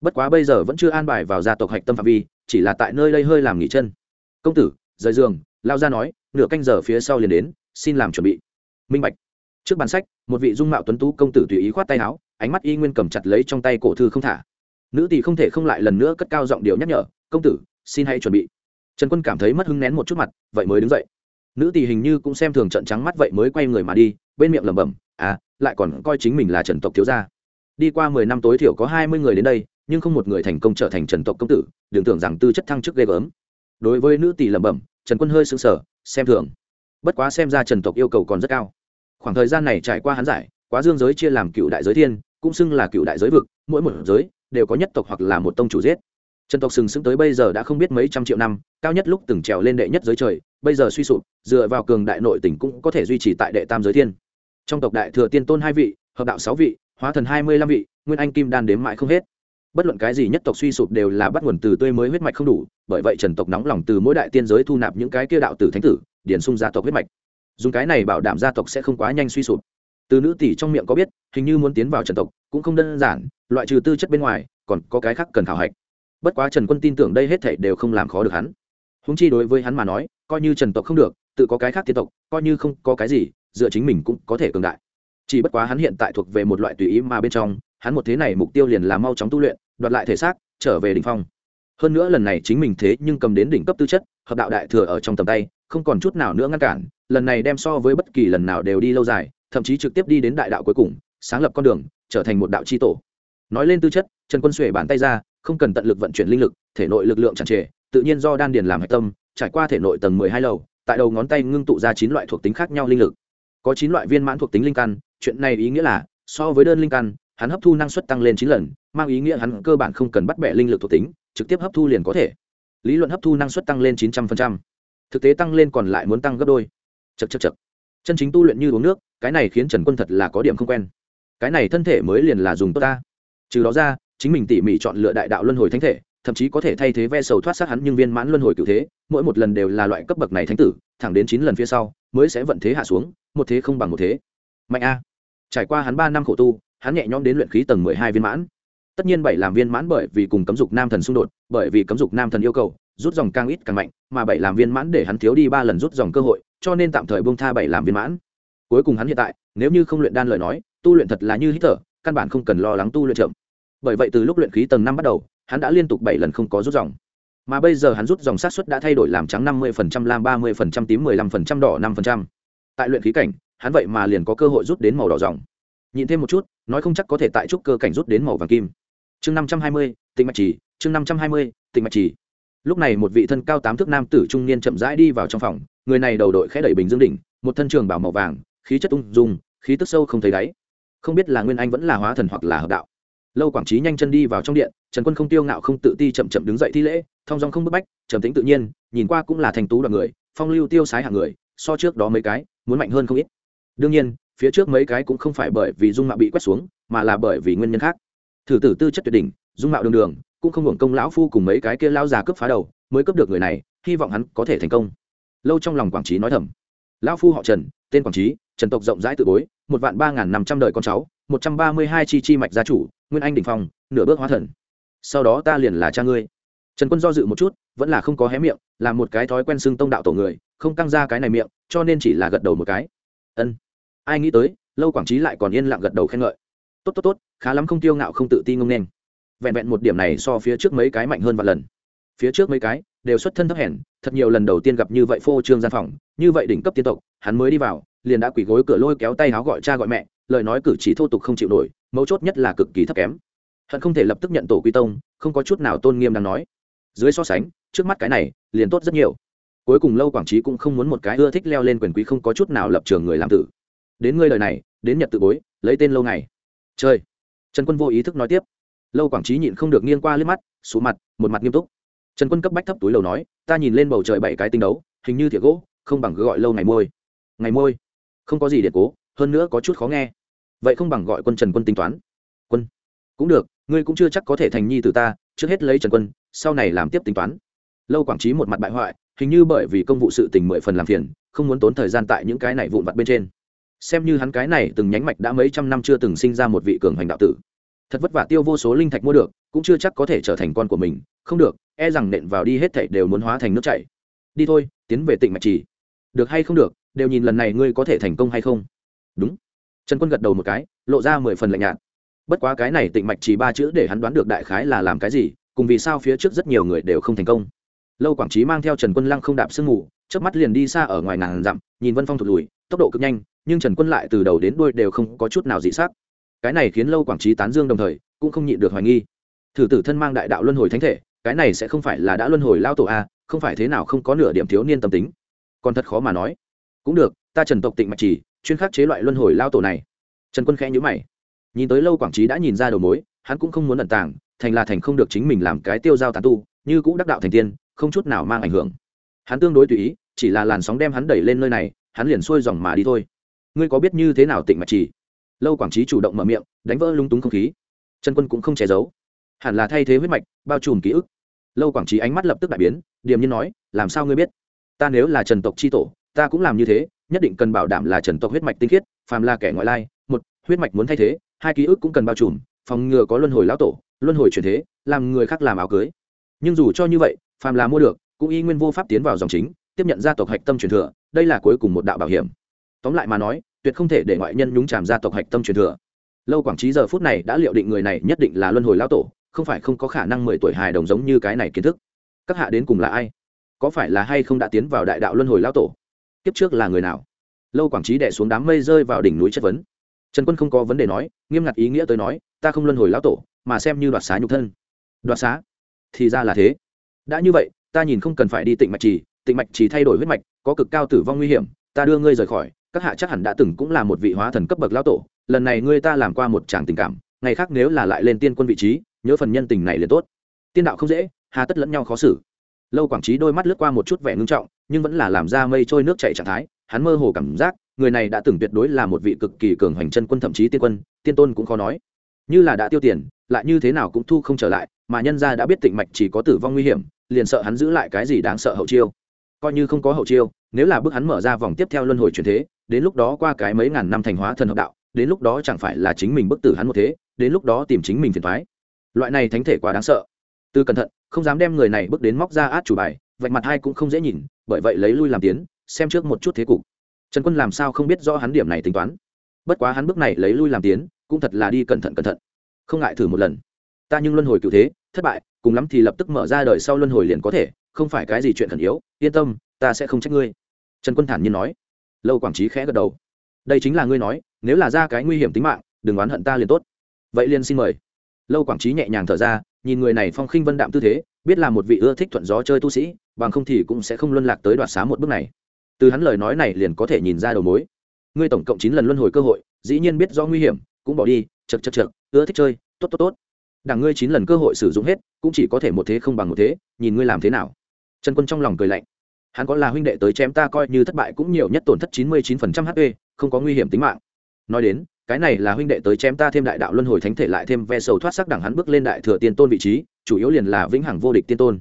Bất quá bây giờ vẫn chưa an bài vào gia tộc hạch tâm phạm vi, chỉ là tại nơi đây hơi làm nghỉ chân. Công tử, rời giường lao ra nói, nửa canh giờ phía sau liền đến, xin làm chuẩn bị. Minh bạch. Trước bàn sách, một vị dung mạo tuấn tú công tử tùy ý khoát tay áo, ánh mắt y nguyên cầm chặt lấy trong tay cổ thư không thả. Nữ tỷ không thể không lại lần nữa cất cao giọng điệu nhắc nhở, công tử, xin hãy chuẩn bị trần quân cảm thấy mất hứng nén một chút mặt, vậy mới đứng dậy. Nữ tỷ hình như cũng xem thường trận trắng mắt vậy mới quay người mà đi, bên miệng lẩm bẩm à lại còn coi chính mình là trần tộc thiếu gia. Đi qua mười năm tối thiểu có hai mươi người đến đây, nhưng không một người thành công trở thành trần tộc công tử, đừng tưởng rằng tư chất thăng chức ghê gớm. Đối với nữ tỷ lẩm bẩm, trần quân hơi sững sờ, xem thường. Bất quá xem ra trần tộc yêu cầu còn rất cao. Khoảng thời gian này trải qua hắn giải, quá dương giới chia làm cựu đại giới thiên, cũng xưng là cựu đại giới vực, mỗi một giới đều có nhất tộc hoặc là một tông chủ giết trần tộc sừng sững tới bây giờ đã không biết mấy trăm triệu năm, cao nhất lúc từng trèo lên đệ nhất giới trời, bây giờ suy sụp, dựa vào cường đại nội tỉnh cũng có thể duy trì tại đệ tam giới thiên. Trong tộc đại thừa tiên tôn hai vị, hợp đạo sáu vị, hóa thần hai mươi lăm vị, nguyên anh kim đan đếm mãi không hết. Bất luận cái gì nhất tộc suy sụp đều là bắt nguồn từ tươi mới huyết mạch không đủ, bởi vậy trần tộc nóng lòng từ mỗi đại tiên giới thu nạp những cái kia đạo tử thánh tử điển sung gia tộc huyết mạch. Dùng cái này bảo đảm gia tộc sẽ không quá nhanh suy sụp. Từ nữ tỷ trong miệng có biết, hình như muốn tiến vào trần tộc cũng không đơn giản, loại trừ tư chất bên ngoài, còn có cái khác cần khảo hạch bất quá trần quân tin tưởng đây hết thảy đều không làm khó được hắn. Húng chi đối với hắn mà nói, coi như trần tộc không được, tự có cái khác tiên tộc, coi như không có cái gì, dựa chính mình cũng có thể cường đại. Chỉ bất quá hắn hiện tại thuộc về một loại tùy ý mà bên trong, hắn một thế này mục tiêu liền là mau chóng tu luyện, đoạt lại thể xác, trở về đỉnh phong. Hơn nữa lần này chính mình thế nhưng cầm đến đỉnh cấp tư chất, hợp đạo đại thừa ở trong tầm tay, không còn chút nào nữa ngăn cản, lần này đem so với bất kỳ lần nào đều đi lâu dài, thậm chí trực tiếp đi đến đại đạo cuối cùng, sáng lập con đường, trở thành một đạo tri tổ. Nói lên tư chất, trần quân xuể bàn tay ra không cần tận lực vận chuyển linh lực, thể nội lực lượng chẳng trề, tự nhiên do đan điền làm hạch tâm, trải qua thể nội tầng mười hai lầu, tại đầu ngón tay ngưng tụ ra chín loại thuộc tính khác nhau linh lực. Có chín loại viên mãn thuộc tính linh căn, chuyện này ý nghĩa là, so với đơn linh căn, hắn hấp thu năng suất tăng lên chín lần, mang ý nghĩa hắn cơ bản không cần bắt bẻ linh lực thuộc tính, trực tiếp hấp thu liền có thể. Lý luận hấp thu năng suất tăng lên chín trăm linh thực tế tăng lên còn lại muốn tăng gấp đôi. Chật chật chật chân chính tu luyện như uống nước, cái này khiến trần quân thật là có điểm không quen. Cái này thân thể mới liền là dùng tốt ta. Trừ đó ra chính mình tỉ mỉ chọn lựa đại đạo luân hồi thánh thể, thậm chí có thể thay thế ve sầu thoát sát hắn nhưng viên mãn luân hồi cựu thế, mỗi một lần đều là loại cấp bậc này thánh tử, thẳng đến chín lần phía sau, mới sẽ vận thế hạ xuống, một thế không bằng một thế. Mạnh a. Trải qua hắn ba năm khổ tu, hắn nhẹ nhõm đến luyện khí tầng mười hai viên mãn. Tất nhiên bảy làm viên mãn bởi vì cùng cấm dục nam thần xung đột, bởi vì cấm dục nam thần yêu cầu, rút dòng càng ít càng mạnh, mà bảy làm viên mãn để hắn thiếu đi ba lần rút dòng cơ hội, cho nên tạm thời buông tha bảy làm viên mãn. Cuối cùng hắn hiện tại, nếu như không luyện đan lời nói, tu luyện thật là như hít thở, căn bản không cần lo lắng tu luyện chậm bởi vậy từ lúc luyện khí tầng năm bắt đầu, hắn đã liên tục bảy lần không có rút dòng. Mà bây giờ hắn rút dòng sát xuất đã thay đổi làm trắng năm mươi lam ba mươi tím mười lăm đỏ năm tại luyện khí cảnh, hắn vậy mà liền có cơ hội rút đến màu đỏ dòng. Nhìn thêm một chút, nói không chắc có thể tại trúc cơ cảnh rút đến màu vàng kim. Chương năm trăm hai mươi, tịnh mạch trì, chương năm trăm hai mươi, tịnh mạch trì. Lúc này một vị thân cao tám thước nam tử trung niên chậm rãi đi vào trong phòng, người này đầu đội khẽ đẩy bình dương đỉnh, một thân trường bảo màu vàng, khí chất ung dung, khí tức sâu không thấy đáy. Không biết là nguyên anh vẫn là hóa thần hoặc là hợp đạo lâu quảng trí nhanh chân đi vào trong điện, trần quân không tiêu ngạo không tự ti chậm chậm đứng dậy thi lễ, thong dong không bức bách, trầm tính tự nhiên, nhìn qua cũng là thành tú đoàn người, phong lưu tiêu sái hạng người, so trước đó mấy cái, muốn mạnh hơn không ít. Đương nhiên, phía trước mấy cái cũng không phải bởi vì dung mạo bị quét xuống, mà là bởi vì nguyên nhân khác. Thử tử tư chất tuyệt đỉnh, dung mạo đường đường, cũng không hưởng công lão phu cùng mấy cái kia lao già cướp phá đầu, mới cướp được người này, hy vọng hắn có thể thành công. Lâu trong lòng quảng trí nói thầm. Lão phu họ trần, tên quảng trí, trần tộc rộng rãi tự bối, một vạn ba n g h n năm trăm đời con cháu, một trăm ba mươi hai chi chi mạch gia chủ nguyên anh đình phong, nửa bước hóa thần. Sau đó ta liền là cha ngươi. Trần quân do dự một chút, vẫn là không có hé miệng làm một cái thói quen xưng tông đạo tổ người, không căng ra cái này miệng, cho nên chỉ là gật đầu một cái. Ân. Ai nghĩ tới, lâu quảng trí lại còn yên lặng gật đầu khen ngợi. Tốt tốt tốt, khá lắm không tiêu ngạo không tự ti ngông nên. Vẹn vẹn một điểm này so phía trước mấy cái mạnh hơn vài lần. Phía trước mấy cái đều xuất thân thấp hèn, thật nhiều lần đầu tiên gặp như vậy phô trương gian phòng, như vậy đỉnh cấp tiên tộc hắn mới đi vào, liền đã quỳ gối cửa lôi kéo tay háo gọi cha gọi mẹ, lời nói cử chỉ thô tục không chịu nổi, mấu chốt nhất là cực kỳ thấp kém. Hận không thể lập tức nhận tổ quy tông, không có chút nào tôn nghiêm đang nói. Dưới so sánh, trước mắt cái này, liền tốt rất nhiều. Cuối cùng lâu quảng trí cũng không muốn một cái ưa thích leo lên quyền quý không có chút nào lập trường người làm tử. Đến ngươi lời này, đến nhật tự bối, lấy tên lâu ngày. Chơi. Trần quân vô ý thức nói tiếp. Lâu quảng trí nhịn không được nghiêng qua liếc mắt xuống mặt, một mặt nghiêm túc. Trần quân cấp bách thấp túi lầu nói, ta nhìn lên bầu trời bảy cái tinh đấu, hình như thiệt gỗ, không bằng gọi lâu ngày môi ngày môi. Không có gì để cố, hơn nữa có chút khó nghe. Vậy không bằng gọi quân trần quân tính toán. Quân. Cũng được, ngươi cũng chưa chắc có thể thành nhi từ ta, trước hết lấy trần quân, sau này làm tiếp tính toán. Lâu quảng trí một mặt bại hoại, hình như bởi vì công vụ sự tình mười phần làm phiền, không muốn tốn thời gian tại những cái này vụn vặt bên trên. Xem như hắn cái này từng nhánh mạch đã mấy trăm năm chưa từng sinh ra một vị cường hành đạo tử. Thật vất vả tiêu vô số linh thạch mua được, cũng chưa chắc có thể trở thành con của mình. Không được e rằng nện vào đi hết thảy đều muốn hóa thành nước chảy. Đi thôi, tiến về tịnh mạch trì. Được hay không được đều nhìn lần này ngươi có thể thành công hay không? Đúng. Trần quân gật đầu một cái, lộ ra mười phần lạnh nhạt. Bất quá cái này tịnh mạch chỉ ba chữ để hắn đoán được đại khái là làm cái gì, cùng vì sao phía trước rất nhiều người đều không thành công. Lâu quảng trí mang theo trần quân lăng không đạp sương mù trước mắt liền đi xa ở ngoài ngàn dặm, nhìn vân phong thụt lùi, tốc độ cực nhanh, nhưng trần quân lại từ đầu đến đuôi đều không có chút nào dị xác cái này khiến lâu quảng trí tán dương đồng thời, cũng không nhịn được hoài nghi. Thử tử thân mang đại đạo luân hồi thánh thể, cái này sẽ không phải là đã luân hồi lao tổ a, không phải thế nào không có nửa điểm thiếu niên tâm tính. Còn thật khó mà nói cũng được, ta trần tộc tịnh mạch chỉ, chuyên khắc chế loại luân hồi lao tổ này. Trần quân khẽ nhữ mày. Nhìn tới lâu quảng trí đã nhìn ra đầu mối, hắn cũng không muốn ẩn tàng, thành là thành không được chính mình làm cái tiêu giao tàn tu, như cũng đắc đạo thành tiên, không chút nào mang ảnh hưởng. Hắn tương đối tùy ý, chỉ là làn sóng đem hắn đẩy lên nơi này, hắn liền xuôi dòng mà đi thôi. Ngươi có biết như thế nào tịnh mạch chỉ? Lâu quảng trí chủ động mở miệng, đánh vỡ lung túng không khí. Trần quân cũng không che giấu. Hẳn là thay thế huyết mạch, bao trùm ký ức. Lâu quảng trí ánh mắt lập tức đại biến, điềm nhiên nói, làm sao ngươi biết? Ta nếu là trần tộc c h i tổ ta cũng làm như thế, nhất định cần bảo đảm là trần tộc huyết mạch tinh khiết, phàm là kẻ ngoại lai, một, huyết mạch muốn thay thế, hai ký ức cũng cần bao trùm, phòng ngừa có luân hồi lão tổ, luân hồi truyền thế, làm người khác làm áo cưới. Nhưng dù cho như vậy, phàm là mua được, cũng y nguyên vô pháp tiến vào dòng chính, tiếp nhận gia tộc hạch tâm truyền thừa, đây là cuối cùng một đạo bảo hiểm. Tóm lại mà nói, tuyệt không thể để ngoại nhân nhúng chàm gia tộc hạch tâm truyền thừa. Lâu quảng trí giờ phút này đã liệu định người này nhất định là luân hồi lão tổ, không phải không có khả năng mười tuổi hài đồng giống như cái này kiến thức. Các hạ đến cùng là ai? Có phải là hay không đã tiến vào đại đạo luân hồi lão tổ? Kiếp trước là người nào? Lâu quảng trí đẻ xuống đám mây rơi vào đỉnh núi chất vấn. Trần quân không có vấn đề nói, nghiêm ngặt ý nghĩa tới nói, ta không luân hồi lão tổ, mà xem như đoạt xá nhục thân. Đoạt xá? Thì ra là thế. Đã như vậy, ta nhìn không cần phải đi tịnh mạch trì, tịnh mạch trì thay đổi huyết mạch, có cực cao tử vong nguy hiểm, ta đưa ngươi rời khỏi, các hạ chắc hẳn đã từng cũng là một vị hóa thần cấp bậc lão tổ, lần này ngươi ta làm qua một tràng tình cảm, ngày khác nếu là lại lên tiên quân vị trí, nhớ phần nhân tình này liền tốt. Tiên đạo không dễ, hà tất lẫn nhau khó xử lâu quảng trí đôi mắt lướt qua một chút vẻ ngưng trọng, nhưng vẫn là làm ra mây trôi nước chảy trạng thái, hắn mơ hồ cảm giác, người này đã từng tuyệt đối là một vị cực kỳ cường hoành chân quân thậm chí tiên quân, tiên tôn cũng khó nói. Như là đã tiêu tiền, lại như thế nào cũng thu không trở lại, mà nhân gia đã biết tịnh mạch chỉ có tử vong nguy hiểm, liền sợ hắn giữ lại cái gì đáng sợ hậu chiêu. Coi như không có hậu chiêu, nếu là bước hắn mở ra vòng tiếp theo luân hồi truyền thế, đến lúc đó qua cái mấy ngàn năm thành hóa thần hợp đạo, đến lúc đó chẳng phải là chính mình bức tử hắn một thế, đến lúc đó tìm chính mình phiền thoái loại này thánh thể quá đáng sợ từ cẩn thận, không dám đem người này bước đến móc ra át chủ bài, vạch mặt hai cũng không dễ nhìn, bởi vậy lấy lui làm tiến, xem trước một chút thế cục. Trần quân làm sao không biết rõ hắn điểm này tính toán. Bất quá hắn bước này lấy lui làm tiến, cũng thật là đi cẩn thận cẩn thận. Không ngại thử một lần. Ta nhưng luân hồi cựu thế, thất bại, cùng lắm thì lập tức mở ra đời sau luân hồi liền có thể, không phải cái gì chuyện khẩn yếu, yên tâm, ta sẽ không trách ngươi. Trần quân thản nhiên nói. Lâu quảng trí khẽ gật đầu. Đây chính là ngươi nói, nếu là ra cái nguy hiểm tính mạng, đừng oán hận ta liền tốt. Vậy liền xin mời. Lâu quảng trí nhẹ nhàng thở ra nhìn người này phong khinh vân đạm tư thế, biết là một vị ưa thích thuận gió chơi tu sĩ, bằng không thì cũng sẽ không luân lạc tới đoạt xá một bước này. Từ hắn lời nói này liền có thể nhìn ra đầu mối. Ngươi tổng cộng chín lần luân hồi cơ hội, dĩ nhiên biết do nguy hiểm, cũng bỏ đi chật chật chật ưa thích chơi, tốt tốt tốt. Đảng ngươi chín lần cơ hội sử dụng hết, cũng chỉ có thể một thế không bằng một thế, nhìn ngươi làm thế nào. Trần quân trong lòng cười lạnh. Hắn có là huynh đệ tới chém ta coi như thất bại cũng nhiều nhất tổn thất chín mươi chín phần trăm hp không có nguy hiểm tính mạng. Nói đến cái này là huynh đệ tới chém ta thêm đại đạo luân hồi thánh thể lại thêm ve sầu thoát sắc đẳng hắn bước lên đại thừa tiên tôn vị trí, chủ yếu liền là vĩnh hằng vô địch tiên tôn.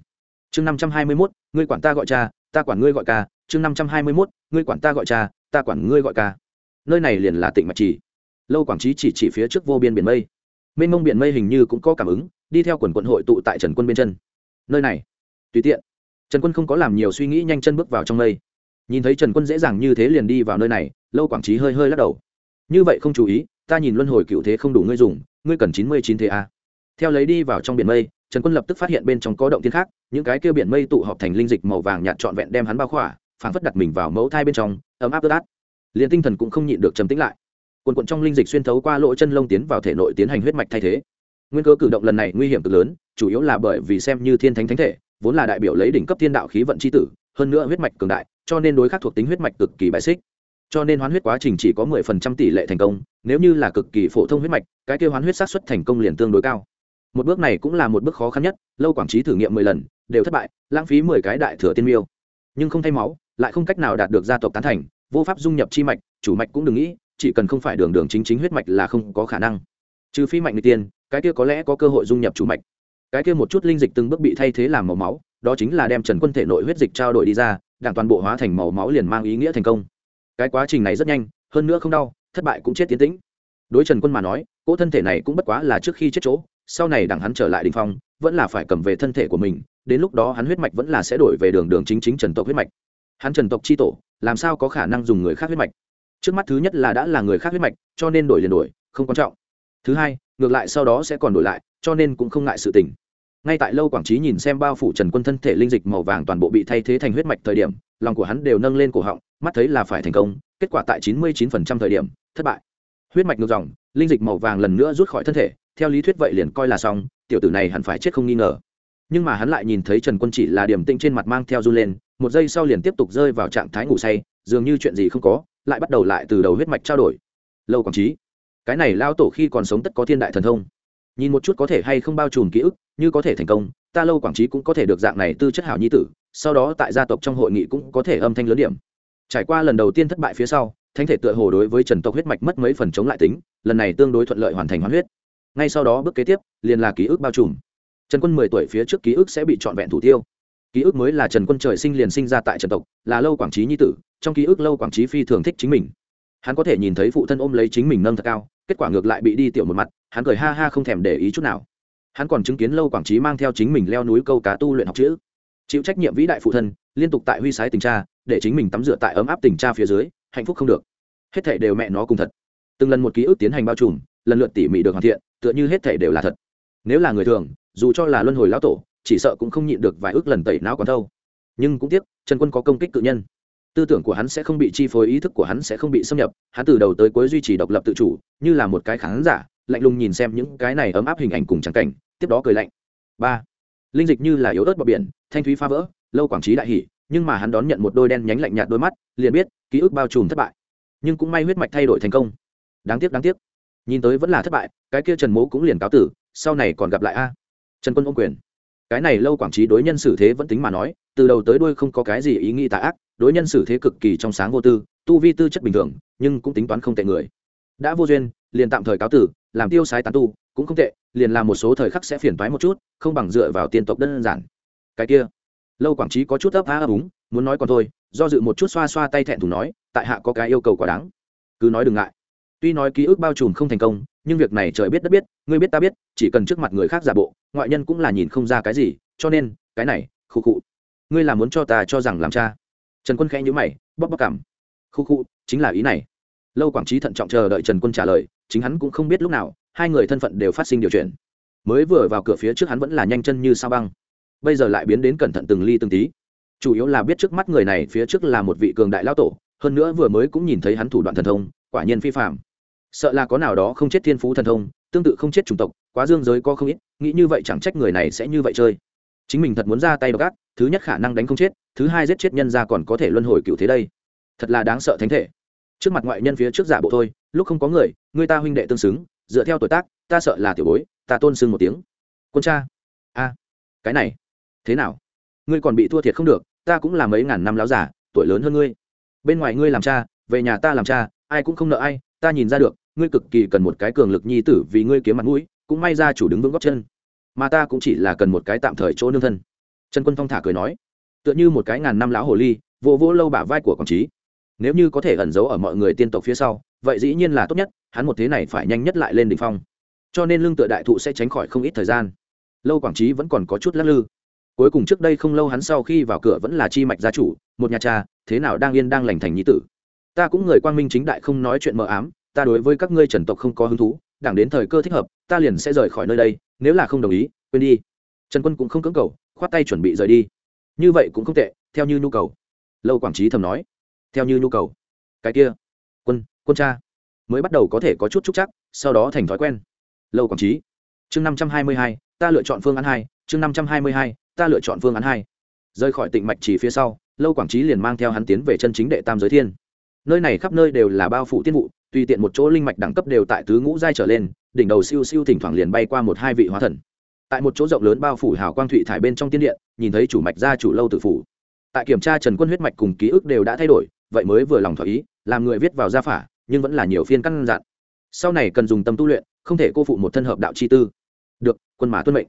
Chương năm trăm hai mươi mốt, ngươi quản ta gọi cha, ta quản ngươi gọi ca. Chương năm trăm hai mươi mốt, ngươi quản ta gọi cha, ta quản ngươi gọi ca. Nơi này liền là tỉnh mạch trì. Lâu quảng trí chỉ chỉ phía trước vô biên biển mây. Mênh mông biển mây hình như cũng có cảm ứng, đi theo quần quận hội tụ tại trần quân bên chân. Nơi này, tùy tiện. Trần quân không có làm nhiều suy nghĩ, nhanh chân bước vào trong mây. Nhìn thấy trần quân dễ dàng như thế liền đi vào nơi này, lâu quảng trí hơi hơi lắc đầu như vậy không chú ý, ta nhìn luân hồi cựu thế không đủ ngươi dùng, ngươi cần chín mươi chín thế a. Theo lấy đi vào trong biển mây, trần quân lập tức phát hiện bên trong có động tiên khác, những cái kia biển mây tụ họp thành linh dịch màu vàng nhạt trọn vẹn đem hắn bao khỏa, phảng phất đặt mình vào mẫu thai bên trong, ấm áp ướt át. Liền tinh thần cũng không nhịn được trầm tĩnh lại. Quần quận trong linh dịch xuyên thấu qua lỗ chân lông tiến vào thể nội tiến hành huyết mạch thay thế. Nguyên cơ cử động lần này nguy hiểm cực lớn, chủ yếu là bởi vì xem như thiên thánh thánh thể, vốn là đại biểu lấy đỉnh cấp thiên đạo khí vận c h i tử, hơn nữa huyết mạch cường đại, cho nên đối khắc thuộc tính huyết mạch cực kỳ bài xích cho nên hoán huyết quá trình chỉ có mười phần trăm tỷ lệ thành công, nếu như là cực kỳ phổ thông huyết mạch, cái kêu hoán huyết sát xuất thành công liền tương đối cao. Một bước này cũng là một bước khó khăn nhất, lâu quảng trí thử nghiệm mười lần, đều thất bại, lãng phí mười cái đại thừa tiên miêu. Nhưng không thay máu, lại không cách nào đạt được gia tộc tán thành, vô pháp dung nhập chi mạch, chủ mạch cũng đừng nghĩ, chỉ cần không phải đường đường chính chính huyết mạch là không có khả năng. Trừ phi mạnh người tiên, cái kia có lẽ có cơ hội dung nhập chủ mạch. Cái kia một chút linh dịch từng bước bị thay thế làm màu máu, đó chính là đem trần quân thể nội huyết dịch trao đổi đi ra, đảng toàn bộ hóa thành màu máu liền mang ý nghĩa thành công cái quá trình này rất nhanh, hơn nữa không đau, thất bại cũng chết tiến tĩnh. Đối trần quân mà nói, cỗ thân thể này cũng bất quá là trước khi chết chỗ, sau này đằng hắn trở lại đình phong, vẫn là phải cầm về thân thể của mình, đến lúc đó hắn huyết mạch vẫn là sẽ đổi về đường đường chính chính trần tộc huyết mạch. Hắn trần tộc c h i tổ, làm sao có khả năng dùng người khác huyết mạch? Trước mắt thứ nhất là đã là người khác huyết mạch, cho nên đổi liền đổi, không quan trọng. Thứ hai, ngược lại sau đó sẽ còn đổi lại, cho nên cũng không ngại sự tình. Ngay tại lâu quảng trí nhìn xem bao phủ trần quân thân thể linh dịch màu vàng toàn bộ bị thay thế thành huyết mạch thời điểm, lòng của hắn đều nâng lên cổ họng mắt thấy là phải thành công, kết quả tại chín mươi chín phần trăm thời điểm, thất bại. Huyết mạch ngược dòng, linh dịch màu vàng lần nữa rút khỏi thân thể, theo lý thuyết vậy liền coi là xong, tiểu tử này hẳn phải chết không nghi ngờ. Nhưng mà hắn lại nhìn thấy trần quân chỉ là điểm tĩnh trên mặt mang theo run lên, một giây sau liền tiếp tục rơi vào trạng thái ngủ say, dường như chuyện gì không có, lại bắt đầu lại từ đầu huyết mạch trao đổi. Lâu quảng trí, cái này lao tổ khi còn sống tất có thiên đại thần thông. Nhìn một chút có thể hay không bao trùm ký ức, như có thể thành công, ta lâu quảng trí cũng có thể được dạng này tư chất hảo nhi tử, sau đó tại gia tộc trong hội nghị cũng có thể âm thanh lớn điểm trải qua lần đầu tiên thất bại phía sau, thánh thể tựa hồ đối với trần tộc huyết mạch mất mấy phần chống lại tính, lần này tương đối thuận lợi hoàn thành hoán huyết. Ngay sau đó bước kế tiếp, liền là ký ức bao trùm. Trần quân mười tuổi phía trước ký ức sẽ bị trọn vẹn thủ tiêu. Ký ức mới là trần quân trời sinh liền sinh ra tại trần tộc, là lâu quảng trí nhi tử, trong ký ức lâu quảng trí phi thường thích chính mình. Hắn có thể nhìn thấy phụ thân ôm lấy chính mình nâng thật cao, kết quả ngược lại bị đi tiểu một mặt, hắn cười ha ha không thèm để ý chút nào. Hắn còn chứng kiến lâu quảng trí mang theo chính mình leo núi câu cá tu luyện học chữ. Chịu trách nhiệm vĩ đại phụ thân, liên tục tại huy sái tình cha để chính mình tắm rửa tại ấm áp tình cha phía dưới, hạnh phúc không được. Hết thể đều mẹ nó cùng thật. Từng lần một ký ức tiến hành bao trùm, lần lượt tỉ mỉ được hoàn thiện, tựa như hết thể đều là thật. Nếu là người thường, dù cho là luân hồi lão tổ, chỉ sợ cũng không nhịn được vài ước lần tẩy não còn thâu. nhưng cũng tiếc, trần quân có công kích cự nhân. Tư tưởng của hắn sẽ không bị chi phối, ý thức của hắn sẽ không bị xâm nhập. Hắn từ đầu tới cuối duy trì độc lập tự chủ, như là một cái khán giả, lạnh lùng nhìn xem những cái này ấm áp hình ảnh cùng trắng cảnh, tiếp đó cười lạnh. Ba, linh dịch như là yếu ớt bọc biển, thanh thúy phá vỡ, lâu quảng trí đại hỉ nhưng mà hắn đón nhận một đôi đen nhánh lạnh nhạt đôi mắt, liền biết ký ức bao trùm thất bại. Nhưng cũng may huyết mạch thay đổi thành công. Đáng tiếc đáng tiếc. Nhìn tới vẫn là thất bại, cái kia trần mố cũng liền cáo tử, sau này còn gặp lại a. Trần quân ô quyền. Cái này lâu quảng trí đối nhân xử thế vẫn tính mà nói, từ đầu tới đuôi không có cái gì ý nghĩ tà ác, đối nhân xử thế cực kỳ trong sáng vô tư, tu vi tư chất bình thường, nhưng cũng tính toán không tệ người. Đã vô duyên, liền tạm thời cáo tử, làm tiêu sái tán tu, cũng không tệ, liền làm một số thời khắc sẽ phiền toái một chút, không bằng dựa vào tiên tộc đơn giản. Cái kia lâu quảng trí có chút ấp á ấp úng, muốn nói còn thôi, do dự một chút xoa xoa tay thẹn thùng nói, tại hạ có cái yêu cầu quá đáng. Cứ nói đừng ngại. Tuy nói ký ức bao trùm không thành công, nhưng việc này trời biết đất biết, ngươi biết ta biết, chỉ cần trước mặt người khác giả bộ, ngoại nhân cũng là nhìn không ra cái gì, cho nên, cái này, khu khụ ngươi là muốn cho ta cho rằng làm cha. Trần quân khẽ nhíu mày, bóp bóp cảm. Khu khu, chính là ý này. Lâu quảng trí thận trọng chờ đợi trần quân trả lời, chính hắn cũng không biết lúc nào, hai người thân phận đều phát sinh điều chuyển. Mới vừa vào cửa phía trước hắn vẫn là nhanh chân như sao băng bây giờ lại biến đến cẩn thận từng ly từng tí. Chủ yếu là biết trước mắt người này phía trước là một vị cường đại lao tổ, hơn nữa vừa mới cũng nhìn thấy hắn thủ đoạn thần thông, quả nhiên phi phạm sợ là có nào đó không chết thiên phú thần thông, tương tự không chết chủng tộc, quá dương giới có không ít, nghĩ như vậy chẳng trách người này sẽ như vậy chơi. Chính mình thật muốn ra tay gác thứ nhất khả năng đánh không chết, thứ hai giết chết nhân ra còn có thể luân hồi cựu thế đây. Thật là đáng sợ thánh thể. Trước mặt ngoại nhân phía trước giả bộ thôi, lúc không có người người ta huynh đệ tương xứng, dựa theo tuổi tác, ta sợ là tiểu bối, ta tôn sưng một tiếng. Quân cha. A. Cái này thế nào? Ngươi còn bị thua thiệt không được, ta cũng là mấy ngàn năm láo giả tuổi lớn hơn ngươi. Bên ngoài ngươi làm cha, về nhà ta làm cha, ai cũng không nợ ai, ta nhìn ra được, ngươi cực kỳ cần một cái cường lực nhi tử vì ngươi kiếm mặt mũi, cũng may ra chủ đứng vững góc chân. Mà ta cũng chỉ là cần một cái tạm thời chỗ nương thân. Trần quân thong thả cười nói. Tựa như một cái ngàn năm lão hồ ly vô vô lâu bả vai của quảng trí. Nếu như có thể ẩn giấu ở mọi người tiên tộc phía sau, vậy dĩ nhiên là tốt nhất, hắn một thế này phải nhanh nhất lại lên đ ỉ n h phong. Cho nên lương tựa đại thụ sẽ tránh khỏi không ít thời gian. Lâu quảng trí vẫn còn có chút lắc lư cuối cùng trước đây không lâu hắn sau khi vào cửa vẫn là chi mạch gia chủ, một nhà cha, thế nào đang yên đang lành thành nhí tử. Ta cũng người quang minh chính đại không nói chuyện mờ ám, ta đối với các ngươi trần tộc không có hứng thú đảng đến thời cơ thích hợp, ta liền sẽ rời khỏi nơi đây, nếu là không đồng ý, quên đi. Trần quân cũng không cưỡng cầu, khoát tay chuẩn bị rời đi. Như vậy cũng không tệ, theo như nhu cầu. Lâu quảng trí thầm nói. Theo như nhu cầu. Cái kia. Quân quân cha. Mới bắt đầu có thể có chút trúc chắc, sau đó thành thói quen. Lâu quảng trí. Chương năm trăm hai mươi hai, ta lựa chọn phương án hai, chương năm trăm hai mươi hai ta lựa chọn phương án hai. Rời khỏi tịnh mạch chỉ phía sau, lâu quảng trí liền mang theo hắn tiến về chân chính đệ tam giới thiên. Nơi này khắp nơi đều là bao phủ tiên vụ, tùy tiện một chỗ linh mạch đẳng cấp đều tại tứ ngũ giai trở lên, đỉnh đầu siêu siêu thỉnh thoảng liền bay qua một hai vị hóa thần. Tại một chỗ rộng lớn bao phủ hào quang thụy thải bên trong tiên điện, nhìn thấy chủ mạch gia chủ lâu tự phủ. Tại kiểm tra trần quân huyết mạch cùng ký ức đều đã thay đổi, vậy mới vừa lòng thỏa ý, làm người viết vào gia phả, nhưng vẫn là nhiều phiên căn dặn. Sau này cần dùng tâm tu luyện, không thể cô phụ một thân hợp đạo chi tư. Được, quân mã tuân mệnh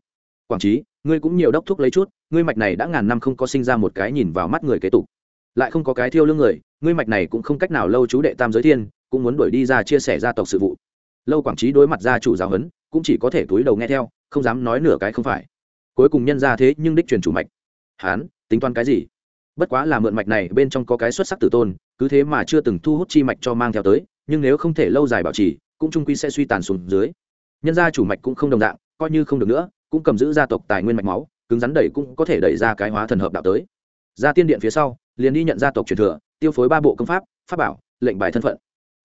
quảng trí ngươi cũng nhiều đốc thúc lấy chút, ngươi mạch này đã ngàn năm không có sinh ra một cái nhìn vào mắt người kế tục. Lại không có cái thiêu lương người, ngươi mạch này cũng không cách nào lâu chú đệ tam giới thiên, cũng muốn đuổi đi ra chia sẻ gia tộc sự vụ. Lâu quảng trí đối mặt gia chủ giáo huấn, cũng chỉ có thể túi đầu nghe theo, không dám nói nửa cái không phải. Cuối cùng nhân ra thế nhưng đích truyền chủ mạch. Hán, tính toán cái gì? Bất quá là mượn mạch này bên trong có cái xuất sắc tử tôn, cứ thế mà chưa từng thu hút chi mạch cho mang theo tới, nhưng nếu không thể lâu dài bảo trì, cũng trung quy sẽ suy tàn xuống dưới. Nhân gia chủ mạch cũng không đồng dạng, coi như không được nữa cũng cầm giữ gia tộc tài nguyên mạch máu, cứng rắn đẩy cũng có thể đẩy ra cái hóa thần hợp đạo tới. Ra tiên điện phía sau, liền đi nhận gia tộc truyền thừa, tiêu phối ba bộ công pháp pháp bảo, lệnh bài thân phận.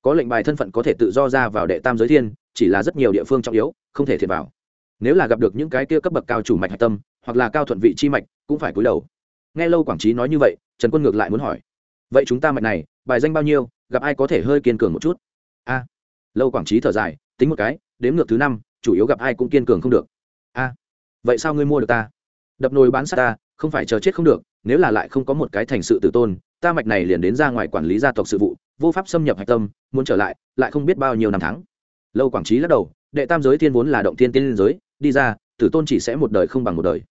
Có lệnh bài thân phận có thể tự do ra vào đệ tam giới thiên, chỉ là rất nhiều địa phương trọng yếu, không thể thiệt vào. Nếu là gặp được những cái kia cấp bậc cao chủ mạch hạch tâm, hoặc là cao thuận vị chi mạch, cũng phải cúi đầu. Nghe lâu quảng trí nói như vậy, trần quân ngược lại muốn hỏi, vậy chúng ta mạch này, bài danh bao nhiêu, gặp ai có thể hơi kiên cường một chút? A. Lâu quảng trí thở dài, tính một cái đếm ngược thứ năm, chủ yếu gặp ai cũng kiên cường không được a vậy sao ngươi mua được ta? Đập nồi bán sát ta, không phải chờ chết không được, nếu là lại không có một cái thành sự tử tôn, ta mạch này liền đến ra ngoài quản lý gia tộc sự vụ, vô pháp xâm nhập hạch tâm, muốn trở lại lại không biết bao nhiêu năm tháng. Lâu quảng trí lắc đầu, đệ tam giới thiên vốn là động thiên tiên liên giới, đi ra, tử tôn chỉ sẽ một đời không bằng một đời.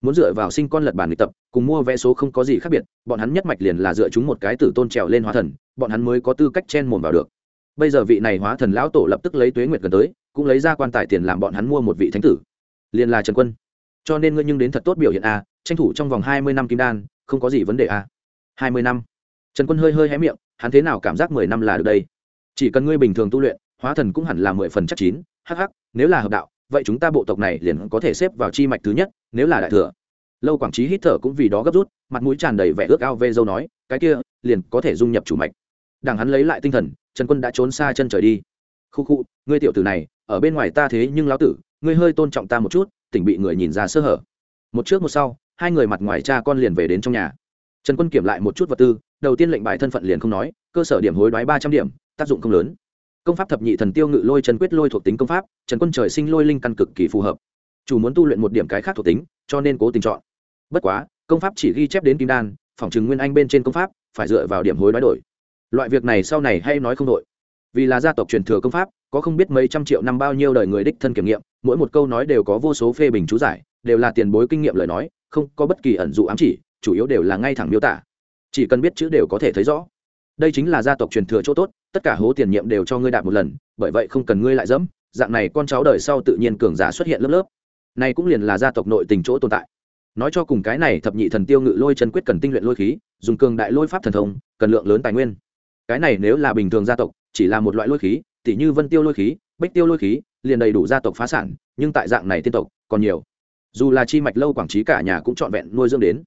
Muốn dựa vào sinh con lật bản luyện tập, cùng mua vé số không có gì khác biệt, bọn hắn nhất mạch liền là dựa chúng một cái tử tôn trèo lên hóa thần, bọn hắn mới có tư cách chen mồm vào được. Bây giờ vị này hóa thần lão tổ lập tức lấy tuế nguyệt gần tới, cũng lấy ra quan tài tiền làm bọn hắn mua một vị thánh tử liền là trần quân. Cho nên ngươi nhưng đến thật tốt biểu hiện a, tranh thủ trong vòng hai mươi năm kim đan, không có gì vấn đề a. Hai mươi năm. Trần quân hơi hơi hé miệng, hắn thế nào cảm giác mười năm là được đây? Chỉ cần ngươi bình thường tu luyện, hóa thần cũng hẳn là mười phần chắc chín hh nếu là hợp đạo, vậy chúng ta bộ tộc này liền có thể xếp vào chi mạch thứ nhất, nếu là đại thừa. Lâu quảng trí hít thở cũng vì đó gấp rút, mặt mũi tràn đầy vẻ ước ao vê dâu nói, cái kia, liền có thể dung nhập chủ mạch. Đằng hắn lấy lại tinh thần, trần quân đã trốn xa chân trời đi. Khu khu, ngươi tiểu tử này, ở bên ngoài ta thế nhưng lão tử ngươi hơi tôn trọng ta một chút, tỉnh bị người nhìn ra sơ hở. Một trước một sau, hai người mặt ngoài cha con liền về đến trong nhà. Trần quân kiểm lại một chút vật tư, đầu tiên lệnh bài thân phận liền không nói, cơ sở điểm hối đoái ba trăm điểm, tác dụng không lớn. Công pháp thập nhị thần tiêu ngự lôi trần quyết lôi thuộc tính công pháp, trần quân trời sinh lôi linh căn cực kỳ phù hợp. Chủ muốn tu luyện một điểm cái khác thuộc tính, cho nên cố tình chọn. Bất quá, công pháp chỉ ghi chép đến kim đan, phỏng chừng nguyên anh bên trên công pháp, phải dựa vào điểm hối đoái đổi. Loại việc này sau này hay nói không đổi. Vì là gia tộc truyền thừa công pháp có không biết mấy trăm triệu năm bao nhiêu đời người đích thân kiểm nghiệm, mỗi một câu nói đều có vô số phê bình chú giải, đều là tiền bối kinh nghiệm lời nói, không có bất kỳ ẩn dụ ám chỉ, chủ yếu đều là ngay thẳng miêu tả. Chỉ cần biết chữ đều có thể thấy rõ. Đây chính là gia tộc truyền thừa chỗ tốt, tất cả hố tiền nhiệm đều cho ngươi đạt một lần, bởi vậy không cần ngươi lại dẫm, dạng này con cháu đời sau tự nhiên cường giả xuất hiện lớp lớp. Này cũng liền là gia tộc nội tình chỗ tồn tại. Nói cho cùng cái này thập nhị thần tiêu ngự lôi chân quyết cần tinh luyện lôi khí, dùng cường đại lôi pháp thần thông, cần lượng lớn tài nguyên. Cái này nếu là bình thường gia tộc, chỉ là một loại lôi khí tỉ như vân tiêu lôi khí bách tiêu lôi khí, liền đầy đủ gia tộc phá sản, nhưng tại dạng này tiên tộc, còn nhiều. Dù là chi mạch lâu quảng trí cả nhà cũng trọn vẹn nuôi dưỡng đến.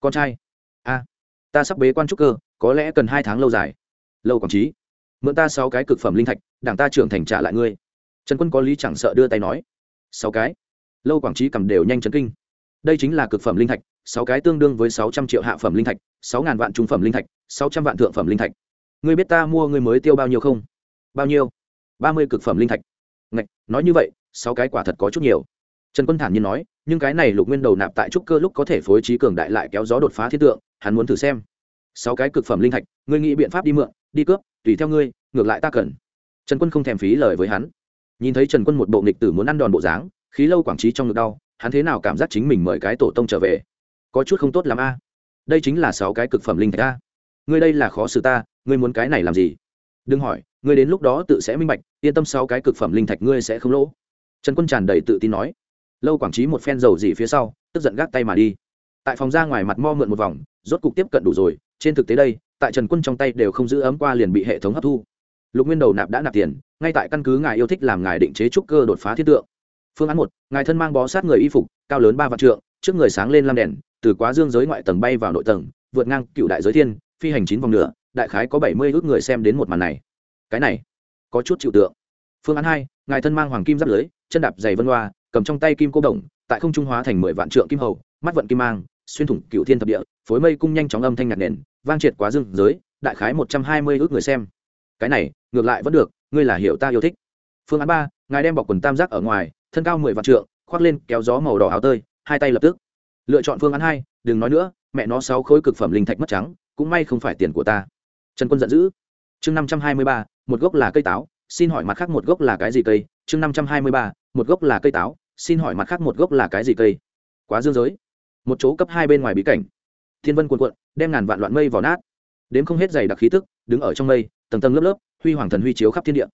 Con trai. A. Ta sắp bế quan trúc cơ, có lẽ cần hai tháng lâu dài. Lâu quảng trí. Mượn ta sáu cái cực phẩm linh thạch, đảng ta trưởng thành trả lại ngươi. Trần quân có lý chẳng sợ đưa tay nói. Sáu cái. Lâu quảng trí cầm đều nhanh chấn kinh. Đây chính là cực phẩm linh thạch, sáu cái tương đương với sáu trăm triệu hạ phẩm linh thạch, sáu ngàn vạn trung phẩm linh thạch, sáu trăm vạn thượng phẩm linh thạch. Ngươi biết ta mua ngươi mới tiêu bao nhiêu không? Bao nhiêu? Ba mươi cực phẩm linh thạch. Ngạch, nói như vậy sáu cái quả thật có chút nhiều. Trần quân thản nhiên nói nhưng cái này lục nguyên đầu nạp tại trúc cơ lúc có thể phối trí cường đại lại kéo gió đột phá thiết tượng hắn muốn thử xem. Sáu cái cực phẩm linh thạch ngươi nghĩ biện pháp đi mượn đi cướp tùy theo ngươi ngược lại ta cần. Trần quân không thèm phí lời với hắn. Nhìn thấy trần quân một bộ nghịch tử muốn ăn đòn bộ dáng khí lâu quảng trí trong ngực đau hắn thế nào cảm giác chính mình mời cái tổ tông trở về? Có chút không tốt l a. Đây chính là sáu cái cực phẩm linh thạch a. Ngươi đây là khó xử ta ngươi muốn cái này làm gì? Đừng hỏi, ngươi đến lúc đó tự sẽ minh bạch, yên tâm sau cái cực phẩm linh thạch ngươi sẽ không lỗ. Trần quân tràn đầy tự tin nói. Lâu quảng trí một phen dầu gì phía sau, tức giận gác tay mà đi. Tại phòng ra ngoài mặt mo mượn một vòng, rốt cục tiếp cận đủ rồi, trên thực tế đây, tại trần quân trong tay đều không giữ ấm qua liền bị hệ thống hấp thu. Lục nguyên đầu nạp đã nạp tiền, ngay tại căn cứ ngài yêu thích làm ngài định chế trúc cơ đột phá thiết tượng. Phương án một, ngài thân mang bó sát người y phục, cao lớn ba vạn trượng, trước người sáng lên lam đèn, từ quá dương giới ngoại tầng bay vào nội tầng, vượt ngang cựu đại giới thiên, phi hành chín vòng nửa đại khái có bảy mươi ước người xem đến một màn này. Cái này, có chút chịu tượng. Phương án hai, ngài thân mang hoàng kim giáp lưới, chân đạp giày vân hoa, cầm trong tay kim cô đồng, tại không trung hóa thành mười vạn trượng kim hầu, mắt vận kim mang, xuyên thủng cựu thiên thập địa, phối mây cung nhanh chóng âm thanh nhạc nền, vang triệt quá dương giới, đại khái một trăm hai mươi ước người xem. Cái này, ngược lại vẫn được, ngươi là hiểu ta yêu thích. Phương án ba, ngài đem bọc quần tam giác ở ngoài, thân cao mười vạn trượng, khoác lên, kéo gió màu đỏ áo tơi, hai tay lập tức. Lựa chọn phương án hai, đừng nói nữa, mẹ nó sáu khối cực phẩm linh thạch mất trắng, cũng may không phải tiền của ta trần quân giận dữ. Chương năm trăm hai mươi ba, một gốc là cây táo, xin hỏi mặt khác một gốc là cái gì cây? Chương năm trăm hai mươi ba, một gốc là cây táo, xin hỏi mặt khác một gốc là cái gì cây? Quá dương giới. Một chỗ cấp hai bên ngoài bí cảnh. Thiên vân cuộn cuộn, đem ngàn vạn loạn mây vào nát. Đếm không hết dày đặc khí tức, đứng ở trong mây, tầng tầng lớp lớp, huy hoàng thần huy chiếu khắp thiên địa.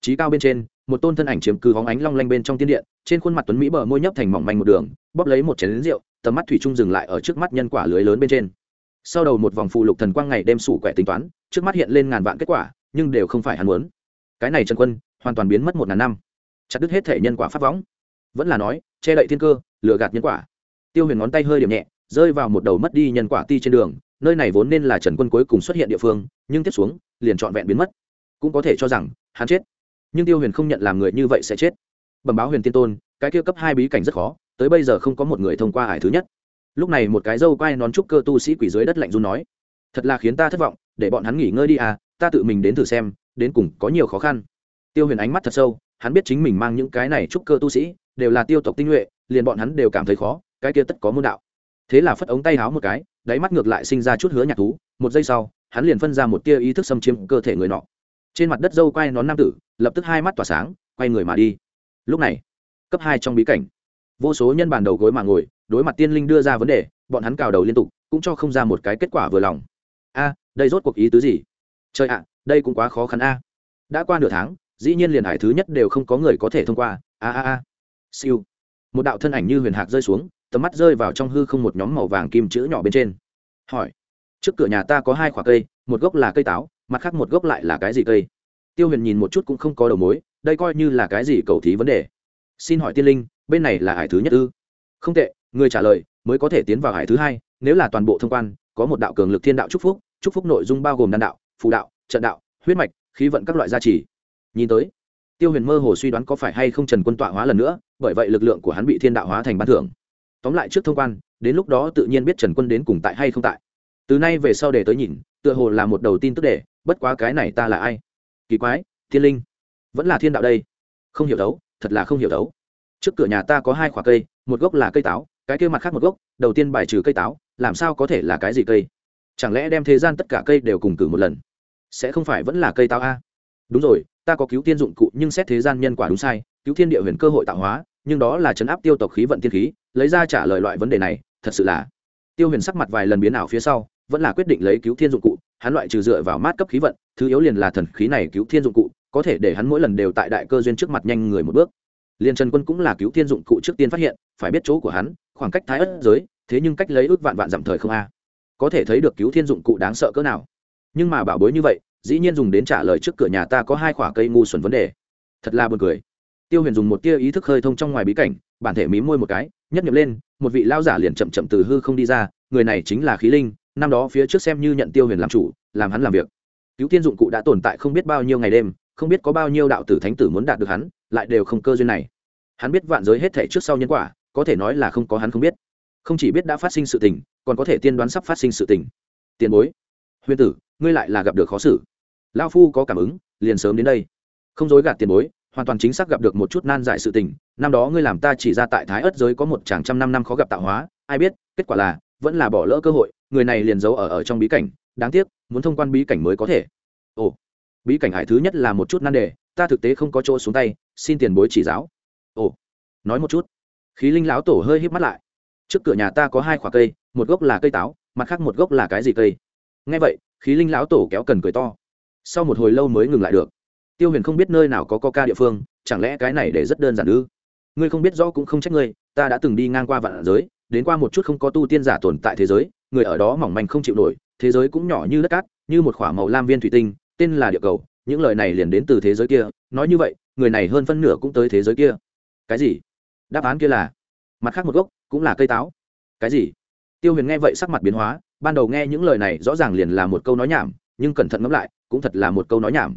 Trí cao bên trên, một tôn thân ảnh chiếm cứ hóng ánh long lanh bên trong thiên điện trên khuôn mặt tuấn mỹ bờ môi nhấp thành mỏng manh một đường, bóp lấy một chén lính rượu, tầm mắt thủy trung dừng lại ở trước mắt nhân quả lưới lớn bên trên. Sau đầu một vòng phù lục thần quang ngày đêm sủ quẻ tính toán trước mắt hiện lên ngàn vạn kết quả, nhưng đều không phải hắn muốn. Cái này trần quân, hoàn toàn biến mất một ngàn năm. Chặt đứt hết thể nhân quả phát võng. Vẫn là nói, che đậy thiên cơ, lừa gạt nhân quả. Tiêu huyền ngón tay hơi điểm nhẹ, rơi vào một đầu mất đi nhân quả ti trên đường, nơi này vốn nên là trần quân cuối cùng xuất hiện địa phương, nhưng tiếp xuống, liền trọn vẹn biến mất. Cũng có thể cho rằng, hắn chết. Nhưng tiêu huyền không nhận làm người như vậy sẽ chết. Bẩm báo huyền tiên tôn, cái kia cấp hai bí cảnh rất khó, tới bây giờ không có một người thông qua ải thứ nhất. Lúc này một cái dâu quai nón trúc cơ tu sĩ quỷ dưới đất lạnh run nói, thật là khiến ta thất vọng để bọn hắn nghỉ ngơi đi à ta tự mình đến thử xem, đến cùng có nhiều khó khăn. Tiêu huyền ánh mắt thật sâu, hắn biết chính mình mang những cái này trúc cơ tu sĩ, đều là tiêu tộc tinh nhuệ, liền bọn hắn đều cảm thấy khó, cái kia tất có môn đạo. Thế là phất ống tay háo một cái, đáy mắt ngược lại sinh ra chút hứa nhạc thú, một giây sau, hắn liền phân ra một tia ý thức xâm chiếm cơ thể người nọ. Trên mặt đất dâu quay nón nam tử, lập tức hai mắt tỏa sáng, quay người mà đi. Lúc này, cấp hai trong bí cảnh, vô số nhân bàn đầu gối mà ngồi, đối mặt tiên linh đưa ra vấn đề, bọn hắn cào đầu liên tục, cũng cho không ra một cái kết quả vừa lòng. A đây rốt cuộc ý tứ gì? Trời ạ, đây cũng quá khó khăn a. Đã qua nửa tháng, dĩ nhiên liền hải thứ nhất đều không có người có thể thông qua. A a a. Siêu. Một đạo thân ảnh như huyền hạc rơi xuống, tầm mắt rơi vào trong hư không một nhóm màu vàng kim chữ nhỏ bên trên. Hỏi. Trước cửa nhà ta có hai khoả cây, một gốc là cây táo, mặt khác một gốc lại là cái gì cây? Tiêu huyền nhìn một chút cũng không có đầu mối, đây coi như là cái gì cầu thí vấn đề. Xin hỏi tiên linh, bên này là hải thứ nhất ư? Không tệ, người trả lời, mới có thể tiến vào hải thứ hai, nếu là toàn bộ thông quan, có một đạo cường lực thiên đạo chúc phúc chúc phúc nội dung bao gồm đan đạo, phù đạo, trận đạo, huyết mạch, khí vận các loại gia trì. Nhìn tới, tiêu huyền mơ hồ suy đoán có phải hay không trần quân tọa hóa lần nữa, bởi vậy lực lượng của hắn bị thiên đạo hóa thành ban thưởng. Tóm lại trước thông quan, đến lúc đó tự nhiên biết trần quân đến cùng tại hay không tại. Từ nay về sau để tới nhìn, tựa hồ là một đầu tin tức để, bất quá cái này ta là ai? Kỳ quái, thiên linh. Vẫn là thiên đạo đây. Không hiểu đấu, thật là không hiểu đấu. Trước cửa nhà ta có hai khoả cây, một gốc là cây táo, cái kia mặt khác một gốc, đầu tiên bài trừ cây táo, làm sao có thể là cái gì cây? Chẳng lẽ đem thế gian tất cả cây đều cùng cử một lần? Sẽ không phải vẫn là cây táo a? Đúng rồi, ta có cứu tiên dụng cụ nhưng xét thế gian nhân quả đúng sai, cứu thiên địa huyền cơ hội tạo hóa, nhưng đó là chấn áp tiêu tộc khí vận tiên khí, lấy ra trả lời loại vấn đề này, thật sự là tiêu huyền sắc mặt vài lần biến ảo phía sau, vẫn là quyết định lấy cứu thiên dụng cụ, hắn loại trừ dựa vào mát cấp khí vận, thứ yếu liền là thần khí này cứu thiên dụng cụ, có thể để hắn mỗi lần đều tại đại cơ duyên trước mặt nhanh người một bước. Liền trần quân cũng là cứu thiên dụng cụ trước tiên phát hiện, phải biết chỗ của hắn, khoảng cách thái ất giới, thế nhưng cách lấy ước vạn vạn dặm thời không a có thể thấy được cứu thiên dụng cụ đáng sợ cỡ nào. Nhưng mà bảo bối như vậy, dĩ nhiên dùng đến trả lời trước cửa nhà ta có hai khoả cây ngu xuẩn vấn đề. Thật là buồn cười. Tiêu huyền dùng một tia ý thức hơi thông trong ngoài bí cảnh, bản thể mí môi một cái nhất nhập lên, một vị lao giả liền chậm chậm từ hư không đi ra, người này chính là khí linh, năm đó phía trước xem như nhận tiêu huyền làm chủ, làm hắn làm việc. Cứu tiên dụng cụ đã tồn tại không biết bao nhiêu ngày đêm, không biết có bao nhiêu đạo tử thánh tử muốn đạt được hắn, lại đều không cơ duyên này. Hắn biết vạn giới hết thể trước sau nhân quả, có thể nói là không có hắn không biết. Không chỉ biết đã phát sinh sự tình còn có thể tiên đoán sắp phát sinh sự tình. Tiền bối, huyền tử, ngươi lại là gặp được khó xử. Lao phu có cảm ứng, liền sớm đến đây. Không dối gạt tiền bối, hoàn toàn chính xác gặp được một chút nan giải sự tình. Năm đó ngươi làm ta chỉ ra tại thái ất giới có một chàng trăm năm năm khó gặp tạo hóa, ai biết, kết quả là, vẫn là bỏ lỡ cơ hội, người này liền giấu ở ở trong bí cảnh. Đáng tiếc, muốn thông quan bí cảnh mới có thể. Ồ, bí cảnh hải thứ nhất là một chút nan đề, ta thực tế không có chỗ xuống tay, xin tiền bối chỉ giáo. Ồ, nói một chút. Khí linh lão tổ hơi híp mắt lại. Trước cửa nhà ta có hai khoả cây một gốc là cây táo, mặt khác một gốc là cái gì cây? Nghe vậy, khí linh lão tổ kéo cần cười to. Sau một hồi lâu mới ngừng lại được. Tiêu huyền không biết nơi nào có ca địa phương, chẳng lẽ cái này để rất đơn giản ư? Ngươi không biết rõ cũng không trách ngươi, ta đã từng đi ngang qua vạn giới, đến qua một chút không có tu tiên giả tồn tại thế giới, người ở đó mỏng manh không chịu nổi, thế giới cũng nhỏ như đất cát, như một k h ỏ a màu lam viên thủy tinh, tên là địa cầu, những lời này liền đến từ thế giới kia, nói như vậy, người này hơn phân nửa cũng tới thế giới kia. Cái gì? Đáp án kia là, mặt khác một gốc cũng là cây táo. Cái gì? Tiêu huyền nghe vậy sắc mặt biến hóa, ban đầu nghe những lời này rõ ràng liền là một câu nói nhảm, nhưng cẩn thận ngẫm lại, cũng thật là một câu nói nhảm.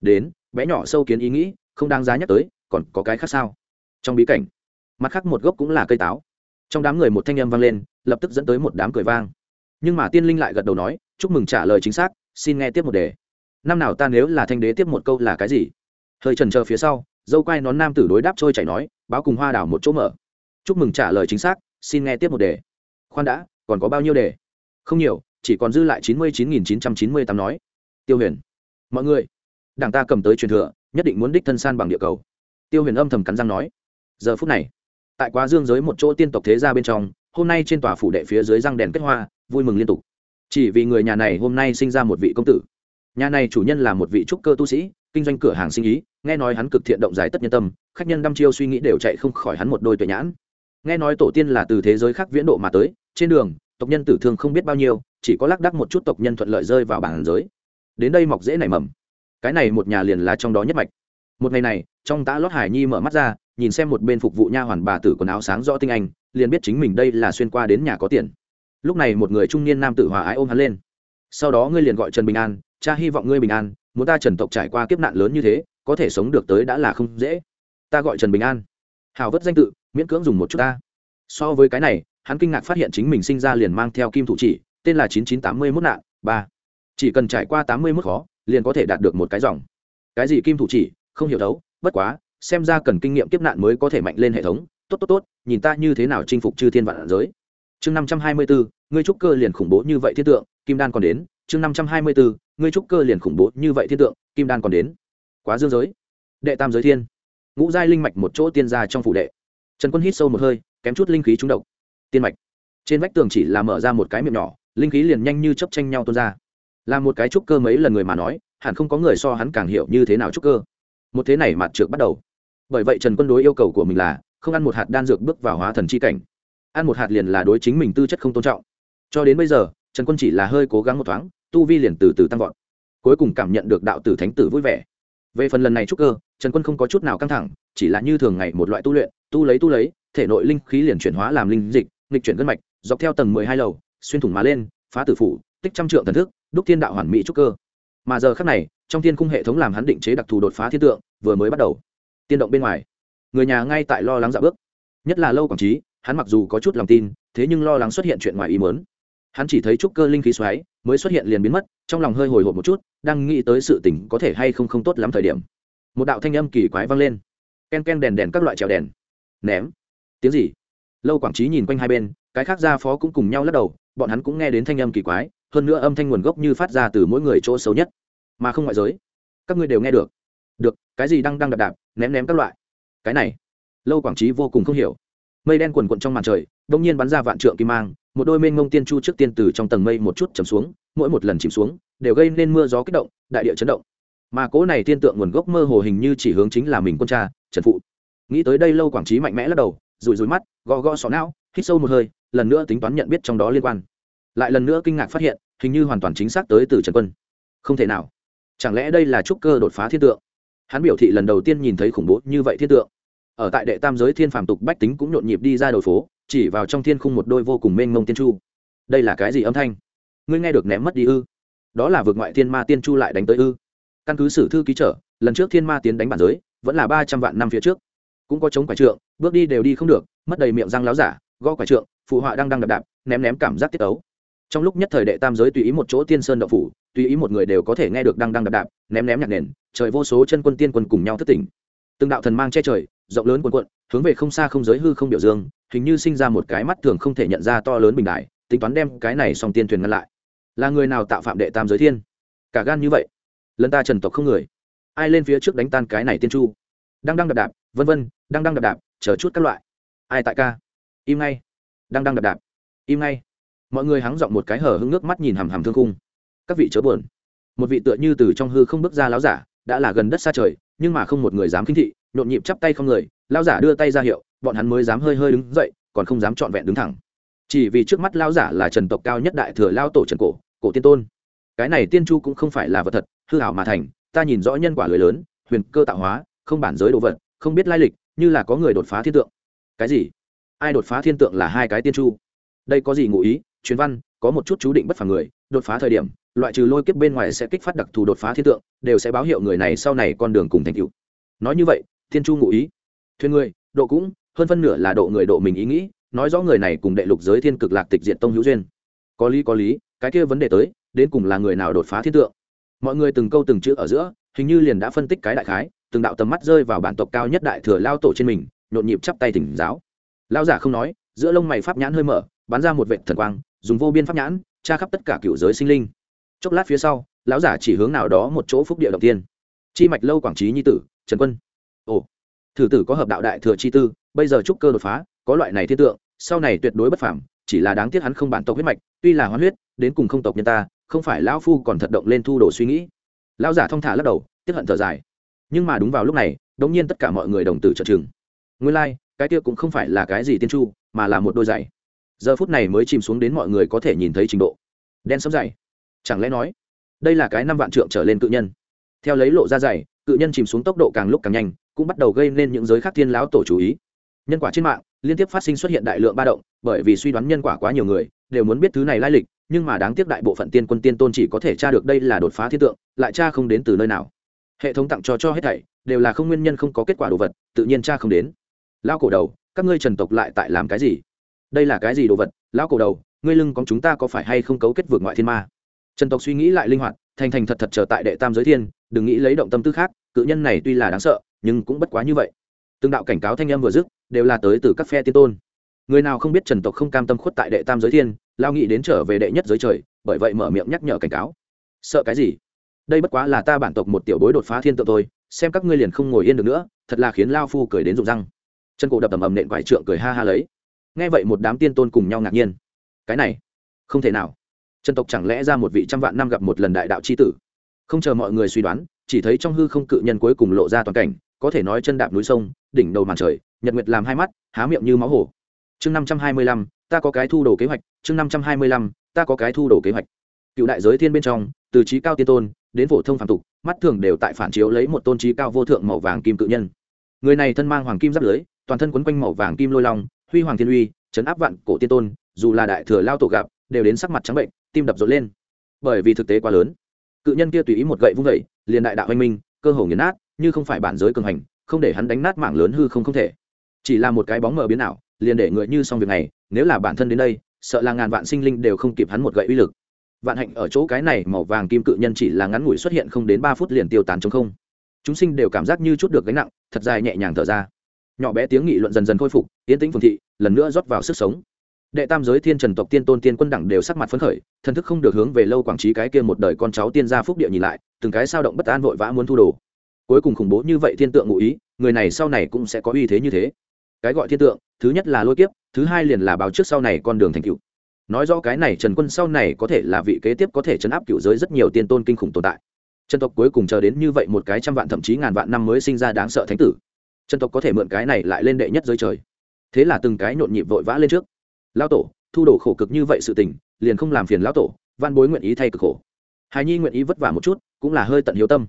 Đến, bé nhỏ sâu kiến ý nghĩ, không đáng giá nhắc tới, còn có cái khác sao? Trong bí cảnh, mặt khác một gốc cũng là cây táo. Trong đám người một thanh âm vang lên, lập tức dẫn tới một đám cười vang. Nhưng mà tiên linh lại gật đầu nói, chúc mừng trả lời chính xác, xin nghe tiếp một đề. Năm nào ta nếu là thanh đế tiếp một câu là cái gì? Hơi trần chờ phía sau, dâu quai nón nam tử đối đáp trôi chảy nói, báo cùng hoa đảo một chỗ mở. Chúc mừng trả lời chính xác, xin nghe tiếp một đề khoan đã, còn có bao nhiêu đề? Không nhiều, chỉ còn dư lại chín mươi chín nghìn chín trăm chín mươi tám nói. Tiêu huyền. Mọi người. Đảng ta cầm tới truyền thừa, nhất định muốn đích thân san bằng địa cầu. Tiêu huyền âm thầm cắn răng nói. Giờ phút này, tại quá dương giới một chỗ tiên tộc thế gia bên trong, hôm nay trên tòa phủ đệ phía dưới răng đèn kết hoa, vui mừng liên tục. Chỉ vì người nhà này hôm nay sinh ra một vị công tử. Nhà này chủ nhân là một vị trúc cơ tu sĩ, kinh doanh cửa hàng sinh ý, nghe nói hắn cực thiện động giải tất nhân tâm, khách nhân đăm chiêu suy nghĩ đều chạy không khỏi hắn một đôi tuệ nhãn. Nghe nói tổ tiên là từ thế giới khác viễn độ mà tới trên đường, tộc nhân tử thương không biết bao nhiêu, chỉ có lác đắc một chút tộc nhân thuận lợi rơi vào bản giới. Đến đây mọc dễ nảy mầm. Cái này một nhà liền là trong đó nhất mạch. Một ngày này, trong tã lót hải nhi mở mắt ra, nhìn xem một bên phục vụ nha hoàn bà tử quần áo sáng rõ tinh anh, liền biết chính mình đây là xuyên qua đến nhà có tiền. Lúc này một người trung niên nam tử hòa ái ôm hắn lên. Sau đó ngươi liền gọi trần bình an, cha hy vọng ngươi bình an, muốn ta trần tộc trải qua kiếp nạn lớn như thế, có thể sống được tới đã là không dễ. Ta gọi trần bình an. Hào vất danh tự, miễn cưỡng dùng một chút ta. So với cái này hắn kinh ngạc phát hiện chính mình sinh ra liền mang theo kim thủ chỉ, tên là chín chín tám mươi mốt nạn, ba. Chỉ cần trải qua tám mươi mốt khó, liền có thể đạt được một cái dòng. Cái gì kim thủ chỉ, không hiểu đấu bất quá, xem ra cần kinh nghiệm kiếp nạn mới có thể mạnh lên hệ thống. Tốt tốt tốt, nhìn ta như thế nào chinh phục chư thiên vạn giới. Chương năm trăm hai mươi bốn ngươi trúc cơ liền khủng bố như vậy thiên tượng, kim đan còn đến. Chương năm trăm hai mươi bốn ngươi trúc cơ liền khủng bố như vậy thiên tượng, kim đan còn đến. Quá dương giới. Đệ tam giới thiên. Ngũ giai linh mạch một chỗ tiên gia trong phủ đệ. Trần quân hít sâu một hơi, kém chút linh khí trúng độc tiên mạch. Trên vách tường chỉ là mở ra một cái miệng nhỏ, linh khí liền nhanh như chấp tranh nhau tuôn ra. Là một cái trúc cơ mấy lần người mà nói, hẳn không có người so hắn càng hiểu như thế nào trúc cơ. Một thế này mặt trượt bắt đầu. Bởi vậy trần quân đối yêu cầu của mình là, không ăn một hạt đan dược bước vào hóa thần chi cảnh. Ăn một hạt liền là đối chính mình tư chất không tôn trọng. Cho đến bây giờ, trần quân chỉ là hơi cố gắng một thoáng, tu vi liền từ từ tăng vọt. Cuối cùng cảm nhận được đạo tử thánh tử vui vẻ. Về phần lần này trúc cơ, trần quân không có chút nào căng thẳng, chỉ là như thường ngày một loại tu luyện, tu lấy tu lấy, thể nội linh khí liền chuyển hóa làm linh dịch nghịch chuyển gân mạch, dọc theo tầng mười hai lầu, xuyên thủng má lên, phá tử phủ, tích trăm trượng thần thức, đúc thiên đạo hoàn mỹ trúc cơ. Mà giờ khác này, trong thiên cung hệ thống làm hắn định chế đặc thù đột phá thiên tượng, vừa mới bắt đầu. Tiên động bên ngoài, người nhà ngay tại lo lắng dạ bước. Nhất là lâu quảng trí, hắn mặc dù có chút lòng tin, thế nhưng lo lắng xuất hiện chuyện ngoài ý mớn hắn chỉ thấy trúc cơ linh khí xoáy, mới xuất hiện liền biến mất, trong lòng hơi hồi hộp một chút, đang nghĩ tới sự tình có thể hay không không tốt lắm thời điểm. Một đạo thanh âm kỳ quái vang lên. Ken ken đèn đèn các loại trèo đèn. Ném. Tiếng gì? Lâu quảng trí nhìn quanh hai bên, cái khác gia phó cũng cùng nhau lắc đầu, bọn hắn cũng nghe đến thanh âm kỳ quái, hơn nữa âm thanh nguồn gốc như phát ra từ mỗi người chỗ xấu nhất, mà không ngoại giới. Các ngươi đều nghe được. Được, cái gì đang đang đạp đạp, ném ném các loại. Cái này, lâu quảng trí vô cùng không hiểu. Mây đen quần quận trong màn trời đông nhiên bắn ra vạn trượng kim mang, một đôi mênh mông tiên chu trước tiên từ trong tầng mây một chút chầm xuống, mỗi một lần chìm xuống, đều gây nên mưa gió kích động, đại địa chấn động. Mà cố này tiên tượng nguồn gốc mơ hồ hình như chỉ hướng chính là mình quân cha, trần phụ. Nghĩ tới đây lâu quảng trí mạnh mẽ lắc đầu rủi rủi mắt, gõ gõ xỏ não, hít sâu một hơi, lần nữa tính toán nhận biết trong đó liên quan. Lại lần nữa kinh ngạc phát hiện, hình như hoàn toàn chính xác tới từ trần quân. Không thể nào. Chẳng lẽ đây là trúc cơ đột phá thiên tượng? Hắn biểu thị lần đầu tiên nhìn thấy khủng bố như vậy thiên tượng. Ở tại đệ tam giới thiên phàm tục bách tính cũng nhộn nhịp đi ra đầu phố, chỉ vào trong thiên khung một đôi vô cùng mênh mông tiên chu. Đây là cái gì âm thanh? Ngươi nghe được ném mất đi ư? Đó là vượt ngoại thiên ma tiên chu lại đánh tới ư? Căn cứ sử thư ký trở, lần trước thiên ma tiến đánh bản giới, vẫn là ba trăm vạn năm phía trước cũng có chống quả trượng, bước đi đều đi không được, mất đầy miệng răng láo giả, gõ quả trượng, phụ họa đang đang đập đạp, ném ném cảm giác tiết ấu. Trong lúc nhất thời đệ tam giới tùy ý một chỗ tiên sơn đậu phủ, tùy ý một người đều có thể nghe được đang đang đập đạp, ném ném nhạc nền, trời vô số chân quân tiên quân cùng nhau thất tỉnh. Từng đạo thần mang che trời, rộng lớn quần quận hướng về không xa không giới hư không biểu dương, hình như sinh ra một cái mắt thường không thể nhận ra to lớn bình đại, tính toán đem cái này xong tiên thuyền ngăn lại. Là người nào tạo phạm đệ tam giới thiên? Cả gan như vậy, lần ta trần tộc không người. Ai lên phía trước đánh tan cái này tiên chu? Đang đang đạp đạp, vân vân, đang đang đạp đạp, chờ chút các loại. Ai tại ca? Im ngay. Đang đang đạp đạp. Im ngay. Mọi người hắng giọng một cái hở hưng nước mắt nhìn hằm hằm thương khung. Các vị chớ buồn. Một vị tựa như từ trong hư không bước ra láo giả, đã là gần đất xa trời, nhưng mà không một người dám khinh thị, nhộn nhịp chắp tay không người lao giả đưa tay ra hiệu, bọn hắn mới dám hơi hơi đứng dậy, còn không dám trọn vẹn đứng thẳng. Chỉ vì trước mắt lao giả là trần tộc cao nhất đại thừa lao tổ trần cổ cổ tiên tôn. Cái này tiên chu cũng không phải là vật thật, hư hảo mà thành, ta nhìn rõ nhân quả lưới lớn, huyền cơ tạo hóa không bản giới đồ vật, không biết lai lịch, như là có người đột phá thiên tượng. Cái gì? Ai đột phá thiên tượng là hai cái tiên chu. Đây có gì ngụ ý? Truyền văn, có một chút chú định bất phàm người, đột phá thời điểm, loại trừ lôi kiếp bên ngoài sẽ kích phát đặc thù đột phá thiên tượng, đều sẽ báo hiệu người này sau này con đường cùng thành tựu. Nói như vậy thiên chu ngụ ý. Thuyền người, độ cũng, hơn phân nửa là độ người độ mình ý nghĩ, nói rõ người này cùng đệ lục giới thiên cực lạc tịch diện tông hữu duyên. Có lý có lý, cái kia vấn đề tới, đến cùng là người nào đột phá thiên tượng? Mọi người từng câu từng chữ ở giữa hình như liền đã phân tích cái đại khái, từng đạo tầm mắt rơi vào bản tộc cao nhất đại thừa lao tổ trên mình, nhộn nhịp chắp tay tỉnh giáo. Lao giả không nói, giữa lông mày pháp nhãn hơi mở, bắn ra một vệ thần quang, dùng vô biên pháp nhãn, tra khắp tất cả cựu giới sinh linh. Chốc lát phía sau, lão giả chỉ hướng nào đó một chỗ phúc địa đầu tiên. Chi mạch lâu quảng trí nhi tử, trần quân. Ồ, thử tử có hợp đạo đại thừa chi tư, bây giờ trúc cơ đột phá, có loại này thiên tượng, sau này tuyệt đối bất phàm, chỉ là đáng tiếc hắn không bản tộc huyết mạch, tuy là hoán huyết, đến cùng không tộc nhân ta, không phải lão phu còn thật động lên thu đồ suy nghĩ lão giả thong thả lắc đầu tiếp hận thở dài. Nhưng mà đúng vào lúc này đống nhiên tất cả mọi người đồng tử trợ chừng nguyên lai、like, cái kia cũng không phải là cái gì tiên chu mà là một đôi giày. Giờ phút này mới chìm xuống đến mọi người có thể nhìn thấy trình độ. Đen sấm dày chẳng lẽ nói đây là cái năm vạn trượng trở lên cự nhân? Theo lấy lộ ra dày cự nhân chìm xuống tốc độ càng lúc càng nhanh cũng bắt đầu gây nên những giới khác thiên lão tổ chú ý. Nhân quả trên mạng liên tiếp phát sinh xuất hiện đại lượng ba động bởi vì suy đoán nhân quả quá nhiều người đều muốn biết thứ này lai lịch nhưng mà đáng tiếc đại bộ phận tiên quân tiên tôn chỉ có thể tra được đây là đột phá thiên tượng, lại tra không đến từ nơi nào. Hệ thống tặng cho cho hết thảy, đều là không nguyên nhân không có kết quả đồ vật, tự nhiên tra không đến. Lao cổ đầu, các ngươi trần tộc lại tại làm cái gì? Đây là cái gì đồ vật? Lao cổ đầu, ngươi lưng có chúng ta có phải hay không cấu kết vượt ngoại thiên ma? Trần tộc suy nghĩ lại linh hoạt, thành thành thật thật trở tại đệ tam giới thiên, đừng nghĩ lấy động tâm tư khác, cự nhân này tuy là đáng sợ, nhưng cũng bất quá như vậy. Từng đạo cảnh cáo thanh âm vừa dứt, đều là tới từ các phe tiên tôn người nào không biết trần tộc không cam tâm khuất tại đệ tam giới thiên lao nghĩ đến trở về đệ nhất giới trời bởi vậy mở miệng nhắc nhở cảnh cáo. Sợ cái gì? Đây bất quá là ta bản tộc một tiểu bối đột phá thiên tượng thôi, xem các ngươi liền không ngồi yên được nữa thật là khiến lao phu cười đến rụng răng. Chân cổ đập ầm ầm nện quải trượng cười ha ha lấy. Nghe vậy một đám tiên tôn cùng nhau ngạc nhiên. Cái này không thể nào. Chân tộc chẳng lẽ ra một vị trăm vạn năm gặp một lần đại đạo c h i tử? Không chờ mọi người suy đoán chỉ thấy trong hư không cự nhân cuối cùng lộ ra toàn cảnh có thể nói chân đạp núi sông đỉnh đầu màn trời nhật nguyệt làm hai mắt há miệng như máu hổ chương năm trăm hai mươi lăm, ta có cái thu đồ kế hoạch, chương năm trăm hai mươi lăm, ta có cái thu đồ kế hoạch. Cựu đại giới thiên bên trong, từ trí cao tiên tôn, đến phổ thông phạm tục, mắt thường đều tại phản chiếu lấy một tôn trí cao vô thượng màu vàng kim cự nhân. Người này thân mang hoàng kim giáp lưới, toàn thân quấn quanh màu vàng kim lôi long, huy hoàng thiên uy chấn áp vạn cổ tiên tôn, dù là đại thừa lao tổ gặp, đều đến sắc mặt trắng bệnh, tim đập rộn lên. Bởi vì thực tế quá lớn, cự nhân kia tùy ý một gậy vung gậy liền đại đạo anh minh, cơ hồ nghiền nát, như không phải bản giới cường hành, không để hắn đánh nát mảng lớn hư không không thể. Chỉ là một cái bóng mờ biến ảo liền để người như xong việc này, nếu là bản thân đến đây, sợ là ngàn vạn sinh linh đều không kịp hắn một gậy uy lực. Vạn hạnh ở chỗ cái này, màu vàng kim cự nhân chỉ là ngắn ngủi xuất hiện không đến ba phút liền tiêu tán trong không. Chúng sinh đều cảm giác như chút được gánh nặng, thật dài nhẹ nhàng thở ra. Nhỏ bé tiếng nghị luận dần dần khôi phục tiến tĩnh phường thị, lần nữa rót vào sức sống. Đệ tam giới thiên trần tộc tiên tôn tiên quân đẳng đều sắc mặt phấn khởi, thần thức không được hướng về lâu quảng trí cái kia một đời con cháu tiên gia phúc địa nhìn lại, từng cái sao động bất an vội vã muốn thu đồ. Cuối cùng khủng bố như vậy thiên tượng ngụ ý, người này sau này cũng sẽ có uy thế như thế. Cái gọi thiên tượng thứ nhất là lôi kiếp, thứ hai liền là báo trước sau này con đường thành cựu nói rõ cái này trần quân sau này có thể là vị kế tiếp có thể chấn áp cựu giới rất nhiều tiên tôn kinh khủng tồn tại. Trần tộc cuối cùng chờ đến như vậy một cái trăm vạn thậm chí ngàn vạn năm mới sinh ra đáng sợ thánh tử. Trần tộc có thể mượn cái này lại lên đệ nhất giới trời. Thế là từng cái nhộn nhịp vội vã lên trước. Lao tổ, thu đồ khổ cực như vậy sự tình, liền không làm phiền lão tổ, văn bối nguyện ý thay cực khổ. Hài nhi nguyện ý vất vả một chút, cũng là hơi tận hiếu tâm.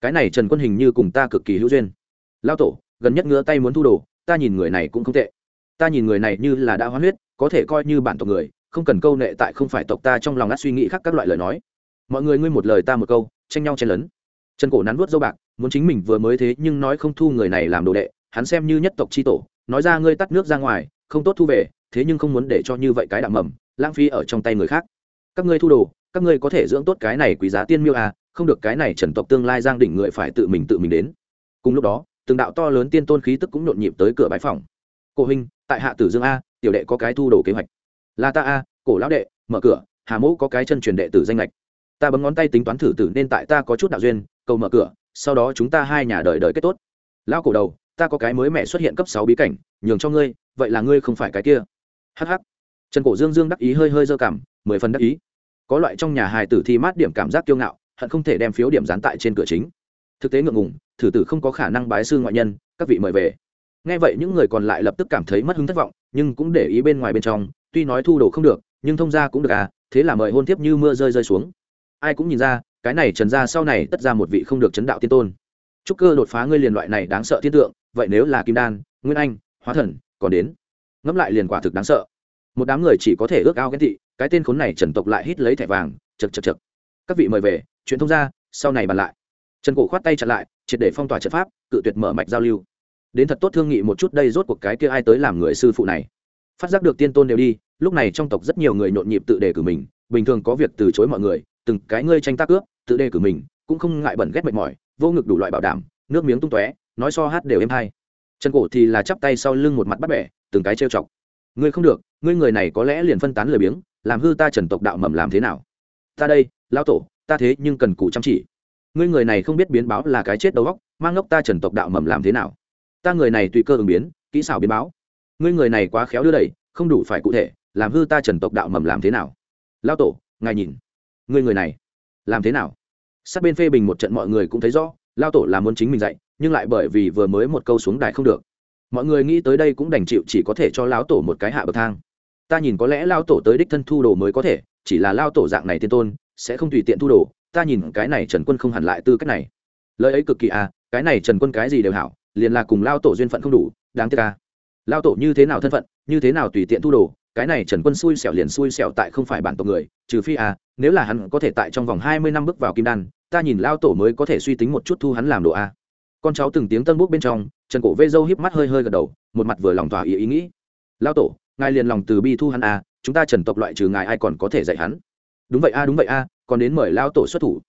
Cái này trần quân hình như cùng ta cực kỳ hữu duyên. Lao tổ, gần nhất ngứa tay muốn thu đồ, ta nhìn người này cũng không tệ ta nhìn người này như là đã hóa huyết, có thể coi như bản tộc người, không cần câu nệ tại không phải tộc ta trong lòng ngắt suy nghĩ khác các loại lời nói. Mọi người ngươi một lời ta một câu, tranh nhau chen lấn. Trần cổ nắn vuốt dâu bạc, muốn chính mình vừa mới thế nhưng nói không thu người này làm đồ đệ, hắn xem như nhất tộc c tổ, nói ra ngươi tắt nước ra ngoài, không tốt thu về, thế nhưng không muốn để cho như vậy cái đạm mầm, lãng phí ở trong tay người khác. Các ngươi thu đồ, các ngươi có thể dưỡng tốt cái này quý giá tiên miêu à không được cái này trần tộc tương lai giang đỉnh người phải tự mình tự mình đến. Cùng lúc đó, từng đạo to lớn tiên tôn khí tức cũng nhộn nhịp tới cửa bãi phòng cổ huynh, tại hạ tử dương a, tiểu đệ có cái thu đồ kế hoạch. Là ta a, cổ lão đệ, mở cửa, hà mẫu có cái chân truyền đệ tử danh lệch ta bấm ngón tay tính toán thử tử nên tại ta có chút đạo duyên, cầu mở cửa, sau đó chúng ta hai nhà đời đời kết tốt. Lão cổ đầu, ta có cái mới mẹ xuất hiện cấp sáu bí cảnh, nhường cho ngươi, vậy là ngươi không phải cái kia. Hh trần cổ dương dương đắc ý hơi hơi dơ cảm, mười phần đắc ý. Có loại trong nhà hài tử thi mát điểm cảm giác kiêu ngạo, hận không thể đem phiếu điểm dán tại trên cửa chính. Thực tế ngượng ngùng, thử tử không có khả năng bái sư ngoại nhân, các vị mời về nghe vậy những người còn lại lập tức cảm thấy mất hứng thất vọng, nhưng cũng để ý bên ngoài bên trong, tuy nói thu đồ không được, nhưng thông gia cũng được à thế là mời hôn tiếp như mưa rơi rơi xuống. Ai cũng nhìn ra, cái này trần ra sau này tất ra một vị không được chấn đạo tiên tôn. Chúc cơ đột phá ngươi liền loại này đáng sợ thiên tượng, vậy nếu là kim đan, nguyên anh, hóa thần, còn đến, ngẫm lại liền quả thực đáng sợ. Một đám người chỉ có thể ước ao ghen thị cái tên khốn này trần tộc lại hít lấy thẻ vàng chật chật chật các vị mời về, chuyện thông ra sau này bàn lại. Trần cổ khoát tay chặn lại, triệt để phong tỏa trận pháp, cự tuyệt mở mạch giao lưu đến thật tốt thương nghị một chút đây rốt cuộc cái kia ai tới làm người sư phụ này. Phát giác được tiên tôn đều đi, lúc này trong tộc rất nhiều người nhộn nhịp tự đề cử mình, bình thường có việc từ chối mọi người, từng cái ngươi tranh tác cướp tự đề cử mình, cũng không ngại bẩn ghét mệt mỏi, vô ngực đủ loại bảo đảm, nước miếng tung tóe, nói so hát đều êm hay. Trần cổ thì là chắp tay sau lưng một mặt bắt bẻ, từng cái trêu chọc. Ngươi không được, ngươi người này có lẽ liền phân tán lười biếng, làm hư ta trần tộc đạo mầm làm thế nào? Ta đây lao tổ, ta thế nhưng cần cù chăm chỉ. Ngươi người này không biết biến báo là cái chết đầu góc mang ngốc ta trần tộc đạo mầm làm thế nào? Ta người này tùy cơ ứng biến, kỹ xảo biến báo. Ngươi người này quá khéo đưa đẩy, không đủ phải cụ thể, làm hư ta trần tộc đạo mầm làm thế nào? Lao tổ, ngài nhìn. Ngươi người này, làm thế nào? Sát bên phê bình một trận mọi người cũng thấy rõ, lao tổ là muốn chính mình dạy, nhưng lại bởi vì vừa mới một câu xuống đài không được. Mọi người nghĩ tới đây cũng đành chịu chỉ có thể cho lão tổ một cái hạ bậc thang. Ta nhìn có lẽ lao tổ tới đích thân thu đồ mới có thể, chỉ là lao tổ dạng này tiên tôn, sẽ không tùy tiện thu đồ, ta nhìn cái này trần quân không hẳn lại tư cách này. Lời ấy cực kỳ à cái này trần quân cái gì đều hảo liền là cùng lao tổ duyên phận không đủ, đáng tiếc à. Lao tổ như thế nào thân phận, như thế nào tùy tiện thu đồ, cái này trần quân xui xẻo liền xui xẻo tại không phải bản tộc người, trừ phi à nếu là hắn có thể tại trong vòng hai mươi năm bước vào kim đan, ta nhìn lao tổ mới có thể suy tính một chút thu hắn làm đồ a con cháu từng tiếng tân bút bên trong, trần cổ vê dâu híp mắt hơi hơi gật đầu, một mặt vừa lòng tỏa ý ý nghĩ. Lao tổ, ngài liền lòng từ bi thu hắn a chúng ta trần tộc loại trừ ngài ai còn có thể dạy hắn? Đúng vậy a đúng vậy a còn đến mời lao tổ xuất thủ.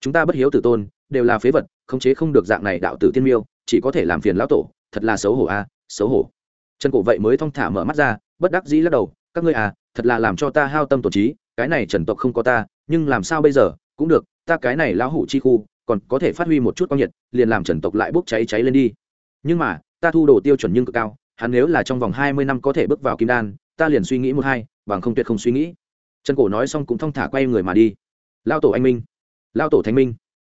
Chúng ta bất hiếu tử tôn, đều là phế vật, khống chế không được dạng này đạo tử tiên miêu chỉ có thể làm phiền lão tổ, thật là xấu hổ a, xấu hổ. Trần cổ vậy mới thong thả mở mắt ra, bất đắc dĩ lắc đầu, các ngươi à thật là làm cho ta hao tâm tổ trí, cái này trần tộc không có ta, nhưng làm sao bây giờ, cũng được, ta cái này lão hủ chi khu, còn có thể phát huy một chút quang nhiệt, liền làm trần tộc lại bốc cháy cháy lên đi. Nhưng mà, ta thu đồ tiêu chuẩn nhưng cực cao, hắn nếu là trong vòng hai mươi năm có thể bước vào kim đan, ta liền suy nghĩ một hai, bằng không tuyệt không suy nghĩ. Trần cổ nói xong cũng thong thả quay người mà đi. Lao tổ anh minh. Lao tổ thanh minh.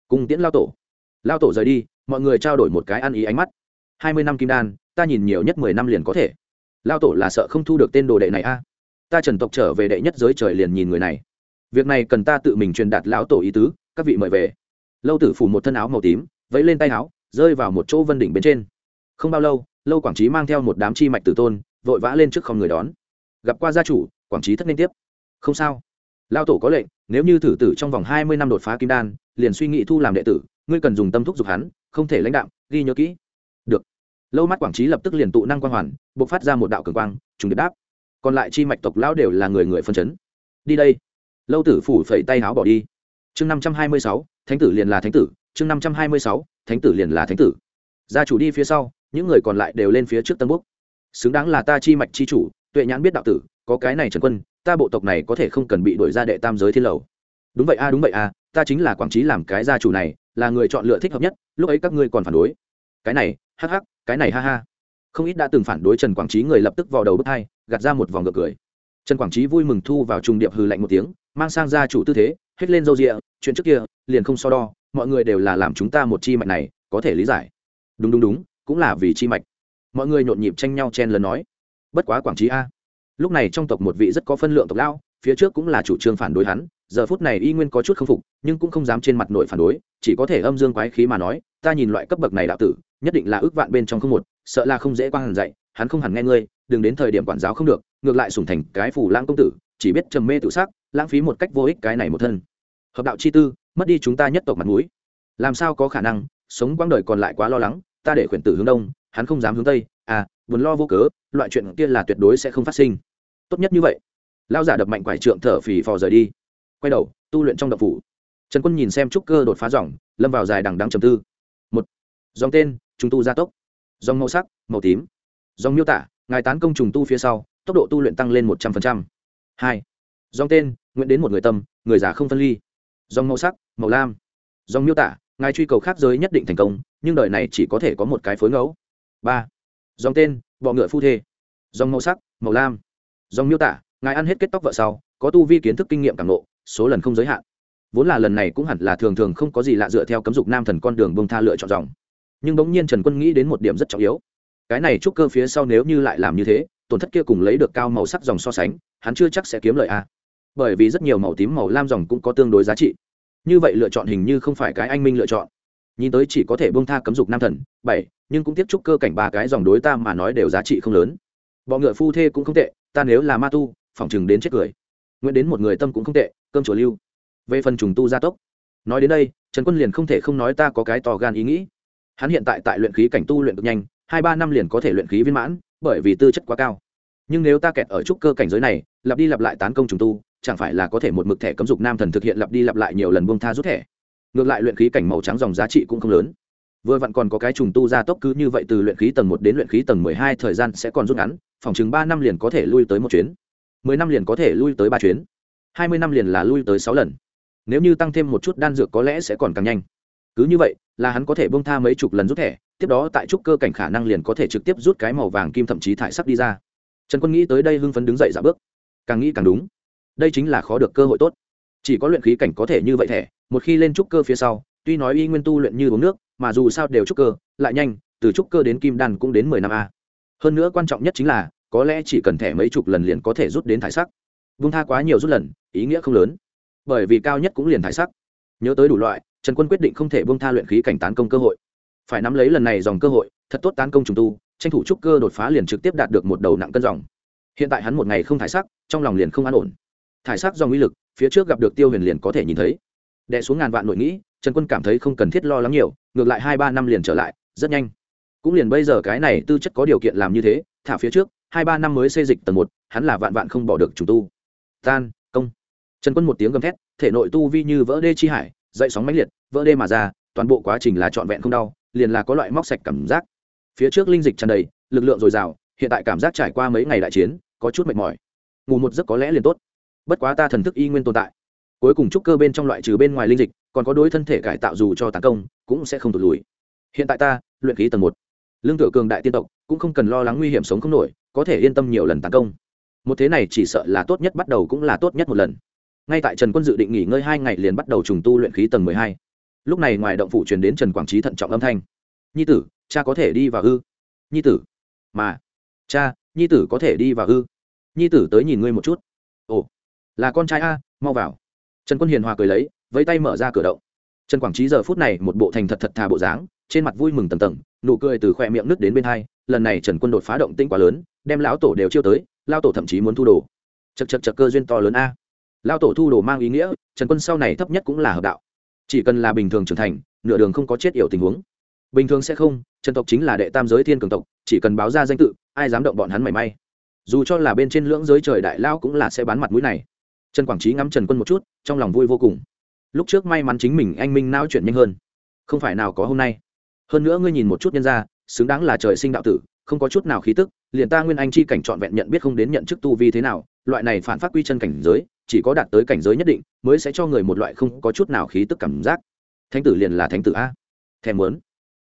Cùng tiễn lao tổ. Lao tổ rời đi mọi người trao đổi một cái ăn ý ánh mắt. Hai mươi năm kim đan, ta nhìn nhiều nhất mười năm liền có thể. Lao tổ là sợ không thu được tên đồ đệ này a. Ta trần tộc trở về đệ nhất giới trời liền nhìn người này. Việc này cần ta tự mình truyền đạt lão tổ ý tứ, các vị mời về. Lâu tử phủ một thân áo màu tím, vẫy lên tay áo, rơi vào một chỗ vân đỉnh bên trên. Không bao lâu lâu quảng trí mang theo một đám chi mạch tử tôn, vội vã lên trước không người đón. Gặp qua gia chủ, quảng trí thất nên tiếp. Không sao. Lao tổ có lệnh, nếu như thử tử trong vòng hai mươi năm đột phá kim đan, liền suy nghĩ thu làm đệ tử, ngươi cần dùng tâm thúc giục hắn không thể lãnh đạo ghi nhớ kỹ. Được. Lâu mắt quảng trí lập tức liền tụ năng quang hoàn b ộ c phát ra một đạo cường quang, trùng điệp đáp. Còn lại chi mạch tộc lão đều là người người phân chấn. Đi đây. Lâu tử phủ phẩy tay áo bỏ đi. Chương năm trăm hai mươi sáu, thánh tử liền là thánh tử. Chương năm trăm hai mươi sáu, thánh tử liền là thánh tử. Gia chủ đi phía sau, những người còn lại đều lên phía trước tân quốc xứng đáng là ta chi mạch chi chủ, tuệ nhãn biết đạo tử, có cái này trần quân, ta bộ tộc này có thể không cần bị đổi ra đệ tam giới thiên lầu. Đúng vậy a, đúng vậy a, ta chính là quảng trí làm cái gia chủ này là người chọn lựa thích hợp nhất, lúc ấy các ngươi còn phản đối. Cái này, hắc hắc, cái này ha ha. Không ít đã từng phản đối trần quảng trí người lập tức vào đầu bước hai, gạt ra một vòng ngược cười. Trần quảng trí vui mừng thu vào trùng điệp hừ lạnh một tiếng, mang sang gia chủ tư thế hết lên râu rịa, chuyện trước kia, liền không so đo, mọi người đều là làm chúng ta một chi mạch này, có thể lý giải. Đúng đúng đúng, cũng là vì chi mạch. Mọi người nhộn nhịp tranh nhau chen lần nói. Bất quá quảng trí a. Lúc này trong tộc một vị rất có phân lượng tộc lão phía trước cũng là chủ trương phản đối hắn, giờ phút này y nguyên có chút k phục, nhưng cũng không dám trên mặt nội phản đối, chỉ có thể âm dương quái khí mà nói, ta nhìn loại cấp bậc này đạo tử, nhất định là ước vạn bên trong không một, sợ là không dễ quang hẳn dạy hắn không hẳn nghe ngươi, đừng đến thời điểm quản giáo không được, ngược lại sủng thành cái phủ lãng công tử, chỉ biết trầm mê tự xác lãng phí một cách vô ích cái này một thân. Hợp đạo chi tư, mất đi chúng ta nhất tộc mặt mũi. Làm sao có khả năng, sống quãng đời còn lại quá lo lắng, ta để khuyển tử hướng đông, hắn không dám hướng tây à buồn lo vô cớ, loại chuyện kia là tuyệt đối sẽ không phát sinh. Tốt nhất như vậy lao giả đập mạnh quải trượng thở phì phò rời đi. Quay đầu, tu luyện trong đập phủ. Trần quân nhìn xem trúc cơ đột phá dòng, lâm vào dài đằng đăng trầm tư. Một, dòng tên, trùng tu gia tốc. Dòng màu sắc, màu tím. Dòng miêu tả, ngài tán công trùng tu phía sau, tốc độ tu luyện tăng lên một trăm linh hai, dòng tên, nguyện đến một người tâm, người già không phân ly. Dòng màu sắc, màu lam. Dòng miêu tả, ngài truy cầu khác giới nhất định thành công, nhưng đời này chỉ có thể có một cái phối ngẫu. Ba, dòng tên, bọ ngựa phu thê. Dòng màu sắc, màu lam. Dòng miêu tả ngài ăn hết kết tóc vợ sau có tu vi kiến thức kinh nghiệm càng lộ, số lần không giới hạn. Vốn là lần này cũng hẳn là thường thường không có gì lạ dựa theo cấm dục nam thần con đường bông tha lựa chọn dòng. Nhưng bỗng nhiên trần quân nghĩ đến một điểm rất trọng yếu. Cái này trúc cơ phía sau nếu như lại làm như thế tổn thất kia cùng lấy được cao màu sắc dòng so sánh hắn chưa chắc sẽ kiếm lợi a. Bởi vì rất nhiều màu tím màu lam dòng cũng có tương đối giá trị. Như vậy lựa chọn hình như không phải cái anh minh lựa chọn. Nhìn tới chỉ có thể bông tha cấm dục nam thần bảy nhưng cũng tiếp trúc cơ cảnh ba cái dòng đối ta mà nói đều giá trị không lớn. Bọ ngựa phu thê cũng không tệ ta nếu là ma tu phỏng chừng đến chết cười. Nguyện đến một người tâm cũng không tệ, cơm chùa lưu. Về phần trùng tu gia tốc. Nói đến đây, trần quân liền không thể không nói ta có cái to gan ý nghĩ. Hắn hiện tại tại luyện khí cảnh tu luyện cực nhanh, hai ba năm liền có thể luyện khí viên mãn, bởi vì tư chất quá cao. Nhưng nếu ta kẹt ở trúc cơ cảnh giới này, lặp đi lặp lại tán công trùng tu, chẳng phải là có thể một mực thẻ cấm dục nam thần thực hiện lặp đi lặp lại nhiều lần buông tha rút thẻ. Ngược lại luyện khí cảnh màu trắng dòng giá trị cũng không lớn. Vừa vặn còn có cái trùng tu gia tốc cứ như vậy từ luyện khí tầng một đến luyện khí tầng mười hai thời gian sẽ còn rút ngắn phòng chừng ba năm liền có thể lui tới một chuyến mười năm liền có thể lui tới ba chuyến. Hai mươi năm liền là lui tới sáu lần. Nếu như tăng thêm một chút đan dược có lẽ sẽ còn càng nhanh. Cứ như vậy, là hắn có thể bông tha mấy chục lần rút thẻ, tiếp đó tại trúc cơ cảnh khả năng liền có thể trực tiếp rút cái màu vàng kim thậm chí thải sắc đi ra. Trần quân nghĩ tới đây hưng phấn đứng dậy giả bước. Càng nghĩ càng đúng. Đây chính là khó được cơ hội tốt. Chỉ có luyện khí cảnh có thể như vậy thẻ, một khi lên trúc cơ phía sau, tuy nói y nguyên tu luyện như uống nước, mà dù sao đều trúc cơ, lại nhanh, từ trúc cơ đến kim đan cũng đến mười năm a. Hơn nữa quan trọng nhất chính là có lẽ chỉ cần thẻ mấy chục lần liền có thể rút đến thải sắc. Vung tha quá nhiều rút lần, ý nghĩa không lớn. Bởi vì cao nhất cũng liền thải sắc. Nhớ tới đủ loại, trần quân quyết định không thể vung tha luyện khí cảnh tán công cơ hội. Phải nắm lấy lần này dòng cơ hội, thật tốt tán công trùng tu, tranh thủ trúc cơ đột phá liền trực tiếp đạt được một đầu nặng cân dòng. Hiện tại hắn một ngày không thải sắc, trong lòng liền không an ổn. Thải sắc dòng uy lực, phía trước gặp được tiêu huyền liền có thể nhìn thấy. Đẻ xuống ngàn vạn nội nghĩ, trần quân cảm thấy không cần thiết lo lắng nhiều, ngược lại hai ba năm liền trở lại, rất nhanh. Cũng liền bây giờ cái này tư chất có điều kiện làm như thế, thả phía trước hai ba năm mới xây dịch tầng một, hắn là vạn vạn không bỏ được trùng tu. Tan, công. Trần quân một tiếng gầm thét, thể nội tu vi như vỡ đê chi hải, dậy sóng mãnh liệt, vỡ đê mà ra, toàn bộ quá trình là trọn vẹn không đau, liền là có loại móc sạch cảm giác. Phía trước linh dịch tràn đầy, lực lượng dồi dào, hiện tại cảm giác trải qua mấy ngày đại chiến, có chút mệt mỏi. Ngủ một giấc có lẽ liền tốt. Bất quá ta thần thức y nguyên tồn tại. Cuối cùng trúc cơ bên trong loại trừ bên ngoài linh dịch, còn có đối thân thể cải tạo dù cho tấn công, cũng sẽ không tụt lùi. Hiện tại ta, luyện khí tầng một lương tựa cường đại tiên tộc, cũng không cần lo lắng nguy hiểm sống không nổi, có thể yên tâm nhiều lần tấn công. Một thế này chỉ sợ là tốt nhất, bắt đầu cũng là tốt nhất một lần. Ngay tại trần quân dự định nghỉ ngơi hai ngày liền bắt đầu trùng tu luyện khí tầng mười hai. Lúc này ngoài động phủ truyền đến trần quảng trí thận trọng âm thanh. Nhi tử, cha có thể đi vào ư? Nhi tử. Mà, cha, nhi tử có thể đi vào ư? Nhi tử tới nhìn ngươi một chút. Ồ, là con trai a, mau vào. Trần quân hiền hòa cười lấy, vẫy tay mở ra cửa động. Trần quảng trí giờ phút này một bộ thành thật thật thà bộ dáng, trên mặt vui mừng tầng tầng nụ cười từ khoe miệng nứt đến bên hai, lần này trần quân đột phá động tinh quá lớn, đem lão tổ đều chiêu tới lao tổ thậm chí muốn thu đồ. Chật chật chật cơ duyên to lớn a. Lao tổ thu đồ mang ý nghĩa, trần quân sau này thấp nhất cũng là hợp đạo. Chỉ cần là bình thường trưởng thành, nửa đường không có chết yểu tình huống. Bình thường sẽ không, trần tộc chính là đệ tam giới thiên cường tộc, chỉ cần báo ra danh tự, ai dám động bọn hắn mảy may. Dù cho là bên trên lưỡng giới trời đại lao cũng là sẽ bán mặt mũi này. Trần quảng trí ngắm trần quân một chút, trong lòng vui vô cùng. Lúc trước may mắn chính mình anh minh nao chuyển nhanh hơn. Không phải nào có hôm nay hơn nữa ngươi nhìn một chút nhân ra xứng đáng là trời sinh đạo tử, không có chút nào khí tức, liền ta nguyên anh chi cảnh trọn vẹn nhận biết không đến nhận chức tu vi thế nào, loại này phản phát quy chân cảnh giới, chỉ có đạt tới cảnh giới nhất định, mới sẽ cho người một loại không có chút nào khí tức cảm giác. Thánh tử liền là thánh tử a. Thèm muốn.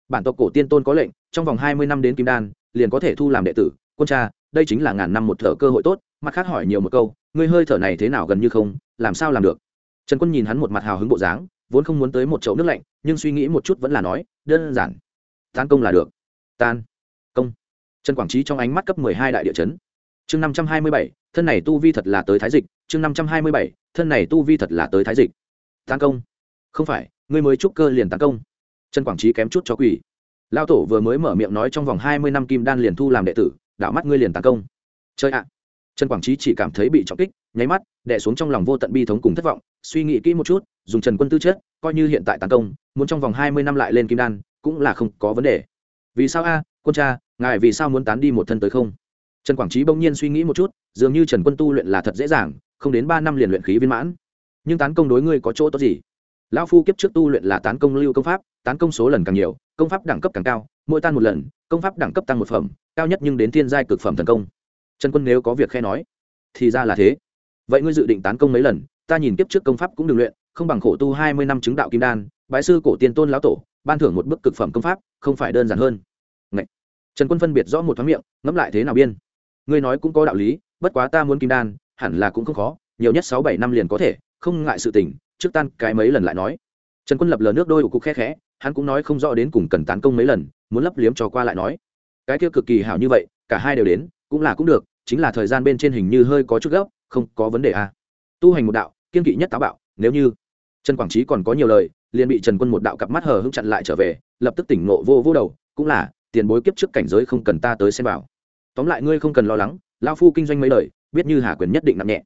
Bản tộc cổ tiên tôn có lệnh, trong vòng hai mươi năm đến kim đan, liền có thể thu làm đệ tử. Quân cha, đây chính là ngàn năm một thở cơ hội tốt, mặt khác hỏi nhiều một câu, ngươi hơi thở này thế nào gần như không, làm sao làm được? Trần quân nhìn hắn một mặt hào hứng bộ dáng vốn không muốn tới một chậu nước lạnh, nhưng suy nghĩ một chút vẫn là nói, đơn giản tan công là được. Tan. Công. Trần quảng trí trong ánh mắt cấp mười hai đại địa chấn. Chương năm trăm hai mươi bảy, thân này tu vi thật là tới thái dịch. Chương năm trăm hai mươi bảy, thân này tu vi thật là tới thái dịch. Tan công. Không phải, ngươi mới trúc cơ liền tấn công. Trần quảng trí kém chút cho quỳ lao tổ vừa mới mở miệng nói trong vòng hai mươi năm kim đan liền thu làm đệ tử đảo mắt ngươi liền tấn công. Chơi ạ. Trần quảng trí chỉ cảm thấy bị trọng kích nháy mắt đẻ xuống trong lòng vô tận bi thống cùng thất vọng, suy nghĩ kỹ một chút, dùng trần quân tư chất, coi như hiện tại tấn công, muốn trong vòng hai mươi năm lại lên kim đan, cũng là không có vấn đề. Vì sao a, quân cha, ngài vì sao muốn tán đi một thân tới không? Trần quảng trí bỗng nhiên suy nghĩ một chút, dường như trần quân tu luyện là thật dễ dàng, không đến ba năm liền luyện khí viên mãn. Nhưng tán công đối ngươi có chỗ tốt gì? Lão phu kiếp trước tu luyện là tán công lưu công pháp, tán công số lần càng nhiều, công pháp đẳng cấp càng cao, mỗi tan một lần, công pháp đẳng cấp tăng một phẩm, cao nhất nhưng đến thiên giai cực phẩm thần công. Trần quân nếu có việc khe nói, thì ra là thế vậy ngươi dự định tán công mấy lần, ta nhìn kiếp trước công pháp cũng được luyện, không bằng khổ tu hai mươi năm chứng đạo kim đan, bái sư cổ tiên tôn lão tổ, ban thưởng một bức cực phẩm công pháp, không phải đơn giản hơn. Ngậy. trần quân phân biệt rõ một thoáng miệng, ngẫm lại thế nào biên? Ngươi nói cũng có đạo lý, bất quá ta muốn kim đan, hẳn là cũng không khó, nhiều nhất sáu bảy năm liền có thể, không ngại sự tình, trước tan cái mấy lần lại nói. Trần quân lập lờ nước đôi của cục khe khẽ, hắn cũng nói không rõ đến cùng cần tán công mấy lần, muốn lấp liếm cho qua lại nói. Cái kia cực kỳ hảo như vậy, cả hai đều đến, cũng là cũng được, chính là thời gian bên trên hình như hơi có chút gấp không có vấn đề à. tu hành một đạo, kiên kỵ nhất táo bạo, nếu như trần quảng trí còn có nhiều lời, liền bị trần quân một đạo cặp mắt hờ hững chặn lại trở về, lập tức tỉnh ngộ vô vô đầu, cũng là, tiền bối kiếp trước cảnh giới không cần ta tới xem vào. Tóm lại ngươi không cần lo lắng lao phu kinh doanh mấy lời biết như hà quyền nhất định nặng nhẹ.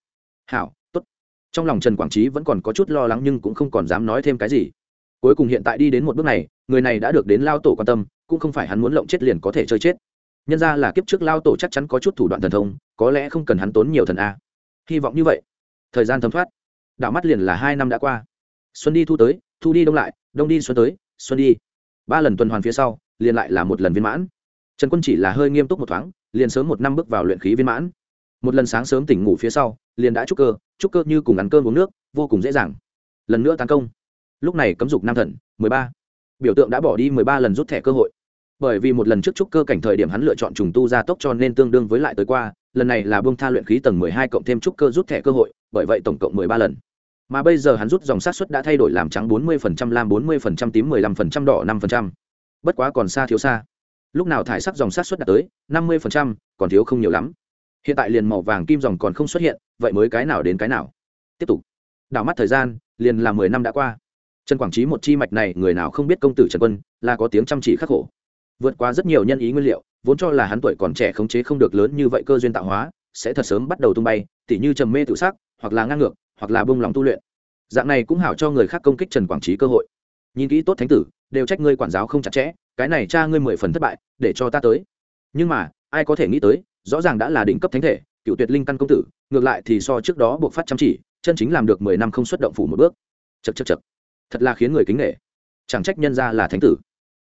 Hảo t ố t trong lòng trần quảng trí vẫn còn có chút lo lắng nhưng cũng không còn dám nói thêm cái gì. Cuối cùng hiện tại đi đến một bước này, người này đã được đến lao tổ quan tâm, cũng không phải hắn muốn lộng chết liền có thể chơi chết. Nhân ra là kiếp trước lao tổ chắc chắn có chút thủ đoạn thần thông, có lẽ không cần hắn tốn nhiều thần a hy vọng như vậy. Thời gian thấm thoát. Đảo mắt liền là hai năm đã qua. Xuân đi thu tới, thu đi đông lại, đông đi xuân tới, xuân đi. Ba lần tuần hoàn phía sau, liền lại là một lần viên mãn. Trần quân chỉ là hơi nghiêm túc một thoáng, liền sớm một năm bước vào luyện khí viên mãn. Một lần sáng sớm tỉnh ngủ phía sau, liền đã trúc cơ trúc cơ như cùng ăn cơm uống nước, vô cùng dễ dàng. Lần nữa tấn công. Lúc này cấm dục nam thần, mười ba. Biểu tượng đã bỏ đi mười ba lần rút thẻ cơ hội bởi vì một lần trước trúc cơ cảnh thời điểm hắn lựa chọn trùng tu gia tốc cho nên tương đương với lại tới qua, lần này là bông tha luyện khí tầng mười hai cộng thêm trúc cơ rút thẻ cơ hội, bởi vậy tổng cộng mười ba lần. Mà bây giờ hắn rút dòng sát xuất đã thay đổi làm trắng bốn mươi phần trăm, lam bốn mươi phần trăm, tím mười lăm phần trăm, đỏ năm phần trăm. Bất quá còn xa thiếu xa. Lúc nào thải sắc dòng sát xuất đã tới, năm mươi phần trăm, còn thiếu không nhiều lắm. Hiện tại liền màu vàng kim dòng còn không xuất hiện, vậy mới cái nào đến cái nào. Tiếp tục. Đảo mắt thời gian, liền là mười năm đã qua. Trần quảng trí một chi mạch này, người nào không biết công tử trần quân, là có tiếng chăm chỉ khắc khổ vượt qua rất nhiều nhân ý nguyên liệu, vốn cho là hắn tuổi còn trẻ khống chế không được lớn như vậy cơ duyên tạo hóa, sẽ thật sớm bắt đầu tung bay, tỉ như trầm mê tự xác hoặc là ngang ngược, hoặc là bông lòng tu luyện. Dạng này cũng hảo cho người khác công kích trần quảng trí cơ hội. Nhìn kỹ tốt thánh tử, đều trách ngươi quản giáo không chặt chẽ, cái này cha ngươi mười phần thất bại, để cho ta tới. Nhưng mà, ai có thể nghĩ tới, rõ ràng đã là đỉnh cấp thánh thể, cựu tuyệt linh căn công tử, ngược lại thì so trước đó buộc phát chăm chỉ, chân chính làm được mười năm không xuất động phủ một bước. Chật chật chật thật là khiến người kính nghệ chẳng trách nhân ra là thánh tử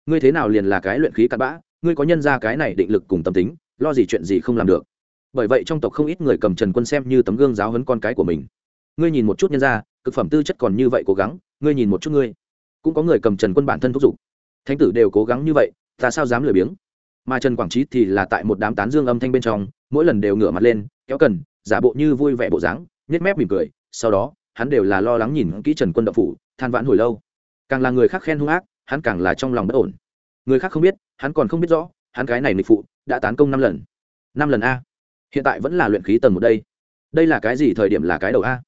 ngươi thế nào liền là cái luyện khí cặn bã, ngươi có nhân ra cái này định lực cùng tâm tính, lo gì chuyện gì không làm được. Bởi vậy trong tộc không ít người cầm trần quân xem như tấm gương giáo hấn con cái của mình. Ngươi nhìn một chút nhân ra, cực phẩm tư chất còn như vậy cố gắng, ngươi nhìn một chút ngươi. Cũng có người cầm trần quân bản thân thúc giục. Thánh tử đều cố gắng như vậy, ta sao dám lười biếng? Mà trần quảng trí thì là tại một đám tán dương âm thanh bên trong, mỗi lần đều ngửa mặt lên, kéo cần, giả bộ như vui vẻ bộ dáng, nhếch mép mỉm cười, sau đó, hắn đều là lo lắng nhìn kỹ trần quân đậu phủ, than vãn hồi lâu. Càng là người khác khen hung ác hắn càng là trong lòng bất ổn. Người khác không biết, hắn còn không biết rõ, hắn cái này nghịch phụ, đã tán công năm lần. Năm lần a. Hiện tại vẫn là luyện khí tầng một đây. Đây là cái gì, thời điểm là cái đầu a?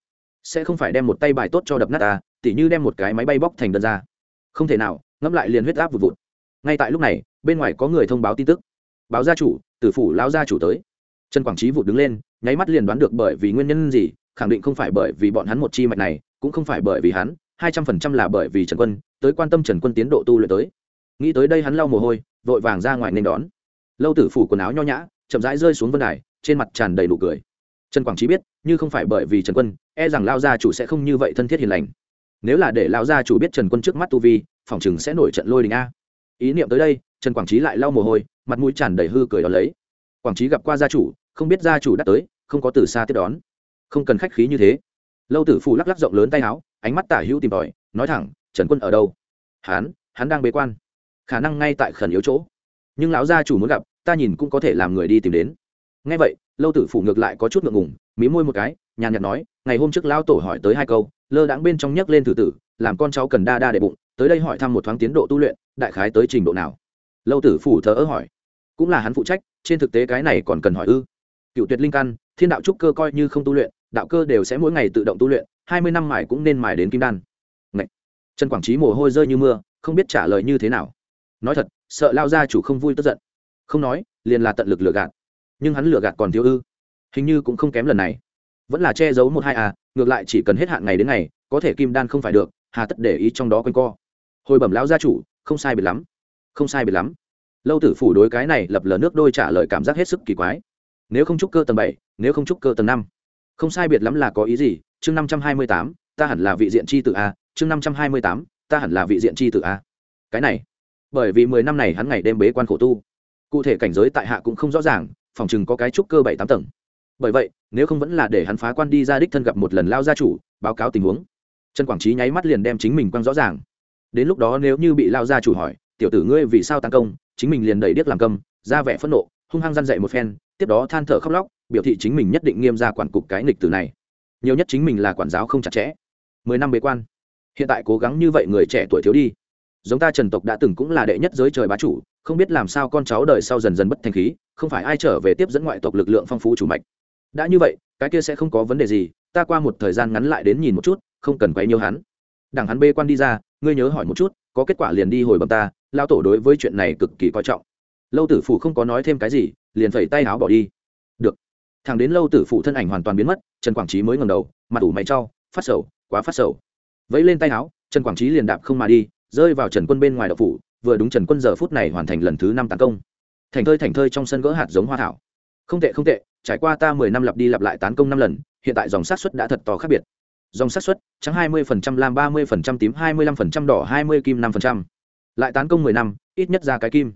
Sẽ không phải đem một tay bài tốt cho đập nát a, tỉ như đem một cái máy bay bóc thành đơn ra. Không thể nào, ngẫm lại liền huyết áp vụt vụt. Ngay tại lúc này, bên ngoài có người thông báo tin tức. Báo gia chủ, tử phủ lão gia chủ tới. Trần quảng trí vụt đứng lên, nháy mắt liền đoán được bởi vì nguyên nhân gì, khẳng định không phải bởi vì bọn hắn một chi mạch này, cũng không phải bởi vì hắn hai trăm phần trăm là bởi vì trần quân, tới quan tâm trần quân tiến độ tu luyện tới. Nghĩ tới đây hắn lau mồ hôi, vội vàng ra ngoài nên đón. Lâu tử phủ quần áo nho nhã, chậm rãi rơi xuống vân đài, trên mặt tràn đầy nụ cười. Trần quảng trí biết, như không phải bởi vì trần quân e rằng lao gia chủ sẽ không như vậy thân thiết hiền lành. Nếu là để lao gia chủ biết trần quân trước mắt tu vi, phòng chừng sẽ nổi trận lôi đình a. Ý niệm tới đây, trần quảng trí lại lau mồ hôi, mặt mũi tràn đầy hư cười đón lấy. Quảng trí gặp qua gia chủ, không biết gia chủ đã tới, không có từ xa tiếp đón. Không cần khách khí như thế lâu tử phủ lắc lắc rộng lớn tay áo, ánh mắt tả hữu tìm tòi, nói thẳng, trần quân ở đâu? Hán hắn đang bế quan. Khả năng ngay tại khẩn yếu chỗ. Nhưng lão gia chủ muốn gặp, ta nhìn cũng có thể làm người đi tìm đến. Ngay vậy, lâu tử phủ ngược lại có chút ngượng ngùng, mí môi một cái, nhàn nhạt nói, ngày hôm trước lao tổ hỏi tới hai câu, lơ đãng bên trong nhấc lên thử tử, làm con cháu cần đa đa để bụng, tới đây hỏi thăm một thoáng tiến độ tu luyện, đại khái tới trình độ nào? Lâu tử phủ thờ ơ hỏi, cũng là hắn phụ trách, trên thực tế cái này còn cần hỏi ư? Cựu tuyệt linh căn, thiên đạo trúc cơ coi như không tu luyện đạo cơ đều sẽ mỗi ngày tự động tu luyện, hai mươi năm mải cũng nên mải đến kim đan. Ngậy! trần quảng trí mồ hôi rơi như mưa, không biết trả lời như thế nào. Nói thật, sợ lao gia chủ không vui tức giận. Không nói, liền là tận lực lừa gạt. Nhưng hắn lừa gạt còn thiếu ư. Hình như cũng không kém lần này. Vẫn là che giấu một hai à ngược lại chỉ cần hết hạn ngày đến ngày, có thể kim đan không phải được, hà tất để ý trong đó quanh co. Hồi bẩm lão gia chủ, không sai biệt lắm. Không sai biệt lắm. Lâu tử phủ đối cái này lập lờ nước đôi trả lời cảm giác hết sức kỳ quái. Nếu không trúc cơ tầng bảy, nếu không trúc cơ tầng năm không sai biệt lắm là có ý gì, chương năm trăm hai mươi tám, ta hẳn là vị diện c h i tự a, chương năm trăm hai mươi tám, ta hẳn là vị diện c h i tự a. Cái này, bởi vì mười năm này hắn ngày đêm bế quan khổ tu. Cụ thể cảnh giới tại hạ cũng không rõ ràng, phòng chừng có cái trúc cơ bảy tám tầng. Bởi vậy, nếu không vẫn là để hắn phá quan đi ra đích thân gặp một lần lao gia chủ, báo cáo tình huống. Trần quảng trí nháy mắt liền đem chính mình quăng rõ ràng. Đến lúc đó nếu như bị lao gia chủ hỏi, tiểu tử ngươi vì sao tăng công? Chính mình liền đẩy điếc làm câm, ra vẻ phẫn nộ, hung hăng răn dậy một phen, tiếp đó than thở khóc lóc biểu thị chính mình nhất định nghiêm ra quản cục cái nghịch từ này. Nhiều nhất chính mình là quản giáo không chặt chẽ. Mười năm bế quan. Hiện tại cố gắng như vậy người trẻ tuổi thiếu đi. Giống ta trần tộc đã từng cũng là đệ nhất giới trời bá chủ, không biết làm sao con cháu đời sau dần dần bất thành khí, không phải ai trở về tiếp dẫn ngoại tộc lực lượng phong phú chủ mạch. Đã như vậy, cái kia sẽ không có vấn đề gì, ta qua một thời gian ngắn lại đến nhìn một chút, không cần quấy nhiều hắn. Đảng hắn bê quan đi ra, ngươi nhớ hỏi một chút, có kết quả liền đi hồi bầm ta lao tổ đối với chuyện này cực kỳ coi trọng. Lâu tử phủ không có nói thêm cái gì, liền phẩy tay áo bỏ đi thằng đến lâu tử phụ thân ảnh hoàn toàn biến mất, trần quảng trí mới ngầm đầu, mặt ủ mày trau phát sầu, quá phát sầu. Vẫy lên tay áo, trần quảng trí liền đạp không mà đi, rơi vào trần quân bên ngoài đậu phủ, vừa đúng trần quân giờ phút này hoàn thành lần thứ năm tấn công. Thành thơi thành thơi trong sân gỡ hạt giống hoa thảo. Không tệ không tệ, trải qua ta mười năm lặp đi lặp lại tán công năm lần, hiện tại dòng sát xuất đã thật to khác biệt. Dòng sát xuất trắng hai mươi phần trăm, lam ba mươi phần trăm, tím hai mươi lăm phần trăm, đỏ hai mươi, kim năm phần trăm. Lại tán công mười năm, ít nhất ra cái kim.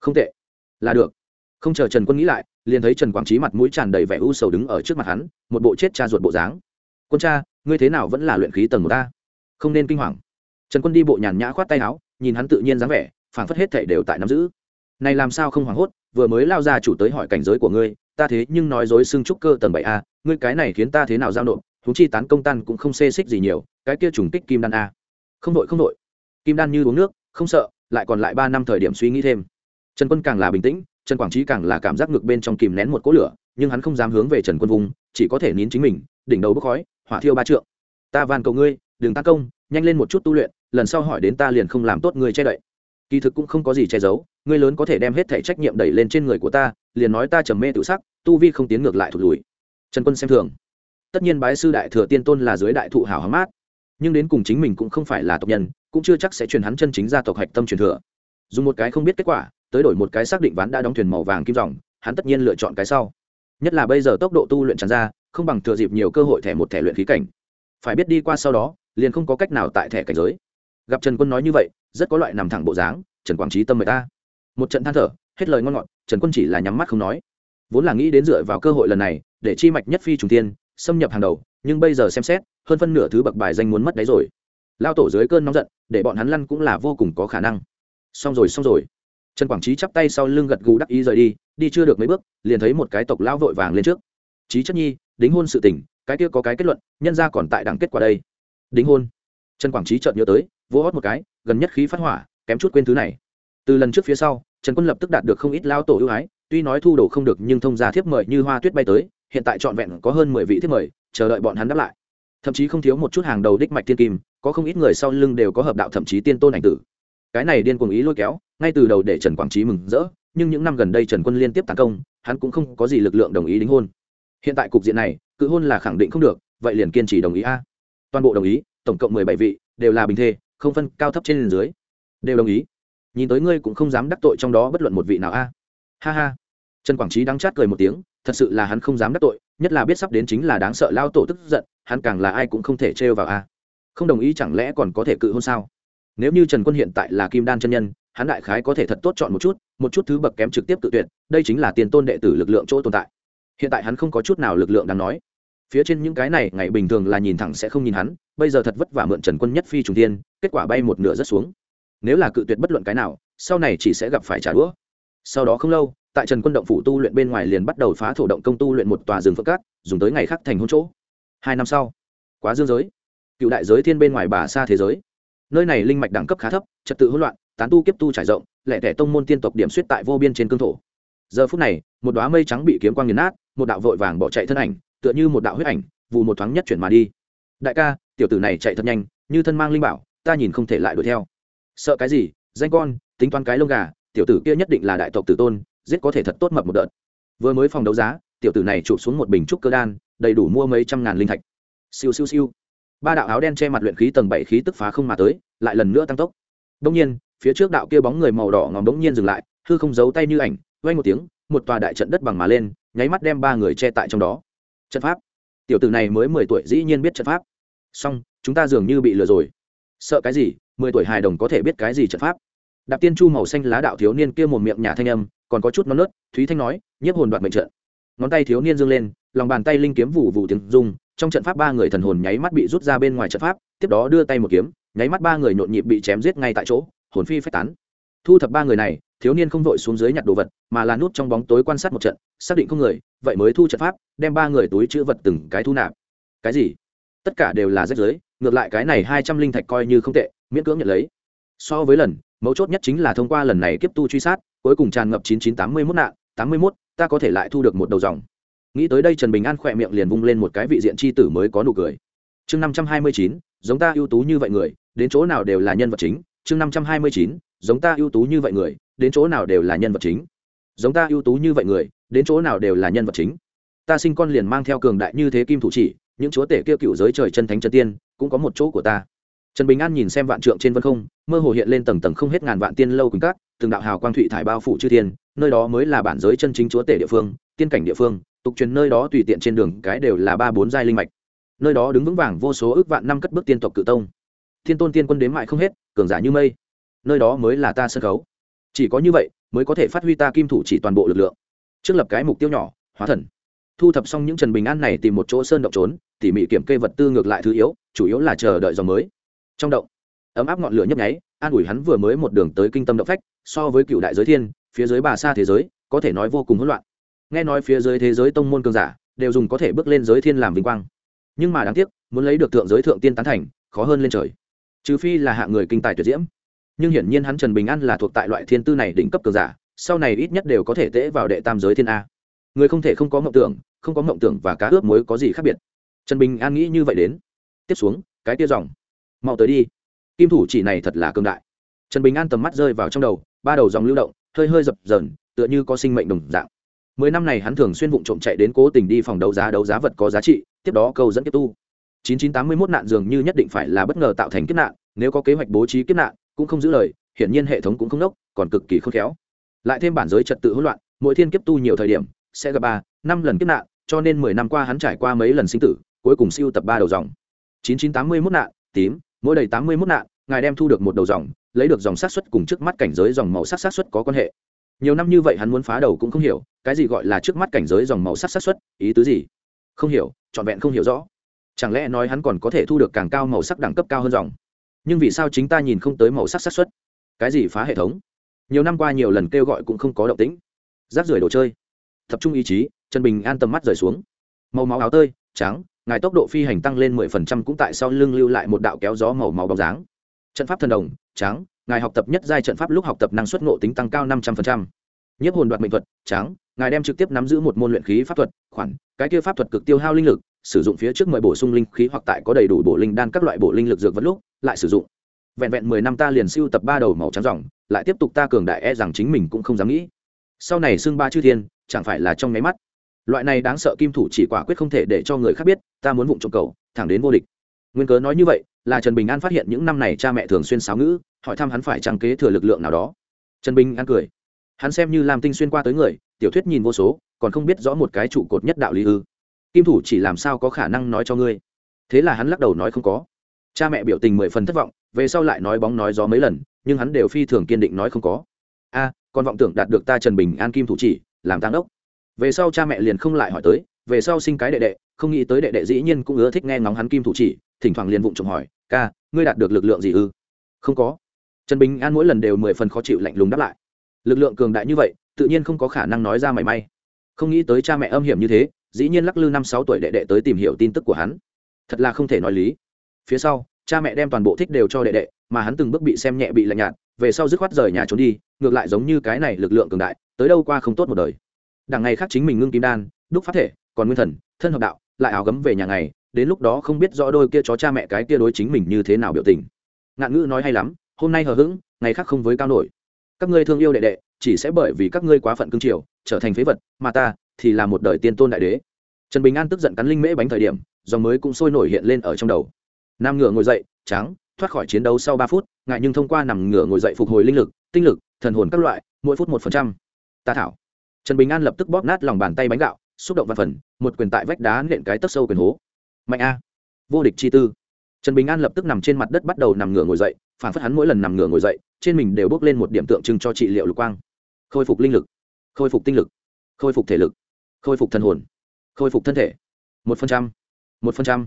Không tệ. Là được. Không chờ trần quân nghĩ lại liền thấy trần quảng trí mặt mũi tràn đầy vẻ u sầu đứng ở trước mặt hắn, một bộ chết cha ruột bộ dáng. Quân cha, ngươi thế nào vẫn là luyện khí tầng một ta không nên kinh hoàng. Trần quân đi bộ nhàn nhã khoát tay áo, nhìn hắn tự nhiên dáng vẻ, phảng phất hết thảy đều tại nắm giữ. Này làm sao không hoảng hốt, vừa mới lao ra chủ tới hỏi cảnh giới của ngươi, ta thế nhưng nói dối xưng trúc cơ tầng bảy a, ngươi cái này khiến ta thế nào giao nộp thú chi tán công tan cũng không xê xích gì nhiều, cái kia trùng kích kim đan a. Không đội không đội. Kim đan như uống nước, không sợ, lại còn lại ba năm thời điểm suy nghĩ thêm. Trần quân càng là bình tĩnh trần quảng trí càng là cảm giác ngược bên trong kìm nén một cỗ lửa, nhưng hắn không dám hướng về trần quân vùng, chỉ có thể nín chính mình, đỉnh đầu bốc khói, hỏa thiêu ba trượng. Ta van cầu ngươi, đừng ta công, nhanh lên một chút tu luyện, lần sau hỏi đến ta liền không làm tốt ngươi che đậy. Kỳ thực cũng không có gì che giấu, ngươi lớn có thể đem hết thể trách nhiệm đẩy lên trên người của ta, liền nói ta trầm mê tự sắc, tu vi không tiến ngược lại thụt lùi. Trần quân xem thường. Tất nhiên bái sư đại thừa tiên tôn là dưới đại thụ hảo hám mát, nhưng đến cùng chính mình cũng không phải là tộc nhân, cũng chưa chắc sẽ truyền hắn chân chính ra tộc hạch tâm truyền thừa. Dùng một cái không biết kết quả tới đổi một cái xác định ván đã đóng thuyền màu vàng kim dòng, hắn tất nhiên lựa chọn cái sau. Nhất là bây giờ tốc độ tu luyện tràn ra, không bằng thừa dịp nhiều cơ hội thẻ một thẻ luyện khí cảnh. Phải biết đi qua sau đó, liền không có cách nào tại thẻ cảnh giới. Gặp trần quân nói như vậy, rất có loại nằm thẳng bộ dáng, trần quảng trí tâm người ta. Một trận than thở, hết lời ngon ngọt, trần quân chỉ là nhắm mắt không nói. Vốn là nghĩ đến dựa vào cơ hội lần này, để chi mạch nhất phi trùng tiên xâm nhập hàng đầu, nhưng bây giờ xem xét, hơn phân nửa thứ bậc bài danh muốn mất đấy rồi. Lao tổ dưới cơn nóng giận, để bọn hắn lăn cũng là vô cùng có khả năng. Xong rồi xong rồi trần quảng trí chắp tay sau lưng gật gù đắc ý rời đi đi chưa được mấy bước, liền thấy một cái tộc lão vội vàng lên trước. Trí chất nhi, đính hôn sự tình, cái kia có cái kết luận, nhân ra còn tại đẳng kết quả đây. Đính hôn. Trần quảng trí chợt nhớ tới, vỗ hót một cái, gần nhất khí phát hỏa, kém chút quên thứ này. Từ lần trước phía sau, trần quân lập tức đạt được không ít lao tổ ưu ái, tuy nói thu đồ không được nhưng thông gia thiếp mời như hoa tuyết bay tới, hiện tại trọn vẹn có hơn mười vị thiếp mời, chờ đợi bọn hắn đáp lại. Thậm chí không thiếu một chút hàng đầu đích mạch thiên kim, có không ít người sau lưng đều có hợp đạo thậm chí tiên tôn ảnh tử. Cái này điên cuồng ý lôi kéo ngay từ đầu để trần quảng trí mừng rỡ, nhưng những năm gần đây trần quân liên tiếp tấn công, hắn cũng không có gì lực lượng đồng ý đính hôn. Hiện tại cục diện này, cự hôn là khẳng định không được, vậy liền kiên trì đồng ý a. Toàn bộ đồng ý, tổng cộng mười bảy vị, đều là bình thê, không phân, cao thấp trên dưới. Đều đồng ý. Nhìn tới ngươi cũng không dám đắc tội trong đó bất luận một vị nào a. Ha ha. Trần quảng trí đang chát cười một tiếng, thật sự là hắn không dám đắc tội, nhất là biết sắp đến chính là đáng sợ lao tổ tức giận, hắn càng là ai cũng không thể trêu vào a. Không đồng ý chẳng lẽ còn có thể cự hôn sao? Nếu như trần quân hiện tại là kim đan chân nhân hắn đại khái có thể thật tốt chọn một chút một chút thứ bậc kém trực tiếp tự tuyệt, đây chính là tiền tôn đệ tử lực lượng chỗ tồn tại. Hiện tại hắn không có chút nào lực lượng đáng nói. Phía trên những cái này, ngày bình thường là nhìn thẳng sẽ không nhìn hắn, bây giờ thật vất vả mượn trần quân nhất phi trùng tiên kết quả bay một nửa rất xuống. Nếu là cự tuyệt bất luận cái nào, sau này chỉ sẽ gặp phải trả đũa. Sau đó không lâu, tại trần quân động phủ tu luyện bên ngoài liền bắt đầu phá thổ động công tu luyện một tòa rừng phượng cát, dùng tới ngày khắc thành hôn chỗ. Hai năm sau, quá dương giới, cựu đại giới thiên bên ngoài bà xa thế giới. Nơi này linh mạch đẳng cấp khá thấp, trật tự hỗn loạn tán tu kiếp tu trải rộng, lẻ tẻ tông môn tiên tộc điểm suýt tại vô biên trên cương thổ. Giờ phút này, một đoá mây trắng bị kiếm quang nghiền nát, một đạo vội vàng bỏ chạy thân ảnh, tựa như một đạo huyết ảnh vụ một thoáng nhất chuyển mà đi. Đại ca, tiểu tử này chạy thật nhanh, như thân mang linh bảo, ta nhìn không thể lại đuổi theo. Sợ cái gì? Danh con, tính toán cái lông gà, tiểu tử kia nhất định là đại tộc tử tôn, giết có thể thật tốt mập một đợt. Vừa mới phòng đấu giá, tiểu tử này chụp xuống một bình trúc cơ đan, đầy đủ mua mấy trăm ngàn linh thạch. Siêu siêu siêu. Ba đạo áo đen che mặt luyện khí tầng bảy khí tức phá không mà tới, lại lần nữa tăng tốc. Đông nhiên phía trước đạo kia bóng người màu đỏ ngòm đống nhiên dừng lại, hư không giấu tay như ảnh, vang một tiếng, một tòa đại trận đất bằng mà lên, nháy mắt đem ba người che tại trong đó. Trận pháp. Tiểu tử này mới mười tuổi dĩ nhiên biết trận pháp. Song chúng ta dường như bị lừa rồi. Sợ cái gì, mười tuổi hài đồng có thể biết cái gì trận pháp? Đạp tiên chu màu xanh lá đạo thiếu niên kia một miệng nhà thanh âm, còn có chút non nớt, thúy thanh nói, nhiếp hồn đoạt mệnh trận. Ngón tay thiếu niên dương lên, lòng bàn tay linh kiếm vụ vụ tiếng rung, trong trận pháp ba người thần hồn nháy mắt bị rút ra bên ngoài trận pháp, tiếp đó đưa tay một kiếm, nháy mắt ba người nhộn nhịp bị chém giết ngay tại chỗ hồn phi phách tán. Thu thập ba người này, thiếu niên không vội xuống dưới nhặt đồ vật, mà là nút trong bóng tối quan sát một trận, xác định không người, vậy mới thu trận pháp, đem ba người túi chữ vật từng cái thu nạp. Cái gì? Tất cả đều là rách giới ngược lại cái này hai trăm linh thạch coi như không tệ, miễn cưỡng nhận lấy. So với lần, mấu chốt nhất chính là thông qua lần này kiếp tu truy sát, cuối cùng tràn ngập chín chín tám mươi mốt nạn, tám mươi mốt, ta có thể lại thu được một đầu dòng. Nghĩ tới đây trần bình an khỏe miệng liền vung lên một cái vị diện c h i tử mới có nụ cười. Chương năm trăm hai mươi chín, giống ta ưu tú như vậy người, đến chỗ nào đều là nhân vật chính chương năm trăm hai mươi chín, giống ta ưu tú như vậy người, đến chỗ nào đều là nhân vật chính. Giống ta ưu tú như vậy người, đến chỗ nào đều là nhân vật chính. Ta sinh con liền mang theo cường đại như thế kim thủ chỉ, những chúa tể kia cựu giới trời chân thánh chân tiên, cũng có một chỗ của ta. Trần bình an nhìn xem vạn trượng trên vân không, mơ hồ hiện lên tầng tầng không hết ngàn vạn tiên lâu quỳnh cát, từng đạo hào quang thụy thải bao phủ chư thiên, nơi đó mới là bản giới chân chính chúa tể địa phương, tiên cảnh địa phương, tục truyền nơi đó tùy tiện trên đường cái đều là ba bốn giai linh mạch. Nơi đó đứng vững vàng vô số ước vạn năm cất bước tiên tộc cự tông. Thiên tôn tiên quân đếm mại không hết cường giả như mây. Nơi đó mới là ta sân khấu. Chỉ có như vậy mới có thể phát huy ta kim thủ chỉ toàn bộ lực lượng. Trước lập cái mục tiêu nhỏ, hóa thần. Thu thập xong những trần bình an này tìm một chỗ sơn động trốn, tỉ mỉ kiểm kê vật tư ngược lại thứ yếu, chủ yếu là chờ đợi dòng mới. Trong động, ấm áp ngọn lửa nhấp nháy, an ủi hắn vừa mới một đường tới kinh tâm động phách, so với cựu đại giới thiên, phía dưới bà xa thế giới, có thể nói vô cùng hỗn loạn. Nghe nói phía dưới thế giới tông môn cường giả đều dùng có thể bước lên giới thiên làm vinh quang. Nhưng mà đáng tiếc, muốn lấy được thượng giới thượng tiên tán thành, khó hơn lên trời trừ phi là hạng người kinh tài tuyệt diễm. Nhưng hiển nhiên hắn trần bình an là thuộc tại loại thiên tư này đỉnh cấp cường giả, sau này ít nhất đều có thể tễ vào đệ tam giới thiên a. Người không thể không có mộng tưởng, không có mộng tưởng và cá ướp muối có gì khác biệt. Trần bình an nghĩ như vậy đến. Tiếp xuống, cái tia dòng. Mau tới đi. Kim thủ chỉ này thật là cương đại. Trần bình an tầm mắt rơi vào trong đầu, ba đầu dòng lưu động, hơi hơi dập dờn, tựa như có sinh mệnh đồng dạng. Mười năm này hắn thường xuyên vụ trộm chạy đến cố tình đi phòng đấu giá đấu giá vật có giá trị, tiếp đó câu dẫn tiếp tu chín chín tám mươi mốt nạn dường như nhất định phải là bất ngờ tạo thành kiếp nạn nếu có kế hoạch bố trí kiếp nạn cũng không giữ lời hiển nhiên hệ thống cũng không đốc, còn cực kỳ khôn khéo. Lại thêm bản giới trật tự hỗn loạn mỗi thiên kiếp tu nhiều thời điểm sẽ gặp ba năm lần kiếp nạn cho nên mười năm qua hắn trải qua mấy lần sinh tử cuối cùng siêu tập ba đầu dòng. chín chín tám mươi mốt nạn tím mỗi đầy tám mươi mốt nạn ngài đem thu được một đầu dòng lấy được dòng sát xuất cùng trước mắt cảnh giới dòng màu sắc sát xuất có quan hệ. Nhiều năm như vậy hắn muốn phá đầu cũng không hiểu cái gì gọi là trước mắt cảnh giới dòng màu sắc sát xuất ý tứ gì? Không hiểu trọn vẹn không hiểu rõ chẳng lẽ nói hắn còn có thể thu được càng cao màu sắc đẳng cấp cao hơn dòng? Nhưng vì sao chính ta nhìn không tới màu sắc sát xuất cái gì phá hệ thống? Nhiều năm qua nhiều lần kêu gọi cũng không có động tĩnh. Rác rưởi đồ chơi. Tập trung ý chí trần bình an tầm mắt rời xuống. Màu máu áo tơi, trắng, ngài tốc độ phi hành tăng lên mười phần trăm cũng tại sau lưng lưu lại một đạo kéo gió màu máu bóng dáng. Trận pháp thần đồng, trắng, ngài học tập nhất giai trận pháp lúc học tập năng suất ngộ tính tăng cao năm trăm phần trăm. Nhiếp hồn đoạt mệnh thuật, trắng, ngài đem trực tiếp nắm giữ một môn luyện khí pháp thuật, khoản, cái kia pháp thuật cực tiêu hao linh lực sử dụng phía trước mời bổ sung linh khí hoặc tại có đầy đủ bổ linh đan các loại bổ linh lực dược vật lúc, lại sử dụng. Vẹn vẹn mười năm ta liền siêu tập ba đầu màu trắng dòng, lại tiếp tục ta cường đại e rằng chính mình cũng không dám nghĩ. Sau này xưng ba chư thiên, chẳng phải là trong nháy mắt. Loại này đáng sợ kim thủ chỉ quả quyết không thể để cho người khác biết, ta muốn vụng trộm cầu, thẳng đến vô địch. Nguyên cớ nói như vậy, là trần bình an phát hiện những năm này cha mẹ thường xuyên sáo ngữ, hỏi thăm hắn phải trang kế thừa lực lượng nào đó. Trần bình an cười. Hắn xem như làm tinh xuyên qua tới người, tiểu thuyết nhìn vô số, còn không biết rõ một cái trụ cột nhất đạo lý ư kim thủ chỉ làm sao có khả năng nói cho ngươi? Thế là hắn lắc đầu nói không có. Cha mẹ biểu tình mười phần thất vọng về sau lại nói bóng nói gió mấy lần nhưng hắn đều phi thường kiên định nói không có. A à, còn vọng tưởng đạt được ta trần bình an kim thủ chỉ làm tăng đốc. Về sau cha mẹ liền không lại hỏi tới về sau sinh cái đệ đệ không nghĩ tới đệ đệ dĩ nhiên cũng ưa thích nghe ngóng hắn kim thủ chỉ thỉnh thoảng liền vụng trộm hỏi ca ngươi đạt được lực lượng gì ư? Không có. Trần bình an mỗi lần đều mười phần khó chịu lạnh lùng đáp lại. Lực lượng cường đại như vậy tự nhiên không có khả năng nói ra mảy may. Không nghĩ tới cha mẹ âm hiểm như thế dĩ nhiên lắc lư năm sáu tuổi đệ đệ tới tìm hiểu tin tức của hắn. Thật là không thể nói lý. Phía sau, cha mẹ đem toàn bộ thích đều cho đệ đệ, mà hắn từng bước bị xem nhẹ bị lạnh nhạt, về sau dứt khoát rời nhà trốn đi, ngược lại giống như cái này lực lượng cường đại, tới đâu qua không tốt một đời. Đằng ngày khác chính mình ngưng kim đan, đúc phát thể, còn nguyên thần, thân hợp đạo, lại áo gấm về nhà ngày, đến lúc đó không biết rõ đôi kia chó cha mẹ cái kia đối chính mình như thế nào biểu tình. Ngạn ngữ nói hay lắm, hôm nay hờ hững, ngày khác không với cao nổi. Các ngươi thương yêu đệ đệ, chỉ sẽ bởi vì các ngươi quá phận cương triều trở thành phế vật, mà ta thì là một đời tiên tôn đại đế. Trần bình an tức giận cắn linh mễ bánh thời điểm, dòng mới cũng sôi nổi hiện lên ở trong đầu. Nam ngựa ngồi dậy, trắng, thoát khỏi chiến đấu sau ba phút, ngại nhưng thông qua nằm ngửa ngồi dậy phục hồi linh lực, tinh lực, thần hồn các loại, mỗi phút một phần trăm. Ta thảo. Trần bình an lập tức bóp nát lòng bàn tay bánh gạo, xúc động văn phần, một quyền tại vách đá nện cái tấc sâu quyền hố. Mạnh a. Vô địch chi tư. Trần bình an lập tức nằm trên mặt đất bắt đầu nằm ngửa ngồi dậy, phản phất hắn mỗi lần nằm ngửa ngồi dậy, trên mình đều bước lên một điểm tượng trưng cho trị liệu lục quang. Khôi phục linh lực. Khôi phục tinh lực. Khôi phục thể lực khôi phục thần hồn, khôi phục thân thể. Một phần trăm, một phần trăm.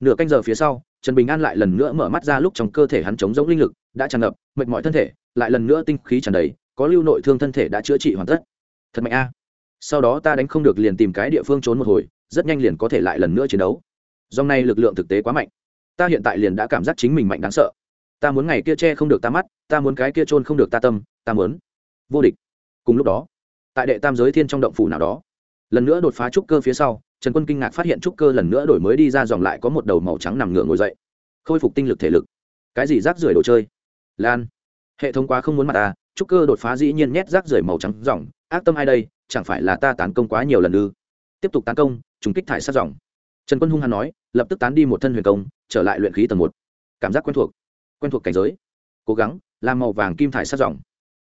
Nửa canh giờ phía sau, trần bình an lại lần nữa mở mắt ra lúc trong cơ thể hắn chống giống linh lực đã tràn ngập, mệt mỏi thân thể, lại lần nữa tinh khí tràn đầy, có lưu nội thương thân thể đã chữa trị hoàn tất. Thật mạnh a. Sau đó ta đánh không được liền tìm cái địa phương trốn một hồi, rất nhanh liền có thể lại lần nữa chiến đấu. Dòng này lực lượng thực tế quá mạnh. Ta hiện tại liền đã cảm giác chính mình mạnh đáng sợ. Ta muốn ngày kia che không được ta mắt, ta muốn cái kia trôn không được ta tâm, ta muốn vô địch. Cùng lúc đó, tại đệ tam giới thiên trong động phủ nào đó lần nữa đột phá trúc cơ phía sau, trần quân kinh ngạc phát hiện trúc cơ lần nữa đổi mới đi ra dòng lại có một đầu màu trắng nằm ngửa ngồi dậy. Khôi phục tinh lực thể lực. Cái gì rác rưởi đồ chơi? Lan. Hệ thống quá không muốn mặt ta, trúc cơ đột phá dĩ nhiên nhét rác rưởi màu trắng dòng, ác tâm ai đây, chẳng phải là ta tán công quá nhiều lần ư? Tiếp tục tán công chúng kích thải sát dòng. Trần quân hung hăng nói, lập tức tán đi một thân huyền công, trở lại luyện khí tầng một. Cảm giác quen thuộc. Quen thuộc cảnh giới. Cố gắng, làm màu vàng kim thải sát dòng.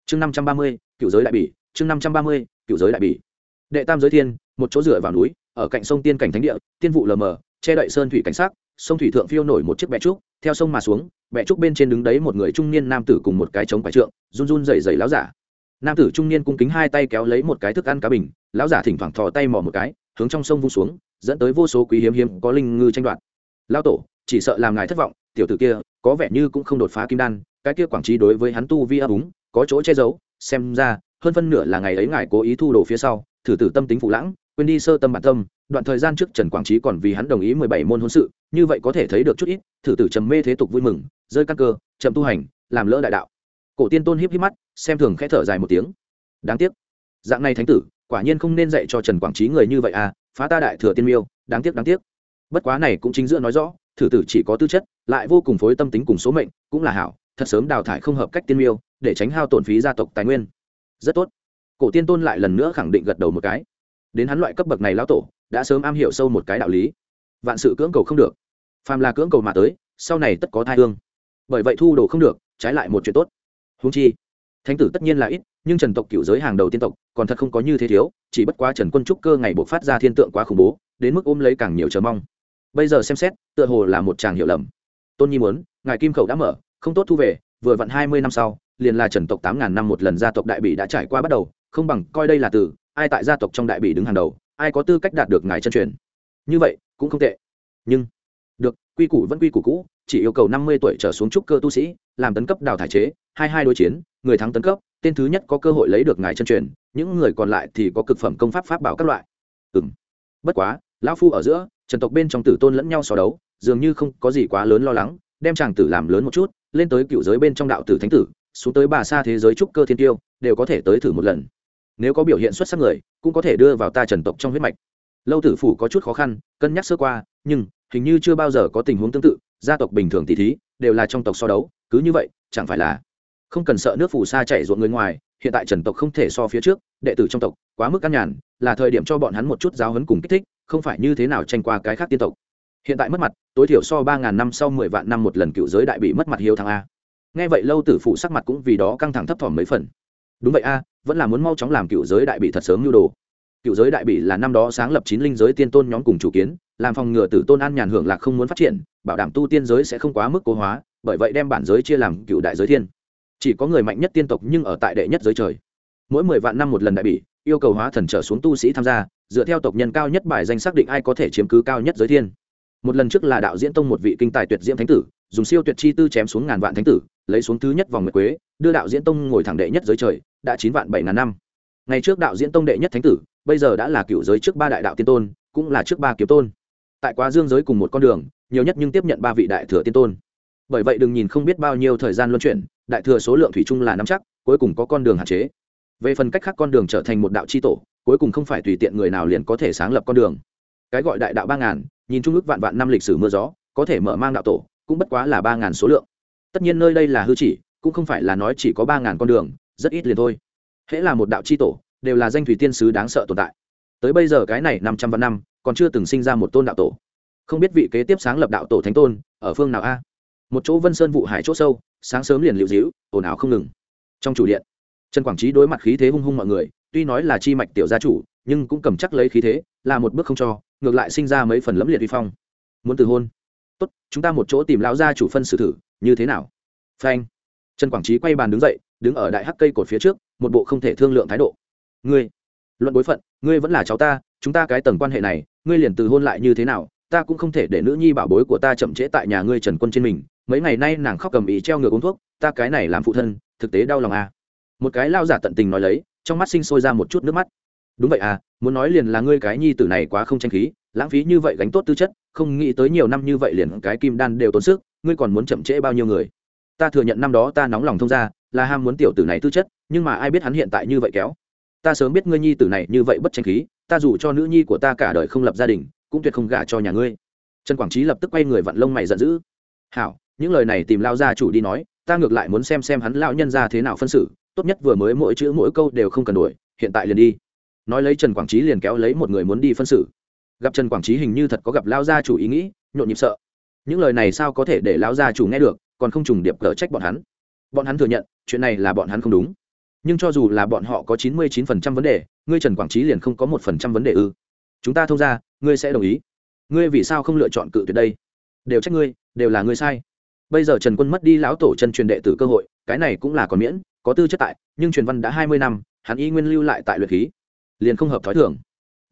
Chương năm trăm ba mươi, cựu giới đại bỉ, chương năm trăm ba mươi, cựu giới đại bỉ đệ tam giới thiên, một chỗ dựa vào núi, ở cạnh sông tiên cảnh thánh địa, tiên vụ lờ mờ, che đậy sơn thủy cảnh sát sông thủy thượng phiêu nổi một chiếc bẹ trúc, theo sông mà xuống bẹ trúc bên trên đứng đấy một người trung niên nam tử cùng một cái trống quái trượng, run run rẩy rẩy láo giả. Nam tử trung niên cung kính hai tay kéo lấy một cái thức ăn cá bình, lão giả thỉnh thoảng thò tay mò một cái, hướng trong sông vung xuống, dẫn tới vô số quý hiếm hiếm có linh ngư tranh đoạt. Lao tổ, chỉ sợ làm ngài thất vọng, tiểu tử kia, có vẻ như cũng không đột phá kim đan, cái kia quảng trí đối với hắn tu vi ấp úng, có chỗ che giấu, xem ra, hơn phân nửa là ngày ấy ngài cố ý thu đồ phía sau thử tử tâm tính phụ lãng, quên đi sơ tâm bản tâm, đoạn thời gian trước trần quảng trí còn vì hắn đồng ý mười bảy môn hôn sự, như vậy có thể thấy được chút ít, thử tử trầm mê thế tục vui mừng, rơi căn cơ, chậm tu hành, làm lỡ đại đạo. Cổ tiên tôn híp híp mắt, xem thường khẽ thở dài một tiếng. Đáng tiếc. Dạng này thánh tử, quả nhiên không nên dạy cho trần quảng trí người như vậy à phá ta đại thừa tiên miêu, đáng tiếc đáng tiếc. Bất quá này cũng chính giữa nói rõ, thử tử chỉ có tư chất, lại vô cùng phối tâm tính cùng số mệnh, cũng là hảo, thật sớm đào thải không hợp cách tiên miêu, để tránh hao tổn phí gia tộc tài nguyên. Rất tốt cổ tiên tôn lại lần nữa khẳng định gật đầu một cái. Đến hắn loại cấp bậc này lão tổ, đã sớm am hiểu sâu một cái đạo lý. Vạn sự cưỡng cầu không được. Phàm là cưỡng cầu mà tới, sau này tất có thai hương. Bởi vậy thu đồ không được, trái lại một chuyện tốt. Húng chi, thánh tử tất nhiên là ít, nhưng trần tộc cựu giới hàng đầu tiên tộc, còn thật không có như thế thiếu, chỉ bất quá trần quân trúc cơ ngày buộc phát ra thiên tượng quá khủng bố, đến mức ôm lấy càng nhiều chờ mong. Bây giờ xem xét, tựa hồ là một chàng hiểu lầm. Tôn nhi muốn, ngài kim khẩu đã mở, không tốt thu về, vừa vặn hai mươi năm sau, liền là trần tộc tám ngàn năm một lần gia tộc đại bị đã trải qua bắt đầu không bằng coi đây là từ, ai tại gia tộc trong đại bị đứng hàng đầu, ai có tư cách đạt được ngài chân truyền. Như vậy, cũng không tệ. Nhưng, được, quy củ vẫn quy củ cũ, chỉ yêu cầu năm mươi tuổi trở xuống trúc cơ tu sĩ, làm tấn cấp đào thải chế, hai hai đối chiến, người thắng tấn cấp, tên thứ nhất có cơ hội lấy được ngài chân truyền, những người còn lại thì có cực phẩm công pháp pháp bảo các loại. Ừ m bất quá, lão phu ở giữa, trần tộc bên trong tử tôn lẫn nhau so đấu, dường như không có gì quá lớn lo lắng, đem chàng tử làm lớn một chút, lên tới cựu giới bên trong đạo tử thánh tử, xuống tới bà xa thế giới trúc cơ thiên tiêu, đều có thể tới thử một lần nếu có biểu hiện xuất sắc người, cũng có thể đưa vào ta trần tộc trong huyết mạch. Lâu tử phủ có chút khó khăn, cân nhắc sơ qua, nhưng hình như chưa bao giờ có tình huống tương tự, gia tộc bình thường tỷ thí, đều là trong tộc so đấu, cứ như vậy, chẳng phải là không cần sợ nước phù sa chạy ruộng người ngoài, hiện tại trần tộc không thể so phía trước, đệ tử trong tộc, quá mức căn nhàn, là thời điểm cho bọn hắn một chút giáo hấn cùng kích thích, không phải như thế nào tranh qua cái khác tiên tộc. Hiện tại mất mặt, tối thiểu so ba ngàn năm sau mười vạn năm một lần cựu giới đại bị mất mặt hiếu thằng a. Nghe vậy, lâu tử phụ sắc mặt cũng vì đó căng thẳng thấp thỏm mấy phần. Đúng vậy a vẫn là muốn mau chóng làm cựu giới đại bị thật sớm nhu đồ. Cựu giới đại bị là năm đó sáng lập chín linh giới tiên tôn nhóm cùng chủ kiến làm phòng ngừa tử tôn an nhàn hưởng lạc không muốn phát triển bảo đảm tu tiên giới sẽ không quá mức cố hóa bởi vậy đem bản giới chia làm cựu đại giới thiên. Chỉ có người mạnh nhất tiên tộc nhưng ở tại đệ nhất giới trời. Mỗi mười vạn năm một lần đại bị, yêu cầu hóa thần trở xuống tu sĩ tham gia dựa theo tộc nhân cao nhất bài danh xác định ai có thể chiếm cứ cao nhất giới thiên. Một lần trước là đạo diễn tông một vị kinh tài tuyệt diễm thánh tử dùng siêu tuyệt chi tư chém xuống ngàn vạn thánh tử lấy xuống thứ nhất vòng nguyệt quế đưa đạo diễn tông ngồi thẳng đệ nhất giới trời đã chín vạn bảy ngàn năm. Ngày trước đạo diễn tông đệ nhất thánh tử, bây giờ đã là cựu giới trước ba đại đạo tiên tôn, cũng là trước ba kiếm tôn. Tại quá dương giới cùng một con đường, nhiều nhất nhưng tiếp nhận ba vị đại thừa tiên tôn. Bởi vậy đừng nhìn không biết bao nhiêu thời gian luân chuyển, đại thừa số lượng thủy chung là nắm chắc, cuối cùng có con đường hạn chế. Về phần cách khác con đường trở thành một đạo c h i tổ, cuối cùng không phải tùy tiện người nào liền có thể sáng lập con đường. Cái gọi đại đạo ba ngàn, nhìn trung ước vạn vạn năm lịch sử mưa gió, có thể mở mang đạo tổ, cũng bất quá là ba ngàn số lượng. Tất nhiên nơi đây là hư chỉ, cũng không phải là nói chỉ có ba ngàn con đường rất ít liền thôi. Hễ là một đạo c h i tổ, đều là danh thủy tiên sứ đáng sợ tồn tại. Tới bây giờ cái này năm trăm vạn năm, còn chưa từng sinh ra một tôn đạo tổ. Không biết vị kế tiếp sáng lập đạo tổ thánh tôn, ở phương nào a? Một chỗ vân sơn vụ hải c h ỗ sâu, sáng sớm liền liệu dĩu ồn ào không ngừng. Trong chủ điện, trần quảng trí đối mặt khí thế hung hung mọi người, tuy nói là chi mạch tiểu gia chủ, nhưng cũng cầm chắc lấy khí thế, là một bước không cho, ngược lại sinh ra mấy phần lẫm liệt vi phong. Muốn từ hôn. Tốt, chúng ta một chỗ tìm lão gia chủ phân xử thử, như thế nào? Phanh. Trần quảng trí quay bàn đứng dậy đứng ở đại hắc cây cột phía trước, một bộ không thể thương lượng thái độ. Ngươi, luận bối phận, ngươi vẫn là cháu ta, chúng ta cái tầng quan hệ này, ngươi liền từ hôn lại như thế nào, ta cũng không thể để nữ nhi bảo bối của ta chậm trễ tại nhà ngươi trần quân trên mình. Mấy ngày nay nàng khóc cầm ý treo ngược uống thuốc, ta cái này làm phụ thân, thực tế đau lòng à. một cái lao giả tận tình nói lấy, trong mắt sinh sôi ra một chút nước mắt. Đúng vậy à muốn nói liền là ngươi cái nhi tử này quá không tranh khí, lãng phí như vậy gánh tốt tư chất, không nghĩ tới nhiều năm như vậy liền cái kim đan đều tốn sức, ngươi còn muốn chậm trễ bao nhiêu người. Ta thừa nhận năm đó ta nóng lòng thông ra là ham muốn tiểu tử này tư chất, nhưng mà ai biết hắn hiện tại như vậy kéo. Ta sớm biết ngươi nhi tử này như vậy bất tranh khí, ta dù cho nữ nhi của ta cả đời không lập gia đình, cũng tuyệt không gả cho nhà ngươi. Trần quảng trí lập tức quay người vặn lông mày giận dữ. Hảo, những lời này tìm lao gia chủ đi nói, ta ngược lại muốn xem xem hắn lão nhân ra thế nào phân xử, tốt nhất vừa mới mỗi chữ mỗi câu đều không cần đuổi hiện tại liền đi. Nói lấy trần quảng trí liền kéo lấy một người muốn đi phân xử. Gặp trần quảng trí hình như thật có gặp lao gia chủ ý nghĩ, nhộn nhịp sợ. Những lời này sao có thể để lao gia chủ nghe được, còn không trùng điệp cờ trách bọn hắn bọn hắn thừa nhận, chuyện này là bọn hắn không đúng. Nhưng cho dù là bọn họ có chín mươi chín phần trăm vấn đề, ngươi trần quảng trí liền không có một phần trăm vấn đề ư. Chúng ta thông ra, ngươi sẽ đồng ý. Ngươi vì sao không lựa chọn cự tuyệt đây? Đều trách ngươi, đều là ngươi sai. Bây giờ trần quân mất đi lão tổ chân truyền đệ tử cơ hội, cái này cũng là còn miễn, có tư chất tại, nhưng truyền văn đã hai mươi năm, hắn y nguyên lưu lại tại luyện khí, liền không hợp thói thường.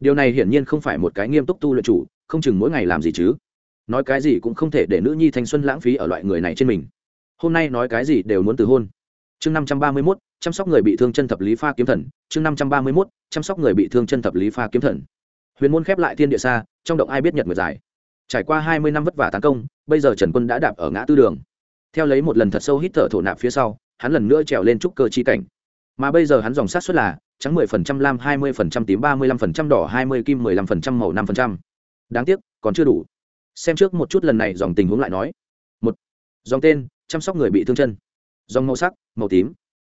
Điều này hiển nhiên không phải một cái nghiêm túc tu luyện chủ, không chừng mỗi ngày làm gì chứ. Nói cái gì cũng không thể để nữ nhi thanh xuân lãng phí ở loại người này trên mình hôm nay nói cái gì đều muốn từ hôn. Chương năm trăm ba mươi mốt, chăm sóc người bị thương chân thập lý pha kiếm thần. Chương năm trăm ba mươi mốt, chăm sóc người bị thương chân thập lý pha kiếm thần. Huyền môn khép lại thiên địa xa, trong động ai biết nhật người dài. Trải qua hai mươi năm vất vả tấn công, bây giờ trần quân đã đạp ở ngã tư đường. Theo lấy một lần thật sâu hít thở thổ nạp phía sau, hắn lần nữa trèo lên trúc cơ chi cảnh. Mà bây giờ hắn dòng sát xuất là trắng mười phần trăm, lam hai mươi phần trăm, tím ba mươi lăm phần trăm, đỏ hai mươi, kim mười lăm phần trăm, màu năm phần trăm. Đáng tiếc, còn chưa đủ. Xem trước một chút lần này dòng tình huống lại nói. Một. Dòng tên chăm sóc người bị thương chân. Dòng màu sắc, màu tím.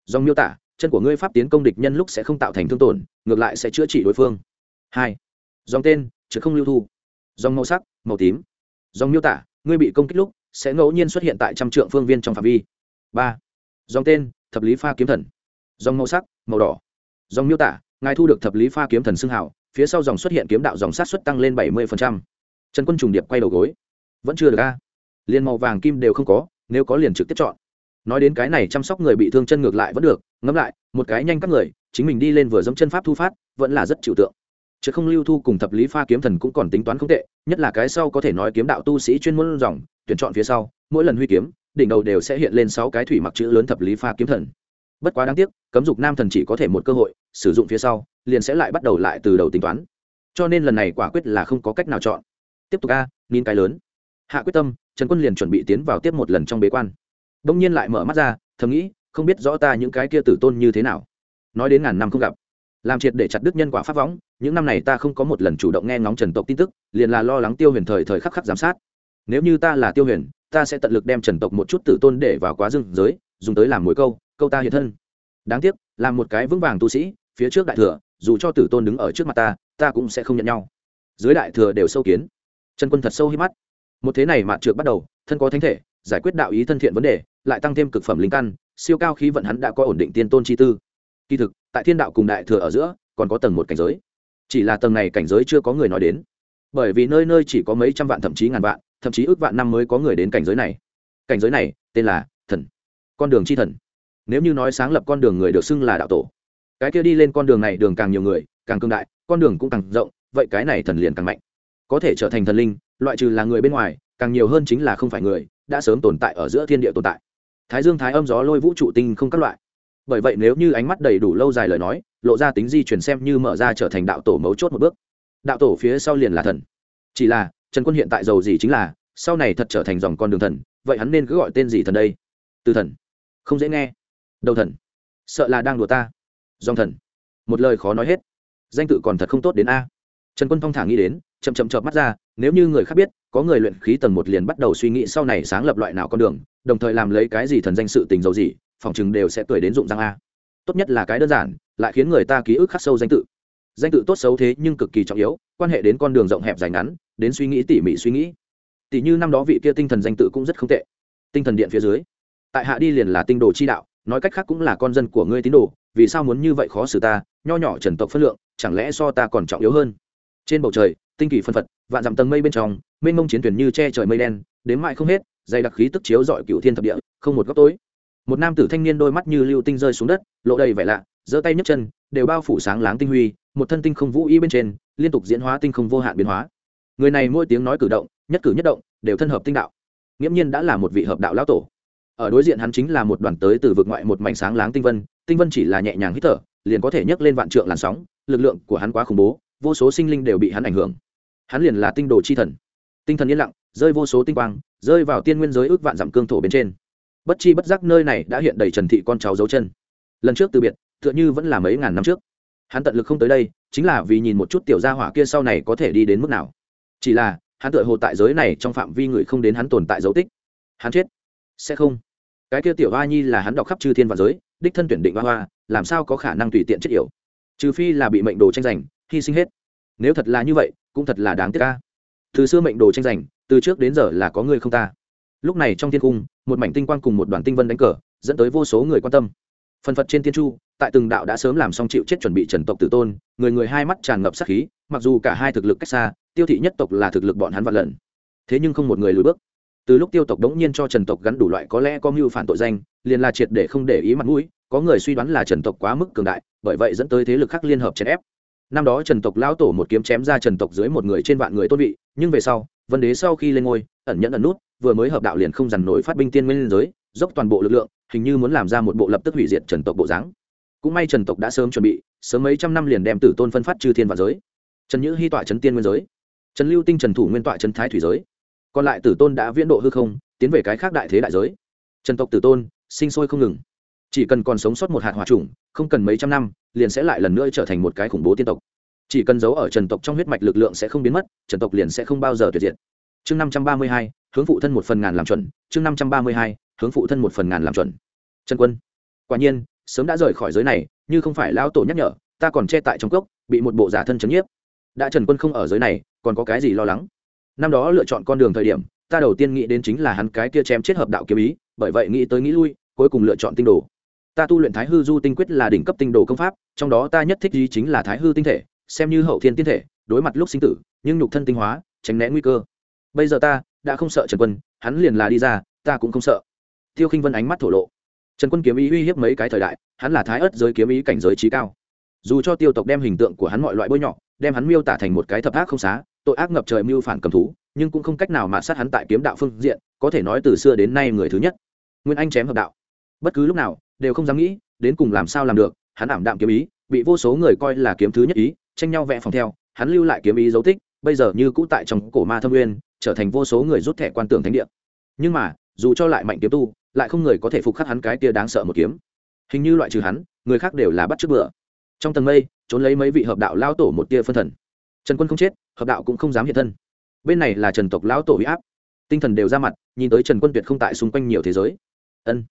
Dòng miêu tả, chân của ngươi pháp tiến công địch nhân lúc sẽ không tạo thành thương tổn, ngược lại sẽ chữa trị đối phương. Hai. Dòng tên, chứ không lưu thu. Dòng màu sắc, màu tím. Dòng miêu tả, ngươi bị công kích lúc sẽ ngẫu nhiên xuất hiện tại trăm trượng phương viên trong phạm vi. Ba. Dòng tên, thập lý pha kiếm thần. Dòng màu sắc, màu đỏ. Dòng miêu tả, ngài thu được thập lý pha kiếm thần xưng hảo phía sau dòng xuất hiện kiếm đạo dòng sát xuất tăng lên bảy mươi trần quân trùng điệp quay đầu gối. Vẫn chưa được a. Liền màu vàng kim đều không có nếu có liền trực tiếp chọn. Nói đến cái này chăm sóc người bị thương chân ngược lại vẫn được, ngẫm lại, một cái nhanh các người, chính mình đi lên vừa dẫm chân pháp thu phát, vẫn là rất chịu tượng. Chứ không lưu thu cùng thập lý pha kiếm thần cũng còn tính toán không tệ, nhất là cái sau có thể nói kiếm đạo tu sĩ chuyên môn dòng, tuyển chọn phía sau, mỗi lần huy kiếm, đỉnh đầu đều sẽ hiện lên sáu cái thủy mặc chữ lớn thập lý pha kiếm thần. Bất quá đáng tiếc, cấm dục nam thần chỉ có thể một cơ hội, sử dụng phía sau, liền sẽ lại bắt đầu lại từ đầu tính toán. Cho nên lần này quả quyết là không có cách nào chọn. Tiếp tục a, nín cái lớn. Hạ quyết tâm trần quân liền chuẩn bị tiến vào tiếp một lần trong bế quan. Đông nhiên lại mở mắt ra, thầm nghĩ, không biết rõ ta những cái kia tử tôn như thế nào. Nói đến ngàn năm không gặp. Làm triệt để chặt đức nhân quả pháp võng, những năm này ta không có một lần chủ động nghe ngóng trần tộc tin tức, liền là lo lắng tiêu huyền thời thời khắc khắc giám sát. Nếu như ta là tiêu huyền, ta sẽ tận lực đem trần tộc một chút tử tôn để vào quá rừng giới, dùng tới làm mối câu câu ta hiện thân. Đáng tiếc làm một cái vững vàng tu sĩ, phía trước đại thừa, dù cho tử tôn đứng ở trước mặt ta ta cũng sẽ không nhận nhau. Dưới đại thừa đều sâu kiến. Trần quân thật sâu hít mắt một thế này mạn trượt bắt đầu, thân có thánh thể, giải quyết đạo ý thân thiện vấn đề, lại tăng thêm cực phẩm linh căn, siêu cao khí vận hắn đã có ổn định tiên tôn chi tư. Kỳ thực, tại thiên đạo cùng đại thừa ở giữa, còn có tầng một cảnh giới. Chỉ là tầng này cảnh giới chưa có người nói đến. Bởi vì nơi nơi chỉ có mấy trăm vạn, thậm chí ngàn vạn, thậm chí ước vạn năm mới có người đến cảnh giới này. Cảnh giới này, tên là thần, con đường chi thần. Nếu như nói sáng lập con đường người được xưng là đạo tổ, cái kia đi lên con đường này đường càng nhiều người, càng cương đại, con đường cũng càng rộng, vậy cái này thần liền càng mạnh. Có thể trở thành thần linh loại trừ là người bên ngoài, càng nhiều hơn chính là không phải người, đã sớm tồn tại ở giữa thiên địa tồn tại. Thái dương thái âm gió lôi vũ trụ tinh không các loại. Bởi vậy nếu như ánh mắt đầy đủ lâu dài lời nói, lộ ra tính di chuyển xem như mở ra trở thành đạo tổ mấu chốt một bước. Đạo tổ phía sau liền là thần. Chỉ là, trần quân hiện tại giàu gì chính là, sau này thật trở thành dòng con đường thần, vậy hắn nên cứ gọi tên gì thần đây? Từ thần. Không dễ nghe. Đầu thần. Sợ là đang đùa ta. Dòng thần. Một lời khó nói hết. Danh tự còn thật không tốt đến a trần quân thong thả nghĩ đến, chậm chậm chợp mắt ra, nếu như người khác biết, có người luyện khí tầng một liền bắt đầu suy nghĩ sau này sáng lập loại nào con đường, đồng thời làm lấy cái gì thần danh sự tình dầu gì, phòng chừng đều sẽ cười đến dụng răng a. Tốt nhất là cái đơn giản, lại khiến người ta ký ức khắc sâu danh tự. Danh tự tốt xấu thế nhưng cực kỳ trọng yếu, quan hệ đến con đường rộng hẹp dài ngắn, đến suy nghĩ tỉ mỉ suy nghĩ. Tỉ như năm đó vị kia tinh thần danh tự cũng rất không tệ. Tinh thần điện phía dưới. Tại hạ đi liền là tinh đồ chi đạo, nói cách khác cũng là con dân của ngươi tín đồ, vì sao muốn như vậy khó xử ta, nho nhỏ trần tộc phất lượng, chẳng lẽ so ta còn trọng yếu hơn? Trên bầu trời, tinh kỳ phân phật, vạn dặm tầng mây bên trong, mênh mông chiến thuyền như che trời mây đen, đến mãi không hết, dày đặc khí tức chiếu dọi cựu thiên thập địa, không một góc tối. Một nam tử thanh niên đôi mắt như lưu tinh rơi xuống đất, lộ đầy vẻ lạ, giơ tay nhấc chân, đều bao phủ sáng láng tinh huy, một thân tinh không vũ y bên trên, liên tục diễn hóa tinh không vô hạn biến hóa. Người này mỗi tiếng nói cử động, nhất cử nhất động, đều thân hợp tinh đạo. Nghiễm nhiên đã là một vị hợp đạo lão tổ. Ở đối diện hắn chính là một đoàn tới từ vực ngoại một mảnh sáng láng tinh vân tinh vân chỉ là nhẹ nhàng hít thở, liền có thể nhấc lên vạn trượng làn sóng, lực lượng của hắn quá khủng bố vô số sinh linh đều bị hắn ảnh hưởng. Hắn liền là tinh đồ chi thần. Tinh thần yên lặng, rơi vô số tinh quang, rơi vào tiên nguyên giới ước vạn dặm cương thổ bên trên. Bất chi bất giác nơi này đã hiện đầy trần thị con cháu dấu chân. Lần trước từ biệt, tựa như vẫn là mấy ngàn năm trước. Hắn tận lực không tới đây, chính là vì nhìn một chút tiểu gia hỏa kia sau này có thể đi đến mức nào. Chỉ là, hắn tựa hồ tại giới này trong phạm vi người không đến hắn tồn tại dấu tích. Hắn chết. Sẽ không. Cái kia tiểu hoa nhi là hắn đọc khắp chư thiên và giới, đích thân tuyển định hoa hoa, làm sao có khả năng tùy tiện chết yểu? Trừ phi là bị mệnh đồ tranh giành hy sinh hết. Nếu thật là như vậy, cũng thật là đáng tiếc ca từ xưa mệnh đồ tranh giành, từ trước đến giờ là có người không ta. Lúc này trong thiên cung, một mảnh tinh quang cùng một đoàn tinh vân đánh cờ, dẫn tới vô số người quan tâm. Phần phật trên tiên chu, tại từng đạo đã sớm làm xong chịu chết chuẩn bị trần tộc tử tôn, người người hai mắt tràn ngập sát khí, mặc dù cả hai thực lực cách xa, tiêu thị nhất tộc là thực lực bọn hắn vạn lần. Thế nhưng không một người lùi bước. Từ lúc tiêu tộc đống nhiên cho trần tộc gắn đủ loại có lẽ có mưu phản tội danh, liền là triệt để không để ý mặt mũi, có người suy đoán là trần tộc quá mức cường đại, bởi vậy dẫn tới thế lực khác liên hợp chèn ép năm đó trần tộc lão tổ một kiếm chém ra trần tộc dưới một người trên vạn người tôn vị, nhưng về sau vân đế sau khi lên ngôi, ẩn nhẫn ẩn nút, vừa mới hợp đạo liền không dằn nổi phát binh tiên nguyên giới, dốc toàn bộ lực lượng, hình như muốn làm ra một bộ lập tức hủy diệt trần tộc bộ dáng. Cũng may trần tộc đã sớm chuẩn bị, sớm mấy trăm năm liền đem tử tôn phân phát chư thiên và giới. Trần nhữ hy tọa trấn tiên nguyên giới. Trần lưu tinh trần thủ nguyên tọa trấn thái thủy giới. Còn lại tử tôn đã viễn độ hư không, tiến về cái khác đại thế đại giới. Trần tộc tử tôn, sinh sôi không ngừng. Chỉ cần còn sống sót một hạt hòa trùng không cần mấy trăm năm liền sẽ lại lần nữa trở thành một cái khủng bố tiên tộc. Chỉ cần giấu ở trần tộc trong huyết mạch lực lượng sẽ không biến mất, trần tộc liền sẽ không bao giờ tuyệt diệt. Chương năm trăm ba mươi hai, hướng phụ thân một phần ngàn làm chuẩn. Chương năm trăm ba mươi hai, hướng phụ thân một phần ngàn làm chuẩn. Trần quân, quả nhiên, sớm đã rời khỏi giới này, như không phải lão tổ nhắc nhở, ta còn che tại trong cốc, bị một bộ giả thân chấn nhiếp. Đã trần quân không ở giới này, còn có cái gì lo lắng? Năm đó lựa chọn con đường thời điểm, ta đầu tiên nghĩ đến chính là hắn cái kia chém chết hợp đạo kiếm ý, bởi vậy nghĩ tới nghĩ lui, cuối cùng lựa chọn tinh đồ ta tu luyện thái hư du tinh quyết là đỉnh cấp tinh đồ công pháp, trong đó ta nhất thích ý chính là thái hư tinh thể, xem như hậu thiên tiên thể, đối mặt lúc sinh tử, nhưng nhục thân tinh hóa, tránh né nguy cơ. Bây giờ ta đã không sợ trần quân, hắn liền là đi ra, ta cũng không sợ. Tiêu khinh vân ánh mắt thổ lộ. Trần quân kiếm ý uy hiếp mấy cái thời đại, hắn là thái ớt giới kiếm ý cảnh giới trí cao. Dù cho tiêu tộc đem hình tượng của hắn mọi loại bôi nhọ, đem hắn miêu tả thành một cái thập ác không xá, tội ác ngập trời mưu phản cầm thú, nhưng cũng không cách nào mà sát hắn tại kiếm đạo phương diện, có thể nói từ xưa đến nay người thứ nhất. Nguyên anh chém hợp đạo. Bất cứ lúc nào đều không dám nghĩ, đến cùng làm sao làm được, hắn ảm đạm kiếm ý, bị vô số người coi là kiếm thứ nhất ý, tranh nhau vẽ phòng theo, hắn lưu lại kiếm ý dấu tích, bây giờ như cũ tại trong cổ ma thâm nguyên, trở thành vô số người rút thẻ quan tưởng thánh địa. Nhưng mà, dù cho lại mạnh kiếm tu, lại không người có thể phục khắc hắn cái tia đáng sợ một kiếm. Hình như loại trừ hắn, người khác đều là bắt trước bữa trong tầng mây, trốn lấy mấy vị hợp đạo lao tổ một tia phân thần. Trần quân không chết, hợp đạo cũng không dám hiện thân. Bên này là trần tộc lão tổ huy áp. Tinh thần đều ra mặt, nhìn tới trần quân tuyệt không tại xung quanh nhiều thế giới. Ân,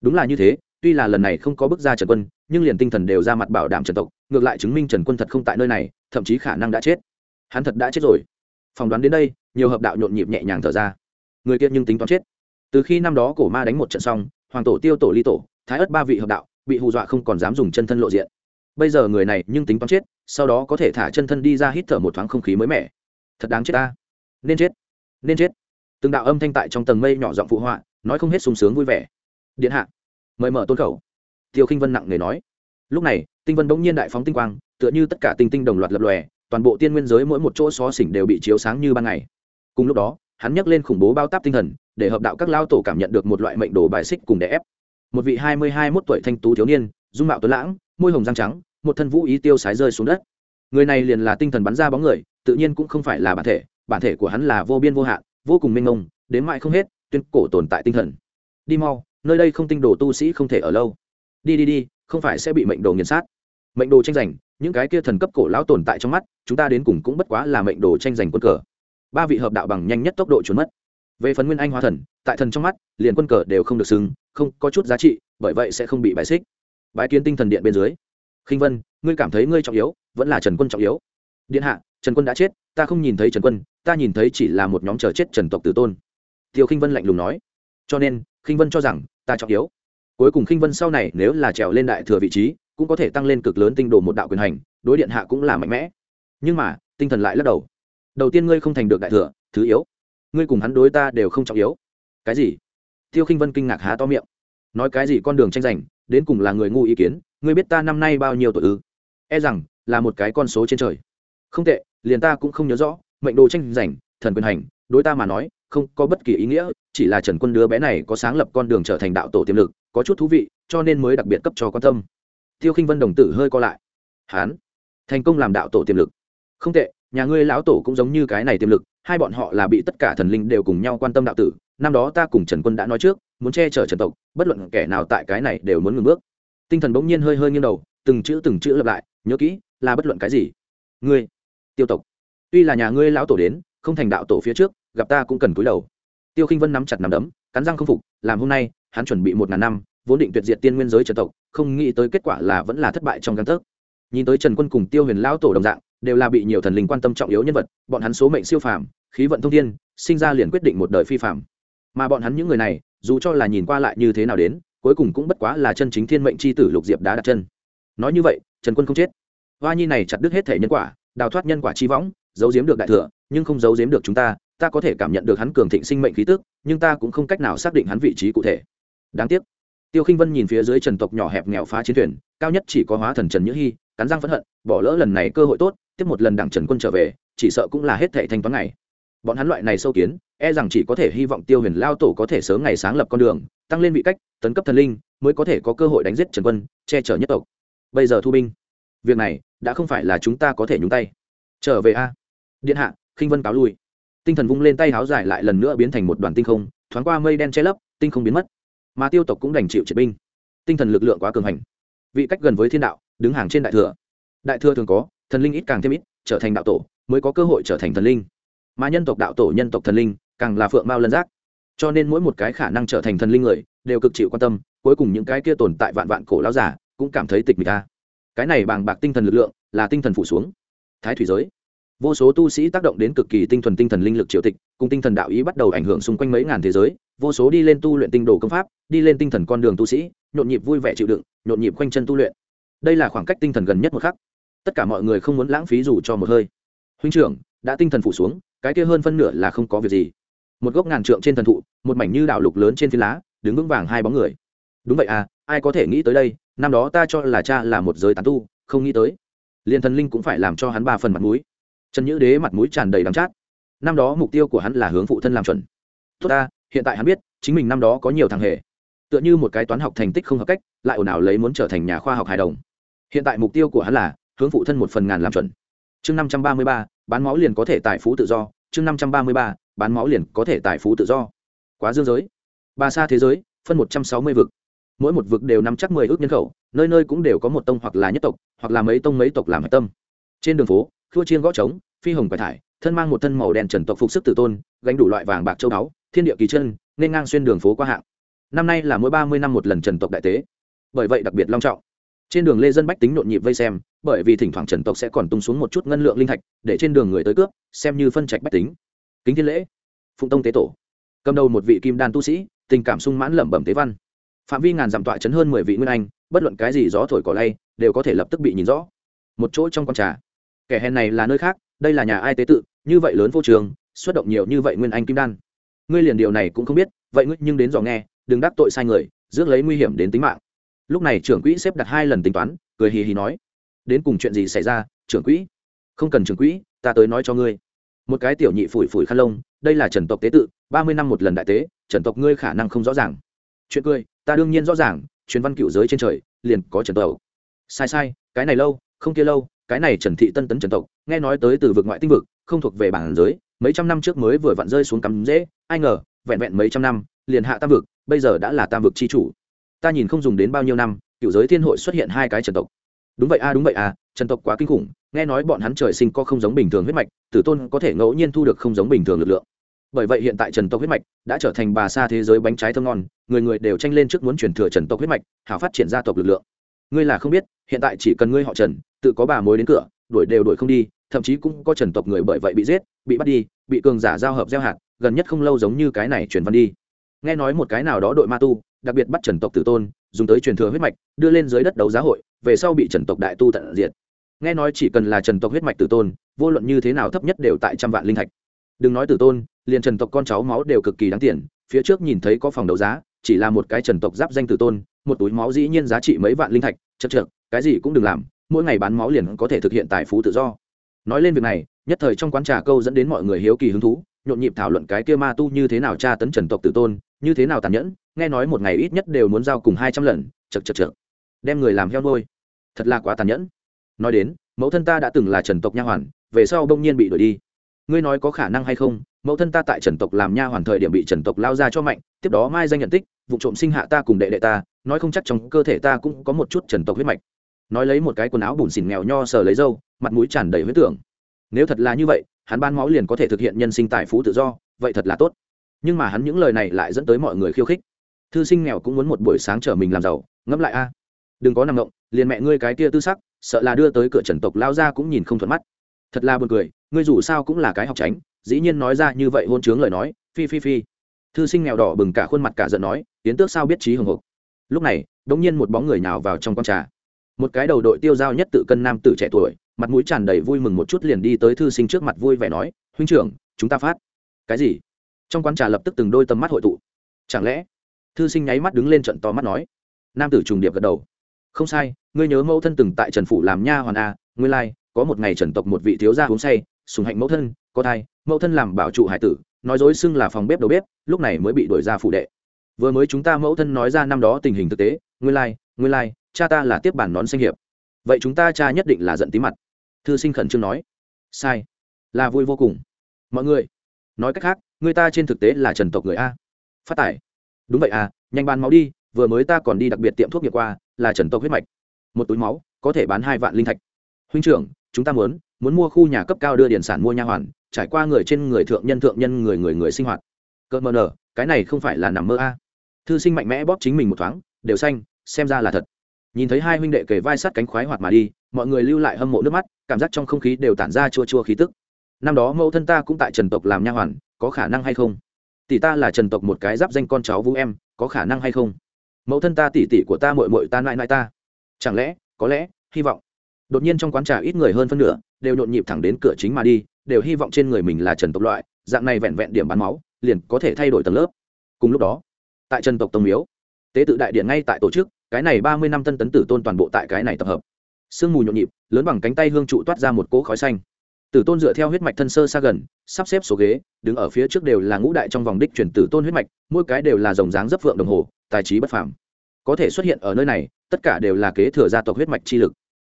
đúng là như thế tuy là lần này không có bước ra trần quân, nhưng liền tinh thần đều ra mặt bảo đảm trần tộc, ngược lại chứng minh trần quân thật không tại nơi này, thậm chí khả năng đã chết. Hắn thật đã chết rồi. Phỏng đoán đến đây, nhiều hợp đạo nhộn nhịp nhẹ nhàng thở ra. Người kia nhưng tính toán chết. Từ khi năm đó cổ ma đánh một trận xong, hoàng tổ tiêu tổ ly tổ, thái ất ba vị hợp đạo, bị hù dọa không còn dám dùng chân thân lộ diện. Bây giờ người này nhưng tính toán chết, sau đó có thể thả chân thân đi ra hít thở một thoáng không khí mới mẻ. Thật đáng chết ta. Nên chết. Nên chết. Từng đạo âm thanh tại trong tầng mây nhỏ giọng phụ họa, nói không hết sung sướng vui vẻ. Điện hạ mời mở tôn khẩu. Tiêu khinh vân nặng nề nói. Lúc này, tinh vân bỗng nhiên đại phóng tinh quang, tựa như tất cả tinh tinh đồng loạt lập lòe, toàn bộ tiên nguyên giới mỗi một chỗ xó xỉnh đều bị chiếu sáng như ban ngày. Cùng lúc đó, hắn nhắc lên khủng bố bao táp tinh thần, để hợp đạo các lao tổ cảm nhận được một loại mệnh đồ bài xích cùng đè ép. Một vị hai mươi hai mốt tuổi thanh tú thiếu niên, dung mạo tuấn lãng, môi hồng răng trắng, một thân vũ ý tiêu sái rơi xuống đất. Người này liền là tinh thần bắn ra bóng người, tự nhiên cũng không phải là bản thể bản thể của hắn là vô biên vô hạn, vô cùng mênh mông, đến mãi không hết, tuyên cổ tồn tại tinh thần. Đi mau nơi đây không tinh đồ tu sĩ không thể ở lâu. Đi đi đi, không phải sẽ bị mệnh đồ nghiền sát. Mệnh đồ tranh giành, những cái kia thần cấp cổ lão tồn tại trong mắt, chúng ta đến cùng cũng bất quá là mệnh đồ tranh giành quân cờ. Ba vị hợp đạo bằng nhanh nhất tốc độ trốn mất. Về phần nguyên anh hóa thần, tại thần trong mắt, liền quân cờ đều không được xứng không có chút giá trị, bởi vậy sẽ không bị bài xích. Bãi kiến tinh thần điện bên dưới. Khinh vân, ngươi cảm thấy ngươi trọng yếu, vẫn là trần quân trọng yếu. Điện hạ, trần quân đã chết, ta không nhìn thấy trần quân, ta nhìn thấy chỉ là một nhóm chờ chết trần tộc tử tôn. Tiêu khinh vân lạnh lùng nói. Cho nên, khinh vân cho rằng ta trọng yếu. Cuối cùng khinh vân sau này nếu là trèo lên đại thừa vị trí, cũng có thể tăng lên cực lớn tinh đồ một đạo quyền hành, đối điện hạ cũng là mạnh mẽ. Nhưng mà, tinh thần lại lắc đầu. Đầu tiên ngươi không thành được đại thừa, thứ yếu. Ngươi cùng hắn đối ta đều không trọng yếu. Cái gì? Tiêu khinh vân kinh ngạc há to miệng. Nói cái gì con đường tranh giành, đến cùng là người ngu ý kiến, ngươi biết ta năm nay bao nhiêu tuổi ư? E rằng, là một cái con số trên trời. Không tệ, liền ta cũng không nhớ rõ, mệnh đồ tranh giành, thần quyền hành, đối ta mà nói không có bất kỳ ý nghĩa, chỉ là trần quân đứa bé này có sáng lập con đường trở thành đạo tổ tiềm lực, có chút thú vị, cho nên mới đặc biệt cấp cho quan tâm. Tiêu khinh vân đồng tử hơi co lại. Hán, thành công làm đạo tổ tiềm lực. Không tệ, nhà ngươi lão tổ cũng giống như cái này tiềm lực, hai bọn họ là bị tất cả thần linh đều cùng nhau quan tâm đạo tử, năm đó ta cùng trần quân đã nói trước, muốn che chở trần tộc, bất luận kẻ nào tại cái này đều muốn ngừng bước. Tinh thần bỗng nhiên hơi hơi nghiêng đầu, từng chữ từng chữ lặp lại, nhớ kỹ, là bất luận cái gì. Ngươi, tiêu tộc, tuy là nhà ngươi lão tổ đến, không thành đạo tổ phía trước gặp ta cũng cần cúi đầu. Tiêu khinh vân nắm chặt nắm đấm, cắn răng không phục, làm hôm nay, hắn chuẩn bị một ngàn năm, vốn định tuyệt diệt tiên nguyên giới trần tộc, không nghĩ tới kết quả là vẫn là thất bại trong căn tấc. Nhìn tới trần quân cùng tiêu huyền lão tổ đồng dạng, đều là bị nhiều thần linh quan tâm trọng yếu nhân vật, bọn hắn số mệnh siêu phàm, khí vận thông thiên, sinh ra liền quyết định một đời phi phàm. Mà bọn hắn những người này, dù cho là nhìn qua lại như thế nào đến, cuối cùng cũng bất quá là chân chính thiên mệnh c h i tử lục diệp đá đặt chân. Nói như vậy, trần quân không chết. Hoa nhi này chặt đứt hết thể nhân quả, đào thoát nhân quả chi võng, giấu giếm được đại thừa, nhưng không giấu giếm được chúng ta ta có thể cảm nhận được hắn cường thịnh sinh mệnh khí tức, nhưng ta cũng không cách nào xác định hắn vị trí cụ thể. Đáng tiếc, tiêu khinh vân nhìn phía dưới trần tộc nhỏ hẹp nghèo phá chiến thuyền, cao nhất chỉ có hóa thần trần nhữ hy cắn răng phẫn hận, bỏ lỡ lần này cơ hội tốt, tiếp một lần đảng trần quân trở về, chỉ sợ cũng là hết thệ thanh toán ngày. Bọn hắn loại này sâu kiến e rằng chỉ có thể hy vọng tiêu huyền lao tổ có thể sớm ngày sáng lập con đường, tăng lên vị cách, tấn cấp thần linh, mới có thể có cơ hội đánh giết trần quân, che chở nhất tộc. Bây giờ thu binh. Việc này, đã không phải là chúng ta có thể nhúng tay. Trở về a. Điện hạ, khinh vân cáo lui tinh thần vung lên tay háo dài lại lần nữa biến thành một đoàn tinh không, thoáng qua mây đen che lấp, tinh không biến mất. Mà tiêu tộc cũng đành chịu triệt binh. Tinh thần lực lượng quá cường hành. Vị cách gần với thiên đạo, đứng hàng trên đại thừa. Đại thừa thường có, thần linh ít càng thêm ít, trở thành đạo tổ, mới có cơ hội trở thành thần linh. Mà nhân tộc đạo tổ, nhân tộc thần linh, càng là phượng mao lân giác. Cho nên mỗi một cái khả năng trở thành thần linh người, đều cực chịu quan tâm, cuối cùng những cái kia tồn tại vạn vạn cổ lao giả cũng cảm thấy tịch mịch ta cái này bàng bạc tinh thần lực lượng là tinh thần phủ xuống. Thái thủy giới vô số tu sĩ tác động đến cực kỳ tinh thuần tinh thần linh lực triều tịch, cùng tinh thần đạo ý bắt đầu ảnh hưởng xung quanh mấy ngàn thế giới. Vô số đi lên tu luyện tinh đồ công pháp, đi lên tinh thần con đường tu sĩ, nhộn nhịp vui vẻ chịu đựng, nhộn nhịp quanh chân tu luyện. Đây là khoảng cách tinh thần gần nhất một khắc. Tất cả mọi người không muốn lãng phí dù cho một hơi. Huynh trưởng, đã tinh thần phủ xuống, cái kia hơn phân nửa là không có việc gì. Một gốc ngàn trượng trên thần thụ, một mảnh như đạo lục lớn trên phi lá, đứng vững vàng hai bóng người. Đúng vậy à ai có thể nghĩ tới đây, năm đó ta cho là cha là một giới tán tu, không nghĩ tới. Liền thần linh cũng phải làm cho hắn ba phần mặt mũi trần nhữ đế mặt mũi tràn đầy đắng chát. Năm đó mục tiêu của hắn là hướng phụ thân làm chuẩn. Tốt ta, hiện tại hắn biết, chính mình năm đó có nhiều thằng hề. Tựa như một cái toán học thành tích không hợp cách, lại ồn ào lấy muốn trở thành nhà khoa học hài đồng. Hiện tại mục tiêu của hắn là, hướng phụ thân một phần ngàn làm chuẩn. Chương năm trăm ba mươi ba, bán máu liền có thể tài phú tự do. Chương năm trăm ba mươi ba, bán máu liền có thể tài phú tự do. Quá dương giới. Ba xa thế giới, phân một trăm sáu mươi vực. Mỗi một vực đều nắm chắc mười ước nhân khẩu, nơi nơi cũng đều có một tông hoặc là nhất tộc, hoặc là mấy tông mấy tộc làm hạch tâm. Trên đường phố khua chiên gõ trống, phi hồng quải thải, thân mang một thân màu đen trần tộc phục sức tử tôn, gánh đủ loại vàng bạc châu báu, thiên địa kỳ chân, nên ngang xuyên đường phố qua hạng. Năm nay là mỗi ba mươi năm một lần trần tộc đại tế. Bởi vậy đặc biệt long trọng. Trên đường lê dân bách tính nhộn nhịp vây xem, bởi vì thỉnh thoảng trần tộc sẽ còn tung xuống một chút ngân lượng linh thạch, để trên đường người tới cướp, xem như phân trạch bách tính. Kính thiên lễ. Phụng tông tế tổ. Cầm đầu một vị kim đan tu sĩ, tình cảm sung mãn lẩm bẩm tế văn. Phạm vi ngàn dặm tọa chấn hơn mười vị nguyên anh, bất luận cái gì gió thổi cỏ lay, đều có thể lập tức bị nhìn rõ. Một chỗ trong con trà kẻ hèn này là nơi khác, đây là nhà ai tế tự, như vậy lớn vô trường, xuất động nhiều như vậy nguyên anh kim đan. Ngươi liền điều này cũng không biết, vậy ngươi nhưng đến dò nghe, đừng đắc tội sai người, rước lấy nguy hiểm đến tính mạng. Lúc này trưởng quỹ xếp đặt hai lần tính toán, cười hì hì nói, đến cùng chuyện gì xảy ra, trưởng quỹ? Không cần trưởng quỹ, ta tới nói cho ngươi. Một cái tiểu nhị phủi phủi khăn lông, đây là trần tộc tế tự, ba mươi năm một lần đại tế, trần tộc ngươi khả năng không rõ ràng. Chuyện cười, ta đương nhiên rõ ràng, truyền văn cựu giới trên trời, liền có trần tộc. Sai sai, cái này lâu, không kia lâu cái này trần thị tân tấn trần tộc, nghe nói tới từ vực ngoại tinh vực, không thuộc về bản giới, mấy trăm năm trước mới vừa vặn rơi xuống cắm dễ, ai ngờ, vẹn vẹn mấy trăm năm, liền hạ tam vực, bây giờ đã là tam vực c h i chủ. Ta nhìn không dùng đến bao nhiêu năm, cựu giới thiên hội xuất hiện hai cái trần tộc. Đúng vậy a, đúng vậy a, trần tộc quá kinh khủng, nghe nói bọn hắn trời sinh có không giống bình thường huyết mạch, tử tôn có thể ngẫu nhiên thu được không giống bình thường lực lượng. Bởi vậy hiện tại trần tộc huyết mạch đã trở thành bà xa thế giới bánh trái thơm ngon, người người đều tranh lên trước muốn truyền thừa trần tộc huyết mạch, hảo phát triển gia tộc lực lượng ngươi là không biết, hiện tại chỉ cần ngươi họ trần, tự có bà mối đến cửa, đuổi đều đuổi không đi, thậm chí cũng có trần tộc người bởi vậy bị giết, bị bắt đi, bị cường giả giao hợp gieo hạt, gần nhất không lâu giống như cái này truyền văn đi. Nghe nói một cái nào đó đội ma tu, đặc biệt bắt trần tộc tử tôn, dùng tới truyền thừa huyết mạch, đưa lên dưới đất đấu giá hội, về sau bị trần tộc đại tu tận diệt. Nghe nói chỉ cần là trần tộc huyết mạch tử tôn, vô luận như thế nào thấp nhất đều tại trăm vạn linh thạch. Đừng nói tử tôn, liền trần tộc con cháu máu đều cực kỳ đáng tiền, phía trước nhìn thấy có phòng đấu giá chỉ là một cái trần tộc giáp danh tử tôn, một túi máu dĩ nhiên giá trị mấy vạn linh thạch, chật chật cái gì cũng đừng làm, mỗi ngày bán máu liền có thể thực hiện tài phú tự do. Nói lên việc này, nhất thời trong quán trà câu dẫn đến mọi người hiếu kỳ hứng thú, nhộn nhịp thảo luận cái kia ma tu như thế nào tra tấn trần tộc tử tôn, như thế nào tàn nhẫn, nghe nói một ngày ít nhất đều muốn giao cùng hai trăm lần, chật chật chật đem người làm heo nuôi. Thật là quá tàn nhẫn. Nói đến, mẫu thân ta đã từng là trần tộc nha hoàn, về sau bỗng nhiên bị đuổi đi ngươi nói có khả năng hay không, mẫu thân ta tại trần tộc làm nha hoàn thời điểm bị trần tộc lao ra cho mạnh, tiếp đó mai danh nhận tích, vụ trộm sinh hạ ta cùng đệ đệ ta, nói không chắc trong cơ thể ta cũng có một chút trần tộc huyết mạch. Nói lấy một cái quần áo bùn xỉn nghèo nho sờ lấy dâu mặt mũi tràn đầy huyết tưởng. Nếu thật là như vậy, hắn ban máu liền có thể thực hiện nhân sinh tài phú tự do, vậy thật là tốt. Nhưng mà hắn những lời này lại dẫn tới mọi người khiêu khích. Thư sinh nghèo cũng muốn một buổi sáng chở mình làm giàu, ngẫm lại a. Đừng có nằm động, liền mẹ ngươi cái kia tư sắc, sợ là đưa tới cửa trần tộc lao ra cũng nhìn không thuận mắt thật là buồn cười ngươi dù sao cũng là cái học tránh dĩ nhiên nói ra như vậy hôn chướng lời nói phi phi phi. Thư sinh nghèo đỏ bừng cả khuôn mặt cả giận nói tiến tước sao biết trí hồng hộc? Lúc này đ ỗ n g nhiên một bóng người nào vào trong con trà. Một cái đầu đội tiêu dao nhất tự cân nam tử trẻ tuổi mặt mũi tràn đầy vui mừng một chút liền đi tới thư sinh trước mặt vui vẻ nói huynh trưởng chúng ta phát. Cái gì? Trong quán trà lập tức từng đôi tầm mắt hội tụ. Chẳng lẽ? Thư sinh nháy mắt đứng lên trận to mắt nói. Nam tử trùng điệp gật đầu. Không sai ngươi nhớ mẫu thân từng tại trần phủ làm nha hoàn a à, ngươi lai、like, có một ngày trần tộc một vị thiếu gia uống say sùng hạnh mẫu thân có thai mẫu thân làm bảo trụ hải tử nói dối xưng là phòng bếp đầu bếp lúc này mới bị đuổi ra phủ đệ. Vừa mới chúng ta mẫu thân nói ra năm đó tình hình thực tế nguyên lai, nguyên lai, cha ta là tiếp bản nón xanh hiệp. Vậy chúng ta cha nhất định là giận tí mặt. Thư sinh khẩn trương nói. Sai. Là vui vô cùng. Mọi người nói cách khác người ta trên thực tế là trần tộc người a. Phát tải đúng vậy à nhanh bán máu đi vừa mới ta còn đi đặc biệt tiệm thuốc nghiệp qua là trần tộc huyết mạch. Một túi máu có thể bán hai vạn linh thạch. Huynh trưởng chúng ta muốn muốn mua khu nhà cấp cao đưa điện sản mua nha hoàn, trải qua người trên người thượng nhân thượng nhân, người người người sinh hoạt. Cỡ mờ nở, cái này không phải là nằm mơ a. Thư sinh mạnh mẽ bóp chính mình một thoáng, đều xanh, xem ra là thật. Nhìn thấy hai huynh đệ kề vai sát cánh khoái hoạt mà đi, mọi người lưu lại hâm mộ nước mắt, cảm giác trong không khí đều tản ra chua chua khí tức. Năm đó mẫu thân ta cũng tại trần tộc làm nha hoàn, có khả năng hay không? Tỷ ta là trần tộc một cái giáp danh con cháu vũ em, có khả năng hay không? Mẫu thân ta, tỷ tỷ của ta mội mội ta nại nại ta. Chẳng lẽ, có lẽ, hy vọng đột nhiên trong quán trà ít người hơn phân nửa, đều nhộn nhịp thẳng đến cửa chính mà đi, đều hy vọng trên người mình là trần tộc loại, dạng này vẹn vẹn điểm bán máu, liền có thể thay đổi tầng lớp. Cùng lúc đó, tại trần tộc tông miếu, tế tự đại điện ngay tại tổ chức, cái này ba mươi năm tân tấn tử tôn toàn bộ tại cái này tập hợp. Sương mù nhộn nhịp, lớn bằng cánh tay hương trụ toát ra một cỗ khói xanh. Tử tôn dựa theo huyết mạch thân sơ xa gần, sắp xếp số ghế, đứng ở phía trước đều là ngũ đại trong vòng đích chuyển tử tôn huyết mạch, mỗi cái đều là dòng dáng dấp vượng đồng hồ, tài trí bất phàm. Có thể xuất hiện ở nơi này, tất cả đều là kế thừa gia tộc huyết mạch chi lực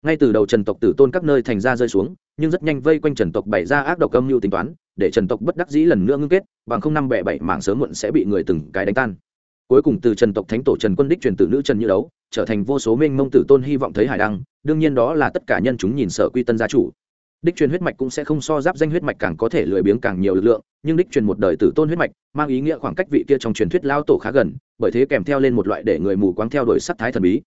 ngay từ đầu trần tộc tử tôn các nơi thành ra rơi xuống, nhưng rất nhanh vây quanh trần tộc bày ra ác độc âm mưu tính toán, để trần tộc bất đắc dĩ lần nữa ngưng kết, bằng không năm bẻ bảy mảng sớm muộn sẽ bị người từng cái đánh tan. Cuối cùng từ trần tộc thánh tổ trần quân đích truyền tử nữ trần như đấu, trở thành vô số minh mông tử tôn hy vọng thấy hải đăng, đương nhiên đó là tất cả nhân chúng nhìn sợ quy tân gia chủ. Đích truyền huyết mạch cũng sẽ không so giáp danh huyết mạch càng có thể lười biếng càng nhiều lực lượng, nhưng đích truyền một đời tử tôn huyết mạch, mang ý nghĩa khoảng cách vị kia trong truyền thuyết lao tổ khá gần, bởi thế kèm theo lên một loại để người mù quáng theo đuổi sắc thái thần bí.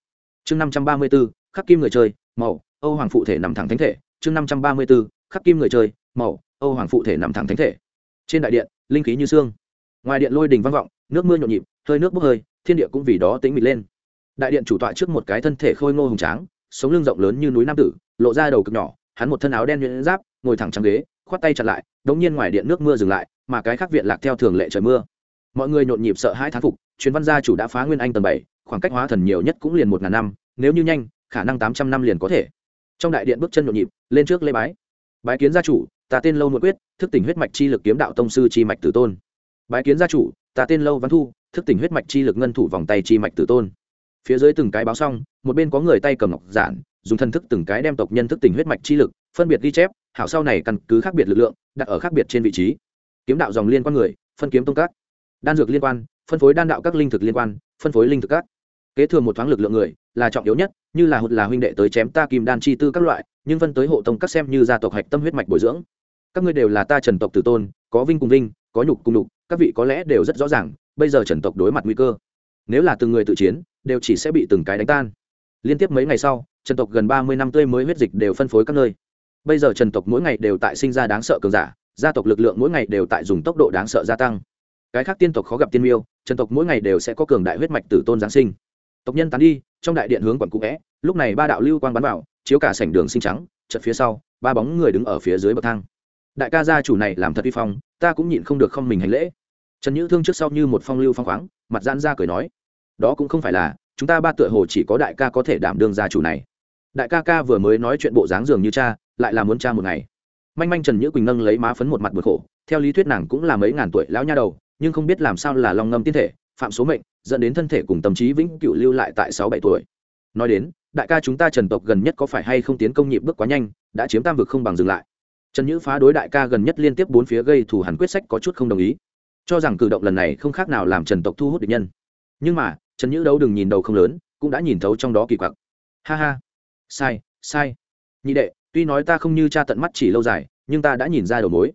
Chương năm trăm ba mươi b ố khắc kim người chơi màu, âu hoàng phụ thể nằm thẳng thánh thể, chương năm trăm ba mươi b ố khắc kim người chơi, màu, âu hoàng phụ thể nằm thẳng thánh thể. Trên đại điện, linh khí như xương. Ngoài điện lôi đình vang vọng, nước mưa nhộn nhịp, hơi nước bốc hơi, thiên địa cũng vì đó tính mịt lên. Đại điện chủ tọa trước một cái thân thể khôi ngô hùng tráng, sống lưng rộng lớn như núi nam tử, lộ ra đầu cực nhỏ, hắn một thân áo đen nhuyễn giáp, ngồi thẳng trắng ghế, khoát tay chặt lại, đống nhiên ngoài điện nước mưa dừng lại, mà cái khác viện lạc theo thường lệ trời mưa. Mọi người nhộn nhịp sợ hãi thán phục, chuyến văn gia chủ đã phá nguyên anh tầng bảy, khoảng cách hóa thần nhiều nhất cũng liền một ngàn năm, nếu như nhanh khả năng tám trăm năm liền có thể. Trong đại điện bước chân nhộn nhịp, lên trước lê bái. Bái kiến gia chủ, ta tên lâu nội quyết, thức tỉnh huyết mạch chi lực kiếm đạo tông sư chi mạch tử tôn. Bái kiến gia chủ, ta tên lâu văn thu, thức tỉnh huyết mạch chi lực ngân thủ vòng tay chi mạch tử tôn. Phía dưới từng cái báo xong, một bên có người tay cầm ngọc giản, dùng thân thức từng cái đem tộc nhân thức tỉnh huyết mạch chi lực, phân biệt ghi chép, hảo sau này căn cứ khác biệt lực lượng, đặt ở khác biệt trên vị trí. Kiếm đạo dòng liên quan người, phân kiếm tông các. Đan dược liên quan, phân phối đan đạo các linh thực liên quan, phân phối linh thực các. Kế thừa một thoáng lực lượng người là trọng yếu nhất, như là hụt là huynh đệ tới chém ta kim đan chi tư các loại, nhưng phân tới hộ tông các xem như gia tộc hạch tâm huyết mạch bồi dưỡng. Các ngươi đều là ta trần tộc tử tôn, có vinh cùng vinh, có nhục cùng nhục, các vị có lẽ đều rất rõ ràng, bây giờ trần tộc đối mặt nguy cơ. Nếu là từng người tự chiến, đều chỉ sẽ bị từng cái đánh tan. Liên tiếp mấy ngày sau, trần tộc gần ba mươi năm tươi mới huyết dịch đều phân phối các nơi. Bây giờ trần tộc mỗi ngày đều tại sinh ra đáng sợ cường giả, gia tộc lực lượng mỗi ngày đều tại dùng tốc độ đáng sợ gia tăng. Cái khác tiên tộc khó gặp tiên miêu, trần tộc mỗi ngày đều sẽ có cường đại huyết mạch tử tôn giáng sinh. Tộc nhân tán đi trong đại điện hướng quận cũ vẽ, lúc này ba đạo lưu quang bắn vào, chiếu cả sảnh đường xinh trắng chật phía sau, ba bóng người đứng ở phía dưới bậc thang. Đại ca gia chủ này làm thật uy phong, ta cũng nhịn không được không mình hành lễ. Trần nhữ thương trước sau như một phong lưu phong khoáng, mặt giãn ra cười nói, đó cũng không phải là, chúng ta ba tựa hồ chỉ có đại ca có thể đảm đương gia chủ này. Đại ca ca vừa mới nói chuyện bộ dáng dường như cha, lại là muốn cha một ngày. Manh manh trần nhữ quỳnh nâng lấy má phấn một mặt bực khổ, theo lý thuyết nàng cũng là mấy ngàn tuổi lão nha đầu, nhưng không biết làm sao là lòng ngâm tiên thể, phạm số mệnh dẫn đến thân thể cùng tâm trí vĩnh cựu lưu lại tại sáu bảy tuổi. Nói đến, đại ca chúng ta trần tộc gần nhất có phải hay không tiến công nhịp bước quá nhanh, đã chiếm tam vực không bằng dừng lại. Trần nhữ phá đối đại ca gần nhất liên tiếp bốn phía gây thù hẳn quyết sách có chút không đồng ý. Cho rằng cử động lần này không khác nào làm trần tộc thu hút địch nhân. Nhưng mà, trần nhữ đâu đừng nhìn đầu không lớn, cũng đã nhìn thấu trong đó kỳ quặc. Ha ha. Sai sai. Nhị đệ, tuy nói ta không như cha tận mắt chỉ lâu dài, nhưng ta đã nhìn ra đầu mối.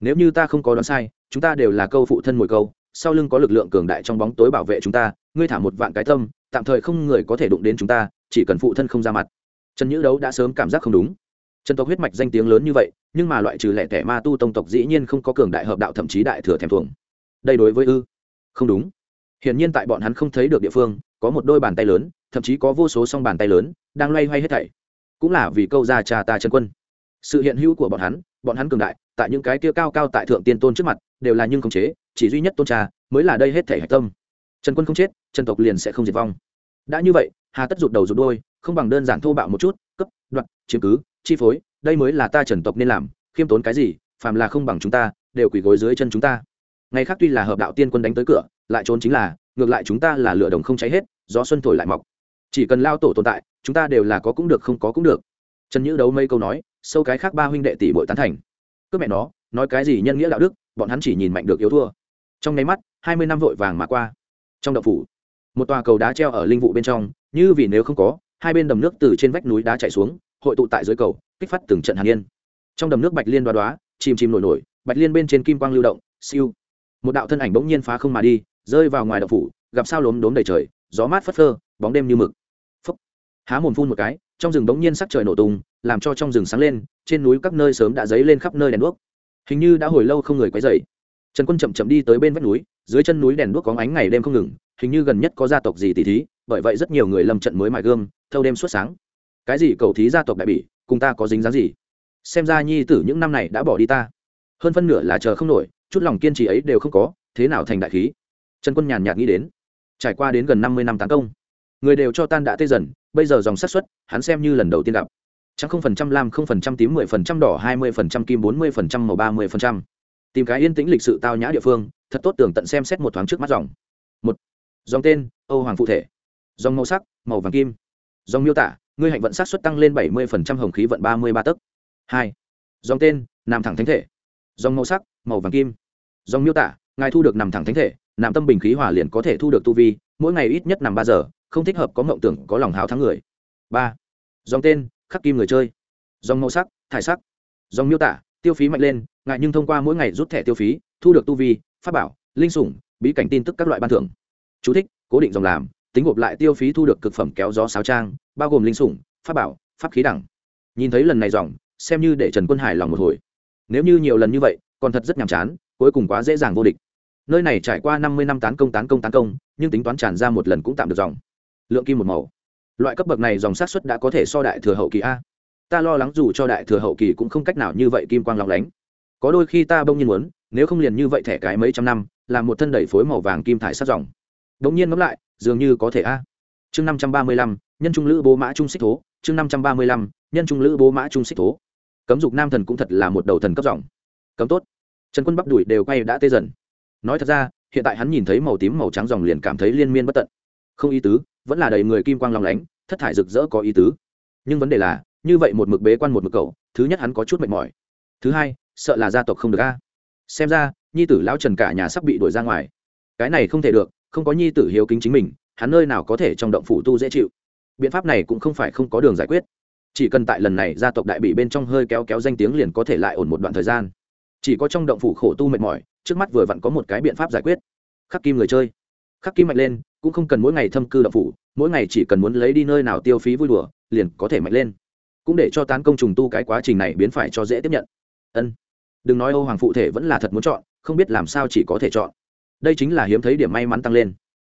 Nếu như ta không có đoán sai, chúng ta đều là câu phụ thân mồi câu sau lưng có lực lượng cường đại trong bóng tối bảo vệ chúng ta, ngươi thả một vạn cái tâm, tạm thời không người có thể đụng đến chúng ta, chỉ cần phụ thân không ra mặt. Trần nhữ đấu đã sớm cảm giác không đúng. Trần tộc huyết mạch danh tiếng lớn như vậy, nhưng mà loại trừ lẻ tẻ ma tu tông tộc dĩ nhiên không có cường đại hợp đạo thậm chí đại thừa thèm thuồng. Đây đối với ư? Không đúng. Hiển nhiên tại bọn hắn không thấy được địa phương, có một đôi bàn tay lớn, thậm chí có vô số song bàn tay lớn, đang loay hoay hết thảy. Cũng là vì câu ra cha ta chân quân. Sự hiện hữu của bọn hắn bọn hắn cường đại, tại những cái kia cao cao tại thượng tiên tôn trước mặt, đều là nhưng không chế, chỉ duy nhất tôn cha mới là đây hết thể hạch tâm. Trần quân không chết, trần tộc liền sẽ không diệt vong. Đã như vậy, hà tất rụt đầu rụt đôi không bằng đơn giản thô bạo một chút, cấp, đoạt, chiếm cứ, chi phối, đây mới là ta trần tộc nên làm, khiêm tốn cái gì, phàm là không bằng chúng ta, đều quỳ gối dưới chân chúng ta. Ngày khác tuy là hợp đạo tiên quân đánh tới cửa, lại trốn chính là, ngược lại chúng ta là lửa đồng không cháy hết, gió xuân thổi lại mọc. Chỉ cần lao tổ tồn tại, chúng ta đều là có cũng được, không có cũng được. Trần nhữ đấu mấy câu nói sâu cái khác ba huynh đệ tỷ bội tán thành. Cướp mẹ nó, nói cái gì nhân nghĩa đạo đức, bọn hắn chỉ nhìn mạnh được yếu thua. Trong nháy mắt, hai mươi năm vội vàng mà qua. Trong đậu phủ, một tòa cầu đá treo ở linh vụ bên trong, như vì nếu không có, hai bên đầm nước từ trên vách núi đá chạy xuống, hội tụ tại dưới cầu, kích phát từng trận hàn yên. Trong đầm nước bạch liên đoá đoá chìm chìm nổi nổi, bạch liên bên trên kim quang lưu động, siêu. Một đạo thân ảnh bỗng nhiên phá không mà đi, rơi vào ngoài đậu phủ, gặp sao lốm đốm đầy trời, gió mát phất phơ, bóng đêm như mực. Phấp há mồm phun một cái trong rừng bỗng nhiên sắc trời nổ tung, làm cho trong rừng sáng lên, trên núi các nơi sớm đã dấy lên khắp nơi đèn đuốc. Hình như đã hồi lâu không người quấy dậy trần quân chậm chậm đi tới bên vách núi, dưới chân núi đèn đuốc có ánh ngày đêm không ngừng, hình như gần nhất có gia tộc gì tỷ thí, bởi vậy rất nhiều người lâm trận mới mài gương thâu đêm suốt sáng. Cái gì cầu thí gia tộc đại bỉ, cùng ta có dính dáng gì? Xem ra nhi tử những năm này đã bỏ đi ta. Hơn phân nửa là chờ không nổi, chút lòng kiên trì ấy đều không có, thế nào thành đại khí? Trần quân nhàn nhạt nghĩ đến. Trải qua đến gần năm mươi năm tấn công, người đều cho tan đã tê dần bây giờ dòng sát xuất hắn xem như lần đầu tiên gặp. Trắng không phần trăm, lam không phần trăm, tím mười phần trăm, đỏ hai mươi phần trăm, kim bốn mươi phần trăm, màu ba mươi phần trăm. Tìm cái yên tĩnh lịch sự tao nhã địa phương, thật tốt tưởng tận xem xét một thoáng trước mắt dòng. Một, dòng tên, âu hoàng phụ thể. Dòng màu sắc, màu vàng kim. Dòng miêu tả, ngươi hạnh vận sát xuất tăng lên bảy mươi phần trăm, hồng khí vận ba mươi ba tấc. Hai, dòng tên, nam thẳng thánh thể. Dòng màu sắc, màu vàng kim. Dòng miêu tả, ngài thu được nằm thẳng thánh thể nằm tâm bình khí hỏa liền có thể thu được tu vi, mỗi ngày ít nhất nằm ba giờ không thích hợp có mộng tưởng có lòng hào thắng người. Ba. Dòng tên khắc kim người chơi. Dòng màu sắc thải sắc. Dòng miêu tả tiêu phí mạnh lên ngại nhưng thông qua mỗi ngày rút thẻ tiêu phí thu được tu vi pháp bảo linh sủng bí cảnh tin tức các loại ban thưởng. Chú thích, cố định dòng làm tính gộp lại tiêu phí thu được cực phẩm kéo gió sáo trang bao gồm linh sủng pháp bảo pháp khí đẳng. Nhìn thấy lần này dòng xem như để trần quân hải lòng một hồi. Nếu như nhiều lần như vậy còn thật rất nhàm chán cuối cùng quá dễ dàng vô địch. Nơi này trải qua năm mươi năm tán công tán công tán công nhưng tính toán tràn ra một lần cũng tạm được dòng lượng kim một màu. Loại cấp bậc này dòng sát xuất đã có thể so đại thừa hậu kỳ a. Ta lo lắng dù cho đại thừa hậu kỳ cũng không cách nào như vậy kim quang lóng lánh. Có đôi khi ta bỗng nhiên muốn, nếu không liền như vậy thẻ cái mấy trăm năm là một thân đẩy phối màu vàng kim thải sát dòng. Bỗng nhiên ngẫm lại, dường như có thể a. Chương năm trăm ba mươi lăm, nhân trung lữ bố mã trung xích thố. Chương năm trăm ba mươi lăm, nhân trung lữ bố mã trung xích thố. Cấm dục nam thần cũng thật là một đầu thần cấp dòng. Cấm tốt. Trần quân bắp đùi đều quay đã tê dần. Nói thật ra, hiện tại hắn nhìn thấy màu tím màu trắng dòng liền cảm thấy liên miên bất tận. Không ý tứ vẫn là đầy người kim quang lòng lánh, thất thải rực rỡ có ý tứ. Nhưng vấn đề là, như vậy một mực bế quan một mực cầu thứ nhất hắn có chút mệt mỏi. Thứ hai, sợ là gia tộc không được a. Xem ra, nhi tử lão trần cả nhà sắp bị đuổi ra ngoài. Cái này không thể được, không có nhi tử hiếu kính chính mình, hắn nơi nào có thể trong động phủ tu dễ chịu. Biện pháp này cũng không phải không có đường giải quyết. Chỉ cần tại lần này gia tộc đại bị bên trong hơi kéo kéo danh tiếng liền có thể lại ổn một đoạn thời gian. Chỉ có trong động phủ khổ tu mệt mỏi, trước mắt vừa vặn có một cái biện pháp giải quyết. Khắc kim người chơi. Khắc kim mạnh lên cũng không cần mỗi ngày thâm cư động phủ, mỗi ngày chỉ cần muốn lấy đi nơi nào tiêu phí vui đùa, liền có thể mạnh lên. Cũng để cho tán công trùng tu cái quá trình này biến phải cho dễ tiếp nhận. Ân. Đừng nói âu hoàng phụ thể vẫn là thật muốn chọn, không biết làm sao chỉ có thể chọn. Đây chính là hiếm thấy điểm may mắn tăng lên.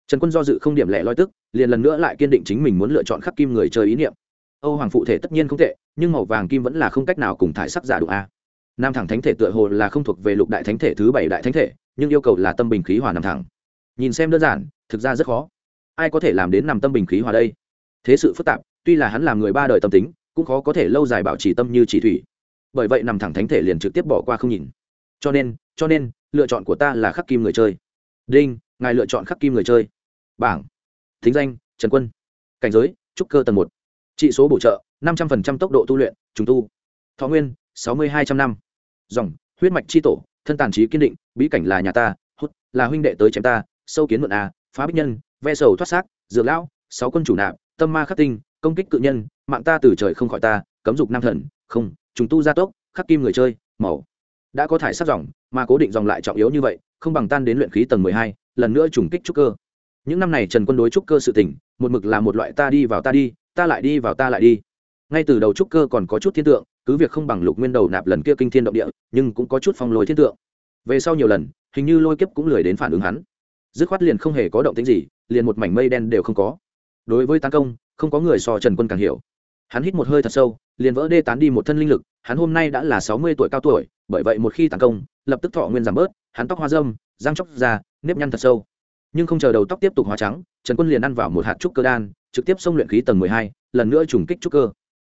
Trần quân do dự không điểm lẻ loi tức, liền lần nữa lại kiên định chính mình muốn lựa chọn khắc kim người chơi ý niệm. Âu hoàng phụ thể tất nhiên không tệ, nhưng màu vàng kim vẫn là không cách nào cùng thải sắc giả đủ a. Nam thẳng thánh thể tựa hồ là không thuộc về lục đại thánh thể thứ bảy đại thánh thể, nhưng yêu cầu là tâm bình khí hòa nằm thẳng nhìn xem đơn giản, thực ra rất khó. Ai có thể làm đến nằm tâm bình khí hòa đây? Thế sự phức tạp, tuy là hắn làm người ba đời tâm tính, cũng khó có thể lâu dài bảo trì tâm như chỉ thủy. Bởi vậy nằm thẳng thánh thể liền trực tiếp bỏ qua không nhìn. Cho nên cho nên, lựa chọn của ta là khắc kim người chơi. Đinh, ngài lựa chọn khắc kim người chơi. Bảng. Thính danh, trần quân. Cảnh giới, trúc cơ tầng một. Trị số bổ trợ, năm trăm linh tốc độ tu luyện, trùng tu. Thọ nguyên, sáu mươi hai trăm năm. Dòng, huyết mạch c h i tổ, thân tàn trí kiên định, bí cảnh là nhà ta, hút, là huynh đệ tới chém ta sâu kiến mượn a, phá bích nhân, ve sầu thoát xác, dược lão, sáu quân chủ nạp, tâm ma khắc tinh, công kích cự nhân, mạng ta từ trời không khỏi ta, cấm dục nam thần, không, trùng tu gia tốc, khắc kim người chơi, màu. Đã có thải sắc dòng, mà cố định dòng lại trọng yếu như vậy, không bằng tan đến luyện khí tầng mười hai, lần nữa trùng kích trúc cơ. Những năm này trần quân đối trúc cơ sự tỉnh một mực là một loại ta đi vào ta đi, ta lại đi vào ta lại đi. Ngay từ đầu trúc cơ còn có chút thiên tượng, cứ việc không bằng lục nguyên đầu nạp lần kia kinh thiên động địa, nhưng cũng có chút phong lôi thiên tượng. Về sau nhiều lần, hình như lôi kiếp cũng lười đến phản ứng hắn dứt khoát liền không hề có động tính gì, liền một mảnh mây đen đều không có. Đối với tấn công, không có người so trần quân càng hiểu. Hắn hít một hơi thật sâu, liền vỡ đê tán đi một thân linh lực, hắn hôm nay đã là sáu mươi tuổi cao tuổi, bởi vậy một khi tấn công, lập tức thọ nguyên giảm bớt, hắn tóc hoa dâm răng chóc ra nếp nhăn thật sâu. Nhưng không chờ đầu tóc tiếp tục hóa trắng, trần quân liền ăn vào một hạt trúc cơ đan, trực tiếp xông luyện khí tầng mười hai, lần nữa trùng kích trúc cơ.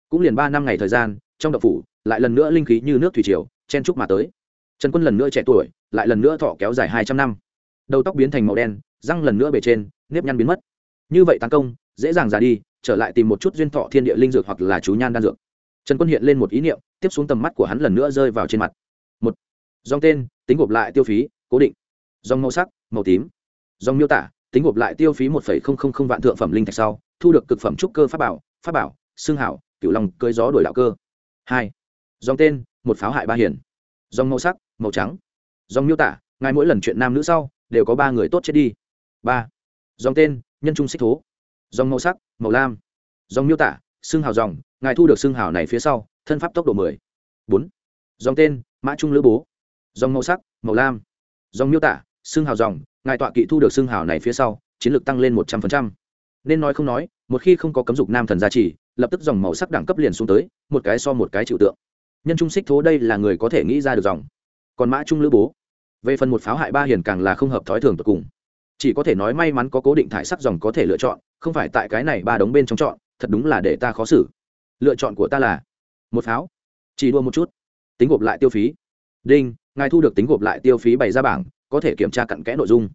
Cũng liền ba năm ngày thời gian, trong đậu phủ, lại lần nữa linh khí như nước thủy triều, chen trúc mà tới. Trần quân lần nữa trẻ tuổi, lại lần nữa thọ kéo dài hai trăm năm đầu tóc biến thành màu đen, răng lần nữa bề trên, nếp nhăn biến mất. Như vậy tấn công, dễ dàng ra đi, trở lại tìm một chút duyên thọ thiên địa linh dược hoặc là chú nhan đan dược. Trần quân hiện lên một ý niệm, tiếp xuống tầm mắt của hắn lần nữa rơi vào trên mặt. Một, dòng tên, tính gộp lại tiêu phí, cố định. Dòng màu sắc, màu tím. Dòng miêu tả, tính gộp lại tiêu phí một vạn thượng phẩm linh thạch sau, thu được cực phẩm trúc cơ pháp bảo pháp bảo, xương hảo, cửu long, cưới gió đổi đạo cơ. Hai, dòng tên, một pháo hại ba hiển dòng màu sắc, màu trắng. Dòng miêu tả, ngài mỗi lần chuyện nam nữ sau đều có ba người tốt chết đi. Ba. Dòng tên, nhân trung xích thố. Dòng màu sắc, màu lam. Dòng miêu tả, xương hào dòng, ngài thu được xương hào này phía sau, thân pháp tốc độ mười. Bốn. Dòng tên, mã trung lữ bố. Dòng màu sắc, màu lam. Dòng miêu tả, xương hào dòng, ngài tọa kỵ thu được xương hào này phía sau, chiến lược tăng lên một trăm phần trăm. Nên nói không nói, một khi không có cấm dục nam thần gia trì, lập tức dòng màu sắc đẳng cấp liền xuống tới, một cái so một cái chịu tượng. Nhân trung xích thố đây là người có thể nghĩ ra được dòng. Còn mã trung lữ bố về phần một pháo hại ba hiền càng là không hợp thói thường tột cùng. Chỉ có thể nói may mắn có cố định thải sắc dòng có thể lựa chọn, không phải tại cái này ba đống bên trong chọn, thật đúng là để ta khó xử. Lựa chọn của ta là một pháo. Chỉ đua một chút. Tính gộp lại tiêu phí. Đinh, ngài thu được tính gộp lại tiêu phí bày ra bảng, có thể kiểm tra cặn kẽ nội dung.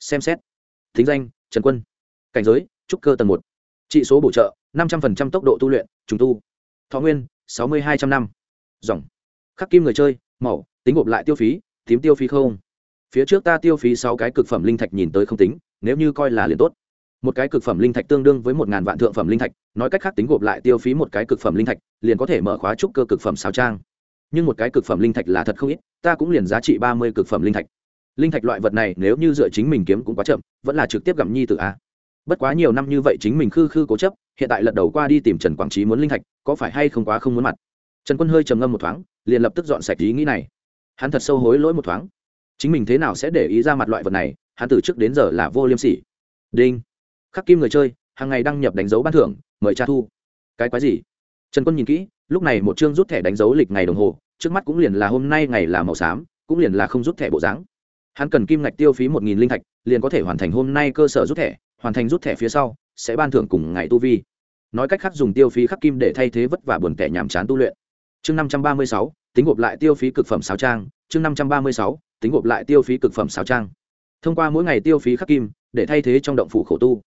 Xem xét. Thính danh, trần quân. Cảnh giới, trúc cơ tầng một. Trị số bổ trợ, năm trăm linh tốc độ tu luyện, trùng tu. Thọ nguyên, sáu mươi hai trăm năm. Dòng. Khắc kim người chơi, màu, tính gộp lại tiêu phí tím tiêu phí không? Phía trước ta tiêu phí sáu cái cực phẩm linh thạch nhìn tới không tính, nếu như coi là liền tốt. Một cái cực phẩm linh thạch tương đương với một ngàn vạn thượng phẩm linh thạch, nói cách khác tính gộp lại tiêu phí một cái cực phẩm linh thạch, liền có thể mở khóa trúc cơ cực phẩm sao trang. Nhưng một cái cực phẩm linh thạch là thật không ít, ta cũng liền giá trị ba mươi cực phẩm linh thạch. Linh thạch loại vật này nếu như dựa chính mình kiếm cũng quá chậm, vẫn là trực tiếp gặm nhi từ a. Bất quá nhiều năm như vậy chính mình khư khư cố chấp, hiện tại lật đầu qua đi tìm trần quảng trí muốn linh thạch, có phải hay không quá không muốn mặt. Trần quân hơi trầm ngâm một thoáng, liền lập tức dọn sạch ý nghĩ này hắn thật sâu hối lỗi một thoáng. Chính mình thế nào sẽ để ý ra mặt loại vật này, hắn từ trước đến giờ là vô liêm sỉ. Đinh. Khắc kim người chơi, hàng ngày đăng nhập đánh dấu ban thưởng, mời tra thu. Cái quái gì? Trần quân nhìn kỹ, lúc này một chương rút thẻ đánh dấu lịch ngày đồng hồ, trước mắt cũng liền là hôm nay ngày là màu xám, cũng liền là không rút thẻ bộ dáng. Hắn cần kim ngạch tiêu phí một nghìn linh thạch, liền có thể hoàn thành hôm nay cơ sở rút thẻ, hoàn thành rút thẻ phía sau, sẽ ban thưởng cùng ngày tu vi. Nói cách khác dùng tiêu phí khắc kim để thay thế vất vả buồn tẻ nhàm chán tu luyện. Chương năm trăm ba mươi sáu tính gộp lại tiêu phí cực phẩm sáo trang, chương năm trăm ba mươi sáu, tính gộp lại tiêu phí cực phẩm sáo trang. Thông qua mỗi ngày tiêu phí khắc kim, để thay thế trong động phủ khổ tu.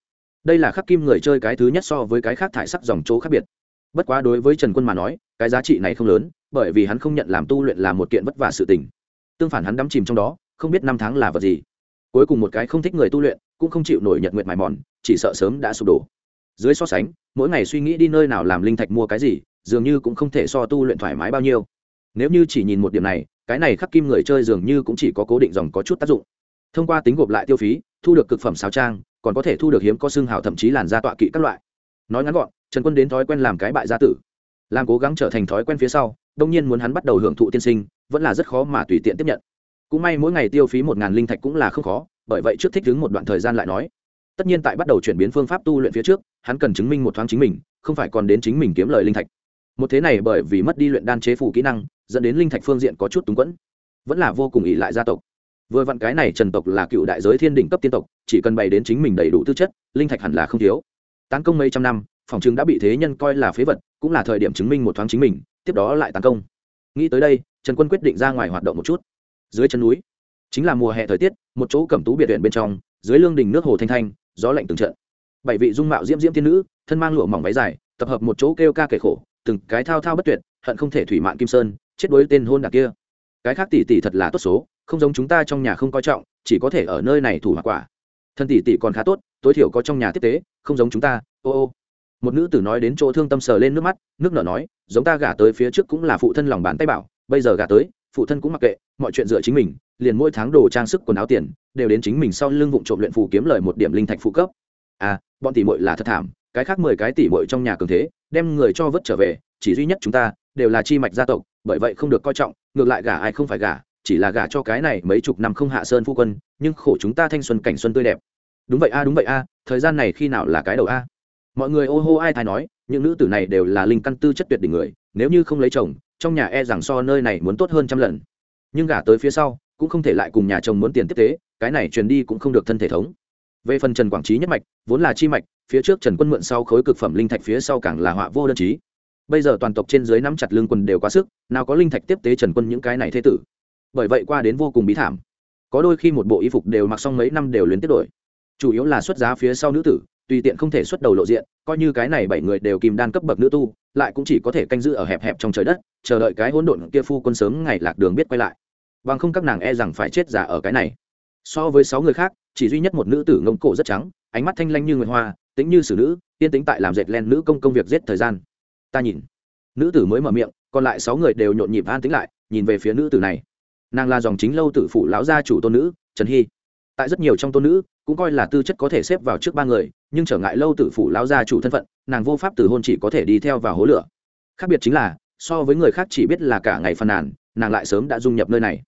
Đây là khắc kim người chơi cái thứ nhất so với cái khác thải sắc dòng chỗ khác biệt. Bất quá đối với trần quân mà nói, cái giá trị này không lớn, bởi vì hắn không nhận làm tu luyện là một kiện vất vả sự tình. Tương phản hắn đắm chìm trong đó, không biết năm tháng là vật gì. Cuối cùng một cái không thích người tu luyện, cũng không chịu nổi nhật nguyện mài mòn, chỉ sợ sớm đã sụp đổ. Dưới so sánh, mỗi ngày suy nghĩ đi nơi nào làm linh thạch mua cái gì, dường như cũng không thể so tu luyện thoải mái bao nhiêu nếu như chỉ nhìn một điểm này, cái này khắc kim người chơi dường như cũng chỉ có cố định dòng có chút tác dụng. Thông qua tính gộp lại tiêu phí, thu được cực phẩm sáo trang, còn có thể thu được hiếm có xương hào thậm chí làn da tọa kỵ các loại. Nói ngắn gọn, trần quân đến thói quen làm cái bại gia tử. Làm cố gắng trở thành thói quen phía sau, đông nhiên muốn hắn bắt đầu hưởng thụ tiên sinh, vẫn là rất khó mà tùy tiện tiếp nhận. Cũng may mỗi ngày tiêu phí một ngàn linh thạch cũng là không khó, bởi vậy trước thích đứng một đoạn thời gian lại nói. Tất nhiên tại bắt đầu chuyển biến phương pháp tu luyện phía trước, hắn cần chứng minh một thoáng chính mình, không phải còn đến chính mình kiếm lời linh thạch. Một thế này bởi vì mất đi luyện đan chế phủ kỹ năng dẫn đến linh thạch phương diện có chút túng quẫn. Vẫn là vô cùng ỷ lại gia tộc. Vừa vặn cái này trần tộc là cựu đại giới thiên đỉnh cấp tiên tộc, chỉ cần bày đến chính mình đầy đủ tư chất, linh thạch hẳn là không thiếu. Tán công mấy trăm năm, phòng chứng đã bị thế nhân coi là phế vật, cũng là thời điểm chứng minh một thoáng chính mình, tiếp đó lại tán công. Nghĩ tới đây, trần quân quyết định ra ngoài hoạt động một chút. Dưới chân núi, chính là mùa hè thời tiết, một chỗ cẩm tú biệt viện bên trong, dưới lương đỉnh nước hồ thanh thanh, gió lạnh từng trận. Bảy vị dung mạo diễm diễm tiên nữ, thân mang lụa mỏng váy dài, tập hợp một chỗ kêu ca kể khổ, từng cái thao thao bất tuyệt, hận không thể thủy mạng kim sơn chết đuối tên hôn đặc kia. Cái khác tỷ tỷ thật là tốt số, không giống chúng ta trong nhà không coi trọng, chỉ có thể ở nơi này thủ hoặc quả. Thân tỷ tỷ còn khá tốt, tối thiểu có trong nhà tiếp tế, không giống chúng ta, ô ô. Một nữ tử nói đến chỗ thương tâm sờ lên nước mắt, nước nở nói, giống ta gả tới phía trước cũng là phụ thân lòng bàn tay bảo, bây giờ gả tới, phụ thân cũng mặc kệ, mọi chuyện dựa chính mình, liền mỗi tháng đồ trang sức quần áo tiền, đều đến chính mình sau lưng vụng trộm luyện phù kiếm lời một điểm linh thạch phụ cấp. À bọn tỷ muội là thật thảm, cái khác mười cái tỷ muội trong nhà cường thế, đem người cho vớt trở về, chỉ duy nhất chúng ta đều là chi mạch gia tộc, bởi vậy không được coi trọng, ngược lại gả ai không phải gả, chỉ là gả cho cái này mấy chục năm không hạ sơn phu quân, nhưng khổ chúng ta thanh xuân cảnh xuân tươi đẹp. Đúng vậy a, đúng vậy a, thời gian này khi nào là cái đầu a? Mọi người ô hô ai thai nói, những nữ tử này đều là linh căn tư chất tuyệt đỉnh người, nếu như không lấy chồng, trong nhà e rằng so nơi này muốn tốt hơn trăm lần. Nhưng gả tới phía sau, cũng không thể lại cùng nhà chồng muốn tiền tiếp tế, cái này truyền đi cũng không được thân thể thống. Về phần trần quảng trí nhất mạch, vốn là chi mạch, phía trước trần quân mượn sau khối cực phẩm linh thạch phía sau càng là họa vô đơn trí bây giờ toàn tộc trên dưới nắm chặt lương quân đều quá sức, nào có linh thạch tiếp tế trần quân những cái này thế tử. Bởi vậy qua đến vô cùng bí thảm. Có đôi khi một bộ y phục đều mặc xong mấy năm đều liên tiếp đổi. Chủ yếu là xuất giá phía sau nữ tử, tùy tiện không thể xuất đầu lộ diện, coi như cái này bảy người đều kìm đan cấp bậc nữ tu, lại cũng chỉ có thể canh giữ ở hẹp hẹp trong trời đất, chờ đợi cái hỗn độn kia phu quân sớm ngày lạc đường biết quay lại. Bằng không các nàng e rằng phải chết giả ở cái này. So với sáu người khác, chỉ duy nhất một nữ tử ngông cổ rất trắng, ánh mắt thanh lanh như nguyệt hoa, tính như xử nữ tiên tính tại làm dệt len nữ công công việc giết thời gian ta nhìn. Nữ tử mới mở miệng, còn lại sáu người đều nhộn nhịp an tính lại, nhìn về phía nữ tử này. Nàng là dòng chính lâu tử phụ lão gia chủ tôn nữ, trần hy. Tại rất nhiều trong tôn nữ, cũng coi là tư chất có thể xếp vào trước ba người, nhưng trở ngại lâu tử phụ lão gia chủ thân phận, nàng vô pháp từ hôn chỉ có thể đi theo vào hố lửa. Khác biệt chính là, so với người khác chỉ biết là cả ngày phàn nàn, nàng lại sớm đã dung nhập nơi này.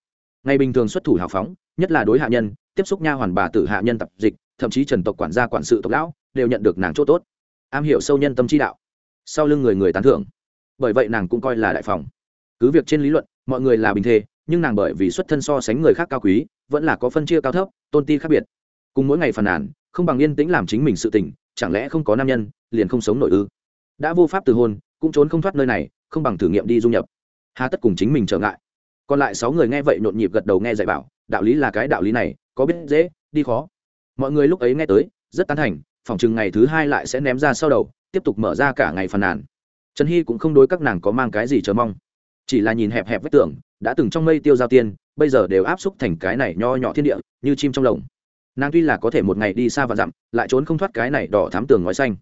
Ngày bình thường xuất thủ hào phóng, nhất là đối hạ nhân, tiếp xúc nha hoàn bà tử hạ nhân tập dịch, thậm chí trần tộc quản gia quản sự tộc lão, đều nhận được nàng chỗ tốt. Am hiểu sâu nhân tâm chi đạo sau lưng người người tán thưởng. Bởi vậy nàng cũng coi là đại phòng. Cứ việc trên lý luận, mọi người là bình thê nhưng nàng bởi vì xuất thân so sánh người khác cao quý, vẫn là có phân chia cao thấp, tôn ti khác biệt. Cùng mỗi ngày phàn nàn, không bằng yên tĩnh làm chính mình sự tỉnh chẳng lẽ không có nam nhân, liền không sống nội ư? Đã vô pháp từ hôn, cũng trốn không thoát nơi này, không bằng thử nghiệm đi du nhập. Hà tất cùng chính mình trở ngại. Còn lại sáu người nghe vậy nhộn nhịp gật đầu nghe dạy bảo, đạo lý là cái đạo lý này, có biết dễ, đi khó. Mọi người lúc ấy nghe tới, rất tán thành, phòng chừng ngày thứ hai lại sẽ ném ra sau đầu tiếp tục mở ra cả ngày phàn nàn. Trần hy cũng không đối các nàng có mang cái gì chờ mong. Chỉ là nhìn hẹp hẹp vách tưởng đã từng trong mây tiêu giao tiên, bây giờ đều áp xúc thành cái này nho nhỏ thiên địa, như chim trong lồng. Nàng tuy là có thể một ngày đi xa và dặm, lại trốn không thoát cái này đỏ thám tường ngói xanh.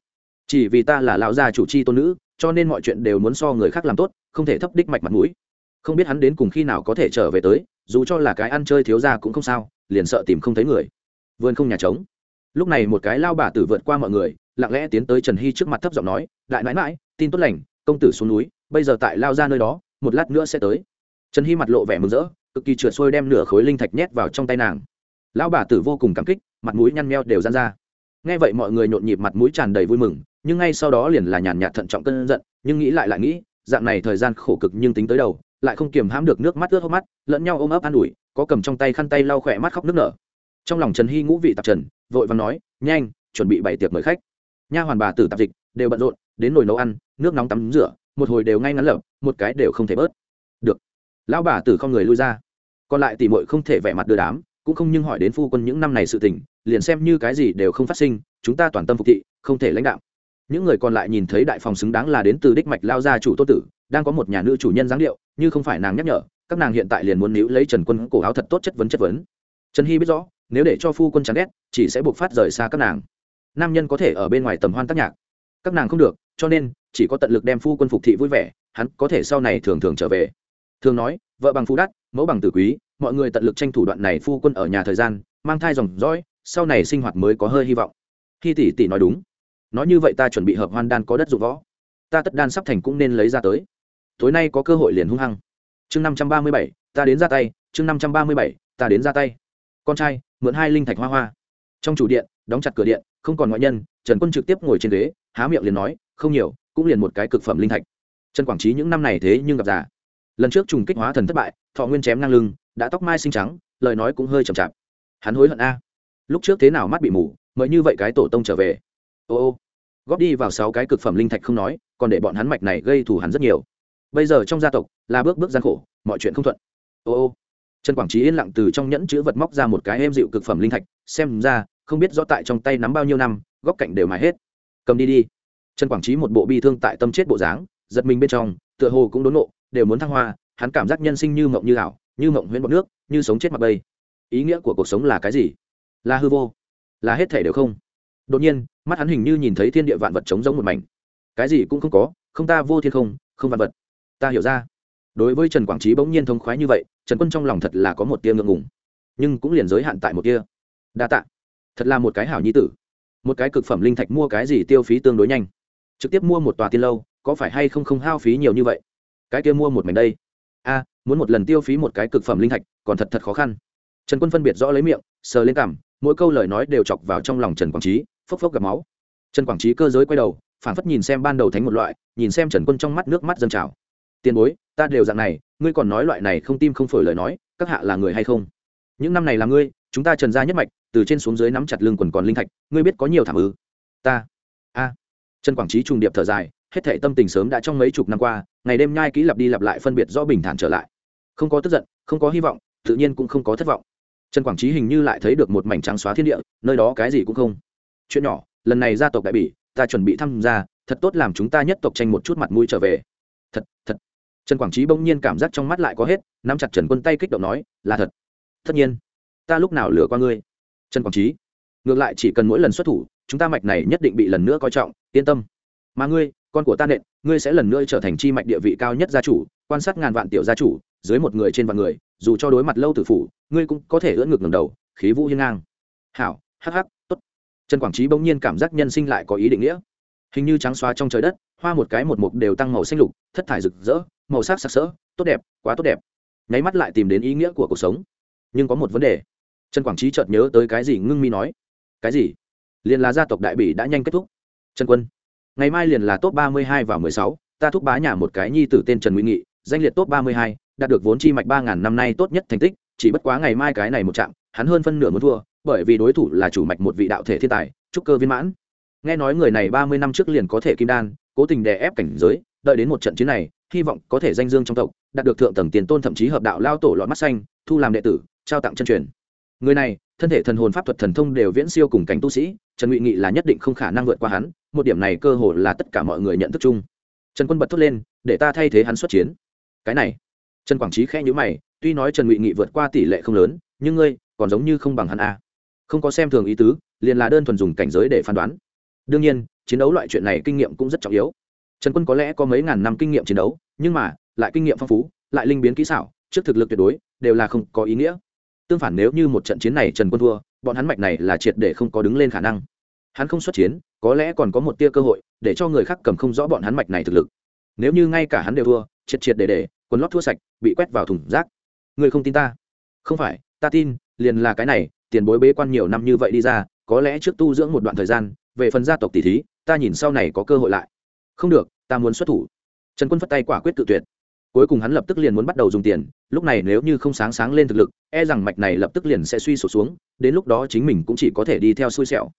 Chỉ vì ta là lão gia chủ chi tôn nữ, cho nên mọi chuyện đều muốn so người khác làm tốt, không thể thấp đích mạch mặt mũi. Không biết hắn đến cùng khi nào có thể trở về tới, dù cho là cái ăn chơi thiếu ra cũng không sao, liền sợ tìm không thấy người. Vườn không nhà trống. Lúc này một cái lao bà tử vượt qua mọi người lặng lẽ tiến tới trần hy trước mặt thấp giọng nói, đại mãi mãi tin tốt lành, công tử xuống núi, bây giờ tại lao ra nơi đó, một lát nữa sẽ tới. Trần hy mặt lộ vẻ mừng rỡ, cực kỳ trượt xuôi đem nửa khối linh thạch nhét vào trong tay nàng. Lão bà tử vô cùng cảm kích, mặt mũi nhăn meo đều dán ra. Nghe vậy mọi người nhộn nhịp mặt mũi tràn đầy vui mừng, nhưng ngay sau đó liền là nhàn nhạt thận trọng cơn giận, nhưng nghĩ lại lại nghĩ, dạng này thời gian khổ cực nhưng tính tới đầu, lại không kiềm hãm được nước mắt ướt hốc mắt, lẫn nhau ôm ấp an ủi, có cầm trong tay khăn tay lau khỏe mắt khóc nước nở. Trong lòng trần hy ngũ vị tạp trần, vội và nói, nhanh, chuẩn bị bày tiệc mời khách nha hoàn bà tử tạp dịch đều bận rộn, đến nồi nấu ăn, nước nóng tắm rửa, một hồi đều ngay ngắn lập một cái đều không thể bớt. Được. Lão bà tử không người lui ra. Còn lại tỷ muội không thể vẻ mặt đưa đám, cũng không nhưng hỏi đến phu quân những năm này sự tình, liền xem như cái gì đều không phát sinh, chúng ta toàn tâm phục thị, không thể lãnh đạo. Những người còn lại nhìn thấy đại phòng xứng đáng là đến từ đích mạch lao gia chủ tô tử, đang có một nhà nữ chủ nhân dáng điệu, như không phải nàng nhắc nhở, các nàng hiện tại liền muốn níu lấy trần quân cổ áo thật tốt chất vấn chất vấn. Trần hy biết rõ, nếu để cho phu quân chán ghét, chỉ sẽ buộc phát rời xa các nàng nam nhân có thể ở bên ngoài tầm hoan tác nhạc. Các nàng không được, cho nên, chỉ có tận lực đem phu quân phục thị vui vẻ, hắn có thể sau này thường thường trở về. Thường nói, vợ bằng phu đắt mẫu bằng tử quý, mọi người tận lực tranh thủ đoạn này phu quân ở nhà thời gian, mang thai dòng dõi, sau này sinh hoạt mới có hơi hy vọng. Khi tỷ tỷ nói đúng. Nói như vậy ta chuẩn bị hợp hoan đan có đất dụng võ. Ta tất đan sắp thành cũng nên lấy ra tới. Tối nay có cơ hội liền hung hăng. Chương năm trăm ba mươi bảy, ta đến ra tay. Chương năm trăm ba mươi bảy, ta đến ra tay. Con trai, mượn hai linh thạch hoa hoa. Trong chủ điện, đóng chặt cửa điện không còn ngoại nhân, trần quân trực tiếp ngồi trên ghế, há miệng liền nói, không nhiều, cũng liền một cái cực phẩm linh thạch. Trần quảng trí những năm này thế nhưng gặp già. Lần trước trùng kích hóa thần thất bại, thọ nguyên chém ngang lưng, đã tóc mai xinh trắng, lời nói cũng hơi chậm chạp. Hắn hối hận a. Lúc trước thế nào mắt bị mù, mới như vậy cái tổ tông trở về. Ô ô. Góp đi vào sáu cái cực phẩm linh thạch không nói, còn để bọn hắn mạch này gây thù hắn rất nhiều. Bây giờ trong gia tộc là bước bước gian khổ, mọi chuyện không thuận. Ô ô. Trần quảng trí yên lặng từ trong nhẫn chữ vật móc ra một cái êm dịu cực phẩm linh thạch, xem ra không biết rõ tại trong tay nắm bao nhiêu năm, góc cạnh đều mài hết. Cầm đi đi. Trần quảng trí một bộ bi thương tại tâm chết bộ dáng, giật mình bên trong, tựa hồ cũng đốn nộ, đều muốn thăng hoa, hắn cảm giác nhân sinh như mộng như ảo, như mộng huyễn bọc nước, như sống chết mặt bây ý nghĩa của cuộc sống là cái gì? Là hư vô. Là hết thể đều không. Đột nhiên, mắt hắn hình như nhìn thấy thiên địa vạn vật trống giống một mảnh. Cái gì cũng không có, không ta vô thiên không không vạn vật. Ta hiểu ra. Đối với trần quảng trí bỗng nhiên thông khoái như vậy, trần quân trong lòng thật là có một tia ngượng ngùng. Nhưng cũng liền giới hạn tại một tia. Đa tạ thật là một cái hảo nhi tử. Một cái cực phẩm linh thạch mua cái gì tiêu phí tương đối nhanh. Trực tiếp mua một tòa tiên lâu, có phải hay không không hao phí nhiều như vậy? Cái kia mua một mảnh đây. A, muốn một lần tiêu phí một cái cực phẩm linh thạch, còn thật thật khó khăn. Trần quân phân biệt rõ lấy miệng, sờ lên cằm, mỗi câu lời nói đều chọc vào trong lòng trần quảng trí, phốc phốc gặp máu. Trần quảng trí cơ giới quay đầu phản phất nhìn xem ban đầu thánh một loại, nhìn xem trần quân trong mắt nước mắt dâng trào. Tiền bối, ta đều dạng này, ngươi còn nói loại này không tim không phổi lời nói, các hạ là người hay không? Những năm này là ngươi, chúng ta trần gia nhất mạch từ trên xuống dưới nắm chặt lưng quần còn linh thạch, ngươi biết có nhiều thảm ư? Ta. A. Trần quảng trí trùng điệp thở dài, hết thể tâm tình sớm đã trong mấy chục năm qua, ngày đêm nhai kỹ lặp đi lặp lại phân biệt rõ bình thản trở lại. Không có tức giận, không có hy vọng, tự nhiên cũng không có thất vọng. Trần quảng trí hình như lại thấy được một mảnh trắng xóa thiên địa, nơi đó cái gì cũng không. Chuyện nhỏ, lần này gia tộc đại bỉ, ta chuẩn bị tham gia thật tốt làm chúng ta nhất tộc tranh một chút mặt mũi trở về. Thật thật. Trần quảng trí bỗng nhiên cảm giác trong mắt lại có hết, nắm chặt trần quân tay kích động nói, là thật. Tất nhiên, ta lúc nào lừa qua ngươi? Trần quảng trí. Ngược lại chỉ cần mỗi lần xuất thủ, chúng ta mạch này nhất định bị lần nữa coi trọng, yên tâm. Mà ngươi, con của ta nện, ngươi sẽ lần nữa trở thành chi mạch địa vị cao nhất gia chủ, quan sát ngàn vạn tiểu gia chủ, dưới một người trên vạn người, dù cho đối mặt lâu tử phủ, ngươi cũng có thể ưỡn ngược ngầm đầu, khí vũ hiên ngang. Hảo, hắc hắc, tốt. Trần quảng trí bỗng nhiên cảm giác nhân sinh lại có ý định nghĩa. Hình như trắng xóa trong trời đất, hoa một cái một mục đều tăng màu xanh lục, thất thải rực rỡ, màu sắc sặc sỡ, tốt đẹp, quá tốt đẹp. Nháy mắt lại tìm đến ý nghĩa của cuộc sống. Nhưng có một vấn đề trần quảng trí chợt nhớ tới cái gì ngưng mi nói. Cái gì? Liền là gia tộc đại bỉ đã nhanh kết thúc. Trần quân, ngày mai liền là top ba mươi hai và mười sáu, ta thúc bá nhà một cái nhi tử tên trần nguy nghị, danh liệt top ba mươi hai, đạt được vốn chi mạch ba ngàn năm nay tốt nhất thành tích, chỉ bất quá ngày mai cái này một chạm hắn hơn phân nửa muốn thua, bởi vì đối thủ là chủ mạch một vị đạo thể thiên tài, trúc cơ viên mãn. Nghe nói người này ba mươi năm trước liền có thể kim đan, cố tình đè ép cảnh giới, đợi đến một trận chiến này, hy vọng có thể danh dương trong tộc, đạt được thượng tầng tiền tôn thậm chí hợp đạo lao tổ lọt mắt xanh, thu làm đệ tử, trao tặng chân truyền người này, thân thể thần hồn pháp thuật thần thông đều viễn siêu cùng cảnh tu sĩ, trần ngụy nghị là nhất định không khả năng vượt qua hắn, một điểm này cơ hồ là tất cả mọi người nhận thức chung. Trần quân bật thốt lên, để ta thay thế hắn xuất chiến. Cái này, trần quảng trí khẽ nhữ mày, tuy nói trần ngụy nghị vượt qua tỷ lệ không lớn, nhưng ngươi, còn giống như không bằng hắn a. Không có xem thường ý tứ, liền là đơn thuần dùng cảnh giới để phán đoán. Đương nhiên, chiến đấu loại chuyện này kinh nghiệm cũng rất trọng yếu. Trần quân có lẽ có mấy ngàn năm kinh nghiệm chiến đấu, nhưng mà, lại kinh nghiệm phong phú, lại linh biến kỹ xảo, trước thực lực tuyệt đối, đều là không có ý nghĩa tương phản nếu như một trận chiến này trần quân thua, bọn hắn mạch này là triệt để không có đứng lên khả năng. Hắn không xuất chiến, có lẽ còn có một tia cơ hội để cho người khác cầm không rõ bọn hắn mạch này thực lực. Nếu như ngay cả hắn đều thua, triệt triệt để để, quần lót thua sạch, bị quét vào thùng rác. Người không tin ta? Không phải, ta tin, liền là cái này, tiền bối bế quan nhiều năm như vậy đi ra, có lẽ trước tu dưỡng một đoạn thời gian, về phần gia tộc tỷ thí, ta nhìn sau này có cơ hội lại. Không được, ta muốn xuất thủ. Trần quân phất tay quả quyết tự tuyệt cuối cùng hắn lập tức liền muốn bắt đầu dùng tiền, lúc này nếu như không sáng sáng lên thực lực e rằng mạch này lập tức liền sẽ suy sụp xuống, đến lúc đó chính mình cũng chỉ có thể đi theo xui xẻo.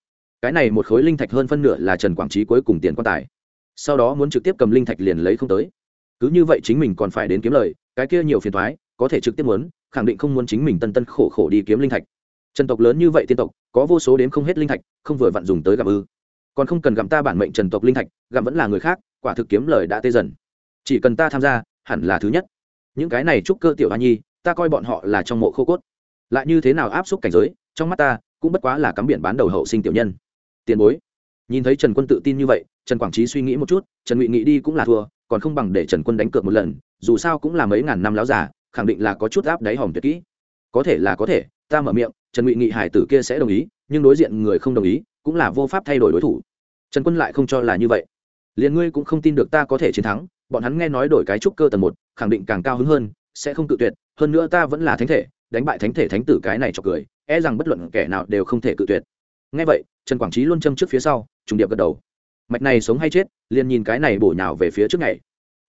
Cái này một khối linh thạch hơn phân nửa là trần quảng trí cuối cùng tiền quan tài. Sau đó muốn trực tiếp cầm linh thạch liền lấy không tới. Cứ như vậy chính mình còn phải đến kiếm lời, cái kia nhiều phiền thoái có thể trực tiếp muốn, khẳng định không muốn chính mình tân tân khổ khổ đi kiếm linh thạch. Trần tộc lớn như vậy tiên tộc, có vô số đến không hết linh thạch, không vừa vặn dùng tới gặp ư. Còn không cần gặm ta bản mệnh trần tộc linh thạch gặm vẫn là người khác, quả thực kiếm lời đã tê dần. Chỉ cần ta tham gia hẳn là thứ nhất. Những cái này trúc cơ tiểu hoa nhi, ta coi bọn họ là trong mộ khô cốt. Lại như thế nào áp xúc cảnh giới, trong mắt ta, cũng bất quá là cắm biển bán đầu hậu sinh tiểu nhân. Tiền bối. Nhìn thấy trần quân tự tin như vậy, trần quảng trí suy nghĩ một chút, trần ngụy nghĩ đi cũng là thua, còn không bằng để trần quân đánh cược một lần, dù sao cũng là mấy ngàn năm láo giả khẳng định là có chút áp đáy hòm tuyệt kỹ. Có thể là có thể, ta mở miệng, trần ngụy nghị hải tử kia sẽ đồng ý, nhưng đối diện người không đồng ý, cũng là vô pháp thay đổi đối thủ. Trần quân lại không cho là như vậy. Liền ngươi cũng không tin được ta có thể chiến thắng bọn hắn nghe nói đổi cái trúc cơ tầng một, khẳng định càng cao hứng hơn, sẽ không tự tuyệt, hơn nữa ta vẫn là thánh thể, đánh bại thánh thể thánh tử cái này cho cười e rằng bất luận kẻ nào đều không thể cự tuyệt. Nghe vậy, trần quảng trí luôn châm trước phía sau, trùng điệp gật đầu. Mạch này sống hay chết, liền nhìn cái này bổ nhào về phía trước ngày.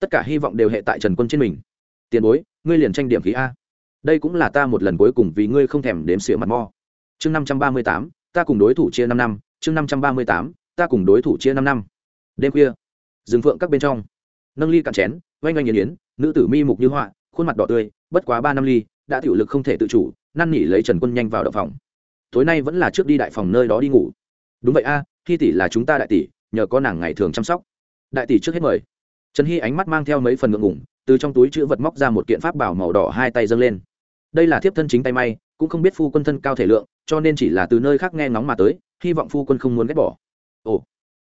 Tất cả hy vọng đều hệ tại trần quân trên mình. Tiền bối, ngươi liền tranh điểm khí a. Đây cũng là ta một lần cuối cùng vì ngươi không thèm đếm sửa mặt mo. Chương năm trăm ba mươi tám, ta cùng đối thủ chia năm năm. Chương năm trăm ba mươi tám, ta cùng đối thủ chia năm năm. Đêm khuya, rừng phượng các bên trong nâng ly cạn chén oanh oanh nghiền yến nữ tử mi mục như họa khuôn mặt đỏ tươi bất quá ba năm ly đã tiểu lực không thể tự chủ năn nỉ lấy trần quân nhanh vào đậu phòng. Tối nay vẫn là trước đi đại phòng nơi đó đi ngủ. Đúng vậy a à, tỷ là chúng ta đại tỷ nhờ có nàng ngày thường chăm sóc. Đại tỷ trước hết mời. Trần hy ánh mắt mang theo mấy phần ngượng ngủng từ trong túi chữ vật móc ra một kiện pháp bảo màu đỏ hai tay dâng lên. Đây là thiếp thân chính tay may cũng không biết phu quân thân cao thể lượng cho nên chỉ là từ nơi khác nghe ngóng mà tới hy vọng phu quân không muốn ghét bỏ. Ồ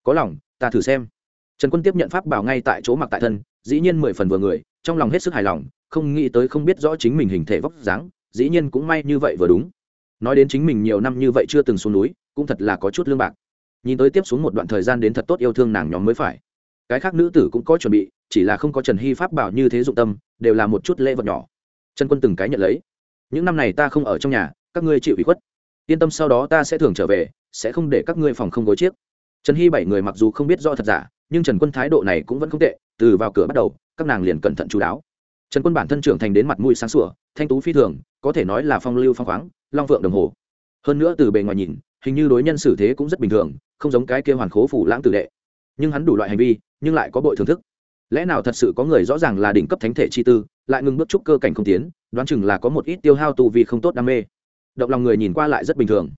có lòng ta thử xem trần quân tiếp nhận pháp bảo ngay tại chỗ mặc tại thân, dĩ nhiên mười phần vừa người, trong lòng hết sức hài lòng, không nghĩ tới không biết rõ chính mình hình thể vóc dáng, dĩ nhiên cũng may như vậy vừa đúng. Nói đến chính mình nhiều năm như vậy chưa từng xuống núi, cũng thật là có chút lương bạc. Nhìn tới tiếp xuống một đoạn thời gian đến thật tốt yêu thương nàng nhóm mới phải. Cái khác nữ tử cũng có chuẩn bị, chỉ là không có trần hy pháp bảo như thế dụng tâm, đều là một chút lễ vật nhỏ. Trần quân từng cái nhận lấy. Những năm này ta không ở trong nhà, các ngươi chịu ủy khuất. Yên tâm sau đó ta sẽ thường trở về, sẽ không để các ngươi phòng không gối chiếc. Trần hy bảy người mặc dù không biết rõ thật giả nhưng trần quân thái độ này cũng vẫn không tệ, từ vào cửa bắt đầu, các nàng liền cẩn thận chú đáo. Trần quân bản thân trưởng thành đến mặt mũi sáng sủa, thanh tú phi thường, có thể nói là phong lưu phong khoáng, long vượng đồng hồ. Hơn nữa từ bề ngoài nhìn, hình như đối nhân xử thế cũng rất bình thường, không giống cái kia hoàn khố phủ lãng tử đệ. Nhưng hắn đủ loại hành vi, nhưng lại có bội thưởng thức. Lẽ nào thật sự có người rõ ràng là đỉnh cấp thánh thể chi tư, lại ngừng bước trúc cơ cảnh không tiến, đoán chừng là có một ít tiêu hao tu vì không tốt đam mê. Động lòng người nhìn qua lại rất bình thường.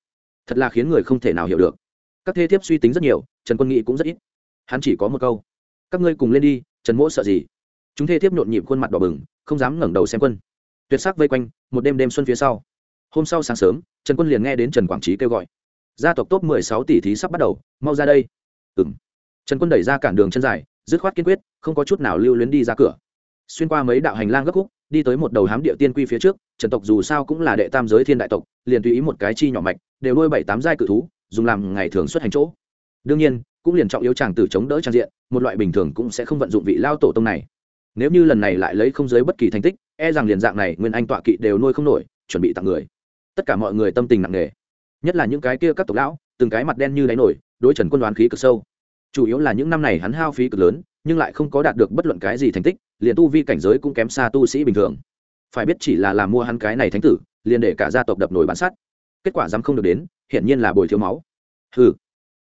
Thật là khiến người không thể nào hiểu được. Các thế thiếp suy tính rất nhiều, trần quân nghĩ cũng rất ít hắn chỉ có một câu. Các ngươi cùng lên đi, trần mỗ sợ gì? Chúng thê thiếp nhộn nhịp khuôn mặt đỏ bừng, không dám ngẩng đầu xem quân. Tuyệt sắc vây quanh, một đêm đêm xuân phía sau. Hôm sau sáng sớm, trần quân liền nghe đến trần quảng trí kêu gọi. Gia tộc top mười sáu tỷ thí sắp bắt đầu, mau ra đây. Ừ m trần quân đẩy ra cản đường chân dài, dứt khoát kiên quyết, không có chút nào lưu luyến đi ra cửa. Xuyên qua mấy đạo hành lang gấp khúc, đi tới một đầu hám địa tiên quy phía trước, trần tộc dù sao cũng là đệ tam giới thiên đại tộc, liền tùy ý một cái chi nhỏ mạch, đều nuôi bảy tám giai cự thú, dùng làm ngày thường xuất hành chỗ. Đương nhiên cũng liền trọng yếu chàng tử chống đỡ trang diện, một loại bình thường cũng sẽ không vận dụng vị lao tổ tông này. Nếu như lần này lại lấy không giới bất kỳ thành tích e rằng liền dạng này nguyên anh tọa kỵ đều nuôi không nổi, chuẩn bị tặng người. Tất cả mọi người tâm tình nặng nề. Nhất là những cái kia các tộc lão, từng cái mặt đen như đáy nổi, đối trần quân đoán khí cực sâu. Chủ yếu là những năm này hắn hao phí cực lớn, nhưng lại không có đạt được bất luận cái gì thành tích, liền tu vi cảnh giới cũng kém xa tu sĩ bình thường. Phải biết chỉ là làm mua hắn cái này thánh tử, liền để cả gia tộc đập nổi bản sắt. Kết quả dám không được đến, hiển nhiên là bồi thiếu máu. Hừ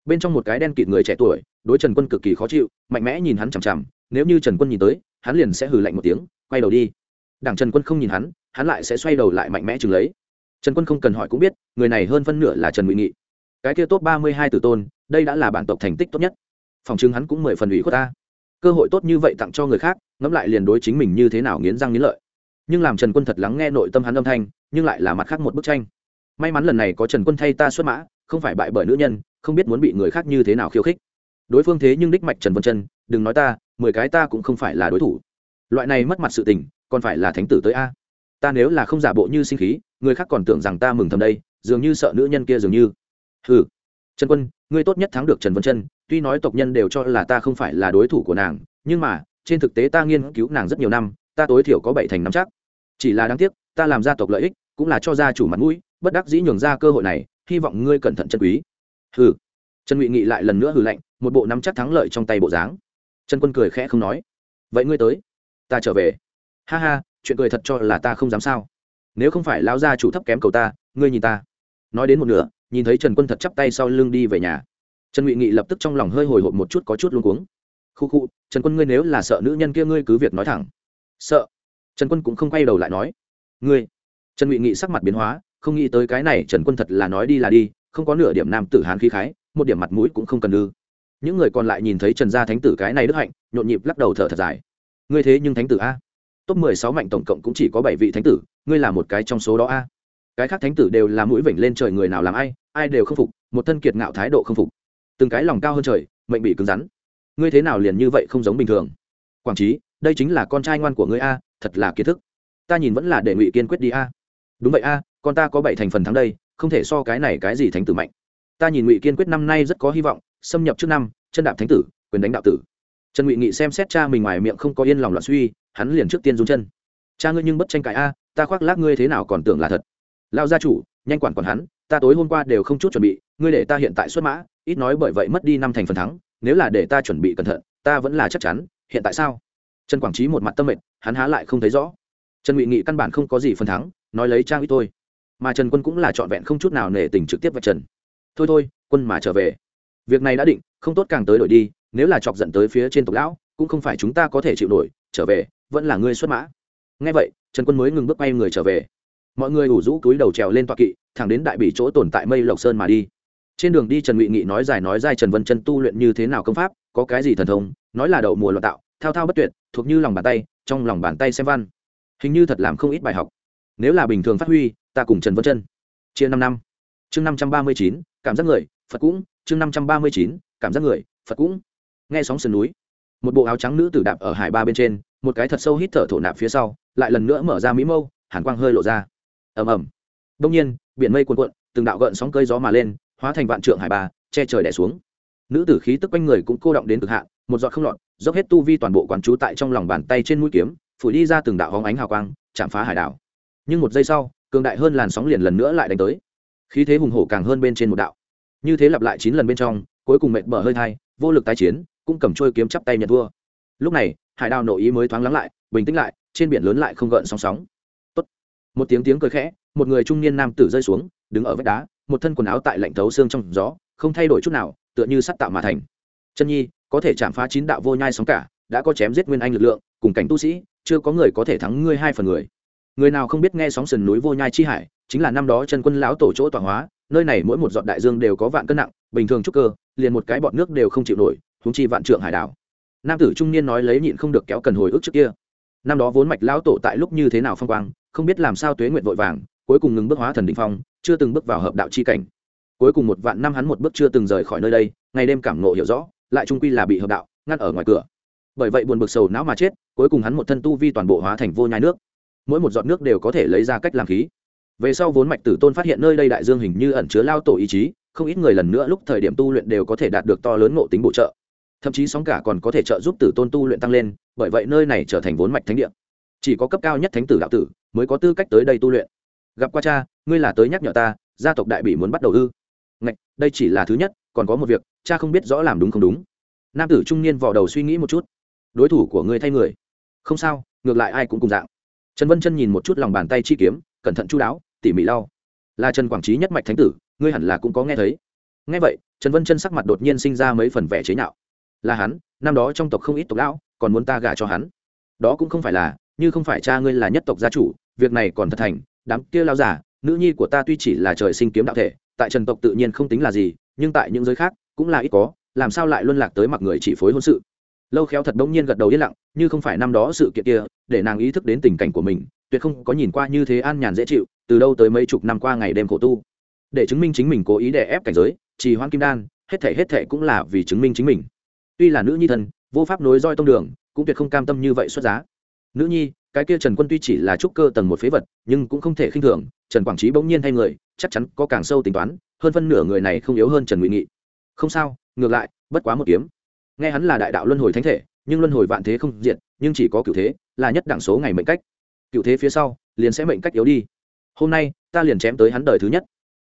bên trong một cái đen kịt người trẻ tuổi, đối trần quân cực kỳ khó chịu, mạnh mẽ nhìn hắn chằm chằm, nếu như trần quân nhìn tới, hắn liền sẽ hừ lạnh một tiếng, quay đầu đi. Đảng trần quân không nhìn hắn hắn lại sẽ xoay đầu lại mạnh mẽ chừng lấy. Trần quân không cần hỏi cũng biết, người này hơn phân nửa là trần ngụy nghị. Cái kia top ba mươi hai tử tôn, đây đã là bản tộc thành tích tốt nhất. Phòng chứng hắn cũng mười phần ủy khuất ta. Cơ hội tốt như vậy tặng cho người khác, ngẫm lại liền đối chính mình như thế nào nghiến răng nghiến lợi. Nhưng làm trần quân thật lắng nghe nội tâm hắn âm thanh, nhưng lại là mặt khác một bức tranh. May mắn lần này có trần quân thay ta xuất mã, không phải bại bởi nữ nhân không biết muốn bị người khác như thế nào khiêu khích. Đối phương thế nhưng đích mạch trần vân chân, đừng nói ta, mười cái ta cũng không phải là đối thủ. Loại này mất mặt sự tình, còn phải là thánh tử tới a. Ta nếu là không giả bộ như sinh khí, người khác còn tưởng rằng ta mừng thầm đây, dường như sợ nữ nhân kia dường như. Ừ trần quân, ngươi tốt nhất thắng được trần vân chân, tuy nói tộc nhân đều cho là ta không phải là đối thủ của nàng, nhưng mà, trên thực tế ta nghiên cứu nàng rất nhiều năm, ta tối thiểu có bảy thành năm chắc. Chỉ là đáng tiếc, ta làm gia tộc lợi ích, cũng là cho gia chủ mặt mũi, bất đắc dĩ nhường ra cơ hội này, hy vọng ngươi cẩn thận chân quý hừ. Trần ngụy nghị lại lần nữa hừ lạnh, một bộ nắm chắc thắng lợi trong tay bộ dáng. Trần quân cười khẽ không nói. Vậy ngươi tới. Ta trở về. Ha ha, chuyện cười thật cho là ta không dám sao. Nếu không phải lao gia chủ thấp kém cầu ta, ngươi nhìn ta. Nói đến một nửa, nhìn thấy trần quân thật chắp tay sau lưng đi về nhà. Trần ngụy nghị lập tức trong lòng hơi hồi hộp một chút có chút luôn cuống. Khu khu, trần quân ngươi nếu là sợ nữ nhân kia ngươi cứ việc nói thẳng. Sợ. Trần quân cũng không quay đầu lại nói. Ngươi. Trần ngụy nghị sắc mặt biến hóa, không nghĩ tới cái này trần quân thật là nói đi là đi không có nửa điểm nam tử hán khí khái, một điểm mặt mũi cũng không cần ư. Những người còn lại nhìn thấy trần gia thánh tử cái này đức hạnh, nhộn nhịp lắc đầu thở thật dài. Ngươi thế nhưng thánh tử a. Top mười sáu mạnh tổng cộng cũng chỉ có bảy vị thánh tử, ngươi là một cái trong số đó a. Cái khác thánh tử đều là mũi vểnh lên trời người nào làm ai ai đều không phục, một thân kiệt ngạo thái độ không phục. Từng cái lòng cao hơn trời, mệnh bị cứng rắn. Ngươi thế nào liền như vậy không giống bình thường? Quảng trí đây chính là con trai ngoan của ngươi a, thật là kiến thức. Ta nhìn vẫn là để ngụy kiên quyết đi a. Đúng vậy a, con ta có bảy thành phần thắng đây không thể so cái này cái gì thánh tử mạnh. Ta nhìn ngụy kiên quyết năm nay rất có hy vọng, xâm nhập trước năm, chân đạp thánh tử, quyền đánh đạo tử. Trần ngụy nghị xem xét cha mình ngoài miệng không có yên lòng loạn suy, hắn liền trước tiên run chân. Cha ngươi nhưng bất tranh cãi a, ta khoác lác ngươi thế nào còn tưởng là thật. Lao gia chủ, nhanh quản còn hắn, ta tối hôm qua đều không chút chuẩn bị, ngươi để ta hiện tại xuất mã, ít nói bởi vậy mất đi năm thành phần thắng, nếu là để ta chuẩn bị cẩn thận, ta vẫn là chắc chắn, hiện tại sao? Trần quảng trí một mặt tâm mệnh hắn há lại không thấy rõ. Trần ngụy nghị căn bản không có gì phần thắng, nói lấy trang ít thôi mà trần quân cũng là trọn vẹn không chút nào nể tình trực tiếp vạch trần. Thôi thôi, quân mà trở về. Việc này đã định, không tốt càng tới đổi đi, nếu là chọc dẫn tới phía trên tộc lão, cũng không phải chúng ta có thể chịu nổi, trở về, vẫn là ngươi xuất mã. Ngay vậy, trần quân mới ngừng bước bay người trở về. Mọi người ủ rũ cúi đầu trèo lên toa kỵ, thẳng đến đại bỉ chỗ tồn tại mây lộc sơn mà đi. Trên đường đi trần ngụy nghị nói dài nói dài trần vân chân tu luyện như thế nào công pháp, có cái gì thần thông, nói là đậu mùa loạn tạo, thao thao bất tuyệt, thuộc như lòng bàn tay, trong lòng bàn tay xem văn. Hình như thật làm không ít bài học. Nếu là bình thường phát huy ta cùng trần vân chân. Chia năm năm. Chương năm trăm ba mươi chín, cảm giác người, phật cũng. Chương năm trăm ba mươi chín, cảm giác người, phật cũng. Nghe sóng sườn núi, một bộ áo trắng nữ tử đạp ở hải ba bên trên, một cái thật sâu hít thở thổ nạp phía sau, lại lần nữa mở ra mỹ mâu, hàn quang hơi lộ ra. Ầm ầm. Đông nhiên, biển mây cuồn cuộn, từng đạo gợn sóng cơi gió mà lên, hóa thành vạn trượng hải ba, che trời đẻ xuống. Nữ tử khí tức quanh người cũng cô động đến cực hạn, một giọt không lọt, dốc hết tu vi toàn bộ quán trú tại trong lòng bàn tay trên mũi kiếm phủ đi ra từng đạo hóng ánh hào quang, chạm phá hải đảo. Nhưng một giây sau cường đại hơn làn sóng liền lần nữa lại đánh tới. Khí thế hùng hổ càng hơn bên trên một đạo. Như thế lặp lại chín lần bên trong, cuối cùng mệt bở hơi thai, vô lực tái chiến, cũng cầm trôi kiếm chắp tay nhận thua. Lúc này, hải đào nội ý mới thoáng lắng lại, bình tĩnh lại, trên biển lớn lại không gợn sóng sóng. Tốt. một tiếng tiếng cười khẽ, một người trung niên nam tử rơi xuống, đứng ở vách đá, một thân quần áo tại lạnh thấu xương trong gió, không thay đổi chút nào, tựa như sắt tạo mà thành. Chân nhi, có thể chạm phá chín đạo vô nhai sóng cả, đã có chém giết nguyên anh lực lượng, cùng cảnh tu sĩ, chưa có người có thể thắng ngươi hai phần người người nào không biết nghe sóng sườn núi vô nhai chi hải, chính là năm đó chân quân lão tổ chỗ tọa hóa, nơi này mỗi một giọt đại dương đều có vạn cân nặng, bình thường trúc cơ, liền một cái bọt nước đều không chịu nổi húng chi vạn trượng hải đảo. Nam tử trung niên nói lấy nhịn không được kéo cần hồi ức trước kia. Năm đó vốn mạch lão tổ tại lúc như thế nào phong quang, không biết làm sao tuế nguyện vội vàng, cuối cùng ngừng bước hóa thần định phong, chưa từng bước vào hợp đạo chi cảnh. Cuối cùng một vạn năm hắn một bước chưa từng rời khỏi nơi đây, ngày đêm cảm ngộ hiểu rõ, lại trung quy là bị hợp đạo, ngăn ở ngoài cửa. Bởi vậy buồn bực sầu não mà chết, cuối cùng hắn một thân tu vi toàn bộ hóa thành vô nhai nước mỗi một giọt nước đều có thể lấy ra cách làm khí. Về sau vốn mạch tử tôn phát hiện nơi đây đại dương hình như ẩn chứa lao tổ ý chí, không ít người lần nữa lúc thời điểm tu luyện đều có thể đạt được to lớn ngộ tính bổ trợ. Thậm chí sóng cả còn có thể trợ giúp tử tôn tu luyện tăng lên, bởi vậy nơi này trở thành vốn mạch thánh địa. Chỉ có cấp cao nhất thánh tử đạo tử mới có tư cách tới đây tu luyện. Gặp qua cha, ngươi là tới nhắc nhở ta, gia tộc đại bỉ muốn bắt đầu ư? Ngạch, đây chỉ là thứ nhất, còn có một việc, cha không biết rõ làm đúng không đúng. Nam tử trung niên vò đầu suy nghĩ một chút. Đối thủ của ngươi thay người. Không sao, ngược lại ai cũng cùng dạng trần vân chân nhìn một chút lòng bàn tay chi kiếm, cẩn thận chú đáo, tỉ mỉ lau. Là trần quảng trí nhất mạch thánh tử, ngươi hẳn là cũng có nghe thấy. Nghe vậy, trần vân chân sắc mặt đột nhiên sinh ra mấy phần vẻ chế nhạo. Là hắn, năm đó trong tộc không ít tộc lão, còn muốn ta gả cho hắn. Đó cũng không phải là, như không phải cha ngươi là nhất tộc gia chủ, việc này còn thật thành, đám kia lao giả nữ nhi của ta tuy chỉ là trời sinh kiếm đạo thể, tại trần tộc tự nhiên không tính là gì, nhưng tại những giới khác, cũng là ít có, làm sao lại luân lạc tới mặc người chỉ phối hôn sự. Lâu khéo thật đông nhiên gật đầu yên lặng như không phải năm đó sự kiện kia, để nàng ý thức đến tình cảnh của mình, tuyệt không có nhìn qua như thế an nhàn dễ chịu, từ đâu tới mấy chục năm qua ngày đêm khổ tu. Để chứng minh chính mình cố ý đè ép cảnh giới trì hoãn kim đan, hết thể hết thể cũng là vì chứng minh chính mình. Tuy là nữ nhi thân, vô pháp nối roi tông đường, cũng tuyệt không cam tâm như vậy xuất giá. Nữ nhi, cái kia trần quân tuy chỉ là trúc cơ tầng một phế vật, nhưng cũng không thể khinh thường, trần quảng trí bỗng nhiên thay người, chắc chắn có càng sâu tính toán, hơn phân nửa người này không yếu hơn trần ngụy nghị. Không sao, ngược lại, bất quá một kiếm. Nghe hắn là đại đạo luân hồi thánh thể nhưng luân hồi vạn thế không diện nhưng chỉ có cựu thế là nhất đẳng số ngày mệnh cách. Cựu thế phía sau, liền sẽ mệnh cách yếu đi. Hôm nay, ta liền chém tới hắn đời thứ nhất.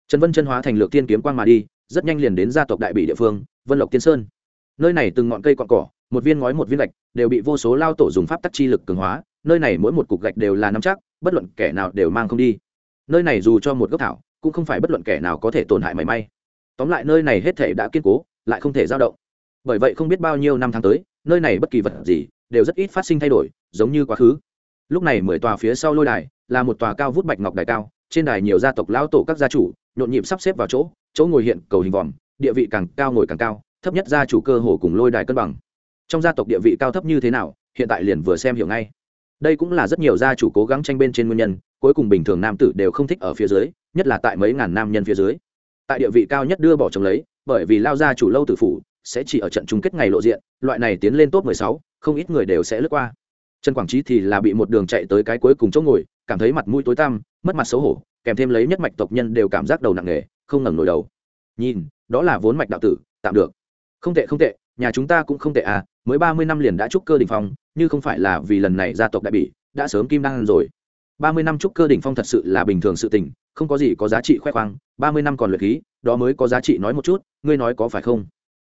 Trần vân chân hóa thành lược tiên kiếm quang mà đi, rất nhanh liền đến gia tộc đại bị địa phương, vân lộc tiên sơn. Nơi này từng ngọn cây cọn cỏ, một viên ngói một viên gạch, đều bị vô số lao tổ dùng pháp tắc chi lực cường hóa, nơi này mỗi một cục gạch đều là nắm chắc, bất luận kẻ nào đều mang không đi. Nơi này dù cho một gốc thảo, cũng không phải bất luận kẻ nào có thể tổn hại mảy may. Tóm lại nơi này hết thể đã kiên cố, lại không thể dao động. Bởi vậy không biết bao nhiêu năm tháng tới nơi này bất kỳ vật gì đều rất ít phát sinh thay đổi, giống như quá khứ. Lúc này mười tòa phía sau lôi đài là một tòa cao vút bạch ngọc đài cao, trên đài nhiều gia tộc lão tổ các gia chủ, nhộn nhịp sắp xếp vào chỗ chỗ ngồi hiện cầu hình vòm, địa vị càng cao ngồi càng cao, thấp nhất gia chủ cơ hồ cùng lôi đài cân bằng. Trong gia tộc địa vị cao thấp như thế nào, hiện tại liền vừa xem hiểu ngay. Đây cũng là rất nhiều gia chủ cố gắng tranh bên trên nguyên nhân, cuối cùng bình thường nam tử đều không thích ở phía dưới, nhất là tại mấy ngàn nam nhân phía dưới. Tại địa vị cao nhất đưa bỏ chồng lấy, bởi vì lao gia chủ lâu tử phủ sẽ chỉ ở trận chung kết ngày lộ diện loại này tiến lên top 16, không ít người đều sẽ lướt qua. Trần quảng trí thì là bị một đường chạy tới cái cuối cùng chỗ ngồi cảm thấy mặt mũi tối tăm mất mặt xấu hổ kèm thêm lấy nhất mạch tộc nhân đều cảm giác đầu nặng nề không ngẩng nổi đầu. Nhìn đó là vốn mạch đạo tử tạm được. Không tệ không tệ nhà chúng ta cũng không tệ à mới ba mươi năm liền đã trúc cơ đỉnh phong như không phải là vì lần này gia tộc đại bị, đã sớm kim đăng rồi. Ba mươi năm trúc cơ đỉnh phong thật sự là bình thường sự tình không có gì có giá trị khoe khoang ba mươi năm còn luyện khí đó mới có giá trị nói một chút ngươi nói có phải không?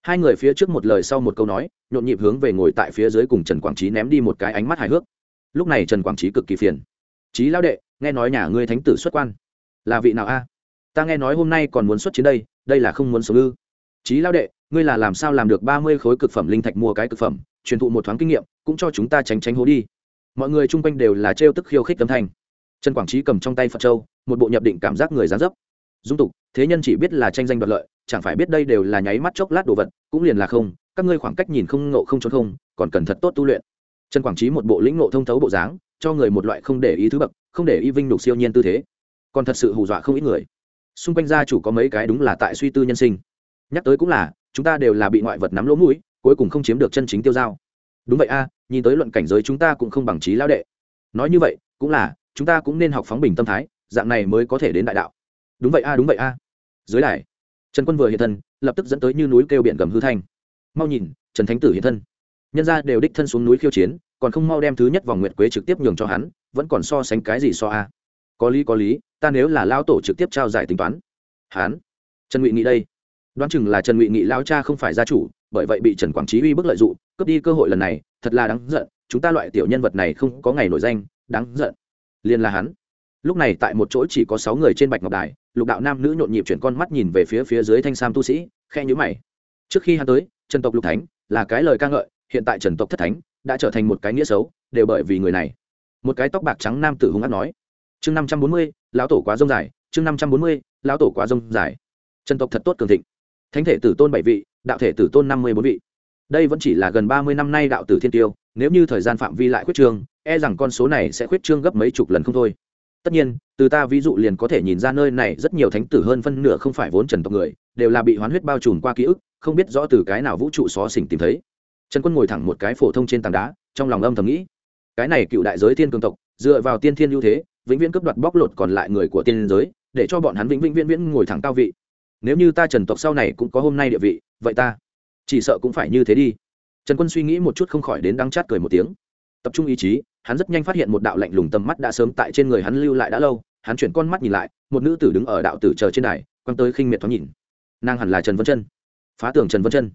Hai người phía trước một lời sau một câu nói, nhộn nhịp hướng về ngồi tại phía dưới cùng trần quảng trí ném đi một cái ánh mắt hài hước. Lúc này trần quảng trí cực kỳ phiền. Trí lão đệ, nghe nói nhà ngươi thánh tử xuất quan. Là vị nào a? Ta nghe nói hôm nay còn muốn xuất chiến đây đây là không muốn sống ư. Trí lão đệ, ngươi là làm sao làm được ba mươi khối cực phẩm linh thạch mua cái cực phẩm, truyền thụ một thoáng kinh nghiệm, cũng cho chúng ta tránh tránh hố đi. Mọi người chung quanh đều là trêu tức khiêu khích âm thanh. Trần quảng trí cầm trong tay phật châu, một bộ nhập định cảm giác người gián dấp dung tục, thế nhân chỉ biết là tranh danh đoạt lợi, chẳng phải biết đây đều là nháy mắt chốc lát đồ vật, cũng liền là không, các ngươi khoảng cách nhìn không ngộ không trốn không, còn cần thật tốt tu luyện. Trần quảng trí một bộ lĩnh ngộ thông thấu bộ dáng, cho người một loại không để ý thứ bậc, không để ý vinh nhục siêu nhiên tư thế. Còn thật sự hù dọa không ít người. Xung quanh gia chủ có mấy cái đúng là tại suy tư nhân sinh. Nhắc tới cũng là, chúng ta đều là bị ngoại vật nắm lỗ mũi, cuối cùng không chiếm được chân chính tiêu dao đúng vậy a, nhìn tới luận cảnh giới chúng ta cũng không bằng trí lão đệ. Nói như vậy, cũng là, chúng ta cũng nên học phóng bình tâm thái, dạng này mới có thể đến đại đạo đúng vậy a, đúng vậy a. Dưới đài, trần quân vừa hiện thân, lập tức dẫn tới như núi kêu biển gầm hư thanh. Mau nhìn, trần thánh tử hiện thân. Nhân ra đều đích thân xuống núi khiêu chiến, còn không mau đem thứ nhất vòng nguyệt quế trực tiếp nhường cho hắn, vẫn còn so sánh cái gì so a. Có lý có lý, ta nếu là lao tổ trực tiếp trao giải tính toán. Hắn, trần ngụy nghị đây. Đoán chừng là trần ngụy nghị lao cha không phải gia chủ, bởi vậy bị trần quảng trí uy bức lợi dụng, cướp đi cơ hội lần này, thật là đáng giận, chúng ta loại tiểu nhân vật này không có ngày nổi danh, đáng giận. Liền là hắn. Lúc này tại một chỗ chỉ có sáu người trên bạch ngọc đài lục đạo nam nữ nhộn nhịp chuyển con mắt nhìn về phía phía dưới thanh sam tu sĩ khe nhữ mày. Trước khi hắn tới, trần tộc lục thánh là cái lời ca ngợi, hiện tại trần tộc thất thánh đã trở thành một cái nghĩa xấu, đều bởi vì người này. Một cái tóc bạc trắng nam tử hung hát nói. Chương năm trăm bốn mươi, lão tổ quá rông dài, chương năm trăm bốn mươi, lão tổ quá rông dài. Trần tộc thật tốt cường thịnh. Thánh thể tử tôn bảy vị, đạo thể tử tôn năm mươi bốn vị. Đây vẫn chỉ là gần ba mươi năm nay đạo tử thiên tiêu, nếu như thời gian phạm vi lại khuyết trương e rằng con số này sẽ khuyết trương gấp mấy chục lần không thôi tất nhiên, từ ta ví dụ liền có thể nhìn ra nơi này rất nhiều thánh tử hơn phân nửa không phải vốn trần tộc người, đều là bị hoán huyết bao trùm qua ký ức, không biết rõ từ cái nào vũ trụ xó xỉnh tìm thấy. Trần quân ngồi thẳng một cái phổ thông trên tảng đá, trong lòng âm thầm nghĩ, cái này cựu đại giới thiên cường tộc, dựa vào tiên thiên ưu thế, vĩnh viễn cướp đoạt bóc lột còn lại người của tiên giới, để cho bọn hắn vĩnh vĩnh viễn viễn ngồi thẳng cao vị. Nếu như ta trần tộc sau này cũng có hôm nay địa vị, vậy ta chỉ sợ cũng phải như thế đi. Trần quân suy nghĩ một chút không khỏi đến đắng chát cười một tiếng. Tập trung ý chí hắn rất nhanh phát hiện một đạo lạnh lùng tầm mắt đã sớm tại trên người hắn lưu lại đã lâu. Hắn chuyển con mắt nhìn lại, một nữ tử đứng ở đạo tử chờ trên đài, quăng tới khinh miệt thoáng nhìn. Nàng hẳn là trần vân chân. Phá tưởng trần vân chân.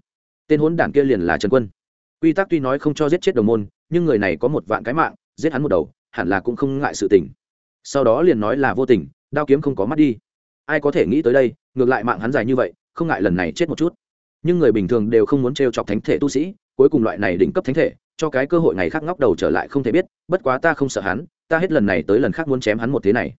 Tên hốn đản kia liền là trần quân. Quy tắc tuy nói không cho giết chết đồng môn, nhưng người này có một vạn cái mạng, giết hắn một đầu, hẳn là cũng không ngại sự tình. Sau đó liền nói là vô tình, đao kiếm không có mắt đi. Ai có thể nghĩ tới đây, ngược lại mạng hắn dài như vậy, không ngại lần này chết một chút. Nhưng người bình thường đều không muốn t chọc thánh thể tu sĩ, cuối cùng loại này đỉnh cấp thánh thể cho cái cơ hội ngày khác ngóc đầu trở lại không thể biết, bất quá ta không sợ hắn, ta hết lần này tới lần khác muốn chém hắn một thế này.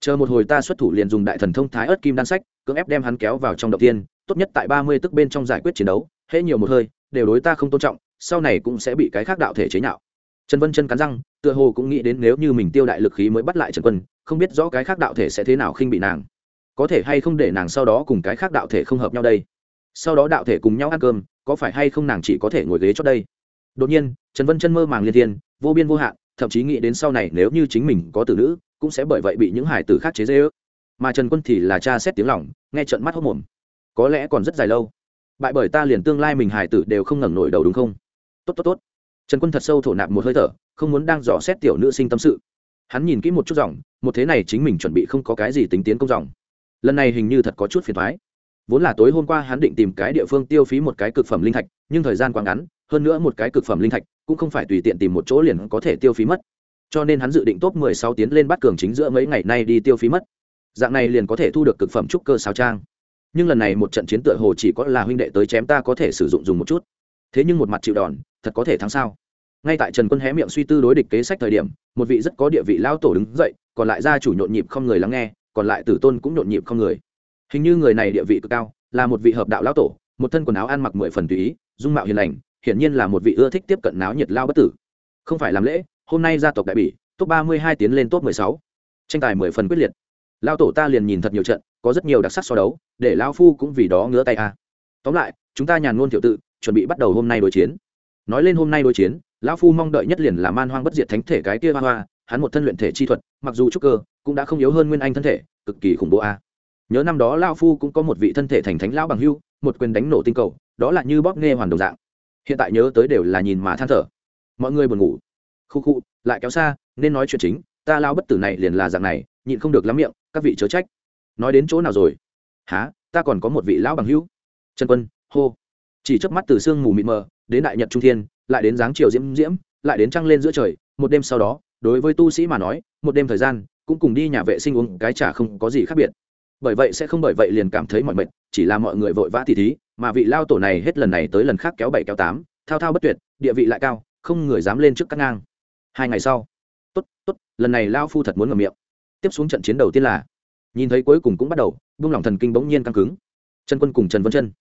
Chờ một hồi ta xuất thủ liền dùng đại thần thông thái ớt kim đan sách, cưỡng ép đem hắn kéo vào trong đầu tiên, tốt nhất tại ba mươi tức bên trong giải quyết chiến đấu, hễ nhiều một hơi, đều đối ta không tôn trọng, sau này cũng sẽ bị cái khác đạo thể chế nhạo. Trần vân chân cắn răng, tựa hồ cũng nghĩ đến nếu như mình tiêu đại lực khí mới bắt lại trần quân, không biết rõ cái khác đạo thể sẽ thế nào khinh bị nàng. Có thể hay không để nàng sau đó cùng cái khác đạo thể không hợp nhau đây? Sau đó đạo thể cùng nhau ăn cơm, có phải hay không nàng chỉ có thể ngồi ghế chót đây? Đột nhiên trần vân chân mơ màng liên thiên, vô biên vô hạn, thậm chí nghĩ đến sau này nếu như chính mình có tử nữ, cũng sẽ bởi vậy bị những hải tử khác chế dễ ước mà trần quân thì là cha xét tiếng lỏng nghe trận mắt hốc mồm. Có lẽ còn rất dài lâu. Bại bởi ta liền tương lai mình hải tử đều không ngẩng nổi đầu đúng không? Tốt tốt tốt. Trần quân thật sâu thổ nạp một hơi thở, không muốn đang dò xét tiểu nữ sinh tâm sự. Hắn nhìn kỹ một chút dòng, một thế này chính mình chuẩn bị không có cái gì tính tiến công dòng. Lần này hình như thật có chút phiền thoái vốn là tối hôm qua hắn định tìm cái địa phương tiêu phí một cái cực phẩm linh thạch, nhưng thời gian quá ngắn, hơn nữa một cái cực phẩm linh thạch cũng không phải tùy tiện tìm một chỗ liền có thể tiêu phí mất. Cho nên hắn dự định top 16 tiến lên bắt cường chính giữa mấy ngày nay đi tiêu phí mất. Dạng này liền có thể thu được cực phẩm trúc cơ sao trang. Nhưng lần này một trận chiến tựa hồ chỉ có là huynh đệ tới chém ta có thể sử dụng dùng một chút. Thế nhưng một mặt chịu đòn, thật có thể thắng sao? Ngay tại trần quân hé miệng suy tư đối địch kế sách thời điểm, một vị rất có địa vị lao tổ đứng dậy, còn lại gia chủ nhộn nhịp không người lắng nghe, còn lại tử tôn cũng nhộn nhịp không người. Hình như người này địa vị cực cao, là một vị hợp đạo lão tổ, một thân quần áo ăn mặc mười phần tùy ý, dung mạo hiền lành hiển nhiên là một vị ưa thích tiếp cận náo nhiệt lao bất tử. Không phải làm lễ, hôm nay gia tộc đại bỉ, top ba mươi hai tiến lên top mười sáu. Tranh tài mười phần quyết liệt. Lao tổ ta liền nhìn thật nhiều trận, có rất nhiều đặc sắc so đấu, để lao phu cũng vì đó ngứa tay a. Tóm lại, chúng ta nhàn ngôn tiểu tự, chuẩn bị bắt đầu hôm nay đối chiến. Nói lên hôm nay đối chiến, lão phu mong đợi nhất liền là man hoang bất diệt thánh thể cái kia hoa hoa, hắn một thân luyện thể chi thuật, mặc dù trúc cơ, cũng đã không yếu hơn nguyên anh thân thể, cực kỳ khủng bố a. Nhớ năm đó lao phu cũng có một vị thân thể thành thánh lão bằng hưu, một quyền đánh nổ tinh cầu, đó là như bóp nghe hoàn đồng dạng hiện tại nhớ tới đều là nhìn mà than thở. Mọi người buồn ngủ. Khu khu, lại kéo xa, nên nói chuyện chính, ta lao bất tử này liền là dạng này, nhịn không được lắm miệng, các vị chớ trách. Nói đến chỗ nào rồi? Há ta còn có một vị lão bằng hữu. Trần quân, hô. Chỉ chớp mắt từ sương mù mịt mờ, đến đại nhật trung thiên, lại đến dáng chiều diễm diễm, lại đến trăng lên giữa trời, một đêm sau đó, đối với tu sĩ mà nói, một đêm thời gian, cũng cùng đi nhà vệ sinh uống cái trà không có gì khác biệt. Bởi vậy sẽ không bởi vậy liền cảm thấy mọi mệt chỉ là mọi người vội vã thì thí, mà vị lao tổ này hết lần này tới lần khác kéo bảy kéo tám, thao thao bất tuyệt, địa vị lại cao, không người dám lên trước cắt ngang. Hai ngày sau, tốt tốt, lần này lao phu thật muốn ngầm miệng. Tiếp xuống trận chiến đầu tiên là, nhìn thấy cuối cùng cũng bắt đầu, buông lỏng thần kinh bỗng nhiên căng cứng. Trần quân cùng trần vân chân.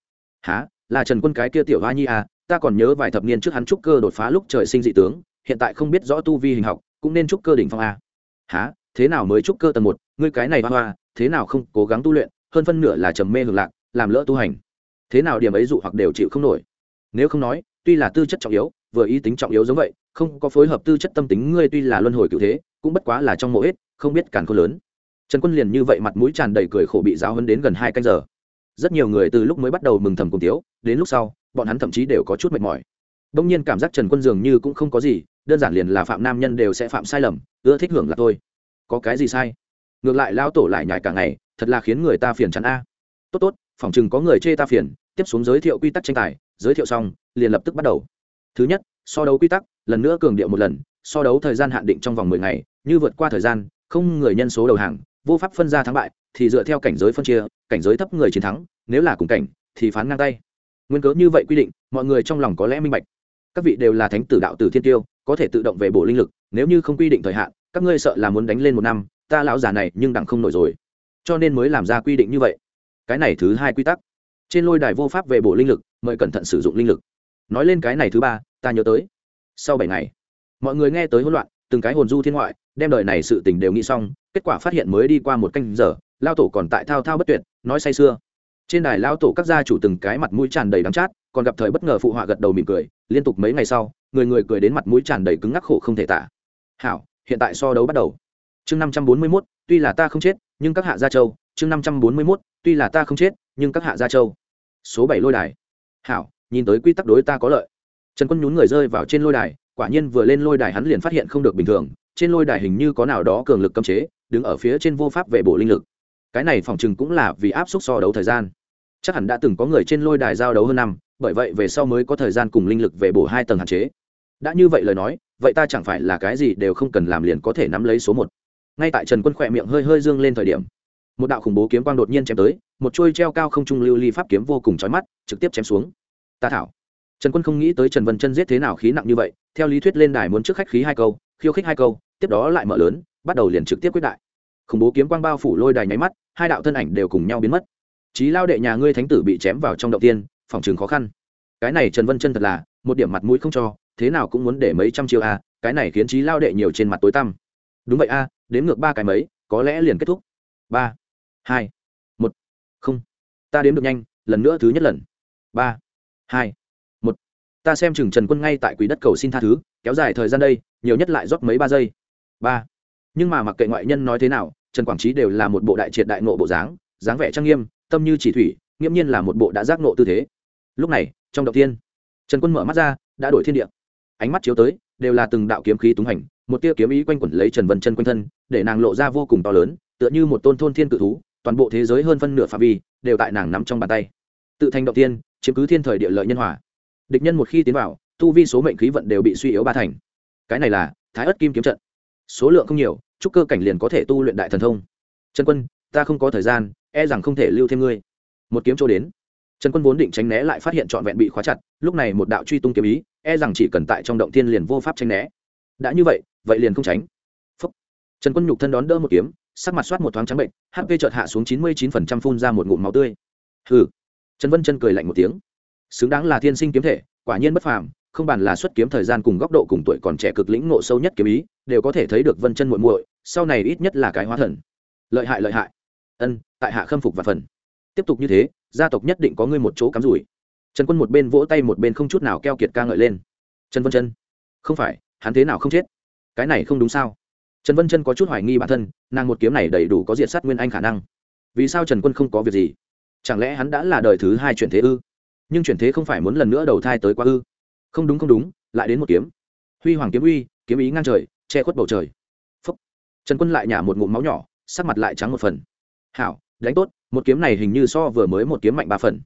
Há là trần quân cái kia tiểu hoa nhi à? Ta còn nhớ vài thập niên trước hắn trúc cơ đột phá lúc trời sinh dị tướng, hiện tại không biết rõ tu vi hình học, cũng nên trúc cơ đỉnh phong à. há thế nào mới trúc cơ tầng một? Ngươi cái này hoa hoa, thế nào không cố gắng tu luyện? Hơn phân nửa là trầm mê hưởng lạc làm lỡ tu hành. Thế nào điểm ấy dụ hoặc đều chịu không nổi. Nếu không nói, tuy là tư chất trọng yếu, vừa ý tính trọng yếu giống vậy, không có phối hợp tư chất tâm tính ngươi tuy là luân hồi cựu thế, cũng bất quá là trong mộ hết, không biết càn khôn lớn. Trần quân liền như vậy mặt mũi tràn đầy cười khổ bị giáo hơn đến gần hai canh giờ. Rất nhiều người từ lúc mới bắt đầu mừng thầm cùng tiếu đến lúc sau, bọn hắn thậm chí đều có chút mệt mỏi. Đông nhiên cảm giác trần quân dường như cũng không có gì, đơn giản liền là phạm nam nhân đều sẽ phạm sai lầm, ưa thích hưởng là thôi. Có cái gì sai? Ngược lại lao tổ lại nhải cả ngày, thật là khiến người ta phiền chắn a. Tốt tốt phỏng chừng có người chê ta phiền, tiếp xuống giới thiệu quy tắc tranh tài, giới thiệu xong, liền lập tức bắt đầu. Thứ nhất, so đấu quy tắc, lần nữa cường điệu một lần, so đấu thời gian hạn định trong vòng mười ngày, như vượt qua thời gian, không người nhân số đầu hàng, vô pháp phân ra thắng bại, thì dựa theo cảnh giới phân chia, cảnh giới thấp người chiến thắng, nếu là cùng cảnh, thì phán ngang tay. Nguyên cớ như vậy quy định, mọi người trong lòng có lẽ minh bạch. Các vị đều là thánh tử đạo tử thiên tiêu, có thể tự động về bổ linh lực, nếu như không quy định thời hạn, các ngươi sợ là muốn đánh lên một năm, ta lão già này nhưng đặng không nổi rồi. Cho nên mới làm ra quy định như vậy cái này thứ hai quy tắc. Trên lôi đài vô pháp về bổ linh lực, mời cẩn thận sử dụng linh lực. Nói lên cái này thứ ba, ta nhớ tới. Sau bảy ngày, mọi người nghe tới hỗn loạn, từng cái hồn du thiên ngoại, đem đời này sự tình đều nghĩ xong, kết quả phát hiện mới đi qua một canh giờ lao tổ còn tại thao thao bất tuyệt, nói say sưa. Trên đài lao tổ các gia chủ từng cái mặt mũi tràn đầy đắng chát, còn gặp thời bất ngờ phụ họa gật đầu mỉm cười, liên tục mấy ngày sau, người người cười đến mặt mũi tràn đầy cứng ngắc khổ không thể tả. Hảo, hiện tại so đấu bắt đầu. Chương năm trăm bốn mươi mốt, tuy là ta không chết, nhưng các hạ gia châu chương năm trăm bốn mươi mốt, tuy là ta không chết, nhưng các hạ gia châu. Số bảy lôi đài. Hảo, nhìn tới quy tắc đối ta có lợi. Trần quân nhún người rơi vào trên lôi đài, quả nhiên vừa lên lôi đài hắn liền phát hiện không được bình thường, trên lôi đài hình như có nào đó cường lực cấm chế, đứng ở phía trên vô pháp về bổ linh lực. Cái này phòng chừng cũng là vì áp suất so đấu thời gian. Chắc hẳn đã từng có người trên lôi đài giao đấu hơn năm, bởi vậy về sau mới có thời gian cùng linh lực về bổ hai tầng hạn chế. Đã như vậy lời nói, vậy ta chẳng phải là cái gì đều không cần làm liền có thể nắm lấy số một. Ngay tại trần quân khỏe miệng hơi hơi dương lên thời điểm một đạo khủng bố kiếm quang đột nhiên chém tới, một chuôi treo cao không trung lưu ly pháp kiếm vô cùng chói mắt, trực tiếp chém xuống. Ta thảo. Trần quân không nghĩ tới trần vân chân giết thế nào khí nặng như vậy, theo lý thuyết lên đài muốn trước khách khí hai câu, khiêu khích hai câu, tiếp đó lại mở lớn, bắt đầu liền trực tiếp quyết đại. Khủng bố kiếm quang bao phủ lôi đài nháy mắt, hai đạo thân ảnh đều cùng nhau biến mất. Trí lao đệ nhà ngươi thánh tử bị chém vào trong động tiên, phòng trường khó khăn. Cái này trần vân chân thật là, một điểm mặt mũi không cho, thế nào cũng muốn để mấy trăm triệu a à, cái này khiến trí lao đệ nhiều trên mặt tối tăm. Đúng vậy a đếm ngược ba cái mấy, có lẽ liền kết thúc. Ba hai. Một. Không. Ta đếm được nhanh, lần nữa thứ nhất lần. Ba. Hai. Một. Ta xem chừng trần quân ngay tại quỹ đất cầu xin tha thứ, kéo dài thời gian đây, nhiều nhất lại rót mấy ba giây. Ba. Nhưng mà mặc kệ ngoại nhân nói thế nào, trần quảng trí đều là một bộ đại triệt đại nộ bộ dáng dáng vẻ trang nghiêm, tâm như chỉ thủy, nghiễm nhiên là một bộ đã giác nộ tư thế. Lúc này, trong động tiên trần quân mở mắt ra, đã đổi thiên địa. Ánh mắt chiếu tới, đều là từng đạo kiếm khí túng hành, một tia kiếm ý quanh quẩn lấy trần vân chân quanh thân, để nàng lộ ra vô cùng to lớn, tựa như một tôn thôn thiên cự thú toàn bộ thế giới hơn phân nửa phạm vi đều tại nàng nắm trong bàn tay. Tự thành động tiên chiếm cứ thiên thời địa lợi nhân hòa. Địch nhân một khi tiến vào, tu vi số mệnh khí vận đều bị suy yếu ba thành. Cái này là thái ất kim kiếm trận. Số lượng không nhiều, chúc cơ cảnh liền có thể tu luyện đại thần thông. Trần quân, ta không có thời gian e rằng không thể lưu thêm ngươi. Một kiếm chỗ đến. Trần quân vốn định tránh né lại phát hiện trọn vẹn bị khóa chặt, lúc này một đạo truy tung kiếm ý e rằng chỉ cần tại trong động tiên liền vô pháp tránh né. Đã như vậy vậy liền không tránh. Phúc. trần quân nhục thân đón đỡ một kiếm sắc mặt soát một thoáng trắng bệnh hp chợt hạ xuống chín mươi chín phần trăm phun ra một ngụm máu tươi. Hừ. Trần vân chân cười lạnh một tiếng. Xứng đáng là thiên sinh kiếm thể, quả nhiên bất phàm, không bàn là xuất kiếm thời gian cùng góc độ cùng tuổi còn trẻ cực lĩnh ngộ sâu nhất kiếm ý, đều có thể thấy được vân chân muội muội, sau này ít nhất là cái hóa thần. Lợi hại lợi hại. Ân, tại hạ khâm phục và phần. Tiếp tục như thế, gia tộc nhất định có ngươi một chỗ cắm rủi. Trần quân một bên vỗ tay một bên không chút nào keo kiệt ca ngợi lên. Trần vân chân. Không phải, hắn thế nào không chết? Cái này không đúng sao? Trần vân chân có chút hoài nghi bản thân, nàng một kiếm này đầy đủ có diện sát nguyên anh khả năng. Vì sao trần quân không có việc gì? Chẳng lẽ hắn đã là đời thứ hai chuyển thế ư? Nhưng chuyển thế không phải muốn lần nữa đầu thai tới quá ư? Không đúng không đúng, lại đến một kiếm. Huy hoàng kiếm uy, kiếm ý ngang trời, che khuất bầu trời. Phúc. trần quân lại nhả một ngụm máu nhỏ, sắc mặt lại trắng một phần. Hảo, đánh tốt, một kiếm này hình như so vừa mới một kiếm mạnh ba phần.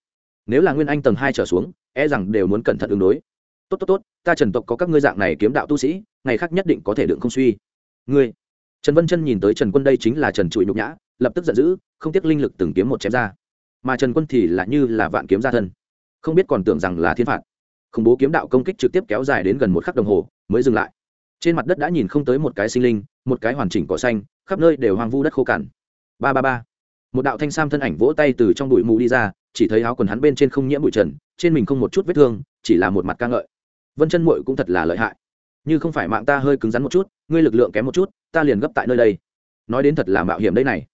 Nếu là nguyên anh tầng hai trở xuống e rằng đều muốn cẩn thận ứng đối. Tốt tốt tốt, ta trần tộc có các ngươi dạng này kiếm đạo tu sĩ, ngày khác nhất định có thể đựng không suy ngươi. Trần vân chân nhìn tới trần quân đây chính là trần trụi nhục nhã, lập tức giận dữ, không tiếc linh lực từng kiếm một chém ra. Mà trần quân thì lại như là vạn kiếm gia thân. Không biết còn tưởng rằng là thiên phạt. Khủng bố kiếm đạo công kích trực tiếp kéo dài đến gần một khắc đồng hồ, mới dừng lại. Trên mặt đất đã nhìn không tới một cái sinh linh, một cái hoàn chỉnh cỏ xanh, khắp nơi đều hoang vu đất khô cằn ba ba ba. Một đạo thanh sam thân ảnh vỗ tay từ trong bụi mù đi ra, chỉ thấy áo quần hắn bên trên không nhiễm bụi trần, trên mình không một chút vết thương, chỉ là một mặt ca ngợi. Vân chân muội cũng thật là lợi hại như không phải mạng ta hơi cứng rắn một chút, ngươi lực lượng kém một chút, ta liền gấp tại nơi đây. Nói đến thật là mạo hiểm đây này.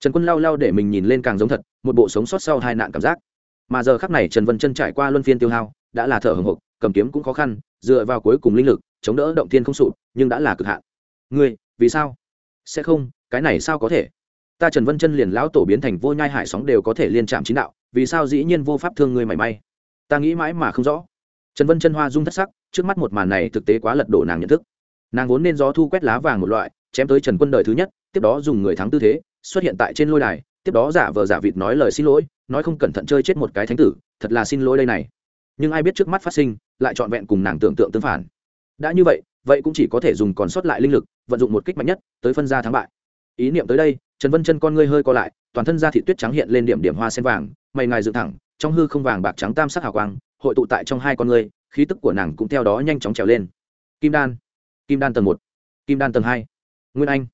Trần quân lao lao để mình nhìn lên càng giống thật, một bộ sống sót sau hai nạn cảm giác. Mà giờ khắc này trần vân chân trải qua luân phiên tiêu hao, đã là thở hồng hộc, cầm kiếm cũng khó khăn, dựa vào cuối cùng linh lực, chống đỡ động thiên không sụp, nhưng đã là cực hạn. Ngươi, vì sao? Sẽ không, cái này sao có thể? Ta trần vân chân liền lão tổ biến thành vô nhai hải sóng đều có thể liên chạm chín đạo, vì sao dĩ nhiên vô pháp thương ngươi mảy may? Ta nghĩ mãi mà không rõ. Trần vân chân hoa dung thất sắc trước mắt một màn này thực tế quá lật đổ nàng nhận thức. Nàng vốn nên gió thu quét lá vàng một loại, chém tới trần quân đời thứ nhất, tiếp đó dùng người thắng tư thế, xuất hiện tại trên lôi đài, tiếp đó giả vờ giả vịt nói lời xin lỗi, nói không cẩn thận chơi chết một cái thánh tử, thật là xin lỗi đây này. Nhưng ai biết trước mắt phát sinh, lại trọn vẹn cùng nàng tưởng tượng tương phản. Đã như vậy vậy cũng chỉ có thể dùng còn sót lại linh lực, vận dụng một kích mạnh nhất, tới phân ra thắng bại. Ý niệm tới đây, trần vân chân con ngươi hơi co lại, toàn thân da thị tuyết trắng hiện lên điểm điểm hoa sen vàng, mày ngài dựng thẳng, trong hư không vàng bạc trắng tam sắc hào quang, hội tụ tại trong hai con ngươi khí tức của nàng cũng theo đó nhanh chóng trèo lên. Kim đan kim đan tầng một, kim đan tầng hai, nguyên anh.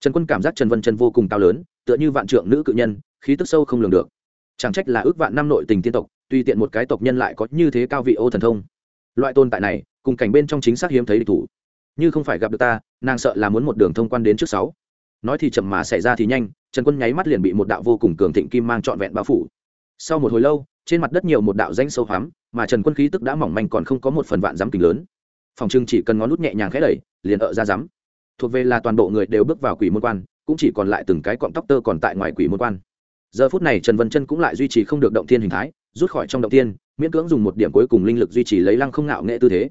Trần quân cảm giác trần vân chân vô cùng cao lớn, tựa như vạn trượng nữ cự nhân, khí tức sâu không lường được. Chẳng trách là ước vạn năm nội tình tiên tộc tùy tiện một cái tộc nhân lại có như thế cao vị ô thần thông. Loại tồn tại này, cùng cảnh bên trong chính xác hiếm thấy địch thủ. Như không phải gặp được ta, nàng sợ là muốn một đường thông quan đến trước sáu. Nói thì chậm mà xảy ra thì nhanh, trần quân nháy mắt liền bị một đạo vô cùng cường thịnh kim mang trọn vẹn bao phủ. Sau một hồi lâu, trên mặt đất nhiều một đạo danh sâu hoắm mà trần quân khí tức đã mỏng manh còn không có một phần vạn dám kính lớn. Phòng trưng chỉ cần ngón nút nhẹ nhàng khẽ đẩy, liền ở ra dám thuộc về là toàn bộ người đều bước vào quỷ môn quan, cũng chỉ còn lại từng cái cọng tóc tơ còn tại ngoài quỷ môn quan. Giờ phút này trần vân chân cũng lại duy trì không được động thiên hình thái, rút khỏi trong động tiên miễn cưỡng dùng một điểm cuối cùng linh lực duy trì lấy lăng không ngạo nghệ tư thế.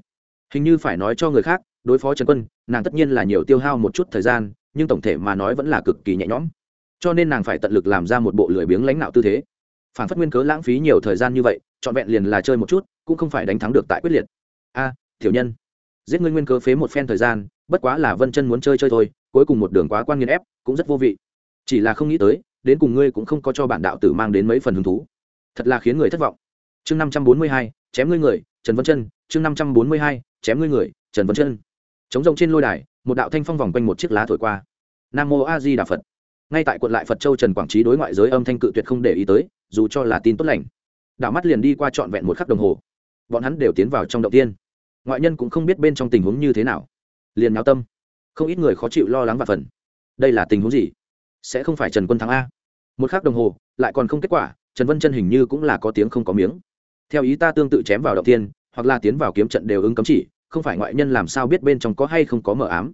Hình như phải nói cho người khác, đối phó trần quân, nàng tất nhiên là nhiều tiêu hao một chút thời gian, nhưng tổng thể mà nói vẫn là cực kỳ nhẹ nhõm. Cho nên nàng phải tận lực làm ra một bộ lười biếng lãnh đạo tư thế. Phản phất nguyên cớ lãng phí nhiều thời gian như vậy trọn vẹn liền là chơi một chút cũng không phải đánh thắng được tại quyết liệt. A à, thiểu nhân giết ngươi nguyên cớ phế một phen thời gian bất quá là vân chân muốn chơi chơi thôi cuối cùng một đường quá quan nghiên ép cũng rất vô vị. Chỉ là không nghĩ tới đến cùng ngươi cũng không có cho bản đạo tử mang đến mấy phần hứng thú. Thật là khiến người thất vọng. Chương năm trăm bốn mươi hai chém ngươi người trần vân chân. Chương năm trăm bốn mươi hai chém ngươi người trần vân chân. Chống rồng trên lôi đài một đạo thanh phong vòng quanh một chiếc lá thổi qua. Nam mô a di đà phật. Ngay tại quận lại phật châu trần quảng trí đối ngoại giới âm thanh cự tuyệt không để ý tới dù cho là tin tốt lành đạo mắt liền đi qua trọn vẹn một khắc đồng hồ. Bọn hắn đều tiến vào trong động tiên. Ngoại nhân cũng không biết bên trong tình huống như thế nào. Liền náo tâm. Không ít người khó chịu lo lắng và phần. Đây là tình huống gì? Sẽ không phải trần quân thắng a. Một khắc đồng hồ, lại còn không kết quả, trần vân chân hình như cũng là có tiếng không có miếng. Theo ý ta tương tự chém vào động tiên, hoặc là tiến vào kiếm trận đều ứng cấm chỉ, không phải ngoại nhân làm sao biết bên trong có hay không có mờ ám.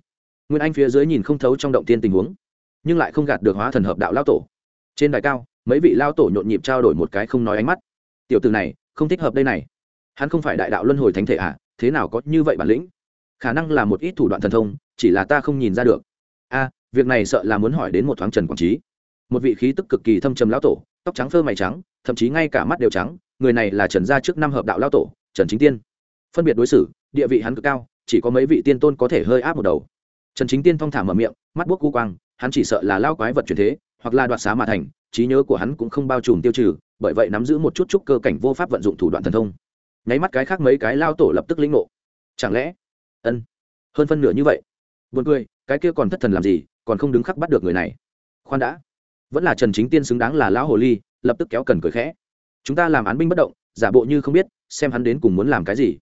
Nguyên anh phía dưới nhìn không thấu trong động tiên tình huống, nhưng lại không gạt được hóa thần hợp đạo lao tổ. Trên đài cao, mấy vị lao tổ nhộn nhịp trao đổi một cái không nói ánh mắt tiểu từ này không thích hợp đây này. Hắn không phải đại đạo luân hồi thánh thể à thế nào có như vậy bản lĩnh? Khả năng là một ít thủ đoạn thần thông, chỉ là ta không nhìn ra được. A, việc này sợ là muốn hỏi đến một thoáng trần quảng trí. Một vị khí tức cực kỳ thâm trầm lão tổ, tóc trắng phơ mày trắng, thậm chí ngay cả mắt đều trắng, người này là trần gia trước năm hợp đạo lão tổ, trần chính tiên. Phân biệt đối xử, địa vị hắn cực cao, chỉ có mấy vị tiên tôn có thể hơi áp một đầu. Trần chính tiên thong thả mở miệng, mắt buốc cu quang, hắn chỉ sợ là lao quái vật truyền thế, hoặc là đoạt xá mà thành trí nhớ của hắn cũng không bao trùm tiêu trừ, bởi vậy nắm giữ một chút chút cơ cảnh vô pháp vận dụng thủ đoạn thần thông. Nháy mắt cái khác mấy cái lao tổ lập tức lĩnh ngộ. Chẳng lẽ? Ân, hơn phân nửa như vậy. Buồn cười, cái kia còn thất thần làm gì, còn không đứng khắc bắt được người này. Khoan đã. Vẫn là trần chính tiên xứng đáng là lão hồ ly, lập tức kéo cần cười khẽ. Chúng ta làm án binh bất động, giả bộ như không biết, xem hắn đến cùng muốn làm cái gì.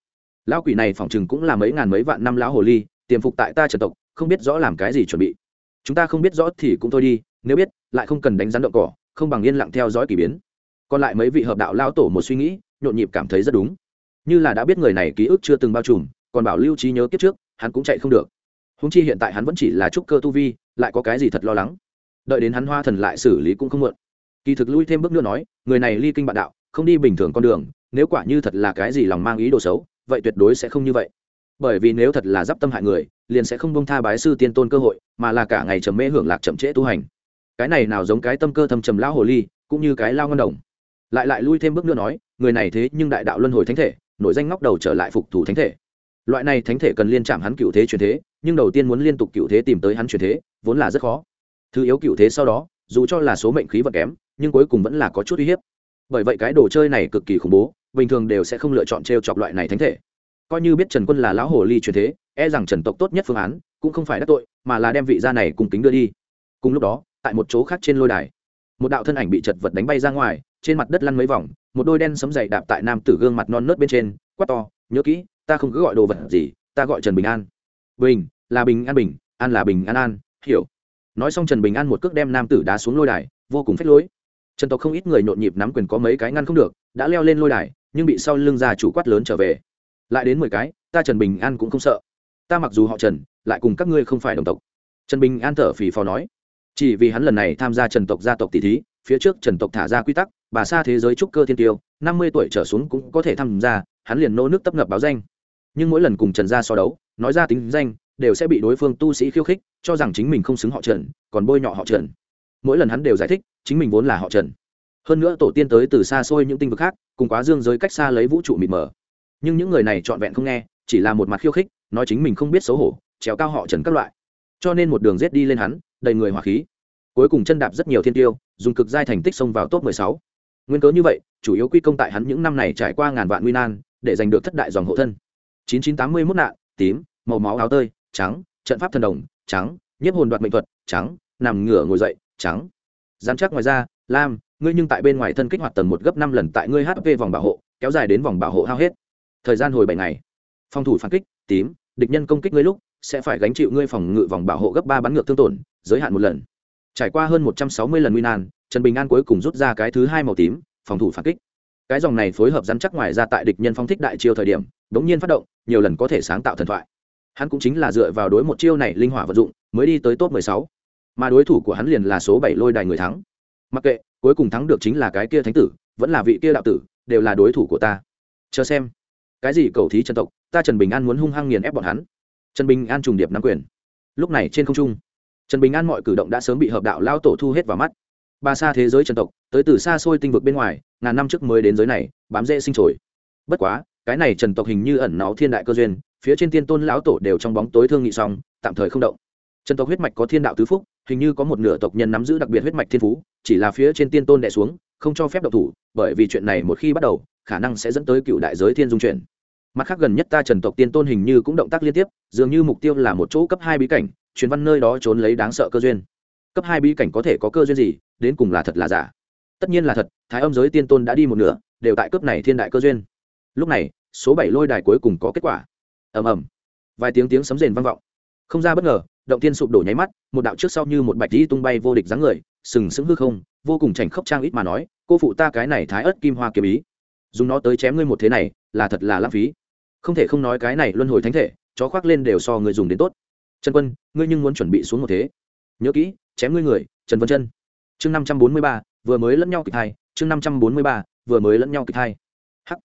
Lão quỷ này phỏng chừng cũng là mấy ngàn mấy vạn năm lão hồ ly, tiềm phục tại ta trần tộc, không biết rõ làm cái gì chuẩn bị. Chúng ta không biết rõ thì cũng thôi đi, nếu biết, lại không cần đánh rắn động cỏ không bằng yên lặng theo dõi k ỳ biến. Còn lại mấy vị hợp đạo lao tổ một suy nghĩ, nhộn nhịp cảm thấy rất đúng. Như là đã biết người này ký ức chưa từng bao trùm, còn bảo lưu trí nhớ kiếp trước, hắn cũng chạy không được. Húng chi hiện tại hắn vẫn chỉ là trúc cơ tu vi, lại có cái gì thật lo lắng? Đợi đến hắn hoa thần lại xử lý cũng không muộn. Kỳ thực lui thêm bước nữa nói, người này ly kinh bạn đạo, không đi bình thường con đường, nếu quả như thật là cái gì lòng mang ý đồ xấu, vậy tuyệt đối sẽ không như vậy. Bởi vì nếu thật là d i p tâm hại người, liền sẽ không bông tha bái sư tiên tôn cơ hội, mà là cả ngày trầm mê hưởng lạc chậm trễ tu hành cái này nào giống cái tâm cơ thâm trầm lão hồ ly, cũng như cái lao ngân đồng. Lại lại lui thêm bước nữa nói, người này thế nhưng đại đạo luân hồi thánh thể nội danh ngóc đầu trở lại phục thủ thánh thể. Loại này thánh thể cần liên chạm hắn cựu thế truyền thế, nhưng đầu tiên muốn liên tục cựu thế tìm tới hắn truyền thế, vốn là rất khó. Thứ yếu cựu thế sau đó, dù cho là số mệnh khí vật kém, nhưng cuối cùng vẫn là có chút uy hiếp. Bởi vậy cái đồ chơi này cực kỳ khủng bố, bình thường đều sẽ không lựa chọn t r e o chọc loại này thánh thể. Coi như biết trần quân là lão hồ ly truyền thế e rằng trần tộc tốt nhất phương án, cũng không phải đắc tội, mà là đem vị gia này cùng kính đưa đi. Cùng lúc đó tại một chỗ khác trên lôi đài. Một đạo thân ảnh bị chật vật đánh bay ra ngoài, trên mặt đất lăn mấy vòng, một đôi đen sấm dày đạp tại nam tử gương mặt non nớt bên trên, quát to, nhớ kỹ, ta không cứ gọi đồ vật gì, ta gọi trần bình an. Bình, là bình an bình, an là bình an an, hiểu. Nói xong trần bình an một cước đem nam tử đá xuống lôi đài, vô cùng phách lối. Trần tộc không ít người nhộn nhịp nắm quyền có mấy cái ngăn không được, đã leo lên lôi đài, nhưng bị sau lưng già chủ quát lớn trở về. Lại đến mười cái, ta trần bình an cũng không sợ. Ta mặc dù họ trần, lại cùng các ngươi không phải đồng tộc. Trần bình an thở phì phò nói chỉ vì hắn lần này tham gia trần tộc gia tộc tỷ thí, phía trước trần tộc thả ra quy tắc, bà xa thế giới trúc cơ thiên tiêu, năm mươi tuổi trở xuống cũng có thể tham gia, hắn liền nô nước tấp ngập báo danh. Nhưng mỗi lần cùng trần gia so đấu, nói ra tính danh, đều sẽ bị đối phương tu sĩ khiêu khích, cho rằng chính mình không xứng họ trần, còn bôi nhọ họ trần. Mỗi lần hắn đều giải thích, chính mình vốn là họ trần. Hơn nữa tổ tiên tới từ xa xôi những tinh vực khác, cùng quá dương giới cách xa lấy vũ trụ mịt mờ. Nhưng những người này trọn vẹn không nghe, chỉ là một mặt khiêu khích, nói chính mình không biết xấu hổ, trèo cao họ trần các loại. Cho nên một đường rết đi lên hắn đầy người hỏa khí. Cuối cùng chân đạp rất nhiều thiên tiêu, dùng cực giai thành tích xông vào top 16. nguyên cớ như vậy, chủ yếu quy công tại hắn những năm này trải qua ngàn vạn nguy nan, để giành được thất đại dòng hộ thân. 9981 nạn, tím, màu máu áo tơi, trắng, trận pháp thần đồng, trắng nhiếp hồn đoạt mệnh thuật, trắng, nằm ngửa ngồi dậy, trắng. Dán chắc ngoài ra, lam, ngươi nhưng tại bên ngoài thân kích hoạt tầng một gấp năm lần tại ngươi hp vòng bảo hộ, kéo dài đến vòng bảo hộ hao hết. Thời gian hồi bảy ngày. Phòng thủ phản kích, tím, địch nhân công kích ngươi lúc, sẽ phải gánh chịu ngươi phòng ngự vòng bảo hộ gấp ba bắn ngược thương tổn giới hạn một lần. Trải qua hơn một trăm sáu mươi lần nguy nan, trần bình an cuối cùng rút ra cái thứ hai màu tím, phòng thủ phản kích. Cái dòng này phối hợp rắn chắc ngoài ra tại địch nhân phong thích đại chiêu thời điểm đ ố n g nhiên phát động, nhiều lần có thể sáng tạo thần thoại. Hắn cũng chính là dựa vào đối một chiêu này linh hỏa vận dụng, mới đi tới top mười sáu. Mà đối thủ của hắn liền là số bảy lôi đài người thắng. Mặc kệ, cuối cùng thắng được chính là cái kia thánh tử, vẫn là vị kia đạo tử, đều là đối thủ của ta. Chờ xem. Cái gì cầu thí trần tộc, ta trần bình an muốn hung hăng nghiền ép bọn hắn. Trần bình an trùng điệp nắm quyền. Lúc này trên không trung trần bình an mọi cử động đã sớm bị hợp đạo lao tổ thu hết vào mắt. Ba xa thế giới trần tộc, tới từ xa xôi tinh vực bên ngoài, ngàn năm trước mới đến giới này, bám dễ sinh trồi. Bất quá, cái này trần tộc hình như ẩn náu thiên đại cơ duyên, phía trên tiên tôn lão tổ đều trong bóng tối thương nghị xong, tạm thời không động. Trần tộc huyết mạch có thiên đạo tứ phúc, hình như có một nửa tộc nhân nắm giữ đặc biệt huyết mạch thiên phú, chỉ là phía trên tiên tôn đẻ xuống, không cho phép độc thủ, bởi vì chuyện này một khi bắt đầu, khả năng sẽ dẫn tới cựu đại giới thiên dung chuyển. Mặt khác gần nhất ta trần tộc tiên tôn hình như cũng động tác liên tiếp, dường như mục tiêu là một chỗ cấp hai bí cảnh truyền văn nơi đó trốn lấy đáng sợ cơ duyên. Cấp hai bí cảnh có thể có cơ duyên gì, đến cùng là thật là giả? Tất nhiên là thật, thái âm giới tiên tôn đã đi một nửa, đều tại cấp này thiên đại cơ duyên. Lúc này, số bảy lôi đài cuối cùng có kết quả. Ầm ầm. Vài tiếng tiếng sấm rền vang vọng. Không ra bất ngờ, động tiên sụp đổ nháy mắt, một đạo trước sau như một bạch đi tung bay vô địch dáng người, sừng sững hư không, vô cùng chảnh khốc trang ít mà nói, cô phụ ta cái này thái ớt kim hoa kiếm ý, dùng nó tới chém ngươi một thế này, là thật là lãng phí. Không thể không nói cái này luân hồi thánh thể, chó khoác lên đều so người dùng đến tốt trần quân, ngươi nhưng muốn chuẩn bị xuống một thế. Nhớ kỹ, chém ngươi người, trần vân chân. Chương năm trăm bốn mươi ba, vừa mới lẫn nhau kịch hai chương năm trăm bốn mươi ba, vừa mới lẫn nhau kịch hai hắc.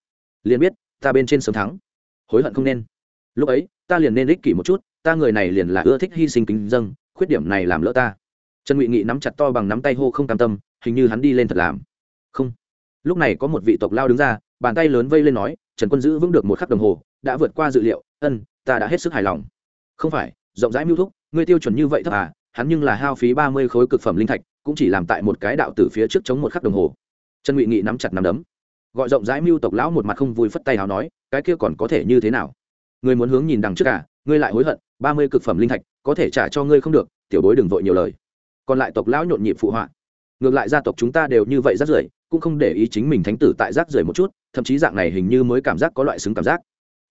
Liền biết, ta bên trên sớm thắng. Hối hận không nên. Lúc ấy, ta liền nên ích kỷ một chút, ta người này liền là ưa thích hy sinh kính dâng, khuyết điểm này làm lỡ ta. Trần ngụy nghị nắm chặt to bằng nắm tay hô không cam tâm, hình như hắn đi lên thật làm. Không. Lúc này có một vị tộc lao đứng ra, bàn tay lớn vây lên nói, trần quân giữ vững được một khắc đồng hồ, đã vượt qua dự liệu, ân, ta đã hết sức hài lòng. Không phải rộng rãi mưu thúc, ngươi tiêu chuẩn như vậy thấp à hắn nhưng là hao phí ba mươi khối cực phẩm linh thạch, cũng chỉ làm tại một cái đạo từ phía trước chống một khắc đồng hồ. Trần ngụy nghị nắm chặt nắm đấm. Gọi rộng rãi mưu tộc lão một mặt không vui phất tay hào nói, cái kia còn có thể như thế nào? Người muốn hướng nhìn đằng trước cả ngươi lại hối hận, ba mươi cực phẩm linh thạch, có thể trả cho ngươi không được, tiểu bối đừng vội nhiều lời. Còn lại tộc lão nhộn nhịp phụ họa. Ngược lại gia tộc chúng ta đều như vậy rác rưởi, cũng không để ý chính mình thánh tử tại rác rưởi một chút, thậm chí dạng này hình như mới cảm giác có loại xứng cảm giác.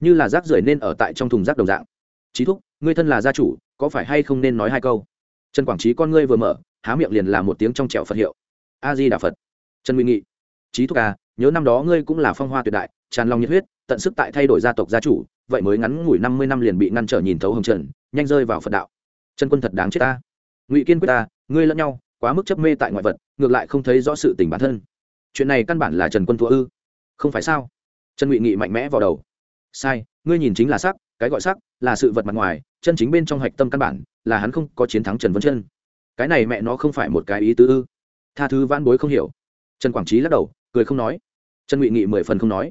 Như là rác rưởi nên ở tại trong thùng rác đồng dạng trí thúc, ngươi thân là gia chủ, có phải hay không nên nói hai câu? Trần quảng trí con ngươi vừa mở, há miệng liền là một tiếng trong trẹo phật hiệu. A di đà phật. Trần nguy nghị. Trí thúc à nhớ năm đó ngươi cũng là phong hoa tuyệt đại, tràn lòng nhiệt huyết, tận sức tại thay đổi gia tộc gia chủ, vậy mới ngắn ngủi năm mươi năm liền bị ngăn trở nhìn thấu hồng trần, nhanh rơi vào phật đạo. Trần quân thật đáng chết ta. Ngụy kiên quyết ta, ngươi lẫn nhau, quá mức chấp mê tại ngoại vật, ngược lại không thấy rõ sự tình bản thân. Chuyện này căn bản là trần quân thua ư. Không phải sao? Trần ngụy nghị mạnh mẽ vào đầu. Sai, ngươi nhìn chính là sắc cái gọi sắc là sự vật mặt ngoài, chân chính bên trong hạch tâm căn bản, là hắn không có chiến thắng trần vân chân. Cái này mẹ nó không phải một cái ý tứ ư? Tha thứ van bối không hiểu. Trần quảng trí lắc đầu, cười không nói. Trần ngụy nghị mười phần không nói.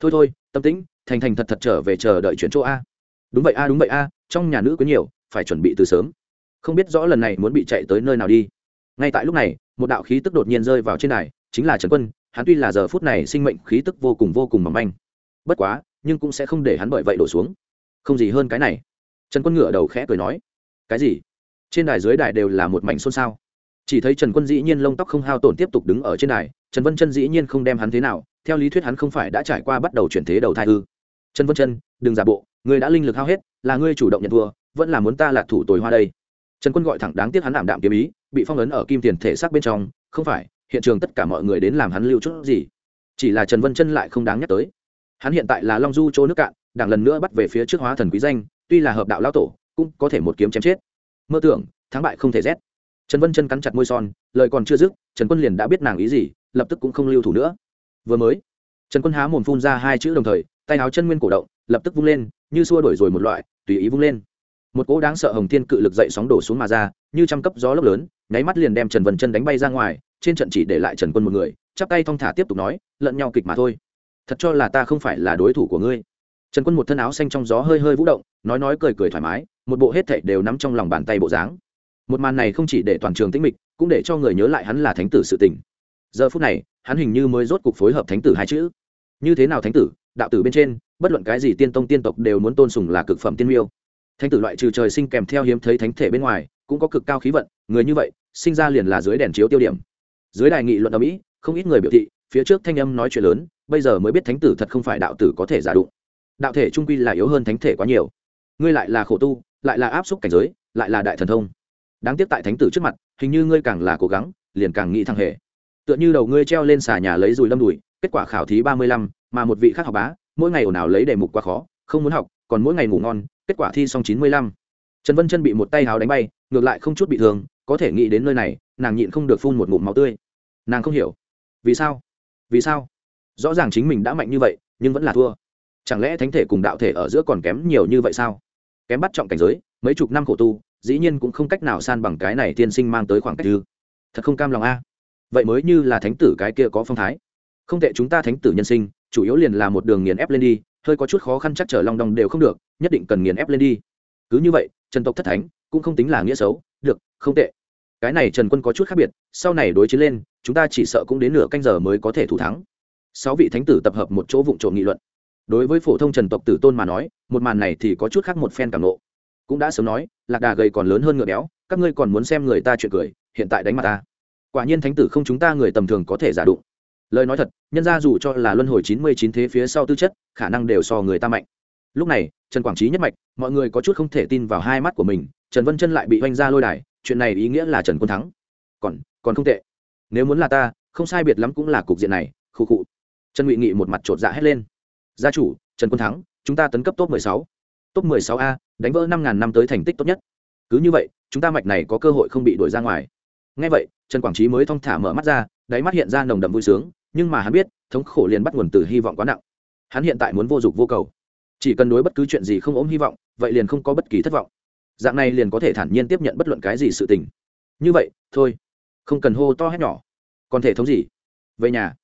Thôi thôi, tâm tĩnh, thành thành thật thật trở về chờ đợi chuyển chỗ a. Đúng vậy a, đúng vậy a, trong nhà nữ có nhiều, phải chuẩn bị từ sớm. Không biết rõ lần này muốn bị chạy tới nơi nào đi. Ngay tại lúc này, một đạo khí tức đột nhiên rơi vào trên này, chính là trần quân, hắn tuy là giờ phút này sinh mệnh khí tức vô cùng vô cùng mỏng manh. Bất quá, nhưng cũng sẽ không để hắn bởi vậy đổ xuống không gì hơn cái này. Trần quân ngửa đầu khẽ cười nói, cái gì? Trên đài dưới đài đều là một mảnh xôn xao. Chỉ thấy trần quân dĩ nhiên lông tóc không hao tổn tiếp tục đứng ở trên đài, trần vân chân dĩ nhiên không đem hắn thế nào, theo lý thuyết hắn không phải đã trải qua bắt đầu chuyển thế đầu thai ư. Trần vân chân, đừng giả bộ, người đã linh lực hao hết, là ngươi chủ động nhận thua, vẫn là muốn ta là thủ tồi hoa đây? Trần quân gọi thẳng đáng tiếc hắn ảm đạm kiếm ý, bị phong ấn ở kim tiền thể xác bên trong, không phải, hiện trường tất cả mọi người đến làm hắn lưu chút gì. Chỉ là trần vân chân lại không đáng nhắc tới. Hắn hiện tại là long du chỗ nước cạn đảng lần nữa bắt về phía trước hóa thần quý danh, tuy là hợp đạo lao tổ, cũng có thể một kiếm chém chết. Mơ tưởng, thắng bại không thể rét. Trần vân chân cắn chặt môi son, lời còn chưa dứt, trần quân liền đã biết nàng ý gì, lập tức cũng không lưu thủ nữa. Vừa mới, trần quân há mồm phun ra hai chữ đồng thời, tay áo chân nguyên cổ động, lập tức vung lên, như xua đổi rồi một loại, tùy ý vung lên. Một cỗ đáng sợ hồng thiên cự lực dậy sóng đổ xuống mà ra, như trăm cấp gió lốc lớn, nháy mắt liền đem trần vân chân đánh bay ra ngoài, trên trận chỉ để lại trần quân một người, chắp tay thong thả tiếp tục nói, lẫn nhau kịch mà thôi. Thật cho là ta không phải là đối thủ của ngươi trần quân một thân áo xanh trong gió hơi hơi vũ động, nói nói cười cười thoải mái, một bộ hết thảy đều nắm trong lòng bàn tay bộ dáng. Một màn này không chỉ để toàn trường tĩnh mịch, cũng để cho người nhớ lại hắn là thánh tử sự tình. Giờ phút này, hắn hình như mới rốt cục phối hợp thánh tử hai chữ. Như thế nào thánh tử? Đạo tử bên trên, bất luận cái gì tiên tông tiên tộc đều muốn tôn sùng là cực phẩm tiên miêu. Thánh tử loại trừ trời sinh kèm theo hiếm thấy thánh thể bên ngoài, cũng có cực cao khí vận, người như vậy, sinh ra liền là dưới đèn chiếu tiêu điểm. Dưới đài nghị luận ở mỹ, không ít người biểu thị, phía trước thanh âm nói chuyện lớn, bây giờ mới biết thánh tử thật không phải đạo tử có thể giả đụng đạo thể trung quy là yếu hơn thánh thể quá nhiều. Ngươi lại là khổ tu, lại là áp xúc cảnh giới, lại là đại thần thông. Đáng tiếc tại thánh tử trước mặt, hình như ngươi càng là cố gắng, liền càng nghĩ thăng hề. tựa như đầu ngươi treo lên xà nhà lấy dùi lâm đùi, kết quả khảo thí ba mươi lăm, mà một vị khác học bá, mỗi ngày ồn ào lấy đề mục quá khó, không muốn học, còn mỗi ngày ngủ ngon, kết quả thi xong chín mươi lăm. Trần vân chân bị một tay háo đánh bay, ngược lại không chút bị thương, có thể nghĩ đến nơi này, nàng nhịn không được phun một ngụm máu tươi. Nàng không hiểu. Vì sao? Vì sao? Rõ ràng chính mình đã mạnh như vậy, nhưng vẫn là thua chẳng lẽ thánh thể cùng đạo thể ở giữa còn kém nhiều như vậy sao? Kém bắt trọng cảnh giới, mấy chục năm khổ tu, dĩ nhiên cũng không cách nào san bằng cái này tiên sinh mang tới khoảng cách ư. Thật không cam lòng a. Vậy mới như là thánh tử cái kia có phong thái. Không tệ chúng ta thánh tử nhân sinh, chủ yếu liền là một đường nghiền ép lên đi, hơi có chút khó khăn chắc trở long đong đều không được, nhất định cần nghiền ép lên đi. Cứ như vậy, trần tộc thất thánh, cũng không tính là nghĩa xấu, được, không tệ. Cái này trần quân có chút khác biệt, sau này đối chiến lên, chúng ta chỉ sợ cũng đến nửa canh giờ mới có thể thủ thắng. Sáu vị thánh tử tập hợp một chỗ vụng trộm nghị luận đối với phổ thông trần tộc tử tôn mà nói, một màn này thì có chút khác một phen cảm nộ. Cũng đã sớm nói, lạc đà gầy còn lớn hơn ngựa béo, các ngươi còn muốn xem người ta chuyện cười, hiện tại đánh mặt ta. Quả nhiên thánh tử không chúng ta người tầm thường có thể giả đụng. Lời nói thật, nhân ra dù cho là luân hồi chín mươi chín thế phía sau tư chất, khả năng đều so người ta mạnh. Lúc này, trần quảng trí nhất mạch, mọi người có chút không thể tin vào hai mắt của mình, trần vân chân lại bị oanh ra lôi đài, chuyện này ý nghĩa là trần quân thắng. Còn còn không tệ. Nếu muốn là ta, không sai biệt lắm cũng là cục diện này khu khụ. Trần ngụy nghị một mặt chột dạ hét lên gia chủ, trần quân thắng, chúng ta tấn cấp top mười sáu. Top mười sáu a, đánh vỡ năm ngàn năm tới thành tích tốt nhất. Cứ như vậy, chúng ta mạch này có cơ hội không bị đuổi ra ngoài. Ngay vậy, trần quảng trí mới thong thả mở mắt ra, đáy mắt hiện ra nồng đậm vui sướng, nhưng mà hắn biết, thống khổ liền bắt nguồn từ hy vọng quá nặng. Hắn hiện tại muốn vô dụng vô cầu. Chỉ cần đối bất cứ chuyện gì không ốm hy vọng, vậy liền không có bất kỳ thất vọng. Dạng này liền có thể thản nhiên tiếp nhận bất luận cái gì sự tình. Như vậy, thôi. Không cần hô to hét nhỏ. Còn thể thống gì? Về nhà.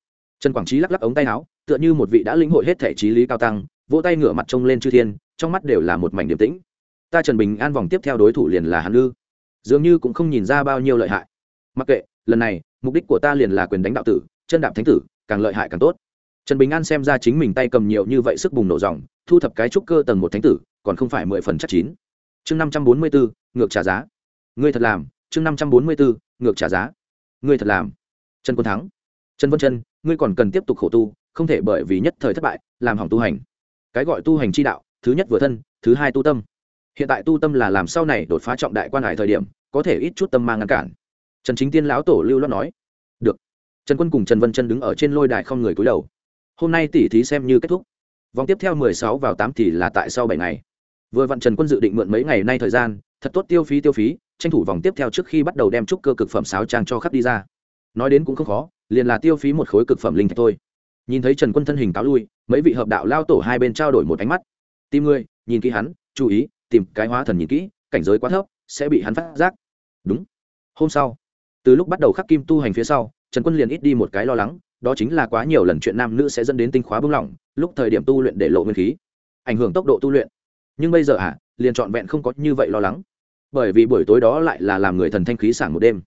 Trần quảng trí lắc lắc ống tay áo tựa như một vị đã lĩnh hội hết thể trí lý cao tăng, vỗ tay ngửa mặt trông lên chư thiên, trong mắt đều là một mảnh điềm tĩnh. Ta trần bình an vòng tiếp theo đối thủ liền là hàn lư. Dường như cũng không nhìn ra bao nhiêu lợi hại. Mặc kệ, lần này, mục đích của ta liền là quyền đánh đạo tử, chân đạp thánh tử, càng lợi hại càng tốt. Trần bình an xem ra chính mình tay cầm nhiều như vậy sức bùng nổ dòng, thu thập cái trúc cơ tầng một thánh tử, còn không phải mười phần chắc chín. Chương năm trăm bốn mươi bốn ngược trả giá. Ngươi thật làm, chương năm trăm bốn mươi bốn ngược trả giá. Ngươi thật làm. Trần quân thắng. Trần vân chân ngươi còn cần tiếp tục khổ tu không thể bởi vì nhất thời thất bại, làm hỏng tu hành. Cái gọi tu hành chi đạo, thứ nhất vừa thân, thứ hai tu tâm. Hiện tại tu tâm là làm sau này đột phá trọng đại quan hải thời điểm, có thể ít chút tâm mang ngăn cản. Trần chính tiên lão tổ lưu lo nói, được. Trần quân cùng trần vân chân đứng ở trên lôi đài không người cúi đầu. Hôm nay tỉ thí xem như kết thúc. Vòng tiếp theo mười sáu vào tám thì là tại sau bảy ngày. Vừa vặn trần quân dự định mượn mấy ngày nay thời gian, thật tốt tiêu phí tiêu phí, tranh thủ vòng tiếp theo trước khi bắt đầu đem trúc cơ cực phẩm sáo trang cho khắp đi ra. Nói đến cũng không khó, liền là tiêu phí một khối cực phẩm linh thạch thôi nhìn thấy trần quân thân hình cáo lui, mấy vị hợp đạo lao tổ hai bên trao đổi một ánh mắt. Tìm người, nhìn kỹ hắn, chú ý, tìm cái hóa thần nhìn kỹ, cảnh giới quá thấp, sẽ bị hắn phát giác. Đúng. Hôm sau, từ lúc bắt đầu khắc kim tu hành phía sau, trần quân liền ít đi một cái lo lắng, đó chính là quá nhiều lần chuyện nam nữ sẽ dẫn đến tinh khóa bưng lỏng, lúc thời điểm tu luyện để lộ nguyên khí, ảnh hưởng tốc độ tu luyện. Nhưng bây giờ à liền trọn vẹn không có như vậy lo lắng. Bởi vì buổi tối đó lại là làm người thần thanh khí sảng một đêm.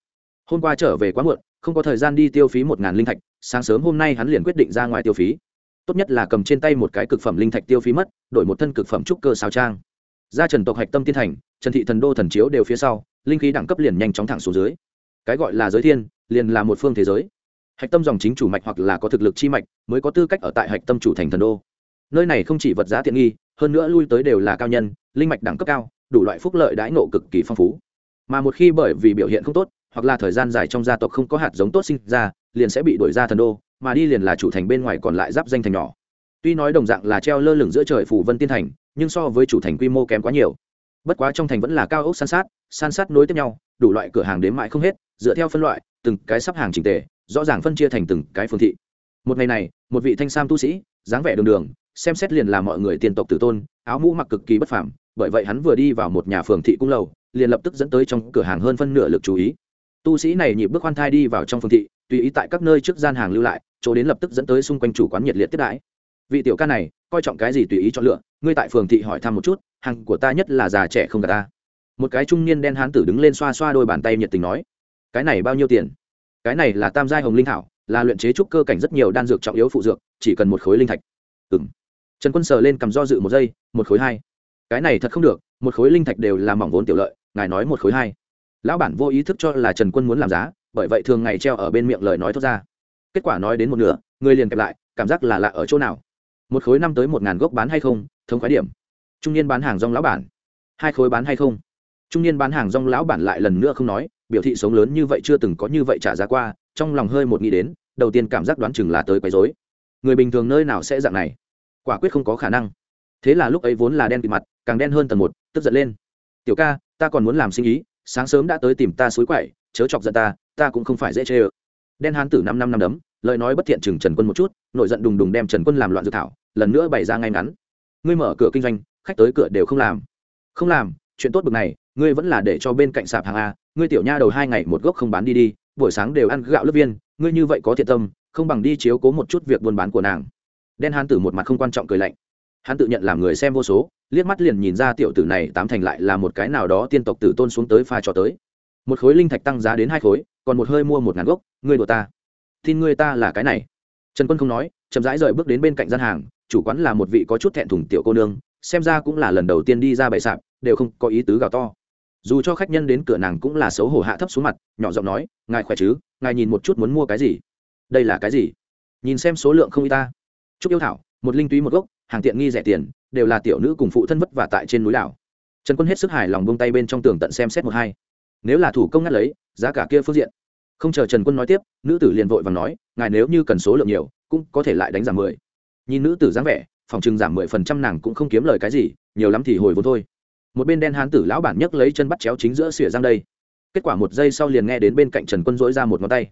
Hôm qua trở về quá muộn, không có thời gian đi tiêu phí một ngàn linh thạch sáng sớm hôm nay hắn liền quyết định ra ngoài tiêu phí. Tốt nhất là cầm trên tay một cái cực phẩm linh thạch tiêu phí mất, đổi một thân cực phẩm trúc cơ sao trang. Ra trần tộc hạch tâm tiên thành, trần thị thần đô thần chiếu đều phía sau, linh khí đẳng cấp liền nhanh chóng thẳng xuống dưới. Cái gọi là giới thiên, liền là một phương thế giới. Hạch tâm dòng chính chủ mạch hoặc là có thực lực chi mạch, mới có tư cách ở tại hạch tâm chủ thành thần đô. Nơi này không chỉ vật giá tiện nghi, hơn nữa lui tới đều là cao nhân, linh mạch đẳng cấp cao, đủ loại phúc lợi đãi nộ cực kỳ phong phú. Mà một khi bởi vì biểu hiện không tốt, hoặc là thời gian dài trong gia tộc không có hạt giống tốt sinh ra liền sẽ bị đuổi ra thần đô, mà đi liền là chủ thành bên ngoài còn lại giáp danh thành nhỏ. Tuy nói đồng dạng là treo lơ lửng giữa trời phủ vân tiên thành, nhưng so với chủ thành quy mô kém quá nhiều. Bất quá trong thành vẫn là cao ốc san sát san sát nối tiếp nhau, đủ loại cửa hàng đến mãi không hết, dựa theo phân loại, từng cái sắp hàng trình tề, rõ ràng phân chia thành từng cái phương thị. Một ngày này, một vị thanh sam tu sĩ, dáng vẻ đường đường, xem xét liền là mọi người tiền tộc tử tôn, áo mũ mặc cực kỳ bất phẳng bởi vậy hắn vừa đi vào một nhà phường thị cung lầu, liền lập tức dẫn tới trong cửa hàng hơn phân nửa lực chú ý. Tu sĩ này nhịp bước khoan thai đi vào trong phường thị tùy ý tại các nơi trước gian hàng lưu lại, chỗ đến lập tức dẫn tới xung quanh chủ quán nhiệt liệt tiếp đãi. Vị tiểu ca này, coi trọng cái gì tùy ý chọn lựa, ngươi tại phường thị hỏi thăm một chút, hàng của ta nhất là già trẻ không cả ta. Một cái trung niên đen hán tử đứng lên xoa xoa đôi bàn tay nhiệt tình nói, cái này bao nhiêu tiền? Cái này là tam giai hồng linh thảo, là luyện chế trúc cơ cảnh rất nhiều đan dược trọng yếu phụ dược, chỉ cần một khối linh thạch. Ừ m trần quân sờ lên cầm do dự một giây, một khối hai. Cái này thật không được, một khối linh thạch đều là mỏng vốn tiểu lợi, ngài nói một khối hai. Lão bản vô ý thức cho là trần quân muốn làm giá bởi vậy thường ngày treo ở bên miệng lời nói thốt ra. Kết quả nói đến một nửa, người liền kẹp lại, cảm giác là lạ ở chỗ nào? Một khối năm tới một ngàn gốc bán hay không? Thống khái điểm. Trung niên bán hàng rong lão bản. Hai khối bán hay không? Trung niên bán hàng rong lão bản lại lần nữa không nói, biểu thị sống lớn như vậy chưa từng có như vậy trả giá qua, trong lòng hơi một nghĩ đến, đầu tiên cảm giác đoán chừng là tới quấy rối. Người bình thường nơi nào sẽ dạng này? Quả quyết không có khả năng. Thế là lúc ấy vốn là đen kịt mặt, càng đen hơn tầng một, tức giận lên. Tiểu ca, ta còn muốn làm sinh ý, sáng sớm đã tới tìm ta suối quậy, chớ chọc giận ta ta cũng không phải dễ chê ơ. Đen hán tử năm năm năm đấm, lời nói bất thiện chừng trần quân một chút nội giận đùng đùng đem trần quân làm loạn dự thảo, lần nữa bày ra ngay ngắn. Ngươi mở cửa kinh doanh, khách tới cửa đều không làm. Không làm, chuyện tốt bực này, ngươi vẫn là để cho bên cạnh sạp hàng a, ngươi tiểu nha đầu hai ngày một gốc không bán đi đi, buổi sáng đều ăn gạo lớp viên, ngươi như vậy có thiện tâm, không bằng đi chiếu cố một chút việc buôn bán của nàng. Đen hán tử một mặt không quan trọng cười lạnh. Hắn tự nhận làm người xem vô số, liếc mắt liền nhìn ra tiểu tử này tám thành lại là một cái nào đó tiên tộc tử tôn xuống tới pha cho tới. Một khối linh thạch tăng giá đến hai khối còn một hơi mua một ngàn gốc, ngươi đùa ta. Tin ngươi ta là cái này. Trần quân không nói, chậm rãi rời bước đến bên cạnh gian hàng, chủ quán là một vị có chút thẹn thùng tiểu cô nương, xem ra cũng là lần đầu tiên đi ra bệ sạp, đều không có ý tứ gào to. Dù cho khách nhân đến cửa nàng cũng là xấu hổ hạ thấp xuống mặt, nhỏ giọng nói, ngài khỏe chứ? Ngài nhìn một chút muốn mua cái gì? Đây là cái gì? Nhìn xem số lượng không y ta. Chúc yêu thảo, một linh túy một gốc, hàng tiện nghi rẻ tiền, đều là tiểu nữ cùng phụ thân vất vả tại trên núi đảo. Trần quân hết sức hài lòng bông tay bên trong tường tận xem xét một hai nếu là thủ công ngắt lấy, giá cả kia phương diện. Không chờ trần quân nói tiếp, nữ tử liền vội và nói, ngài nếu như cần số lượng nhiều, cũng có thể lại đánh giảm mười. Nhìn nữ tử dáng vẻ, phòng chừng giảm mười phần trăm nàng cũng không kiếm lời cái gì, nhiều lắm thì hồi vốn thôi. Một bên đen hán tử lão bản nhấc lấy chân bắt chéo chính giữa xỉa răng đây. Kết quả một giây sau liền nghe đến bên cạnh trần quân dỗi ra một ngón tay.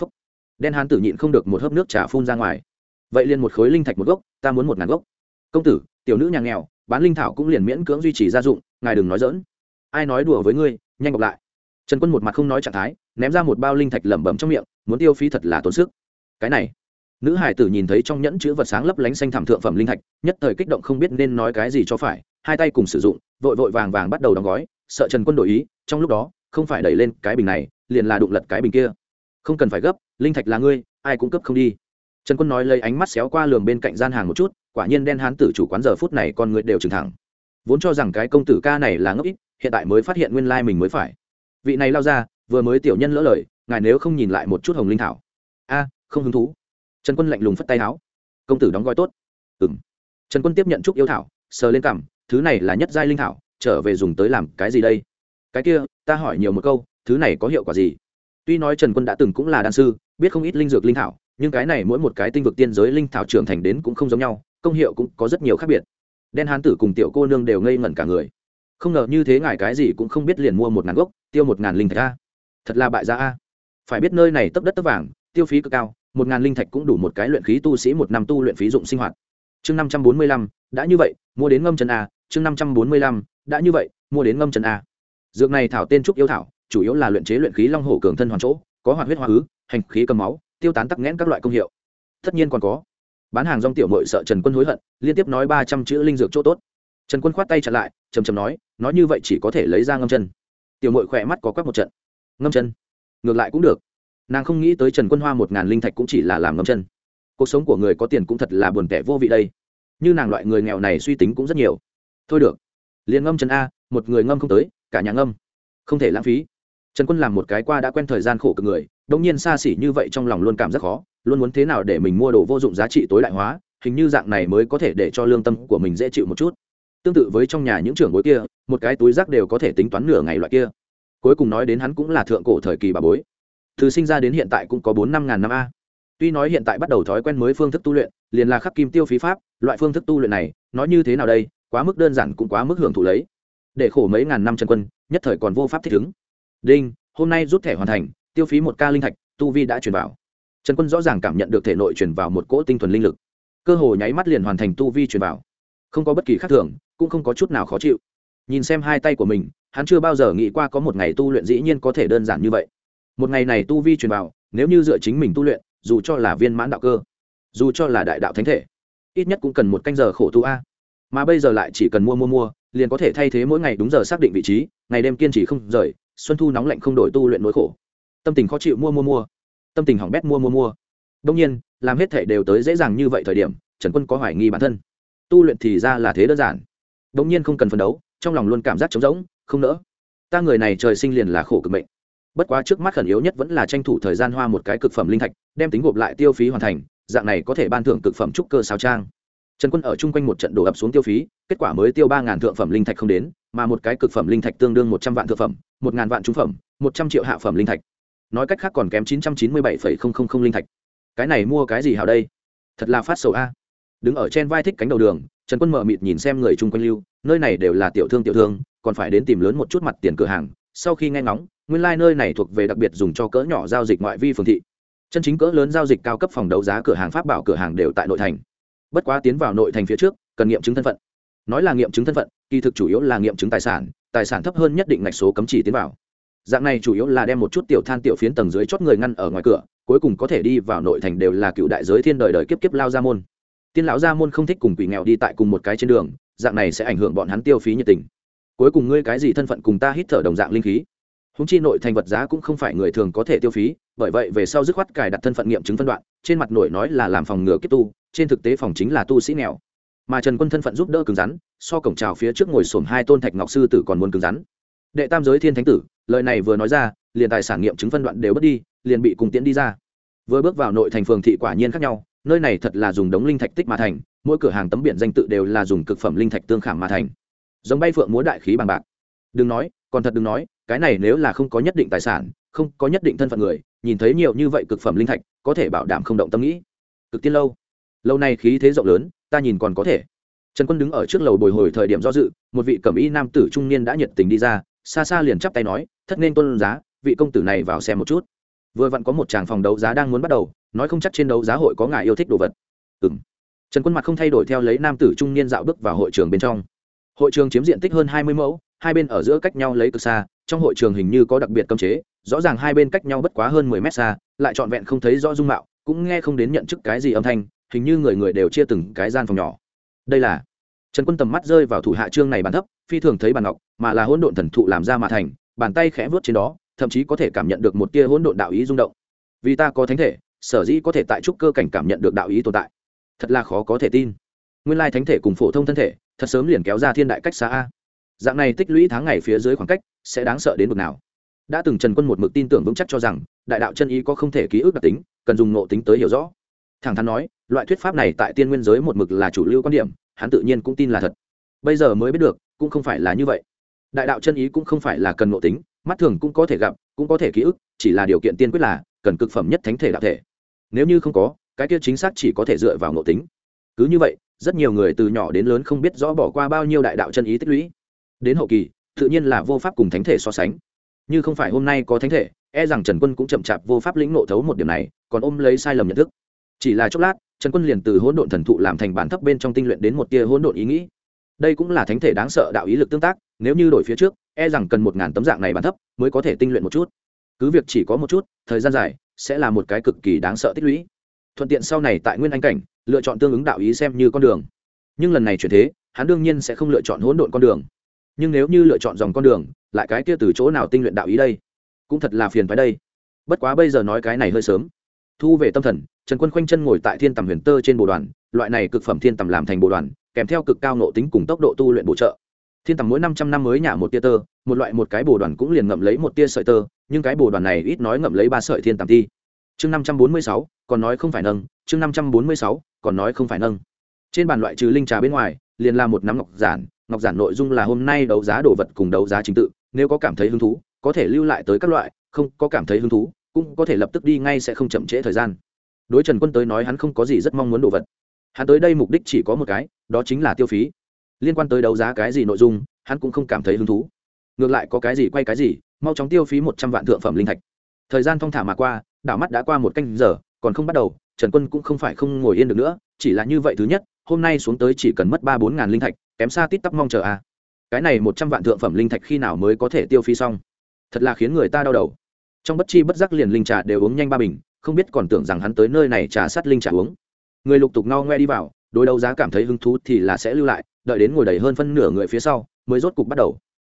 Phúc. Đen hán tử nhịn không được một hớp nước trà phun ra ngoài. Vậy liền một khối linh thạch một gốc, ta muốn một ngàn gốc. Công tử, tiểu nữ nhà nghèo, bán linh thảo cũng liền miễn cưỡng duy trì gia dụng, ngài đừng nói dỡn ai nói đùa với ngươi, nhanh bọc lại trần quân một mặt không nói trạng thái, ném ra một bao linh thạch lẩm bẩm trong miệng, muốn tiêu phí thật là tốn sức. Cái này, nữ hải tử nhìn thấy trong nhẫn chữ vật sáng lấp lánh xanh thảm thượng phẩm linh thạch, nhất thời kích động không biết nên nói cái gì cho phải, hai tay cùng sử dụng, vội vội vàng vàng bắt đầu đóng gói, sợ trần quân đổi ý, trong lúc đó, không phải đẩy lên cái bình này, liền là đụng lật cái bình kia. Không cần phải gấp, linh thạch là ngươi, ai cũng cấp không đi. Trần quân nói lấy ánh mắt xéo qua lường bên cạnh gian hàng một chút, quả nhiên đen hán tử chủ quán giờ phút này con người đều trừng thẳng. Vốn cho rằng cái công tử ca này là ngốc ít, hiện tại mới phát hiện nguyên lai mình mới phải vị này lao ra vừa mới tiểu nhân lỡ lời ngài nếu không nhìn lại một chút hồng linh thảo. A không hứng thú. Trần quân lạnh lùng phất tay áo. Công tử đóng gói tốt. Ừng trần quân tiếp nhận trúc yêu thảo sờ lên cảm, thứ này là nhất giai linh thảo trở về dùng tới làm cái gì đây? Cái kia ta hỏi nhiều một câu thứ này có hiệu quả gì? Tuy nói trần quân đã từng cũng là đan sư biết không ít linh dược linh thảo nhưng cái này mỗi một cái tinh vực tiên giới linh thảo trưởng thành đến cũng không giống nhau công hiệu cũng có rất nhiều khác biệt. Đen hán tử cùng tiểu cô nương đều ngây ngẩn cả người không ngờ như thế ngài cái gì cũng không biết liền mua một ngàn gốc, tiêu một ngàn linh thạch a. Thật là bại gia a. Phải biết nơi này tấp đất tấp vàng, tiêu phí cực cao, một ngàn linh thạch cũng đủ một cái luyện khí tu sĩ một năm tu luyện phí dụng sinh hoạt. Chương năm trăm bốn mươi lăm, đã như vậy, mua đến ngâm chân a. Chương năm trăm bốn mươi lăm, đã như vậy, mua đến ngâm chân a. Dược này thảo tên trúc yêu thảo, chủ yếu là luyện chế luyện khí long hổ cường thân hoàn chỗ, có hoạt huyết hoa ứ, hành khí cầm máu, tiêu tán tắc nghẽn các loại công hiệu. Tất nhiên còn có. Bán hàng rong tiểu mội sợ trần quân hối hận, liên tiếp nói ba trăm chữ linh dược chỗ tốt trần quân khoát tay chặn lại chầm chầm nói nói như vậy chỉ có thể lấy ra ngâm chân. Tiểu mội khỏe mắt có quắc một trận. Ngâm chân? Ngược lại cũng được. Nàng không nghĩ tới trần quân hoa một ngàn linh thạch cũng chỉ là làm ngâm chân. Cuộc sống của người có tiền cũng thật là buồn tẻ vô vị đây. Như nàng loại người nghèo này suy tính cũng rất nhiều. Thôi được, liền ngâm chân a, một người ngâm không tới, cả nhà ngâm. Không thể lãng phí. Trần quân làm một cái qua đã quen thời gian khổ cực người đống nhiên xa xỉ như vậy trong lòng luôn cảm giác khó, luôn muốn thế nào để mình mua đồ vô dụng giá trị tối đại hóa, hình như dạng này mới có thể để cho lương tâm của mình dễ chịu một chút tương tự với trong nhà những trưởng bối kia, một cái túi rác đều có thể tính toán nửa ngày loại kia. Cuối cùng nói đến hắn cũng là thượng cổ thời kỳ bà bối. Từ sinh ra đến hiện tại cũng có bốn năm ngàn năm a. Tuy nói hiện tại bắt đầu thói quen mới phương thức tu luyện, liền là khắc kim tiêu phí pháp, loại phương thức tu luyện này, nói như thế nào đây, quá mức đơn giản cũng quá mức hưởng thụ lấy. Để khổ mấy ngàn năm chân quân, nhất thời còn vô pháp thích ứng. Đinh, hôm nay rút thẻ hoàn thành, tiêu phí một ca linh thạch, tu vi đã truyền vào. Trần quân rõ ràng cảm nhận được thể nội truyền vào một cỗ tinh thuần linh lực. Cơ hồ nháy mắt liền hoàn thành tu vi truyền vào. Không có bất kỳ khác thường cũng không có chút nào khó chịu. Nhìn xem hai tay của mình, hắn chưa bao giờ nghĩ qua có một ngày tu luyện dĩ nhiên có thể đơn giản như vậy. Một ngày này tu vi truyền vào, nếu như dựa chính mình tu luyện, dù cho là viên mãn đạo cơ, dù cho là đại đạo thánh thể, ít nhất cũng cần một canh giờ khổ tu a. Mà bây giờ lại chỉ cần mua mua mua, liền có thể thay thế mỗi ngày đúng giờ xác định vị trí, ngày đêm kiên trì không rời, xuân thu nóng lạnh không đổi tu luyện nỗi khổ. Tâm tình khó chịu mua mua mua, tâm tình hỏng bét mua mua mua. Đông nhiên, làm hết thể đều tới dễ dàng như vậy thời điểm, trần quân có hoài nghi bản thân. Tu luyện thì ra là thế đơn giản bỗng nhiên không cần phấn đấu, trong lòng luôn cảm giác trống rỗng, không nỡ. Ta người này trời sinh liền là khổ cực mệnh. Bất quá trước mắt khẩn yếu nhất vẫn là tranh thủ thời gian hoa một cái cực phẩm linh thạch, đem tính gộp lại tiêu phí hoàn thành, dạng này có thể ban thưởng cực phẩm trúc cơ sao trang. Trần quân ở chung quanh một trận đổ ập xuống tiêu phí, kết quả mới tiêu ba ngàn thượng phẩm linh thạch không đến, mà một cái cực phẩm linh thạch tương đương một trăm vạn thượng phẩm, một ngàn vạn trung phẩm, một trăm triệu hạ phẩm linh thạch. Nói cách khác còn kém chín trăm chín mươi bảy phẩy không không không linh thạch. Cái này mua cái gì hảo đây? Thật là phát sầu a đứng ở trên vai thích cánh đầu đường, trần quân mở mịt nhìn xem người chung quanh lưu, nơi này đều là tiểu thương tiểu thương, còn phải đến tìm lớn một chút mặt tiền cửa hàng, sau khi nghe ngóng, nguyên lai、like、nơi này thuộc về đặc biệt dùng cho cỡ nhỏ giao dịch ngoại vi phường thị. Chân chính cỡ lớn giao dịch cao cấp phòng đấu giá cửa hàng pháp bảo cửa hàng đều tại nội thành. Bất quá tiến vào nội thành phía trước, cần nghiệm chứng thân phận. Nói là nghiệm chứng thân phận, kỳ thực chủ yếu là nghiệm chứng tài sản tài sản thấp hơn nhất định ngạch số cấm chỉ tiến vào. Dạng này chủ yếu là đem một chút tiểu than tiểu phiến tầng dưới chót người ngăn ở ngoài cửa, cuối cùng có thể đi vào nội thành đều là cựu đại giới thiên đời đời kiếp kiếp lao ra môn tiên lão gia môn không thích cùng quỷ nghèo đi tại cùng một cái trên đường, dạng này sẽ ảnh hưởng bọn hắn tiêu phí nhiệt tình. Cuối cùng ngươi cái gì thân phận cùng ta hít thở đồng dạng linh khí. Húng chi nội thành vật giá cũng không phải người thường có thể tiêu phí, bởi vậy về sau dứt khoát cài đặt thân phận nghiệm chứng phân đoạn, trên mặt nổi nói là làm phòng ngừa kiếp tu, trên thực tế phòng chính là tu sĩ nghèo. Mà trần quân thân phận giúp đỡ cứng rắn, so cổng trào phía trước ngồi xổm hai tôn thạch ngọc sư tử còn muốn cứng rắn. Đệ tam giới thiên thánh tử, lời này vừa nói ra, liền tài sản nghiệm chứng phân đoạn đều bất đi, liền bị cùng tiễn đi ra. Vừa bước vào nội thành phường thị quả nhiên khác nhau nơi này thật là dùng đống linh thạch tích mà thành, mỗi cửa hàng tấm biển danh tự đều là dùng cực phẩm linh thạch tương khảm mà thành. Giống bay phượng múa đại khí bằng bạc. Đừng nói, còn thật đừng nói, cái này nếu là không có nhất định tài sản, không có nhất định thân phận người, nhìn thấy nhiều như vậy cực phẩm linh thạch, có thể bảo đảm không động tâm nghĩ. Cực tiên lâu. Lâu nay khí thế rộng lớn, ta nhìn còn có thể. Trần quân đứng ở trước lầu bồi hồi thời điểm do dự, một vị cẩm y nam tử trung niên đã nhiệt tình đi ra, xa xa liền chắp tay nói, thất nên tôn giá, vị công tử này vào xem một chút. Vừa vặn có một tràng phòng đấu giá đang muốn bắt đầu nói không chắc trên đấu giá hội có ngài yêu thích đồ vật. Ừ m trần quân mặt không thay đổi theo lấy nam tử trung niên dạo bước vào hội trường bên trong. Hội trường chiếm diện tích hơn hai mươi mẫu, hai bên ở giữa cách nhau lấy từ xa, trong hội trường hình như có đặc biệt cấm chế, rõ ràng hai bên cách nhau bất quá hơn mười mét xa, lại trọn vẹn không thấy rõ dung mạo, cũng nghe không đến nhận chức cái gì âm thanh, hình như người người đều chia từng cái gian phòng nhỏ. Đây là trần quân tầm mắt rơi vào thủ hạ trương này bàn thấp, phi thường thấy bàn ngọc, mà là hỗn độn thần thụ làm ra mà thành, bàn tay khẽ vớt trên đó, thậm chí có thể cảm nhận được một tia hỗn độn đạo ý rung động. Vì ta có thánh thể sở dĩ có thể tại trúc cơ cảnh cảm nhận được đạo ý tồn tại. Thật là khó có thể tin. Nguyên lai thánh thể cùng phổ thông thân thể, thật sớm liền kéo ra thiên đại cách xa a. Dạng này tích lũy tháng ngày phía dưới khoảng cách, sẽ đáng sợ đến mức nào. Đã từng trần quân một mực tin tưởng vững chắc cho rằng, đại đạo chân ý có không thể ký ức đặc tính, cần dùng nộ tính tới hiểu rõ. Thẳng thắn nói, loại thuyết pháp này tại tiên nguyên giới một mực là chủ lưu quan điểm, hắn tự nhiên cũng tin là thật. Bây giờ mới biết được, cũng không phải là như vậy. Đại đạo chân ý cũng không phải là cần nộ tính, mắt thường cũng có thể gặp, cũng có thể ký ức, chỉ là điều kiện tiên quyết là, cần cực phẩm nhất thánh thể đạo thể nếu như không có, cái kia chính xác chỉ có thể dựa vào ngộ tính. Cứ như vậy, rất nhiều người từ nhỏ đến lớn không biết rõ bỏ qua bao nhiêu đại đạo chân ý tích lũy. Đến hậu kỳ, tự nhiên là vô pháp cùng thánh thể so sánh. Như không phải hôm nay có thánh thể e rằng trần quân cũng chậm chạp vô pháp lĩnh nộ thấu một điểm này, còn ôm lấy sai lầm nhận thức. Chỉ là chốc lát, trần quân liền từ hỗn độn thần thụ làm thành bản thấp bên trong tinh luyện đến một tia hỗn độn ý nghĩ. Đây cũng là thánh thể đáng sợ đạo ý lực tương tác, nếu như đổi phía trước e rằng cần một ngàn tấm dạng này bản thấp mới có thể tinh luyện một chút. Cứ việc chỉ có một chút, thời gian dài sẽ là một cái cực kỳ đáng sợ tích lũy. Thuận tiện sau này tại nguyên anh cảnh, lựa chọn tương ứng đạo ý xem như con đường. Nhưng lần này chuyển thế, hắn đương nhiên sẽ không lựa chọn hỗn độn con đường. Nhưng nếu như lựa chọn dòng con đường, lại cái kia từ chỗ nào tinh luyện đạo ý đây? Cũng thật là phiền phái đây. Bất quá bây giờ nói cái này hơi sớm. Thu về tâm thần, trần quân khoanh chân ngồi tại thiên tầm huyền tơ trên bộ đoàn, loại này cực phẩm thiên tầm làm thành bộ đoàn, kèm theo cực cao nộ tính cùng tốc độ tu luyện bổ trợ thiên tầm mỗi năm trăm năm mới nhả một tia tơ, một loại một cái bồ đoàn cũng liền ngậm lấy một tia sợi tơ, nhưng cái bồ đoàn này ít nói ngậm lấy ba sợi thiên tầm thi. Chương năm trăm bốn mươi sáu, còn nói không phải nâng, chương năm trăm bốn mươi sáu, còn nói không phải nâng. Trên bàn loại trừ linh trà bên ngoài, liền là một nắm ngọc giản ngọc giản nội dung là hôm nay đấu giá đồ vật cùng đấu giá chính tự, nếu có cảm thấy hứng thú, có thể lưu lại tới các loại, không có cảm thấy hứng thú, cũng có thể lập tức đi ngay sẽ không chậm trễ thời gian. Đối trần quân tới nói hắn không có gì rất mong muốn đồ vật. Hắn tới đây mục đích chỉ có một cái, đó chính là tiêu phí liên quan tới đấu giá cái gì nội dung, hắn cũng không cảm thấy hứng thú. Ngược lại có cái gì quay cái gì, mau chóng tiêu phí một trăm vạn thượng phẩm linh thạch. Thời gian thong thả mà qua, đảo mắt đã qua một canh giờ, còn không bắt đầu, trần quân cũng không phải không ngồi yên được nữa, chỉ là như vậy thứ nhất, hôm nay xuống tới chỉ cần mất ba bốn ngàn linh thạch, kém xa tít tắp mong chờ a à. cái này một trăm vạn thượng phẩm linh thạch khi nào mới có thể tiêu phí xong? Thật là khiến người ta đau đầu. Trong bất chi bất giác liền linh trà đều uống nhanh ba bình, không biết còn tưởng rằng hắn tới nơi này trà sát linh trà uống. Người lục tục no ngoe đi vào, đối đấu giá cảm thấy hứng thú thì là sẽ lưu lại đợi đến ngồi đầy hơn phân nửa người phía sau, mới rốt cục bắt đầu.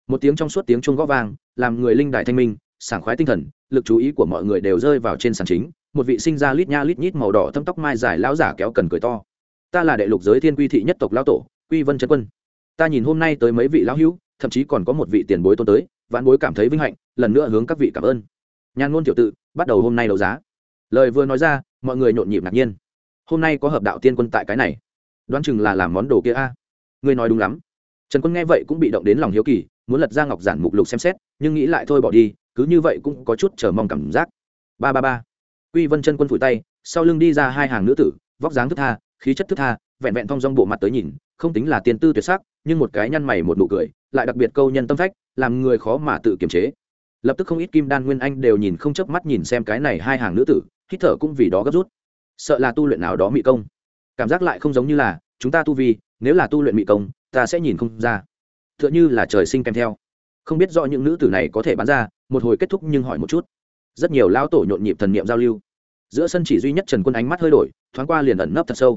Một tiếng trong suốt tiếng chuông gõ vang, làm người linh đại thanh minh, sảng khoái tinh thần, lực chú ý của mọi người đều rơi vào trên sàn chính, một vị sinh ra lít nha lít nhít màu đỏ thâm tóc mai dài lão giả kéo cần cười to. Ta là đệ lục giới thiên quy thị nhất tộc lão tổ, quy vân trấn quân. Ta nhìn hôm nay tới mấy vị lão hữu, thậm chí còn có một vị tiền bối tôn tới, vãn bối cảm thấy vinh hạnh, lần nữa hướng các vị cảm ơn. Nhan ngôn tiểu tự, bắt đầu hôm nay đấu giá. Lời vừa nói ra, mọi người nhộn nhịp ngạc nhiên. Hôm nay có hợp đạo tiên quân tại cái này. Đoán chừng là làm món đồ kia a. à? Ngươi nói đúng lắm. Trần quân nghe vậy cũng bị động đến lòng hiếu kỳ, muốn lật ra ngọc giản mục lục xem xét, nhưng nghĩ lại thôi bỏ đi, cứ như vậy cũng có chút chờ mong cảm giác. Ba ba ba. Quy vân chân quân phủi tay, sau lưng đi ra hai hàng nữ tử, vóc dáng thức tha, khí chất thức tha, vẹn vẹn thong dong bộ mặt tới nhìn, không tính là tiền tư tuyệt sắc, nhưng một cái nhăn mày một nụ cười, lại đặc biệt câu nhân tâm phách, làm người khó mà tự kiềm chế. Lập tức không ít kim đan nguyên anh đều nhìn không chớp mắt nhìn xem cái này hai hàng nữ tử, hít thở cũng vì đó gấp rút. Sợ là tu luyện nào đó mị công. Cảm giác lại không giống như là, chúng ta tu vi nếu là tu luyện mị công, ta sẽ nhìn không ra. T h ư ợ n h ư là trời sinh kèm theo. Không biết rõ những nữ tử này có thể bán ra, một hồi kết thúc nhưng hỏi một chút. Rất nhiều lão tổ nhộn nhịp thần niệm giao lưu. Giữa sân chỉ duy nhất trần quân ánh mắt hơi đổi, thoáng qua liền ẩn nấp thật sâu.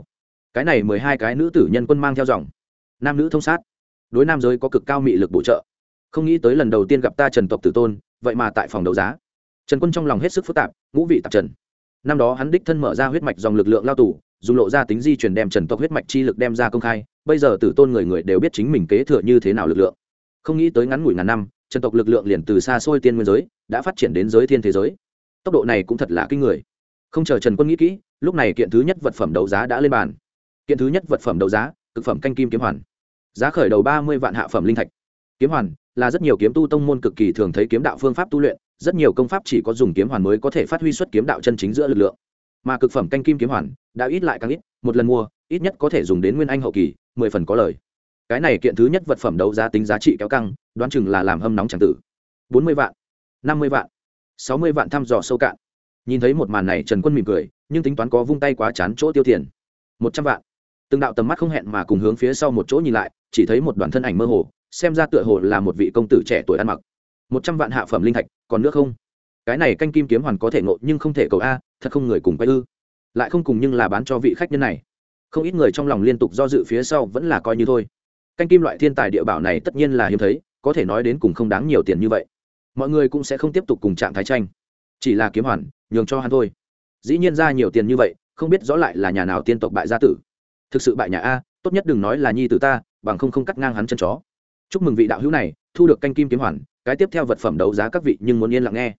Cái này mười hai cái nữ tử nhân quân mang theo dòng. Nam nữ thông sát. Đối nam giới có cực cao mị lực bổ trợ. Không nghĩ tới lần đầu tiên gặp ta trần tộc tử tôn, vậy mà tại phòng đấu giá. Trần quân trong lòng hết sức phức tạp, ngũ vị tạp trần. Năm đó hắn đích thân mở ra huyết mạch dòng lực lượng lao tù dùng lộ ra tính di chuyển đem trần tộc huyết mạch chi lực đem ra công khai, bây giờ tử tôn người người đều biết chính mình kế thừa như thế nào lực lượng. Không nghĩ tới ngắn ngủi ngàn năm, trần tộc lực lượng liền từ xa xôi tiên nguyên giới, đã phát triển đến giới thiên thế giới. Tốc độ này cũng thật là kinh người. Không chờ trần quân nghĩ kỹ, lúc này kiện thứ nhất vật phẩm đấu giá đã lên bàn. Kiện thứ nhất vật phẩm đấu giá thực phẩm canh kim kiếm hoàn. Giá khởi đầu ba mươi vạn hạ phẩm linh thạch. Kiếm hoàn là rất nhiều kiếm tu tông môn cực kỳ thường thấy kiếm đạo phương pháp tu luyện, rất nhiều công pháp chỉ có dùng kiếm hoàn mới có thể phát huy xuất kiếm đạo chân chính giữa lực lượng mà cực phẩm canh kim kiếm hoàn, đã ít lại càng ít, một lần mua, ít nhất có thể dùng đến nguyên anh hậu kỳ, mười phần có lời. Cái này kiện thứ nhất vật phẩm đấu giá tính giá trị kéo căng, đoán chừng là làm hâm nóng tràng tử. Bốn mươi vạn, năm mươi vạn, sáu mươi vạn thăm dò sâu cạn. Nhìn thấy một màn này trần quân mỉm cười, nhưng tính toán có vung tay quá chán chỗ tiêu tiền. Một trăm vạn. Từng đạo tầm mắt không hẹn mà cùng hướng phía sau một chỗ nhìn lại, chỉ thấy một đoàn thân ảnh mơ hồ, xem ra tựa hồ là một vị công tử trẻ tuổi ăn mặc. Một trăm vạn hạ phẩm linh thạch, còn nước không? Cái này canh kim kiếm hoàn có thể ngộ nhưng không thể cầu a, thật không người cùng quay ư. Lại không cùng nhưng là bán cho vị khách nhân này. Không ít người trong lòng liên tục do dự phía sau vẫn là coi như thôi. Canh kim loại thiên tài địa bảo này tất nhiên là hiếm thấy, có thể nói đến cùng không đáng nhiều tiền như vậy. Mọi người cũng sẽ không tiếp tục cùng trạng thái tranh. Chỉ là kiếm hoàn, nhường cho hắn thôi. Dĩ nhiên ra nhiều tiền như vậy, không biết rõ lại là nhà nào tiên tộc bại gia tử. Thực sự bại nhà a, tốt nhất đừng nói là nhi tử ta, bằng không không cắt ngang hắn chân chó. Chúc mừng vị đạo hữu này, thu được canh kim kiếm hoàn, cái tiếp theo vật phẩm đấu giá các vị nhưng muốn yên lặng nghe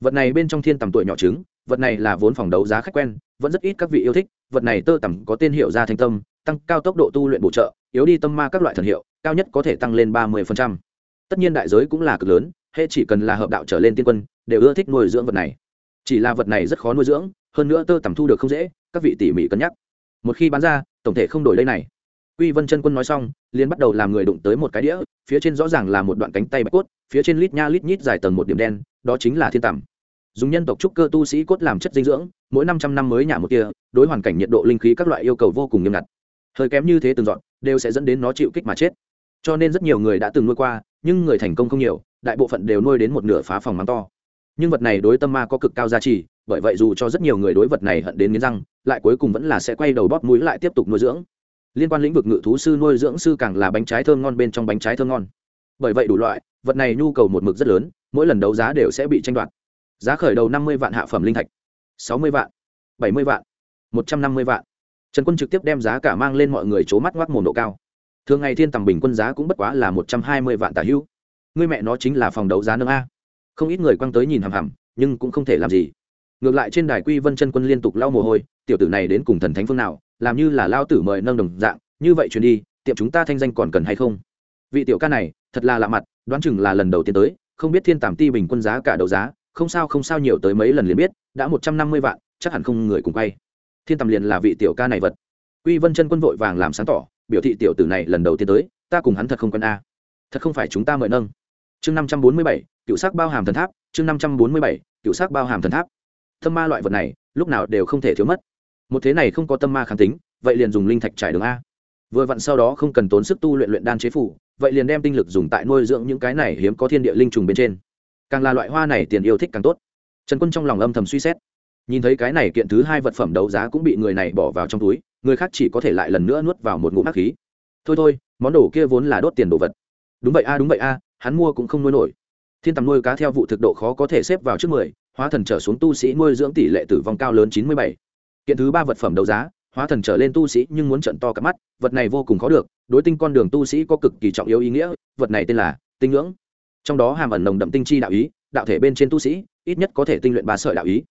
vật này bên trong thiên tầm tuổi nhỏ trứng vật này là vốn phòng đấu giá khách quen vẫn rất ít các vị yêu thích vật này tơ tầm có tên hiệu ra thanh tâm tăng cao tốc độ tu luyện bổ trợ yếu đi tâm ma các loại thần hiệu cao nhất có thể tăng lên ba mươi tất nhiên đại giới cũng là cực lớn hệ chỉ cần là hợp đạo trở lên tiên quân đều ưa thích nuôi dưỡng vật này. Chỉ là vật này rất khó nuôi dưỡng hơn nữa tơ tầm thu được không dễ các vị tỉ mỉ cân nhắc. Một khi bán ra tổng thể không đổi đây này. Quy Vân chân quân nói xong, liền bắt đầu làm người đụng tới một cái đĩa, phía trên rõ ràng là một đoạn cánh tay bạch cốt, phía trên lít nha lít nhít dài tầng một điểm đen, đó chính là thiên tẩm. Dùng nhân tộc trúc cơ tu sĩ cốt làm chất dinh dưỡng, mỗi năm trăm năm mới nhả một kia, đối hoàn cảnh nhiệt độ linh khí các loại yêu cầu vô cùng nghiêm ngặt. Hơi kém như thế từng dọn, đều sẽ dẫn đến nó chịu kích mà chết. Cho nên rất nhiều người đã từng nuôi qua, nhưng người thành công không nhiều, đại bộ phận đều nuôi đến một nửa phá phòng mắng to. Nhưng vật này đối tâm ma có cực cao giá trị, bởi vậy dù cho rất nhiều người đối vật này hận đến nghiến răng, lại cuối cùng vẫn là sẽ quay đầu bóp mũi lại tiếp tục nuôi dưỡng liên quan lĩnh vực ngự thú sư nuôi dưỡng sư càng là bánh trái thơm ngon bên trong bánh trái thơm ngon bởi vậy đủ loại vật này nhu cầu một mực rất lớn mỗi lần đấu giá đều sẽ bị tranh đoạt giá khởi đầu năm mươi vạn hạ phẩm linh thạch. sáu mươi vạn, bảy mươi vạn, một trăm năm mươi vạn. Trần quân trực tiếp đem giá cả mang lên mọi người c h ố mắt ngoắc mồm độ cao. Thường ngày thiên tầm bình quân giá cũng bất quá là một trăm hai mươi vạn tả hữu. Người mẹ nó chính là phòng đấu giá nâng a. Không ít người quăng tới nhìn hằm hằm, nhưng cũng không thể làm gì. Ngược lại trên đài quy vân chân quân liên tục lau mồ hôi, tiểu tử này đến cùng thần thánh phương nào, làm như là lao tử mời nâng đồng dạng, như vậy truyền đi, tiệm chúng ta thanh danh còn cần hay không? Vị tiểu ca này, thật là lạ mặt, đoán chừng là lần đầu tiên tới, không biết thiên tàm ti bình quân giá cả đấu giá không sao không sao, nhiều tới mấy lần liền biết, đã một trăm năm mươi vạn, chắc hẳn không người cùng quay. Thiên tầm liền là vị tiểu ca này vật. Uy vân chân quân vội vàng làm sáng tỏ, biểu thị tiểu tử này lần đầu tiên tới, ta cùng hắn thật không quân a. Thật không phải chúng ta mời nâng. Chương năm trăm bốn mươi bảy, cựu sắc bao hàm thần tháp, chương năm trăm bốn mươi bảy, cựu sắc bao hàm thần tháp. Thâm ma loại vật này, lúc nào đều không thể thiếu mất. Một thế này không có tâm ma kháng tính, vậy liền dùng linh thạch trải đường a. Vừa vặn sau đó không cần tốn sức tu luyện luyện đan chế phủ, vậy liền đem tinh lực dùng tại nuôi dưỡng những cái này hiếm có thiên địa linh trùng bên trên càng là loại hoa này tiền yêu thích càng tốt. Trần quân trong lòng âm thầm suy xét. Nhìn thấy cái này kiện thứ hai vật phẩm đấu giá cũng bị người này bỏ vào trong túi, người khác chỉ có thể lại lần nữa nuốt vào một ngụm hắc khí. Thôi thôi, món đồ kia vốn là đốt tiền đồ vật. Đúng vậy a, đúng vậy a, hắn mua cũng không nuôi nổi. Thiên tầm nuôi cá theo vụ thực độ khó có thể xếp vào trước mười, hóa thần trở xuống tu sĩ nuôi dưỡng tỷ lệ tử vong cao lớn chín mươi bảy. Kiện thứ ba vật phẩm đấu giá, hóa thần trở lên tu sĩ nhưng muốn trận to cả mắt, vật này vô cùng khó được, đối tinh con đường tu sĩ có cực kỳ trọng yếu ý nghĩa, vật này tên là tinh ngưỡng trong đó hàm ẩn nồng đậm tinh chi đạo ý, đạo thể bên trên tu sĩ, ít nhất có thể tinh luyện ba sợi đạo ý.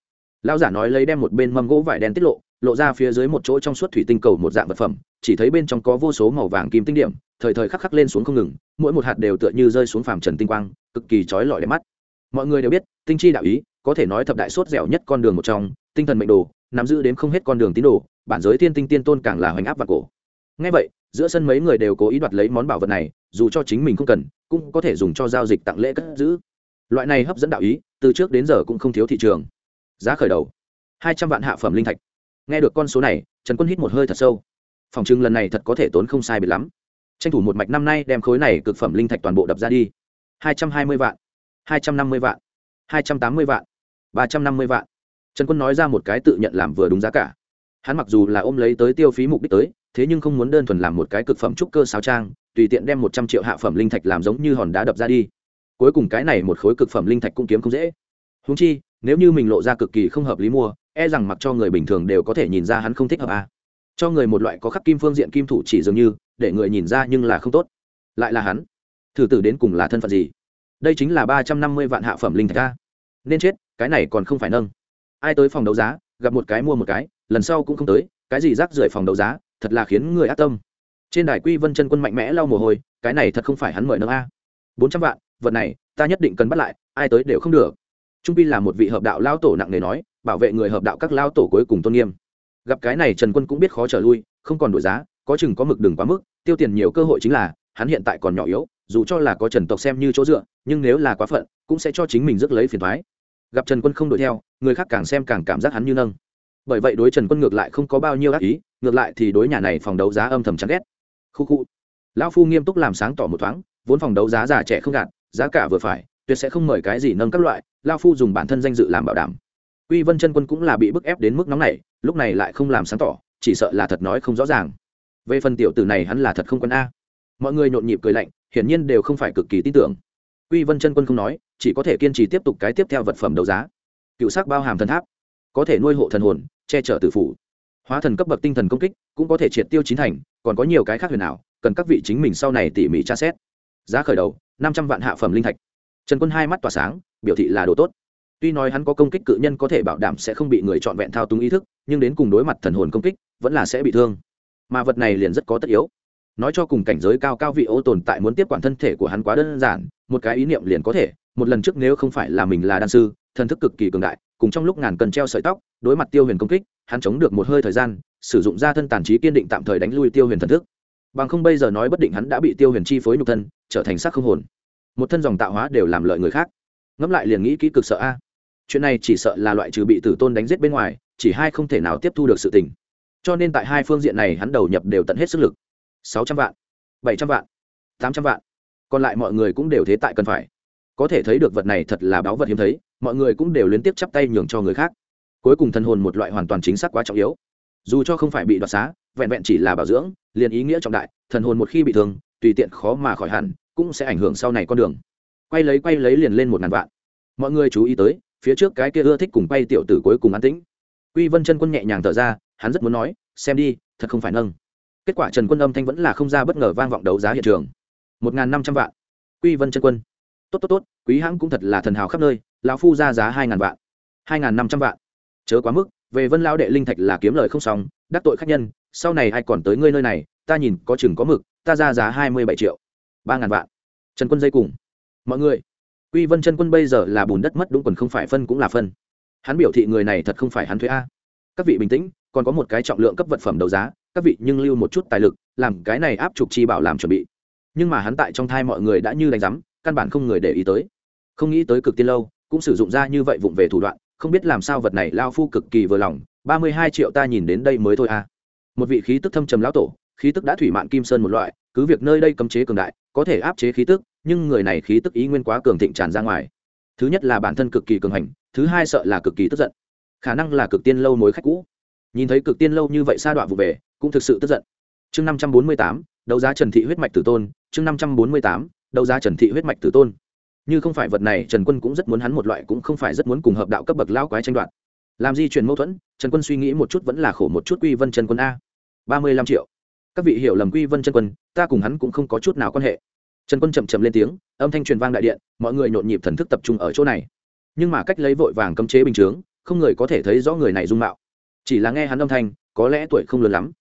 Lão giả nói lấy đem một bên mâm gỗ vải đen tiết lộ lộ ra phía dưới một chỗ trong suốt thủy tinh cầu một dạng vật phẩm, chỉ thấy bên trong có vô số màu vàng kim tinh điểm, thời thời khắc khắc lên xuống không ngừng, mỗi một hạt đều tựa như rơi xuống phàm trần tinh quang, cực kỳ trói lọi đẹp mắt. Mọi người đều biết, tinh chi đạo ý, có thể nói thập đại sốt dẻo nhất con đường một trong, tinh thần mệnh đồ, nắm giữ đến không hết con đường tín đồ, bản giới thiên tinh tiên tôn càng là hoành áp và cổ. Ngay vậy, giữa sân mấy người đều cố ý đoạt lấy món bảo vật này, dù cho chính mình không cần cũng có thể dùng cho giao dịch tặng lễ cất giữ. Loại này hấp dẫn đạo ý, từ trước đến giờ cũng không thiếu thị trường. Giá khởi đầu, hai trăm vạn hạ phẩm linh thạch. Nghe được con số này, trần quân hít một hơi thật sâu. Phòng trưng lần này thật có thể tốn không sai biệt lắm. Tranh thủ một mạch năm nay đem khối này cực phẩm linh thạch toàn bộ đập ra đi. Hai trăm hai mươi vạn, hai trăm năm mươi vạn, hai trăm tám mươi vạn, ba trăm năm mươi vạn. Trần quân nói ra một cái tự nhận làm vừa đúng giá cả. Hắn mặc dù là ôm lấy tới tiêu phí mục đích tới thế nhưng không muốn đơn thuần làm một cái cực phẩm trúc cơ sao trang, tùy tiện đem một trăm triệu hạ phẩm linh thạch làm giống như hòn đá đập ra đi. Cuối cùng cái này một khối cực phẩm linh thạch cũng kiếm không dễ. Húng chi, nếu như mình lộ ra cực kỳ không hợp lý mua e rằng mặc cho người bình thường đều có thể nhìn ra hắn không thích hợp à. cho người một loại có khắc kim phương diện kim thủ chỉ dường như, để người nhìn ra nhưng là không tốt. Lại là hắn. Thử tử đến cùng là thân phận gì? Đây chính là ba trăm năm mươi vạn hạ phẩm linh thạch a. Nên chết, cái này còn không phải nâng. Ai tới phòng đấu giá, gặp một cái mua một cái, lần sau cũng không tới, cái gì rác rưởi phòng đấu giá thật là khiến người ác tâm. Trên đài quy vân chân quân mạnh mẽ lau mồ hôi, cái này thật không phải hắn mời nâng a. Bốn trăm vạn, vật này, ta nhất định cần bắt lại, ai tới đều không được. Trung pi là một vị hợp đạo lao tổ nặng nề nói, bảo vệ người hợp đạo các lao tổ cuối cùng tôn nghiêm. Gặp cái này trần quân cũng biết khó trở lui, không còn đổi giá, có chừng có mực đừng quá mức, tiêu tiền nhiều cơ hội chính là, hắn hiện tại còn nhỏ yếu, dù cho là có trần tộc xem như chỗ dựa, nhưng nếu là quá phận, cũng sẽ cho chính mình rước lấy phiền thoái. Gặp trần quân không đuổi theo, người khác càng xem càng cảm giác hắn như nâng bởi vậy đối trần quân ngược lại không có bao nhiêu ác ý, ngược lại thì đối nhà này phòng đấu giá âm thầm chán ghét. Khu khu. Lão phu nghiêm túc làm sáng tỏ một thoáng, vốn phòng đấu giá già trẻ không gạt, giá cả vừa phải, tuyệt sẽ không mời cái gì nâng các loại lao phu dùng bản thân danh dự làm bảo đảm. Uy vân chân quân cũng là bị bức ép đến mức nóng này lúc này lại không làm sáng tỏ, chỉ sợ là thật nói không rõ ràng. Về phần tiểu tử này hắn là thật không quân a. Mọi người nhộn nhịp cười lạnh, hiển nhiên đều không phải cực kỳ tin tưởng. Uy vân chân quân không nói, chỉ có thể kiên trì tiếp tục cái tiếp theo vật phẩm đấu giá. Cựu sắc bao hàm thần tháp có thể nuôi hộ thần hồn, che chở tử phủ. Hóa thần cấp bậc tinh thần công kích cũng có thể triệt tiêu chín thành, còn có nhiều cái khác huyền ảo, cần các vị chính mình sau này tỉ mỉ tra xét. Giá khởi đầu, năm trăm vạn hạ phẩm linh thạch. Trần quân hai mắt tỏa sáng, biểu thị là đồ tốt. Tuy nói hắn có công kích cự nhân có thể bảo đảm sẽ không bị người trọn vẹn thao túng ý thức, nhưng đến cùng đối mặt thần hồn công kích, vẫn là sẽ bị thương. Mà vật này liền rất có tất yếu. Nói cho cùng cảnh giới cao cao vị ô tồn tại muốn tiếp quản thân thể của hắn quá đơn giản, một cái ý niệm liền có thể. Một lần trước nếu không phải là mình là đan sư, thần thức cực kỳ cường đại cùng trong lúc ngàn cần treo sợi tóc, đối mặt tiêu huyền công kích, hắn chống được một hơi thời gian, sử dụng ra thân tàn trí kiên định tạm thời đánh lui tiêu huyền thần thức. Bằng không bây giờ nói bất định hắn đã bị tiêu huyền chi phối nhục thân, trở thành sắc không hồn. Một thân dòng tạo hóa đều làm lợi người khác. Ngẫm lại liền nghĩ kỹ cực sợ a. Chuyện này chỉ sợ là loại trừ bị tử tôn đánh giết bên ngoài, chỉ hai không thể nào tiếp thu được sự tình. Cho nên tại hai phương diện này hắn đầu nhập đều tận hết sức lực. Sáu trăm vạn, bảy trăm vạn, tám trăm vạn. Còn lại mọi người cũng đều thế tại cần phải. Có thể thấy được vật này thật là báu vật hiếm thấy mọi người cũng đều liên tiếp chắp tay nhường cho người khác. Cuối cùng thân hồn một loại hoàn toàn chính xác quá trọng yếu. Dù cho không phải bị đoạt xá, vẹn vẹn chỉ là bảo dưỡng, liền ý nghĩa trọng đại, thần hồn một khi bị thương, tùy tiện khó mà khỏi hẳn, cũng sẽ ảnh hưởng sau này con đường. Quay lấy quay lấy liền lên một ngàn vạn. Mọi người chú ý tới, phía trước cái kia ưa thích cùng quay tiểu tử cuối cùng an tĩnh. Quy vân chân quân nhẹ nhàng thở ra, hắn rất muốn nói, xem đi, thật không phải nâng. Kết quả trần quân âm thanh vẫn là không ra bất ngờ vang vọng đấu giá hiện trường. Một ngàn năm trăm vạn. Quy vân chân quân. Tốt tốt tốt, quý hãng cũng thật là thần hào khắp nơi lão phu ra giá hai ngàn vạn, hai ngàn năm trăm vạn. Chớ quá mức, về vân lão đệ linh thạch là kiếm lời không xong, đắc tội khách nhân, sau này ai còn tới ngươi nơi này, ta nhìn có chừng có mực, ta ra giá hai mươi bảy triệu, ba ngàn vạn. Trần quân dây cùng. Mọi người, quy vân chân quân bây giờ là bùn đất mất đúng quần không phải phân cũng là phân. Hắn biểu thị người này thật không phải hắn thuế a. Các vị bình tĩnh, còn có một cái trọng lượng cấp vật phẩm đấu giá, các vị nhưng lưu một chút tài lực, làm cái này áp trục chi bảo làm chuẩn bị. Nhưng mà hắn tại trong thai mọi người đã như đánh giám căn bản không người để ý tới. Không nghĩ tới cực tiên lâu cũng sử dụng ra như vậy vụng về thủ đoạn, không biết làm sao vật này lao phu cực kỳ vừa lòng, ba mươi hai triệu ta nhìn đến đây mới thôi a một vị khí tức thâm trầm lão tổ, khí tức đã thủy mạn kim sơn một loại, cứ việc nơi đây cấm chế cường đại, có thể áp chế khí tức, nhưng người này khí tức ý nguyên quá cường thịnh tràn ra ngoài. Thứ nhất là bản thân cực kỳ cường hành, thứ hai sợ là cực kỳ tức giận. Khả năng là cực tiên lâu mối khách cũ. Nhìn thấy cực tiên lâu như vậy sa đoạn vụ về, cũng thực sự tức giận. Chương năm trăm bốn mươi tám, đấu giá trần thị huyết mạch tử tôn, chương năm trăm bốn mươi tám, đấu giá trần thị huyết mạch tử tôn như không phải vật này, trần quân cũng rất muốn hắn một loại, cũng không phải rất muốn cùng hợp đạo cấp bậc lao quái tranh đoạt. Làm di chuyển mâu thuẫn, trần quân suy nghĩ một chút vẫn là khổ một chút quy vân trần quân a. Ba mươi lăm triệu. Các vị hiểu lầm quy vân trần quân, ta cùng hắn cũng không có chút nào quan hệ. Trần quân chậm chậm lên tiếng, âm thanh truyền vang đại điện, mọi người nhộn nhịp thần thức tập trung ở chỗ này. Nhưng mà cách lấy vội vàng cấm chế bình chướng, không người có thể thấy rõ người này dung mạo. Chỉ là nghe hắn âm thanh, có lẽ tuổi không lớn lắm.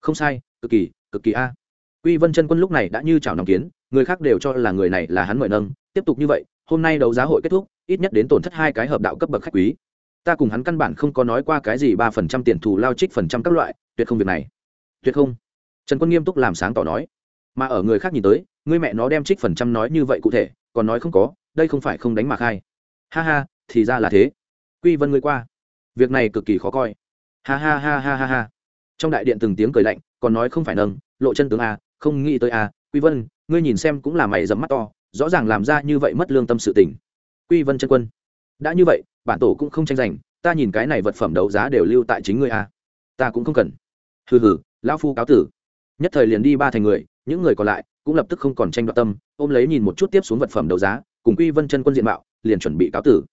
Không sai, cực kỳ cực kỳ a. Quy vân chân quân lúc này đã như chảo nòng kiến người khác đều cho là người này là hắn mời nâng. Tiếp tục như vậy, hôm nay đấu giá hội kết thúc, ít nhất đến tổn thất hai cái hợp đạo cấp bậc khách quý. Ta cùng hắn căn bản không có nói qua cái gì ba phần trăm tiền thù lao trích phần trăm các loại, tuyệt không việc này. Tuyệt không. Trần quân nghiêm túc làm sáng tỏ nói. Mà ở người khác nhìn tới, người mẹ nó đem trích phần trăm nói như vậy cụ thể, còn nói không có, đây không phải không đánh mà khai. Ha ha, thì ra là thế. Quy vân ngươi qua. Việc này cực kỳ khó coi. Ha ha ha ha ha ha. Trong đại điện từng tiếng cười lạnh, còn nói không phải nâng, lộ chân tướng a, không nghĩ tới a, quy vân ngươi nhìn xem cũng là mày dẫm mắt to, rõ ràng làm ra như vậy mất lương tâm sự tình. Quy vân chân quân, đã như vậy, bản tổ cũng không tranh giành, ta nhìn cái này vật phẩm đấu giá đều lưu tại chính ngươi a ta cũng không cần. Hừ hừ, lão phu cáo tử. Nhất thời liền đi ba thành người, những người còn lại cũng lập tức không còn tranh đoạt tâm, ôm lấy nhìn một chút tiếp xuống vật phẩm đấu giá, cùng quy vân chân quân diện mạo, liền chuẩn bị cáo tử.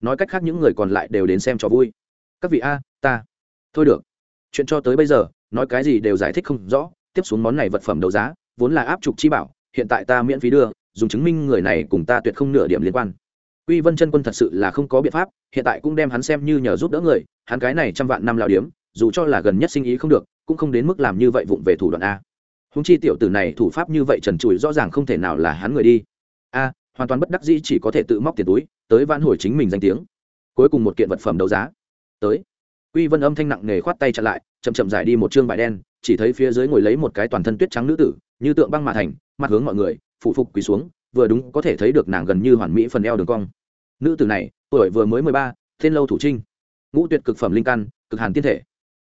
Nói cách khác những người còn lại đều đến xem cho vui. Các vị a, ta. Thôi được. Chuyện cho tới bây giờ, nói cái gì đều giải thích không rõ, tiếp xuống món này vật phẩm đấu giá, vốn là áp trục chi bảo hiện tại ta miễn phí đưa dùng chứng minh người này cùng ta tuyệt không nửa điểm liên quan Quy Vân chân quân thật sự là không có biện pháp, hiện tại cũng đem hắn xem như nhờ giúp đỡ người, hắn cái này trăm vạn năm lão điếm, dù cho là gần nhất sinh ý không được, cũng không đến mức làm như vậy vụng về thủ đoạn a. húng chi tiểu tử này thủ pháp như vậy trần trụi rõ ràng không thể nào là hắn người đi. A, hoàn toàn bất đắc dĩ chỉ có thể tự móc tiền túi, tới vãn hồi chính mình danh tiếng. Cuối cùng một kiện vật phẩm đấu giá. Tới. Quy Vân âm thanh nặng nề khoát tay chặn lại, chậm chậm giải đi một trương bài đen, chỉ thấy phía dưới ngồi lấy một cái toàn thân tuyết trắng nữ tử, như tượng băng mà thành, mặt hướng mọi người, phụ phục quỳ xuống, vừa đúng có thể thấy được nàng gần như hoàn mỹ phần eo đường cong. Nữ tử này, tuổi vừa mới mười ba, tên lâu thủ trinh, ngũ tuyệt cực phẩm linh căn, cực hàn tiên thể.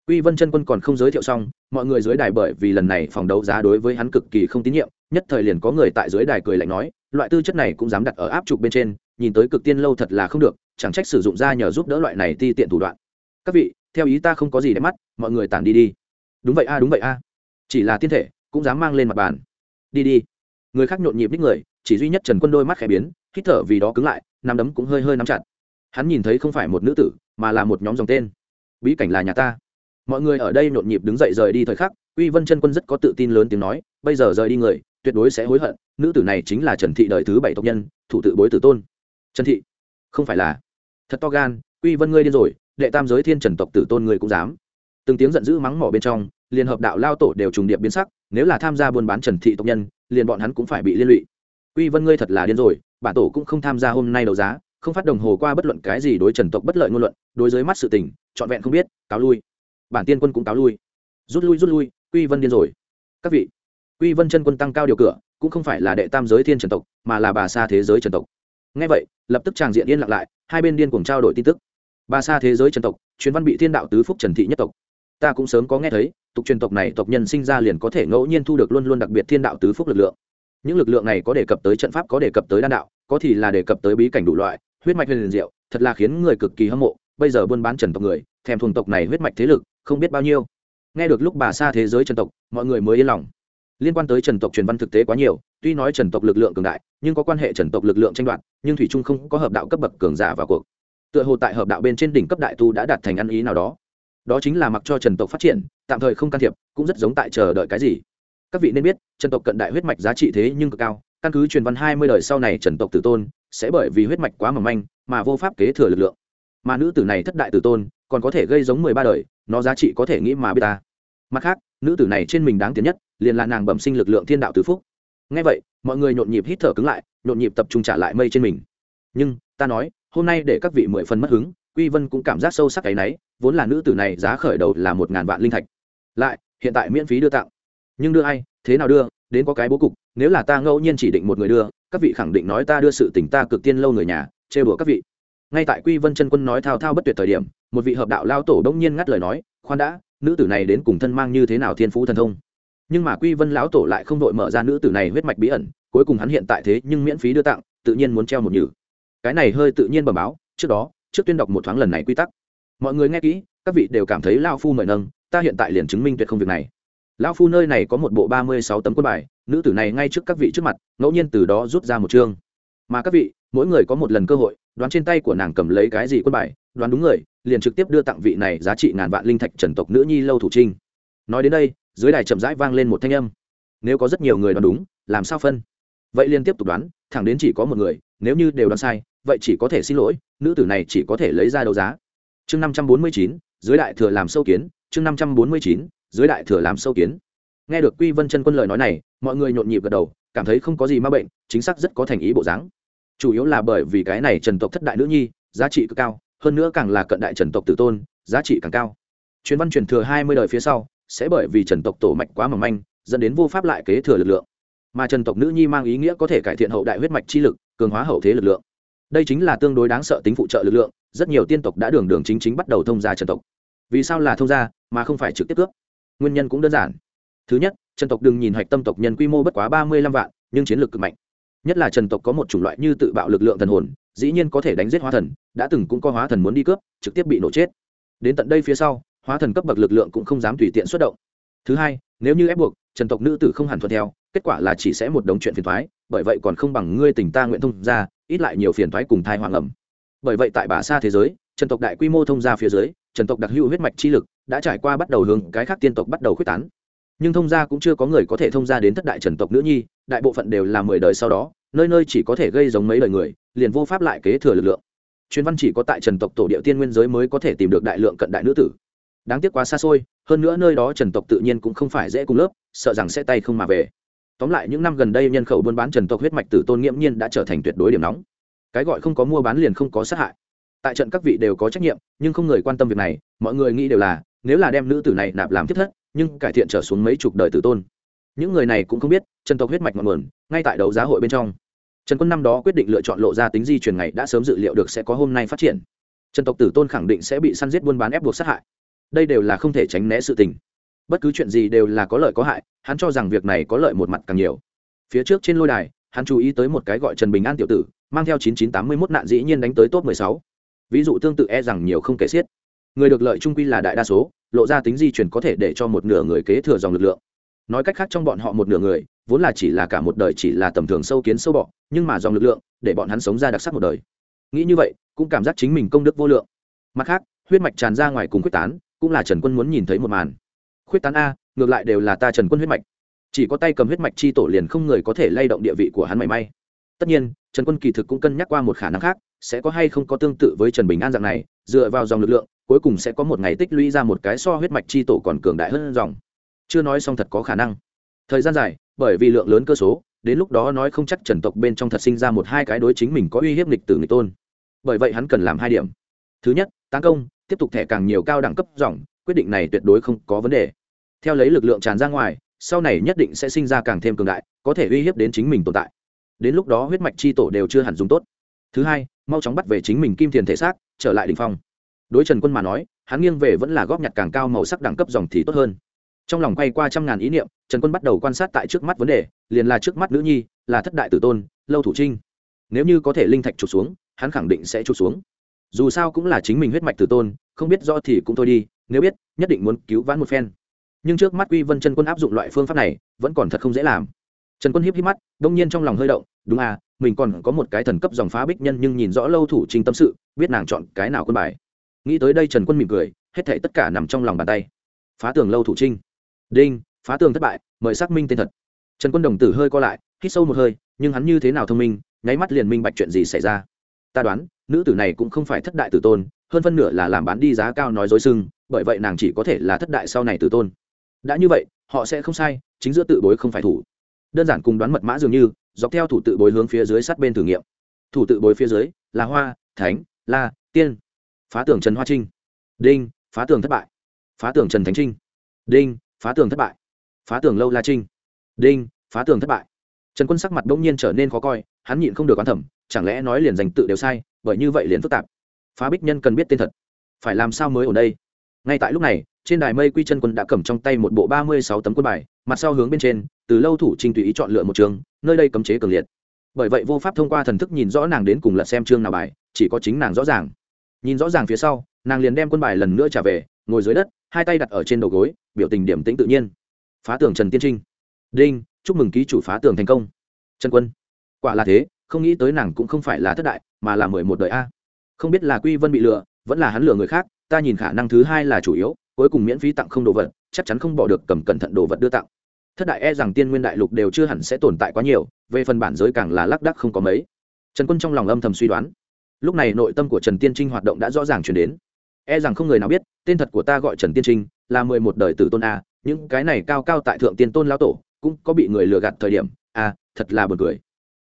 Quy Vân chân quân còn không giới thiệu xong, mọi người dưới đài bởi vì lần này phòng đấu giá đối với hắn cực kỳ không tín nhiệm, nhất thời liền có người tại dưới đài cười lạnh nói, loại tư chất này cũng dám đặt ở áp trục bên trên, nhìn tới cực tiên lâu thật là không được, chẳng trách sử dụng ra nhờ giúp đỡ loại này ti tiện thủ đoạn. Các vị, theo ý ta không có gì để mắt, mọi người tản đi đi. Đúng vậy a, đúng vậy a. Chỉ là tiên thể, cũng dám mang lên mặt bàn. Đi đi. Người khác nhộn nhịp đích người, chỉ duy nhất Trần Quân đôi mắt khẽ biến, hít thở vì đó cứng lại, nắm đấm cũng hơi hơi nắm chặt. Hắn nhìn thấy không phải một nữ tử, mà là một nhóm dòng tên. Bí cảnh là nhà ta mọi người ở đây nhộn nhịp đứng dậy rời đi thời khắc uy vân chân quân rất có tự tin lớn tiếng nói bây giờ rời đi người tuyệt đối sẽ hối hận nữ tử này chính là trần thị đời thứ bảy tộc nhân thủ tự bối tử tôn trần thị không phải là thật to gan Uy vân ngươi điên rồi đệ tam giới thiên trần tộc tử tôn ngươi cũng dám từng tiếng giận dữ mắng mỏ bên trong liên hợp đạo lao tổ đều trùng điệp biến sắc nếu là tham gia buôn bán trần thị tộc nhân, liền bọn hắn cũng phải bị liên lụy. Quy vân ngươi thật là điên rồi, bản tổ cũng không tham gia hôm nay đấu giá, không phát đồng hồ qua bất luận cái gì đối trần tộc bất lợi ngôn luận, đối với mắt sự tình, trọn vẹn không biết, cáo lui. Bản tiên quân cũng cáo lui. Rút lui rút lui, quy vân điên rồi. Các vị, quy vân chân quân tăng cao điều cửa, cũng không phải là đệ tam giới thiên trần tộc, mà là bà xa thế giới trần tộc. Ngay vậy, lập tức tràng diện yên lặng lại, hai bên điên cùng trao đổi tin tức. Bà xa thế giới trần tộc truyền văn bị thiên đạo tứ phúc trần thị nhất tộc ta cũng sớm có nghe thấy, tục truyền tộc này tộc nhân sinh ra liền có thể ngẫu nhiên thu được luôn luôn đặc biệt thiên đạo tứ phúc lực lượng. Những lực lượng này có đề cập tới trận pháp, có đề cập tới đan đạo, có thì là đề cập tới bí cảnh đủ loại, huyết mạch huyền diệu, thật là khiến người cực kỳ hâm mộ, bây giờ buôn bán trần tộc người, thèm thuần tộc này huyết mạch thế lực, không biết bao nhiêu. Nghe được lúc bà xa thế giới trần tộc, mọi người mới yên lòng. Liên quan tới trần tộc truyền văn thực tế quá nhiều, tuy nói trần tộc lực lượng cường đại, nhưng có quan hệ trần tộc lực lượng tranh đoạt, nhưng thủy trung không có hợp đạo cấp bậc cường giả vào cuộc. Tựa hồ tại hợp đạo bên trên đỉnh cấp đại tu đã đạt thành ăn ý nào đó đó chính là mặc cho trần tộc phát triển, tạm thời không can thiệp, cũng rất giống tại chờ đợi cái gì. Các vị nên biết, trần tộc cận đại huyết mạch giá trị thế nhưng cực cao, căn cứ truyền văn hai mươi đời sau này trần tộc tử tôn, sẽ bởi vì huyết mạch quá mỏng manh, mà vô pháp kế thừa lực lượng. Mà nữ tử này thất đại tử tôn, còn có thể gây giống mười ba đời, nó giá trị có thể nghĩ mà biết ta. Mặt khác, nữ tử này trên mình đáng tiến nhất, liền là nàng bẩm sinh lực lượng thiên đạo tứ phúc. Ngay vậy, mọi người nhộn nhịp hít thở cứng lại, nhộn nhịp tập trung trả lại mây trên mình. Nhưng, ta nói, hôm nay để các vị mười phần mất hứng quy vân cũng cảm giác sâu sắc cái náy, vốn là nữ tử này giá khởi đầu là một ngàn vạn linh thạch. Lại, hiện tại miễn phí đưa tặng. Nhưng đưa ai, thế nào đưa, đến có cái bố cục, nếu là ta ngẫu nhiên chỉ định một người đưa, các vị khẳng định nói ta đưa sự tỉnh ta cực tiên lâu người nhà chê bữa các vị. Ngay tại quy vân chân quân nói thao thao bất tuyệt thời điểm, một vị hợp đạo lao tổ đông nhiên ngắt lời nói, khoan đã, nữ tử này đến cùng thân mang như thế nào thiên phú thần thông? Nhưng mà quy vân lão tổ lại không đội mở ra nữ tử này huyết mạch bí ẩn, cuối cùng hắn hiện tại thế nhưng miễn phí đưa tặng, tự nhiên muốn treo một nhử. Cái này hơi tự nhiên bẩm báo, trước đó trước tuyên đọc một thoáng lần này quy tắc. Mọi người nghe kỹ, các vị đều cảm thấy lao phu mời nâng, ta hiện tại liền chứng minh tuyệt không việc này. Lao phu nơi này có một bộ ba mươi sáu tấm quân bài, nữ tử này ngay trước các vị trước mặt, ngẫu nhiên từ đó rút ra một chương. Mà các vị, mỗi người có một lần cơ hội, đoán trên tay của nàng cầm lấy cái gì quân bài, đoán đúng người, liền trực tiếp đưa tặng vị này giá trị ngàn vạn linh thạch trần tộc nữ nhi lâu thủ trinh. Nói đến đây, dưới đài chậm rãi vang lên một thanh âm. Nếu có rất nhiều người đoán đúng, làm sao phân? Vậy liên tiếp tục đoán, thẳng đến chỉ có một người nếu như đều đoán sai, vậy chỉ có thể xin lỗi, nữ tử này chỉ có thể lấy ra đấu giá. Chương năm trăm bốn mươi chín, dưới đại thừa làm sâu kiến, chương năm trăm bốn mươi chín, dưới đại thừa làm sâu kiến. Nghe được quy vân chân quân lời nói này, mọi người nhộn nhịp gật đầu, cảm thấy không có gì ma bệnh, chính xác rất có thành ý bộ dáng. Chủ yếu là bởi vì cái này trần tộc thất đại nữ nhi, giá trị cực cao, hơn nữa càng là cận đại trần tộc tử tôn, giá trị càng cao. Truyền văn truyền thừa hai mươi đời phía sau, sẽ bởi vì trần tộc tổ mạch quá mỏng manh, dẫn đến vô pháp lại kế thừa lực lượng. Mà trần tộc nữ nhi mang ý nghĩa có thể cải thiện hậu đại huyết mạch chi lực cường hóa hậu thế lực lượng. Đây chính là tương đối đáng sợ tính phụ trợ lực lượng, rất nhiều tiên tộc đã đường đường chính chính bắt đầu thông gia trần tộc. Vì sao là thông gia, mà không phải trực tiếp cướp? Nguyên nhân cũng đơn giản. Thứ nhất, trần tộc đừng nhìn hạch tâm tộc nhân quy mô bất quá ba mươi lăm vạn, nhưng chiến lược cực mạnh. Nhất là trần tộc có một chủng loại như tự bạo lực lượng thần hồn, dĩ nhiên có thể đánh giết hóa thần, đã từng cũng có hóa thần muốn đi cướp, trực tiếp bị nổ chết. Đến tận đây phía sau, hóa thần cấp bậc lực lượng cũng không dám tùy tiện xuất động. Thứ hai, nếu như ép buộc, trần tộc nữ tử không hẳn thuận theo kết quả là chỉ sẽ một đống chuyện phiền thoái, bởi vậy còn không bằng ngươi tình ta nguyện thông ra, ít lại nhiều phiền thoái cùng thai hoàng ẩm. Bởi vậy tại bà xa thế giới, trần tộc đại quy mô thông ra phía dưới, trần tộc đặc hữu huyết mạch chi lực đã trải qua bắt đầu hướng cái khác tiên tộc bắt đầu khuyết tán. Nhưng thông gia cũng chưa có người có thể thông gia đến thất đại trần tộc nữ nhi, đại bộ phận đều là mười đời sau đó, nơi nơi chỉ có thể gây giống mấy đời người, liền vô pháp lại kế thừa lực lượng. Chuyên văn chỉ có tại trần tộc tổ địa tiên nguyên giới mới có thể tìm được đại lượng cận đại nữ tử. Đáng tiếc quá xa xôi, hơn nữa nơi đó trần tộc tự nhiên cũng không phải dễ cùng lớp, sợ rằng sẽ tay không mà về tóm lại những năm gần đây nhân khẩu buôn bán trần tộc huyết mạch tử tôn nghiễm nhiên đã trở thành tuyệt đối điểm nóng. Cái gọi không có mua bán liền không có sát hại. Tại trận các vị đều có trách nhiệm, nhưng không người quan tâm việc này, mọi người nghĩ đều là, nếu là đem nữ tử này nạp làm thiết thất, nhưng cải thiện trở xuống mấy chục đời tử tôn. Những người này cũng không biết, trần tộc huyết mạch ngọn nguồn, ngay tại đấu giá hội bên trong. Trần quân năm đó quyết định lựa chọn lộ ra tính di truyền ngày đã sớm dự liệu được sẽ có hôm nay phát triển. Trần tộc tử tôn khẳng định sẽ bị săn giết buôn bán ép buộc sát hại. Đây đều là không thể tránh né sự tình bất cứ chuyện gì đều là có lợi có hại, hắn cho rằng việc này có lợi một mặt càng nhiều. Phía trước trên lôi đài, hắn chú ý tới một cái gọi trần bình an tiểu tử, mang theo 9981 nạn dĩ nhiên đánh tới top 16. ví dụ tương tự e rằng nhiều không kể xiết. Người được lợi trung quy là đại đa số, lộ ra tính di chuyển có thể để cho một nửa người kế thừa dòng lực lượng. Nói cách khác trong bọn họ một nửa người, vốn là chỉ là cả một đời chỉ là tầm thường sâu kiến sâu bọ, nhưng mà dòng lực lượng, để bọn hắn sống ra đặc sắc một đời. Nghĩ như vậy, cũng cảm giác chính mình công đức vô lượng. Mặt khác, huyết mạch tràn ra ngoài cùng quyết tán, cũng là trần quân muốn nhìn thấy một màn khuyết tán a, ngược lại đều là ta trần quân huyết mạch. Chỉ có tay cầm huyết mạch chi tổ liền không người có thể lay động địa vị của hắn mảy may. Tất nhiên, trần quân kỳ thực cũng cân nhắc qua một khả năng khác, sẽ có hay không có tương tự với trần bình an dạng này, dựa vào dòng lực lượng, cuối cùng sẽ có một ngày tích lũy ra một cái so huyết mạch chi tổ còn cường đại hơn dòng. Chưa nói xong thật có khả năng. Thời gian dài, bởi vì lượng lớn cơ số, đến lúc đó nói không chắc trần tộc bên trong thật sinh ra một hai cái đối chính mình có uy hiếp lịch tử người tôn. Bởi vậy hắn cần làm hai điểm. Thứ nhất tán công, tiếp tục thẻ càng nhiều cao đẳng cấp dòng quyết định này tuyệt đối không có vấn đề. Theo lấy lực lượng tràn ra ngoài, sau này nhất định sẽ sinh ra càng thêm cường đại, có thể uy hiếp đến chính mình tồn tại. Đến lúc đó huyết mạch chi tổ đều chưa hẳn dùng tốt. Thứ hai, mau chóng bắt về chính mình kim thiền thể xác, trở lại đ ỉ n h phong. Đối trần quân mà nói, hắn nghiêng về vẫn là góp nhặt càng cao màu sắc đẳng cấp dòng thì tốt hơn. Trong lòng quay qua trăm ngàn ý niệm, trần quân bắt đầu quan sát tại trước mắt vấn đề, liền là trước mắt nữ nhi, là thất đại tử tôn, lâu thủ trinh. Nếu như có thể linh thạch trục xuống, hắn khẳng định sẽ trục xuống. Dù sao cũng là chính mình huyết mạch tử tôn, không biết rõ thì cũng thôi đi nếu biết, nhất định muốn cứu vãn một phen. Nhưng trước mắt quy vân chân quân áp dụng loại phương pháp này, vẫn còn thật không dễ làm. Trần quân hiếp hiếp mắt, đông nhiên trong lòng hơi động, đúng à mình còn có một cái thần cấp dòng phá bích nhân nhưng nhìn rõ lâu thủ trình tâm sự, biết nàng chọn cái nào quân bài. Nghĩ tới đây trần quân mỉm cười, hết thảy tất cả nằm trong lòng bàn tay. Phá tường lâu thủ trinh đinh, phá tường thất bại, mời xác minh tên thật. Trần quân đồng tử hơi co lại, hít sâu một hơi, nhưng hắn như thế nào thông minh, nháy mắt liền minh bạch chuyện gì xảy ra. Ta đoán, nữ tử này cũng không phải thất đại tử tôn, hơn phân nửa là làm bán đi giá cao nói dối sưng bởi vậy nàng chỉ có thể là thất đại sau này từ tôn. Đã như vậy, họ sẽ không sai, chính giữa tự bối không phải thủ. Đơn giản cùng đoán mật mã dường như, dọc theo thủ tự bối hướng phía dưới sát bên thử nghiệm. Thủ tự bối phía dưới, là hoa, thánh, la, tiên. Phá tường trần hoa trinh. Đinh, phá tường thất bại. Phá tường trần thánh trinh. Đinh, phá tường thất bại. Phá tường lâu la trinh. Đinh, phá tường thất bại. Trần quân sắc mặt bỗng nhiên trở nên khó coi, hắn nhịn không được quán thẩm chẳng lẽ nói liền dành tự đều sai, bởi như vậy liền phức tạp. Phá bích nhân cần biết tên thật. Phải làm sao mới ở đây? Ngay tại lúc này, trên đài mây quy chân quân đã cầm trong tay một bộ ba mươi sáu tấm quân bài, mặt sau hướng bên trên, từ lâu thủ trình tùy ý chọn lựa một trường, nơi đây cấm chế cường liệt. Bởi vậy vô pháp thông qua thần thức nhìn rõ nàng đến cùng lật xem chương nào bài, chỉ có chính nàng rõ ràng. Nhìn rõ ràng phía sau, nàng liền đem quân bài lần nữa trả về, ngồi dưới đất, hai tay đặt ở trên đầu gối, biểu tình điểm tĩnh tự nhiên. Phá tường trần tiên trinh. Đinh, chúc mừng ký chủ phá tường thành công. Trần quân. Quả là thế, không nghĩ tới nàng cũng không phải là thất đại, mà là mười một đời a. Không biết là quy vân bị lừa, vẫn là hắn lừa người khác ta nhìn khả năng thứ hai là chủ yếu, cuối cùng miễn phí tặng không đồ vật, chắc chắn không bỏ được cầm cẩn thận đồ vật đưa tặng. Thất đại e rằng tiên nguyên đại lục đều chưa hẳn sẽ tồn tại quá nhiều, về phần bản giới càng là lác đắc không có mấy. Trần quân trong lòng âm thầm suy đoán. Lúc này nội tâm của trần tiên trinh hoạt động đã rõ ràng chuyển đến. E rằng không người nào biết, tên thật của ta gọi trần tiên trinh, là mười một đời tử tôn a, những cái này cao cao tại thượng tiên tôn lão tổ, cũng có bị người lừa gạt thời điểm, a, thật là buồn cười.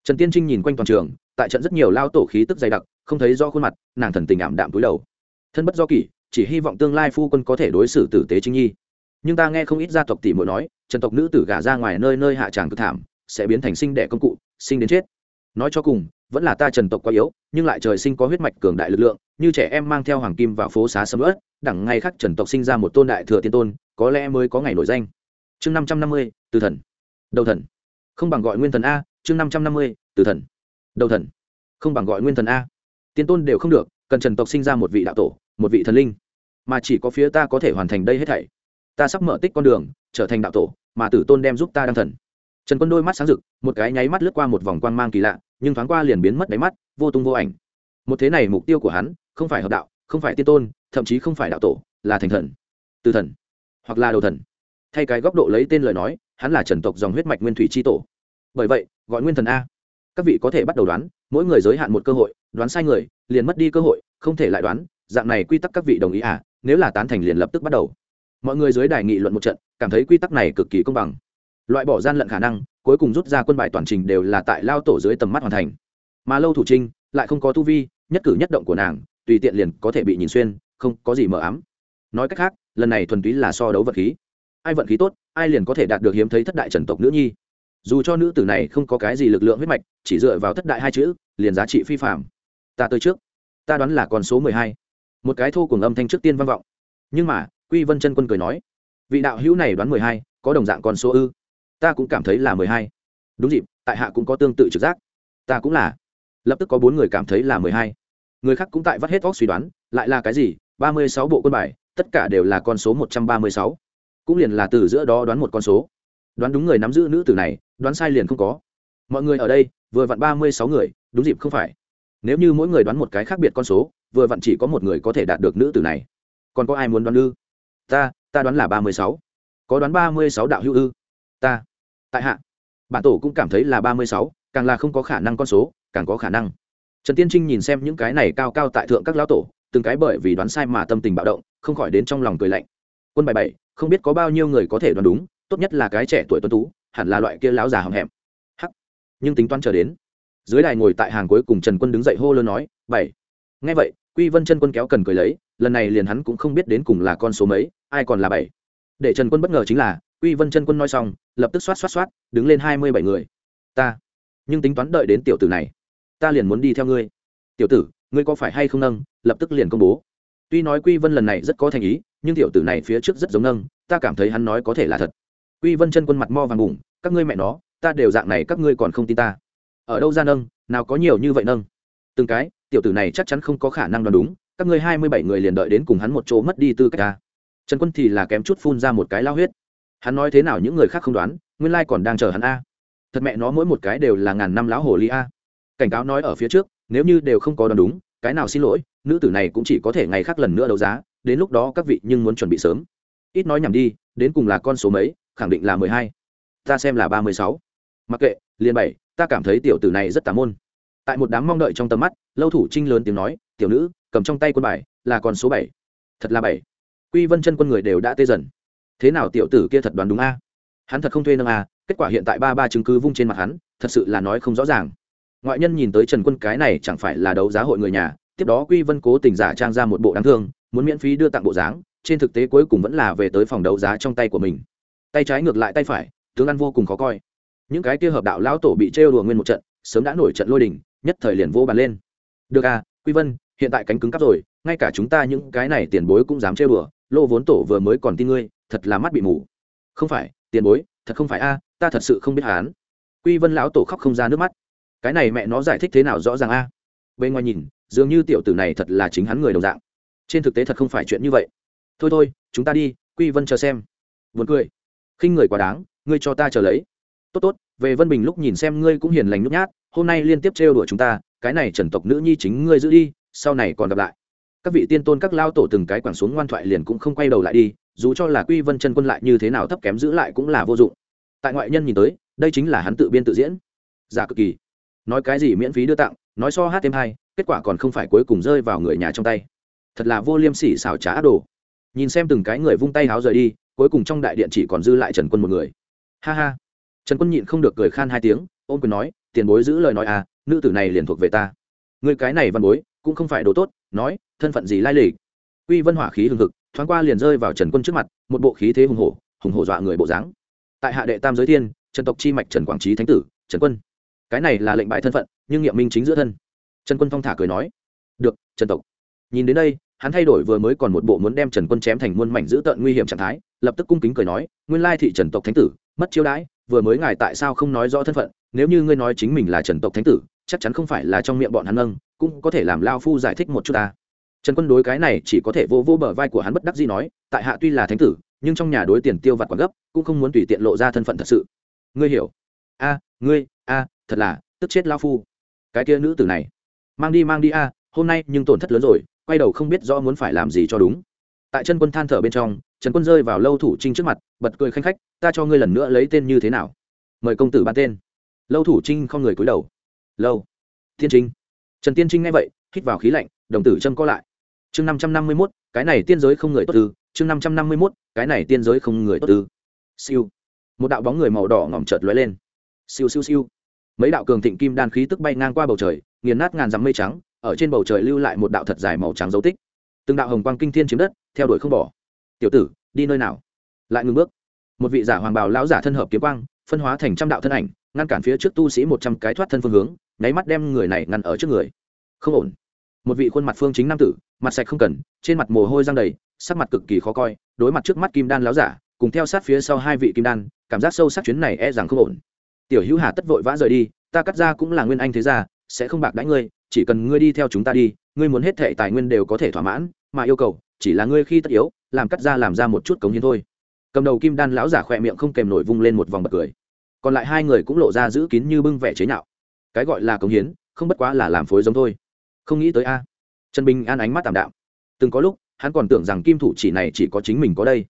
Trần tiên trinh nhìn quanh toàn trường, tại trận rất nhiều lao tổ khí tức dày đặc, không thấy do khuôn mặt, nàng thần tình ảm đạm túi đầu thân bất do kỷ, chỉ hy vọng tương lai phu quân có thể đối xử tử tế chính nhi. Nhưng ta nghe không ít gia tộc tỷ muội nói, trần tộc nữ tử gả ra ngoài nơi nơi hạ tràng cực thảm, sẽ biến thành sinh đẻ công cụ, sinh đến chết. Nói cho cùng, vẫn là ta trần tộc quá yếu, nhưng lại trời sinh có huyết mạch cường đại lực lượng, như trẻ em mang theo hoàng kim vào phố xá sầm ớt đẳng ngày khác trần tộc sinh ra một tôn đại thừa tiên tôn, có lẽ mới có ngày nổi danh. Chương năm trăm năm mươi, từ thần. Đầu thần. Không bằng gọi nguyên thần a, chương năm trăm năm mươi, từ thần. Đầu thần. Không bằng gọi nguyên thần a. Tiên tôn đều không được cần trần tộc sinh ra một vị đạo tổ, một vị thần linh, mà chỉ có phía ta có thể hoàn thành đây hết thảy. Ta sắp mở tích con đường, trở thành đạo tổ, mà tử tôn đem giúp ta đăng thần. Trần quân đôi mắt sáng rực, một cái nháy mắt lướt qua một vòng quan mang kỳ lạ, nhưng thoáng qua liền biến mất đáy mắt, vô tung vô ảnh. Một thế này mục tiêu của hắn, không phải hợp đạo, không phải tiên tôn, thậm chí không phải đạo tổ, là thành thần từ thần, hoặc là đầu thần. Thay cái góc độ lấy tên lời nói, hắn là trần tộc dòng huyết mạch nguyên thủy tri tổ. Bởi vậy, gọi nguyên thần a. Các vị có thể bắt đầu đoán, mỗi người giới hạn một cơ hội đoán sai người, liền mất đi cơ hội, không thể lại đoán, dạng này quy tắc các vị đồng ý à nếu là tán thành liền lập tức bắt đầu. Mọi người dưới đài nghị luận một trận, cảm thấy quy tắc này cực kỳ công bằng. Loại bỏ gian lận khả năng, cuối cùng rút ra quân bài toàn trình đều là tại lao tổ dưới tầm mắt hoàn thành. Mà lâu thủ trinh lại không có tu vi, nhất cử nhất động của nàng, tùy tiện liền có thể bị nhìn xuyên, không có gì mờ ám. Nói cách khác, lần này thuần túy là so đấu vật khí. Ai vận khí tốt, ai liền có thể đạt được hiếm thấy thất đại trần tộc nữ nhi. Dù cho nữ tử này không có cái gì lực lượng huyết mạch, chỉ dựa vào thất đại hai chữ, liền giá trị phi phạm ta tới trước. Ta đoán là con số mười hai. Một cái thô cùng âm thanh trước tiên vang vọng. Nhưng mà, quy vân chân quân cười nói, vị đạo hữu này đoán mười hai, có đồng dạng con số ư? Ta cũng cảm thấy là mười hai. Đúng dịp, tại hạ cũng có tương tự trực giác. Ta cũng là. Lập tức có bốn người cảm thấy là mười hai. Người khác cũng tại vắt hết vóc suy đoán, lại là cái gì? Ba mươi sáu bộ quân bài, tất cả đều là con số một trăm ba mươi sáu. Cũng liền là từ giữa đó đoán một con số. Đoán đúng người nắm giữ nữ tử này, đoán sai liền không có. Mọi người ở đây, vừa vặn ba mươi sáu người, đúng dịp không phải nếu như mỗi người đoán một cái khác biệt con số, vừa vặn chỉ có một người có thể đạt được nữ tử này. Còn có ai muốn đoán ư? Ta ta đoán là ba mươi sáu. Có đoán ba mươi sáu đạo hữu ư? Ta. Tại hạ. Bản tổ cũng cảm thấy là ba mươi sáu, càng là không có khả năng con số, càng có khả năng. Trần tiên trinh nhìn xem những cái này cao cao tại thượng các lão tổ, từng cái bởi vì đoán sai mà tâm tình bạo động, không khỏi đến trong lòng cười lạnh. Quân bài bảy, không biết có bao nhiêu người có thể đoán đúng, tốt nhất là cái trẻ tuổi tuấn tú, hẳn là loại kia lão già hầm hẹm hắc. Nhưng tính toán chờ đến dưới đài ngồi tại hàng cuối cùng trần quân đứng dậy hô lớn nói, bảy. Ngay vậy, quy vân chân quân kéo cần cười lấy, lần này liền hắn cũng không biết đến cùng là con số mấy, ai còn là bảy. Để trần quân bất ngờ chính là, quy vân chân quân nói xong, lập tức xoát xoát xoát, đứng lên hai mươi bảy người. Ta, nhưng tính toán đợi đến tiểu tử này, ta liền muốn đi theo ngươi. Tiểu tử, ngươi có phải hay không nâng? lập tức liền công bố. Tuy nói quy vân lần này rất có thành ý, nhưng tiểu tử này phía trước rất giống nâng, ta cảm thấy hắn nói có thể là thật. Quy vân chân quân mặt mo vàng bụng, các ngươi mẹ nó, ta đều dạng này, các ngươi còn không tin ta ở đâu ra nâng, nào có nhiều như vậy nâng. Từng cái, tiểu tử này chắc chắn không có khả năng đoán đúng, các ngươi hai mươi bảy người liền đợi đến cùng hắn một chỗ mất đi tư cách ta. Trần quân thì là kém chút phun ra một cái lao huyết. Hắn nói thế nào những người khác không đoán, nguyên lai còn đang chờ hắn a. Thật mẹ nó mỗi một cái đều là ngàn năm lão hồ ly a. Cảnh cáo nói ở phía trước, nếu như đều không có đoán đúng, cái nào xin lỗi, nữ tử này cũng chỉ có thể ngày khác lần nữa đấu giá, đến lúc đó các vị nhưng muốn chuẩn bị sớm. Ít nói nhầm đi, đến cùng là con số mấy, khẳng định là mười hai. Ta xem là ba mươi sáu. Mặc kệ, liền bảy ta cảm thấy tiểu tử này rất tà môn. Tại một đám mong đợi trong tầm mắt, lâu thủ trinh lớn tiếng nói, tiểu nữ, cầm trong tay quân bài, là con số bảy. Thật là bảy. Quy vân chân quân người đều đã tê dần. Thế nào tiểu tử kia thật đoán đúng a? Hắn thật không thuê nâng a, kết quả hiện tại ba ba chứng cứ vung trên mặt hắn, thật sự là nói không rõ ràng. Ngoại nhân nhìn tới trần quân, cái này chẳng phải là đấu giá hội người nhà, tiếp đó quy vân cố tình giả trang ra một bộ đáng thương, muốn miễn phí đưa tặng bộ dáng, trên thực tế cuối cùng vẫn là về tới phòng đấu giá trong tay của mình. Tay trái ngược lại tay phải, tướng ăn vô cùng khó coi những cái kia hợp đạo lão tổ bị trêu đùa nguyên một trận, sớm đã nổi trận lôi đình, nhất thời liền vô bàn lên. Được à quy vân, hiện tại cánh cứng cắp rồi, ngay cả chúng ta những cái này tiền bối cũng dám trêu đùa, lô vốn tổ vừa mới còn tin ngươi, thật là mắt bị mù. Không phải, tiền bối, thật không phải a, ta thật sự không biết hán quy vân lão tổ khóc không ra nước mắt. Cái này mẹ nó giải thích thế nào rõ ràng a? Bên ngoài nhìn, dường như tiểu tử này thật là chính hắn người đồng dạng. Trên thực tế thật không phải chuyện như vậy. Thôi thôi, chúng ta đi, quy vân chờ xem. Vượt cười. Khinh người quá đáng, ngươi cho ta chờ lấy tốt tốt, về vân bình lúc nhìn xem ngươi cũng hiền lành nhút nhát, hôm nay liên tiếp trêu đuổi chúng ta, cái này trần tộc nữ nhi chính ngươi giữ đi, sau này còn gặp lại. Các vị tiên tôn, các lao tổ từng cái quẳng xuống ngoan thoại liền cũng không quay đầu lại đi, dù cho là quy vân chân quân lại như thế nào thấp kém giữ lại cũng là vô dụng. Tại ngoại nhân nhìn tới, đây chính là hắn tự biên tự diễn. Giả cực kỳ. Nói cái gì miễn phí đưa tặng, nói so hát thêm hai, kết quả còn không phải cuối cùng rơi vào người nhà trong tay. Thật là vô liêm sỉ xảo trá đồ. Nhìn xem từng cái người vung tay háo rời đi, cuối cùng trong đại điện chỉ còn dư lại trần quân một người. Ha ha trần quân nhịn không được cười khan hai tiếng ôm quyền nói, tiền bối giữ lời nói à nữ tử này liền thuộc về ta. Người cái này văn bối, cũng không phải đồ tốt, nói, thân phận gì lai lịch? Quy vân hỏa khí hừng hực, thoáng qua liền rơi vào trần quân trước mặt, một bộ khí thế hùng hổ hùng hổ dọa người bộ dáng. Tại hạ đệ tam giới thiên, trần tộc chi mạch trần quảng trí thánh tử, trần quân. Cái này là lệnh bại thân phận, nhưng nghiệm minh chính giữa thân. Trần quân thong thả cười nói, được, trần tộc. Nhìn đến đây, hắn thay đổi vừa mới còn một bộ muốn đem trần quân chém thành muôn mảnh giữ tận nguy hiểm trạng thái, lập tức cung kính cười nói, nguyên lai thị trần tộc thánh tử, mất chiêu đãi vừa mới ngài tại sao không nói rõ thân phận, nếu như ngươi nói chính mình là trần tộc thánh tử, chắc chắn không phải là trong miệng bọn hắn nâng, cũng có thể làm lao phu giải thích một chút ta. Trần quân đối cái này chỉ có thể vô vô bờ vai của hắn bất đắc dĩ nói, tại hạ tuy là thánh tử, nhưng trong nhà đối tiền tiêu vặt quá gấp, cũng không muốn tùy tiện lộ ra thân phận thật sự. Ngươi hiểu? A, ngươi, a, thật là, tức chết lao phu. Cái kia nữ tử này. Mang đi mang đi, a, hôm nay nhưng tổn thất lớn rồi, quay đầu không biết rõ muốn phải làm gì cho đúng. Tại chân quân than thở bên trong, trần quân rơi vào lâu thủ trinh trước mặt, bật cười khanh khách ta cho ngươi lần nữa lấy tên như thế nào? Mời công tử ban tên. Lâu thủ trinh không người cúi đầu. Lâu. Thiên trinh. Trần tiên trinh nghe vậy, hít vào khí lạnh, đồng tử châm co lại. Chương năm trăm năm mươi mốt, cái này tiên giới không người tốt tư chương năm trăm năm mươi mốt, cái này tiên giới không người tốt tư siêu. Một đạo bóng người màu đỏ ngỏm chợt lóe lên. Siêu siêu siêu. Mấy đạo cường thịnh kim đan khí tức bay ngang qua bầu trời, nghiền nát ngàn dặm mây trắng, ở trên bầu trời lưu lại một đạo thật dài màu trắng dấu tích. Từng đạo hồng quang kinh thiên chiếm đất, theo đuổi không bỏ. Tiểu tử, đi nơi nào? Lại ngừng bước một vị giả hoàng bào lão giả thân hợp kiếm quang, phân hóa thành trăm đạo thân ảnh, ngăn cản phía trước tu sĩ một trăm cái thoát thân phương hướng, nháy mắt đem người này ngăn ở trước người. Không ổn. Một vị khuôn mặt phương chính nam tử, mặt sạch không cần, trên mặt mồ hôi răng đầy, sắc mặt cực kỳ khó coi, đối mặt trước mắt kim đan lão giả, cùng theo sát phía sau hai vị kim đan, cảm giác sâu sắc chuyến này e rằng không ổn. Tiểu hữu hà tất vội vã rời đi, ta cắt ra cũng là nguyên anh thế gia, sẽ không bạc đãi ngươi, chỉ cần ngươi đi theo chúng ta đi, ngươi muốn hết thệ tài nguyên đều có thể thỏa mãn, mà yêu cầu chỉ là ngươi khi tất yếu, làm cắt ra làm ra một chút cống hiến thôi cầm đầu kim đan lão giả khỏe miệng không kèm nổi vung lên một vòng bật cười. Còn lại hai người cũng lộ ra giữ kín như bưng vẻ chế nhạo. Cái gọi là cống hiến, không bất quá là làm phối giống thôi. Không nghĩ tới a. Trần bình an ánh mắt tạm đạm. Từng có lúc, hắn còn tưởng rằng kim thủ chỉ này chỉ có chính mình có đây.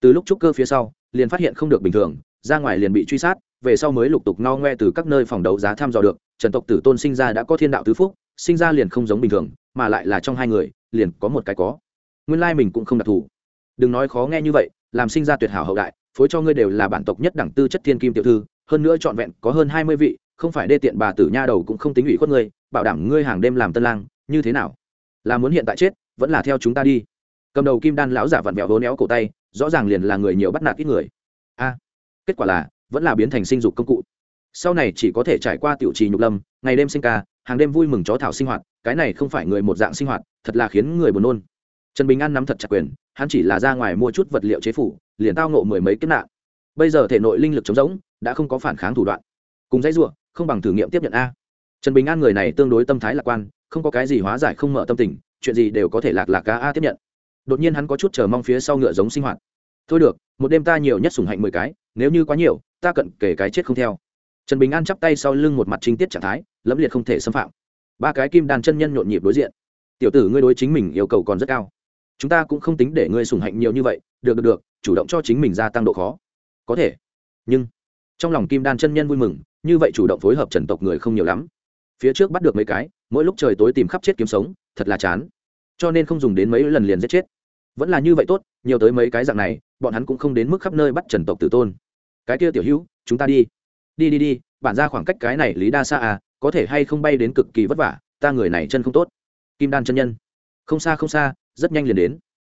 Từ lúc trúc cơ phía sau, liền phát hiện không được bình thường, ra ngoài liền bị truy sát, về sau mới lục tục no ngoe từ các nơi phòng đấu giá thăm dò được. Trần tộc tử tôn sinh ra đã có thiên đạo tứ phúc, sinh ra liền không giống bình thường, mà lại là trong hai người, liền có một cái có. Nguyên lai mình cũng không đặc thù đừng nói khó nghe như vậy, làm sinh ra tuyệt hảo hậu đại, phối cho ngươi đều là bản tộc nhất đẳng tư chất thiên kim tiểu thư, hơn nữa trọn vẹn có hơn hai mươi vị, không phải đê tiện bà tử nha đầu cũng không tính ủy khuất ngươi, bảo đảm ngươi hàng đêm làm tân lang, như thế nào? Là muốn hiện tại chết, vẫn là theo chúng ta đi. Cầm đầu kim đan lão giả vặn vẹo hố néo cổ tay, rõ ràng liền là người nhiều bắt nạt ít người. A, kết quả là, vẫn là biến thành sinh dục công cụ. Sau này chỉ có thể trải qua tiểu trì nhục lâm, ngày đêm sinh ca, hàng đêm vui mừng chó thảo sinh hoạt, cái này không phải người một dạng sinh hoạt, thật là khiến người buồn nôn. Trần bình an nắm thật chặt quyền hắn chỉ là ra ngoài mua chút vật liệu chế phủ, liền tao ngộ mười mấy kiếp nạn. Bây giờ thể nội linh lực chống rỗng, đã không có phản kháng thủ đoạn. Cùng dãy ruộng không bằng thử nghiệm tiếp nhận a. Trần bình an người này tương đối tâm thái lạc quan, không có cái gì hóa giải không mở tâm tình, chuyện gì đều có thể lạc lạc cá a tiếp nhận. Đột nhiên hắn có chút chờ mong phía sau ngựa giống sinh hoạt. Thôi được, một đêm ta nhiều nhất sủng hạnh mười cái, nếu như quá nhiều, ta cận kể cái chết không theo. Trần bình an chắp tay sau lưng một mặt trinh tiết trạng thái, lẫm liệt không thể xâm phạm. Ba cái kim đàn chân nhân nhộn nhịp đối diện. Tiểu tử ngươi đối chính mình yêu cầu còn rất cao chúng ta cũng không tính để ngươi sủng hạnh nhiều như vậy, được được được, chủ động cho chính mình gia tăng độ khó. Có thể. Nhưng, trong lòng kim đan chân nhân vui mừng, như vậy chủ động phối hợp trần tộc người không nhiều lắm. Phía trước bắt được mấy cái, mỗi lúc trời tối tìm khắp chết kiếm sống, thật là chán. Cho nên không dùng đến mấy lần liền giết chết. Vẫn là như vậy tốt, nhiều tới mấy cái dạng này, bọn hắn cũng không đến mức khắp nơi bắt trần tộc tử tôn. Cái kia tiểu hữu, chúng ta đi. Đi đi đi, bản ra khoảng cách cái này lý đa xa à có thể hay không bay đến cực kỳ vất vả, ta người này chân không tốt. Kim đan chân nhân. Không xa không xa rất nhanh liền đến.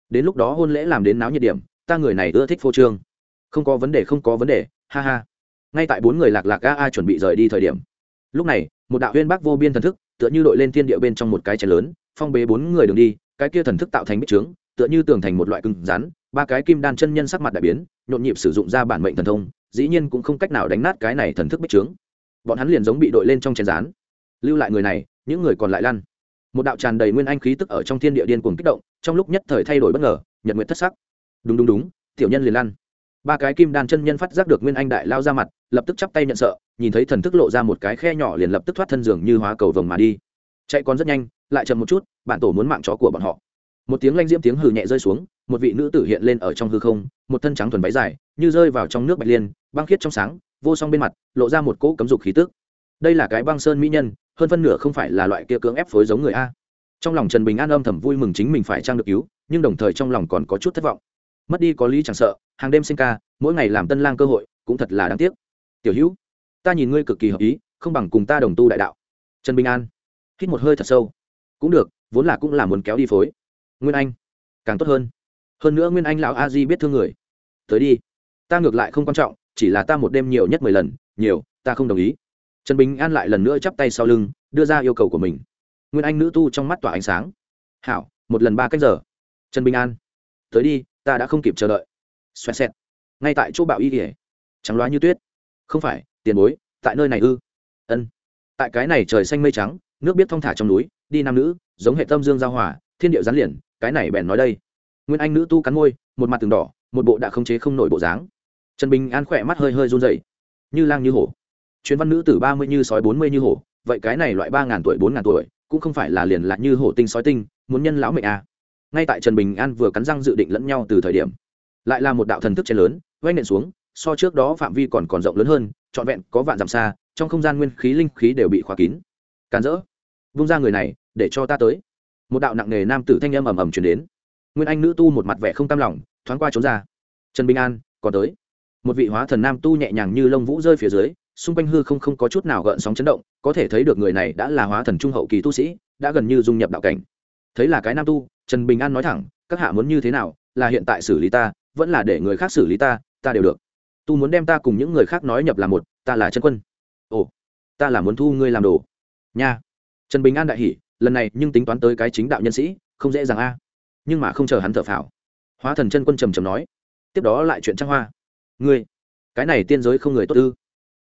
Đến lúc đó hôn lễ làm đến náo nhiệt điểm, ta người này ưa thích phô trương. Không có vấn đề, không có vấn đề, ha ha. Ngay tại bốn người lạc lạc a a chuẩn bị rời đi thời điểm. Lúc này, một đạo huyên bác vô biên thần thức, tựa như đội lên thiên địa bên trong một cái chén lớn, phong bế bốn người đường đi, cái kia thần thức tạo thành bích trướng, tựa như tường thành một loại cứng rắn, ba cái kim đan chân nhân sắc mặt đại biến, nhộn nhịp sử dụng ra bản mệnh thần thông, dĩ nhiên cũng không cách nào đánh nát cái này thần thức bích trướng. Bọn hắn liền giống bị đội lên trong chén rán. Lưu lại người này, những người còn lại lăn một đạo tràn đầy nguyên anh khí tức ở trong thiên địa điên cuồng kích động, trong lúc nhất thời thay đổi bất ngờ, nhật nguyện thất sắc. Đúng đúng đúng, tiểu nhân liền lăn. Ba cái kim đan chân nhân phát giác được nguyên anh đại lao ra mặt, lập tức chắp tay nhận sợ, nhìn thấy thần thức lộ ra một cái khe nhỏ liền lập tức thoát thân giường như hóa cầu vồng mà đi. Chạy còn rất nhanh, lại chậm một chút bạn tổ muốn mạng chó của bọn họ. Một tiếng lanh diễm tiếng hừ nhẹ rơi xuống, một vị nữ tử hiện lên ở trong hư không, một thân trắng thuần váy dài, như rơi vào trong nước bạch liên, băng khiết trong sáng, vô song bên mặt, lộ ra một cỗ cấm dục khí tức đây là cái băng sơn mỹ nhân, hơn phân nửa không phải là loại kia cưỡng ép phối giống người a. Trong lòng trần bình an âm thầm vui mừng chính mình phải trang được cứu, nhưng đồng thời trong lòng còn có chút thất vọng. Mất đi có lý chẳng sợ, hàng đêm sinh ca, mỗi ngày làm tân lang cơ hội, cũng thật là đáng tiếc. Tiểu hữu, ta nhìn ngươi cực kỳ hợp ý, không bằng cùng ta đồng tu đại đạo. Trần bình an, hít một hơi thật sâu. Cũng được, vốn là cũng là muốn kéo đi phối. Nguyên anh, càng tốt hơn. Hơn nữa nguyên anh lão a di biết thương người. Tới đi. Ta ngược lại không quan trọng, chỉ là ta một đêm nhiều nhất mười lần, nhiều, ta không đồng ý trần bình an lại lần nữa chắp tay sau lưng, đưa ra yêu cầu của mình. Nguyên anh nữ tu trong mắt tỏa ánh sáng. Hảo, một lần ba cách giờ. Trần bình an. Tới đi, ta đã không kịp chờ đợi. Xoẹt xẹt. Ngay tại chỗ bạo y kỉa trắng loá như tuyết. Không phải, tiền bối, tại nơi này ư? Ân. Tại cái này trời xanh mây trắng, nước biết thong thả trong núi, đi nam nữ, giống hệ tâm dương giao hòa, thiên điệu gián liền, cái này bèn nói đây. Nguyên anh nữ tu cắn môi, một mặt từng đỏ, một bộ đã không chế không nổi bộ dáng. Trần bình an khỏe mắt hơi hơi run dậy như lang như hổ chuyến văn nữ từ ba mươi như sói bốn mươi như hổ, vậy cái này loại ba ngàn tuổi, bốn ngàn tuổi, cũng không phải là liền là như hổ tinh sói tinh, muốn nhân lão mệnh à. ngay tại trần bình an vừa cắn răng dự định lẫn nhau từ thời điểm, lại là một đạo thần thức trên lớn oanh nện xuống, so trước đó phạm vi còn còn rộng lớn hơn, trọn vẹn có vạn dặm xa, trong không gian nguyên khí linh khí đều bị khóa kín. Càn rỡ. Vung ra người này, để cho ta tới. Một đạo nặng nề nam tử thanh âm ầm ầm chuyển đến. Nguyên anh nữ tu một mặt vẻ không tam lòng, thoáng qua trốn ra. Trần bình an, còn tới. Một vị hóa thần nam tu nhẹ nhàng như lông vũ rơi phía dưới xung quanh hư không không có chút nào gợn sóng chấn động, có thể thấy được người này đã là hóa thần trung hậu kỳ tu sĩ, đã gần như dung nhập đạo cảnh. Thấy là cái nam tu, trần bình an nói thẳng, các hạ muốn như thế nào, là hiện tại xử lý ta, vẫn là để người khác xử lý ta ta đều được. Tu muốn đem ta cùng những người khác nói nhập là một, ta là chân quân. Ồ, ta là muốn thu ngươi làm đồ. Nha. Trần bình an đại hỉ, lần này nhưng tính toán tới cái chính đạo nhân sĩ, không dễ dàng a. Nhưng mà không chờ hắn thở phào, hóa thần chân quân trầm trầm nói, tiếp đó lại chuyện trang hoa. Ngươi, cái này tiên giới không người tốt ư?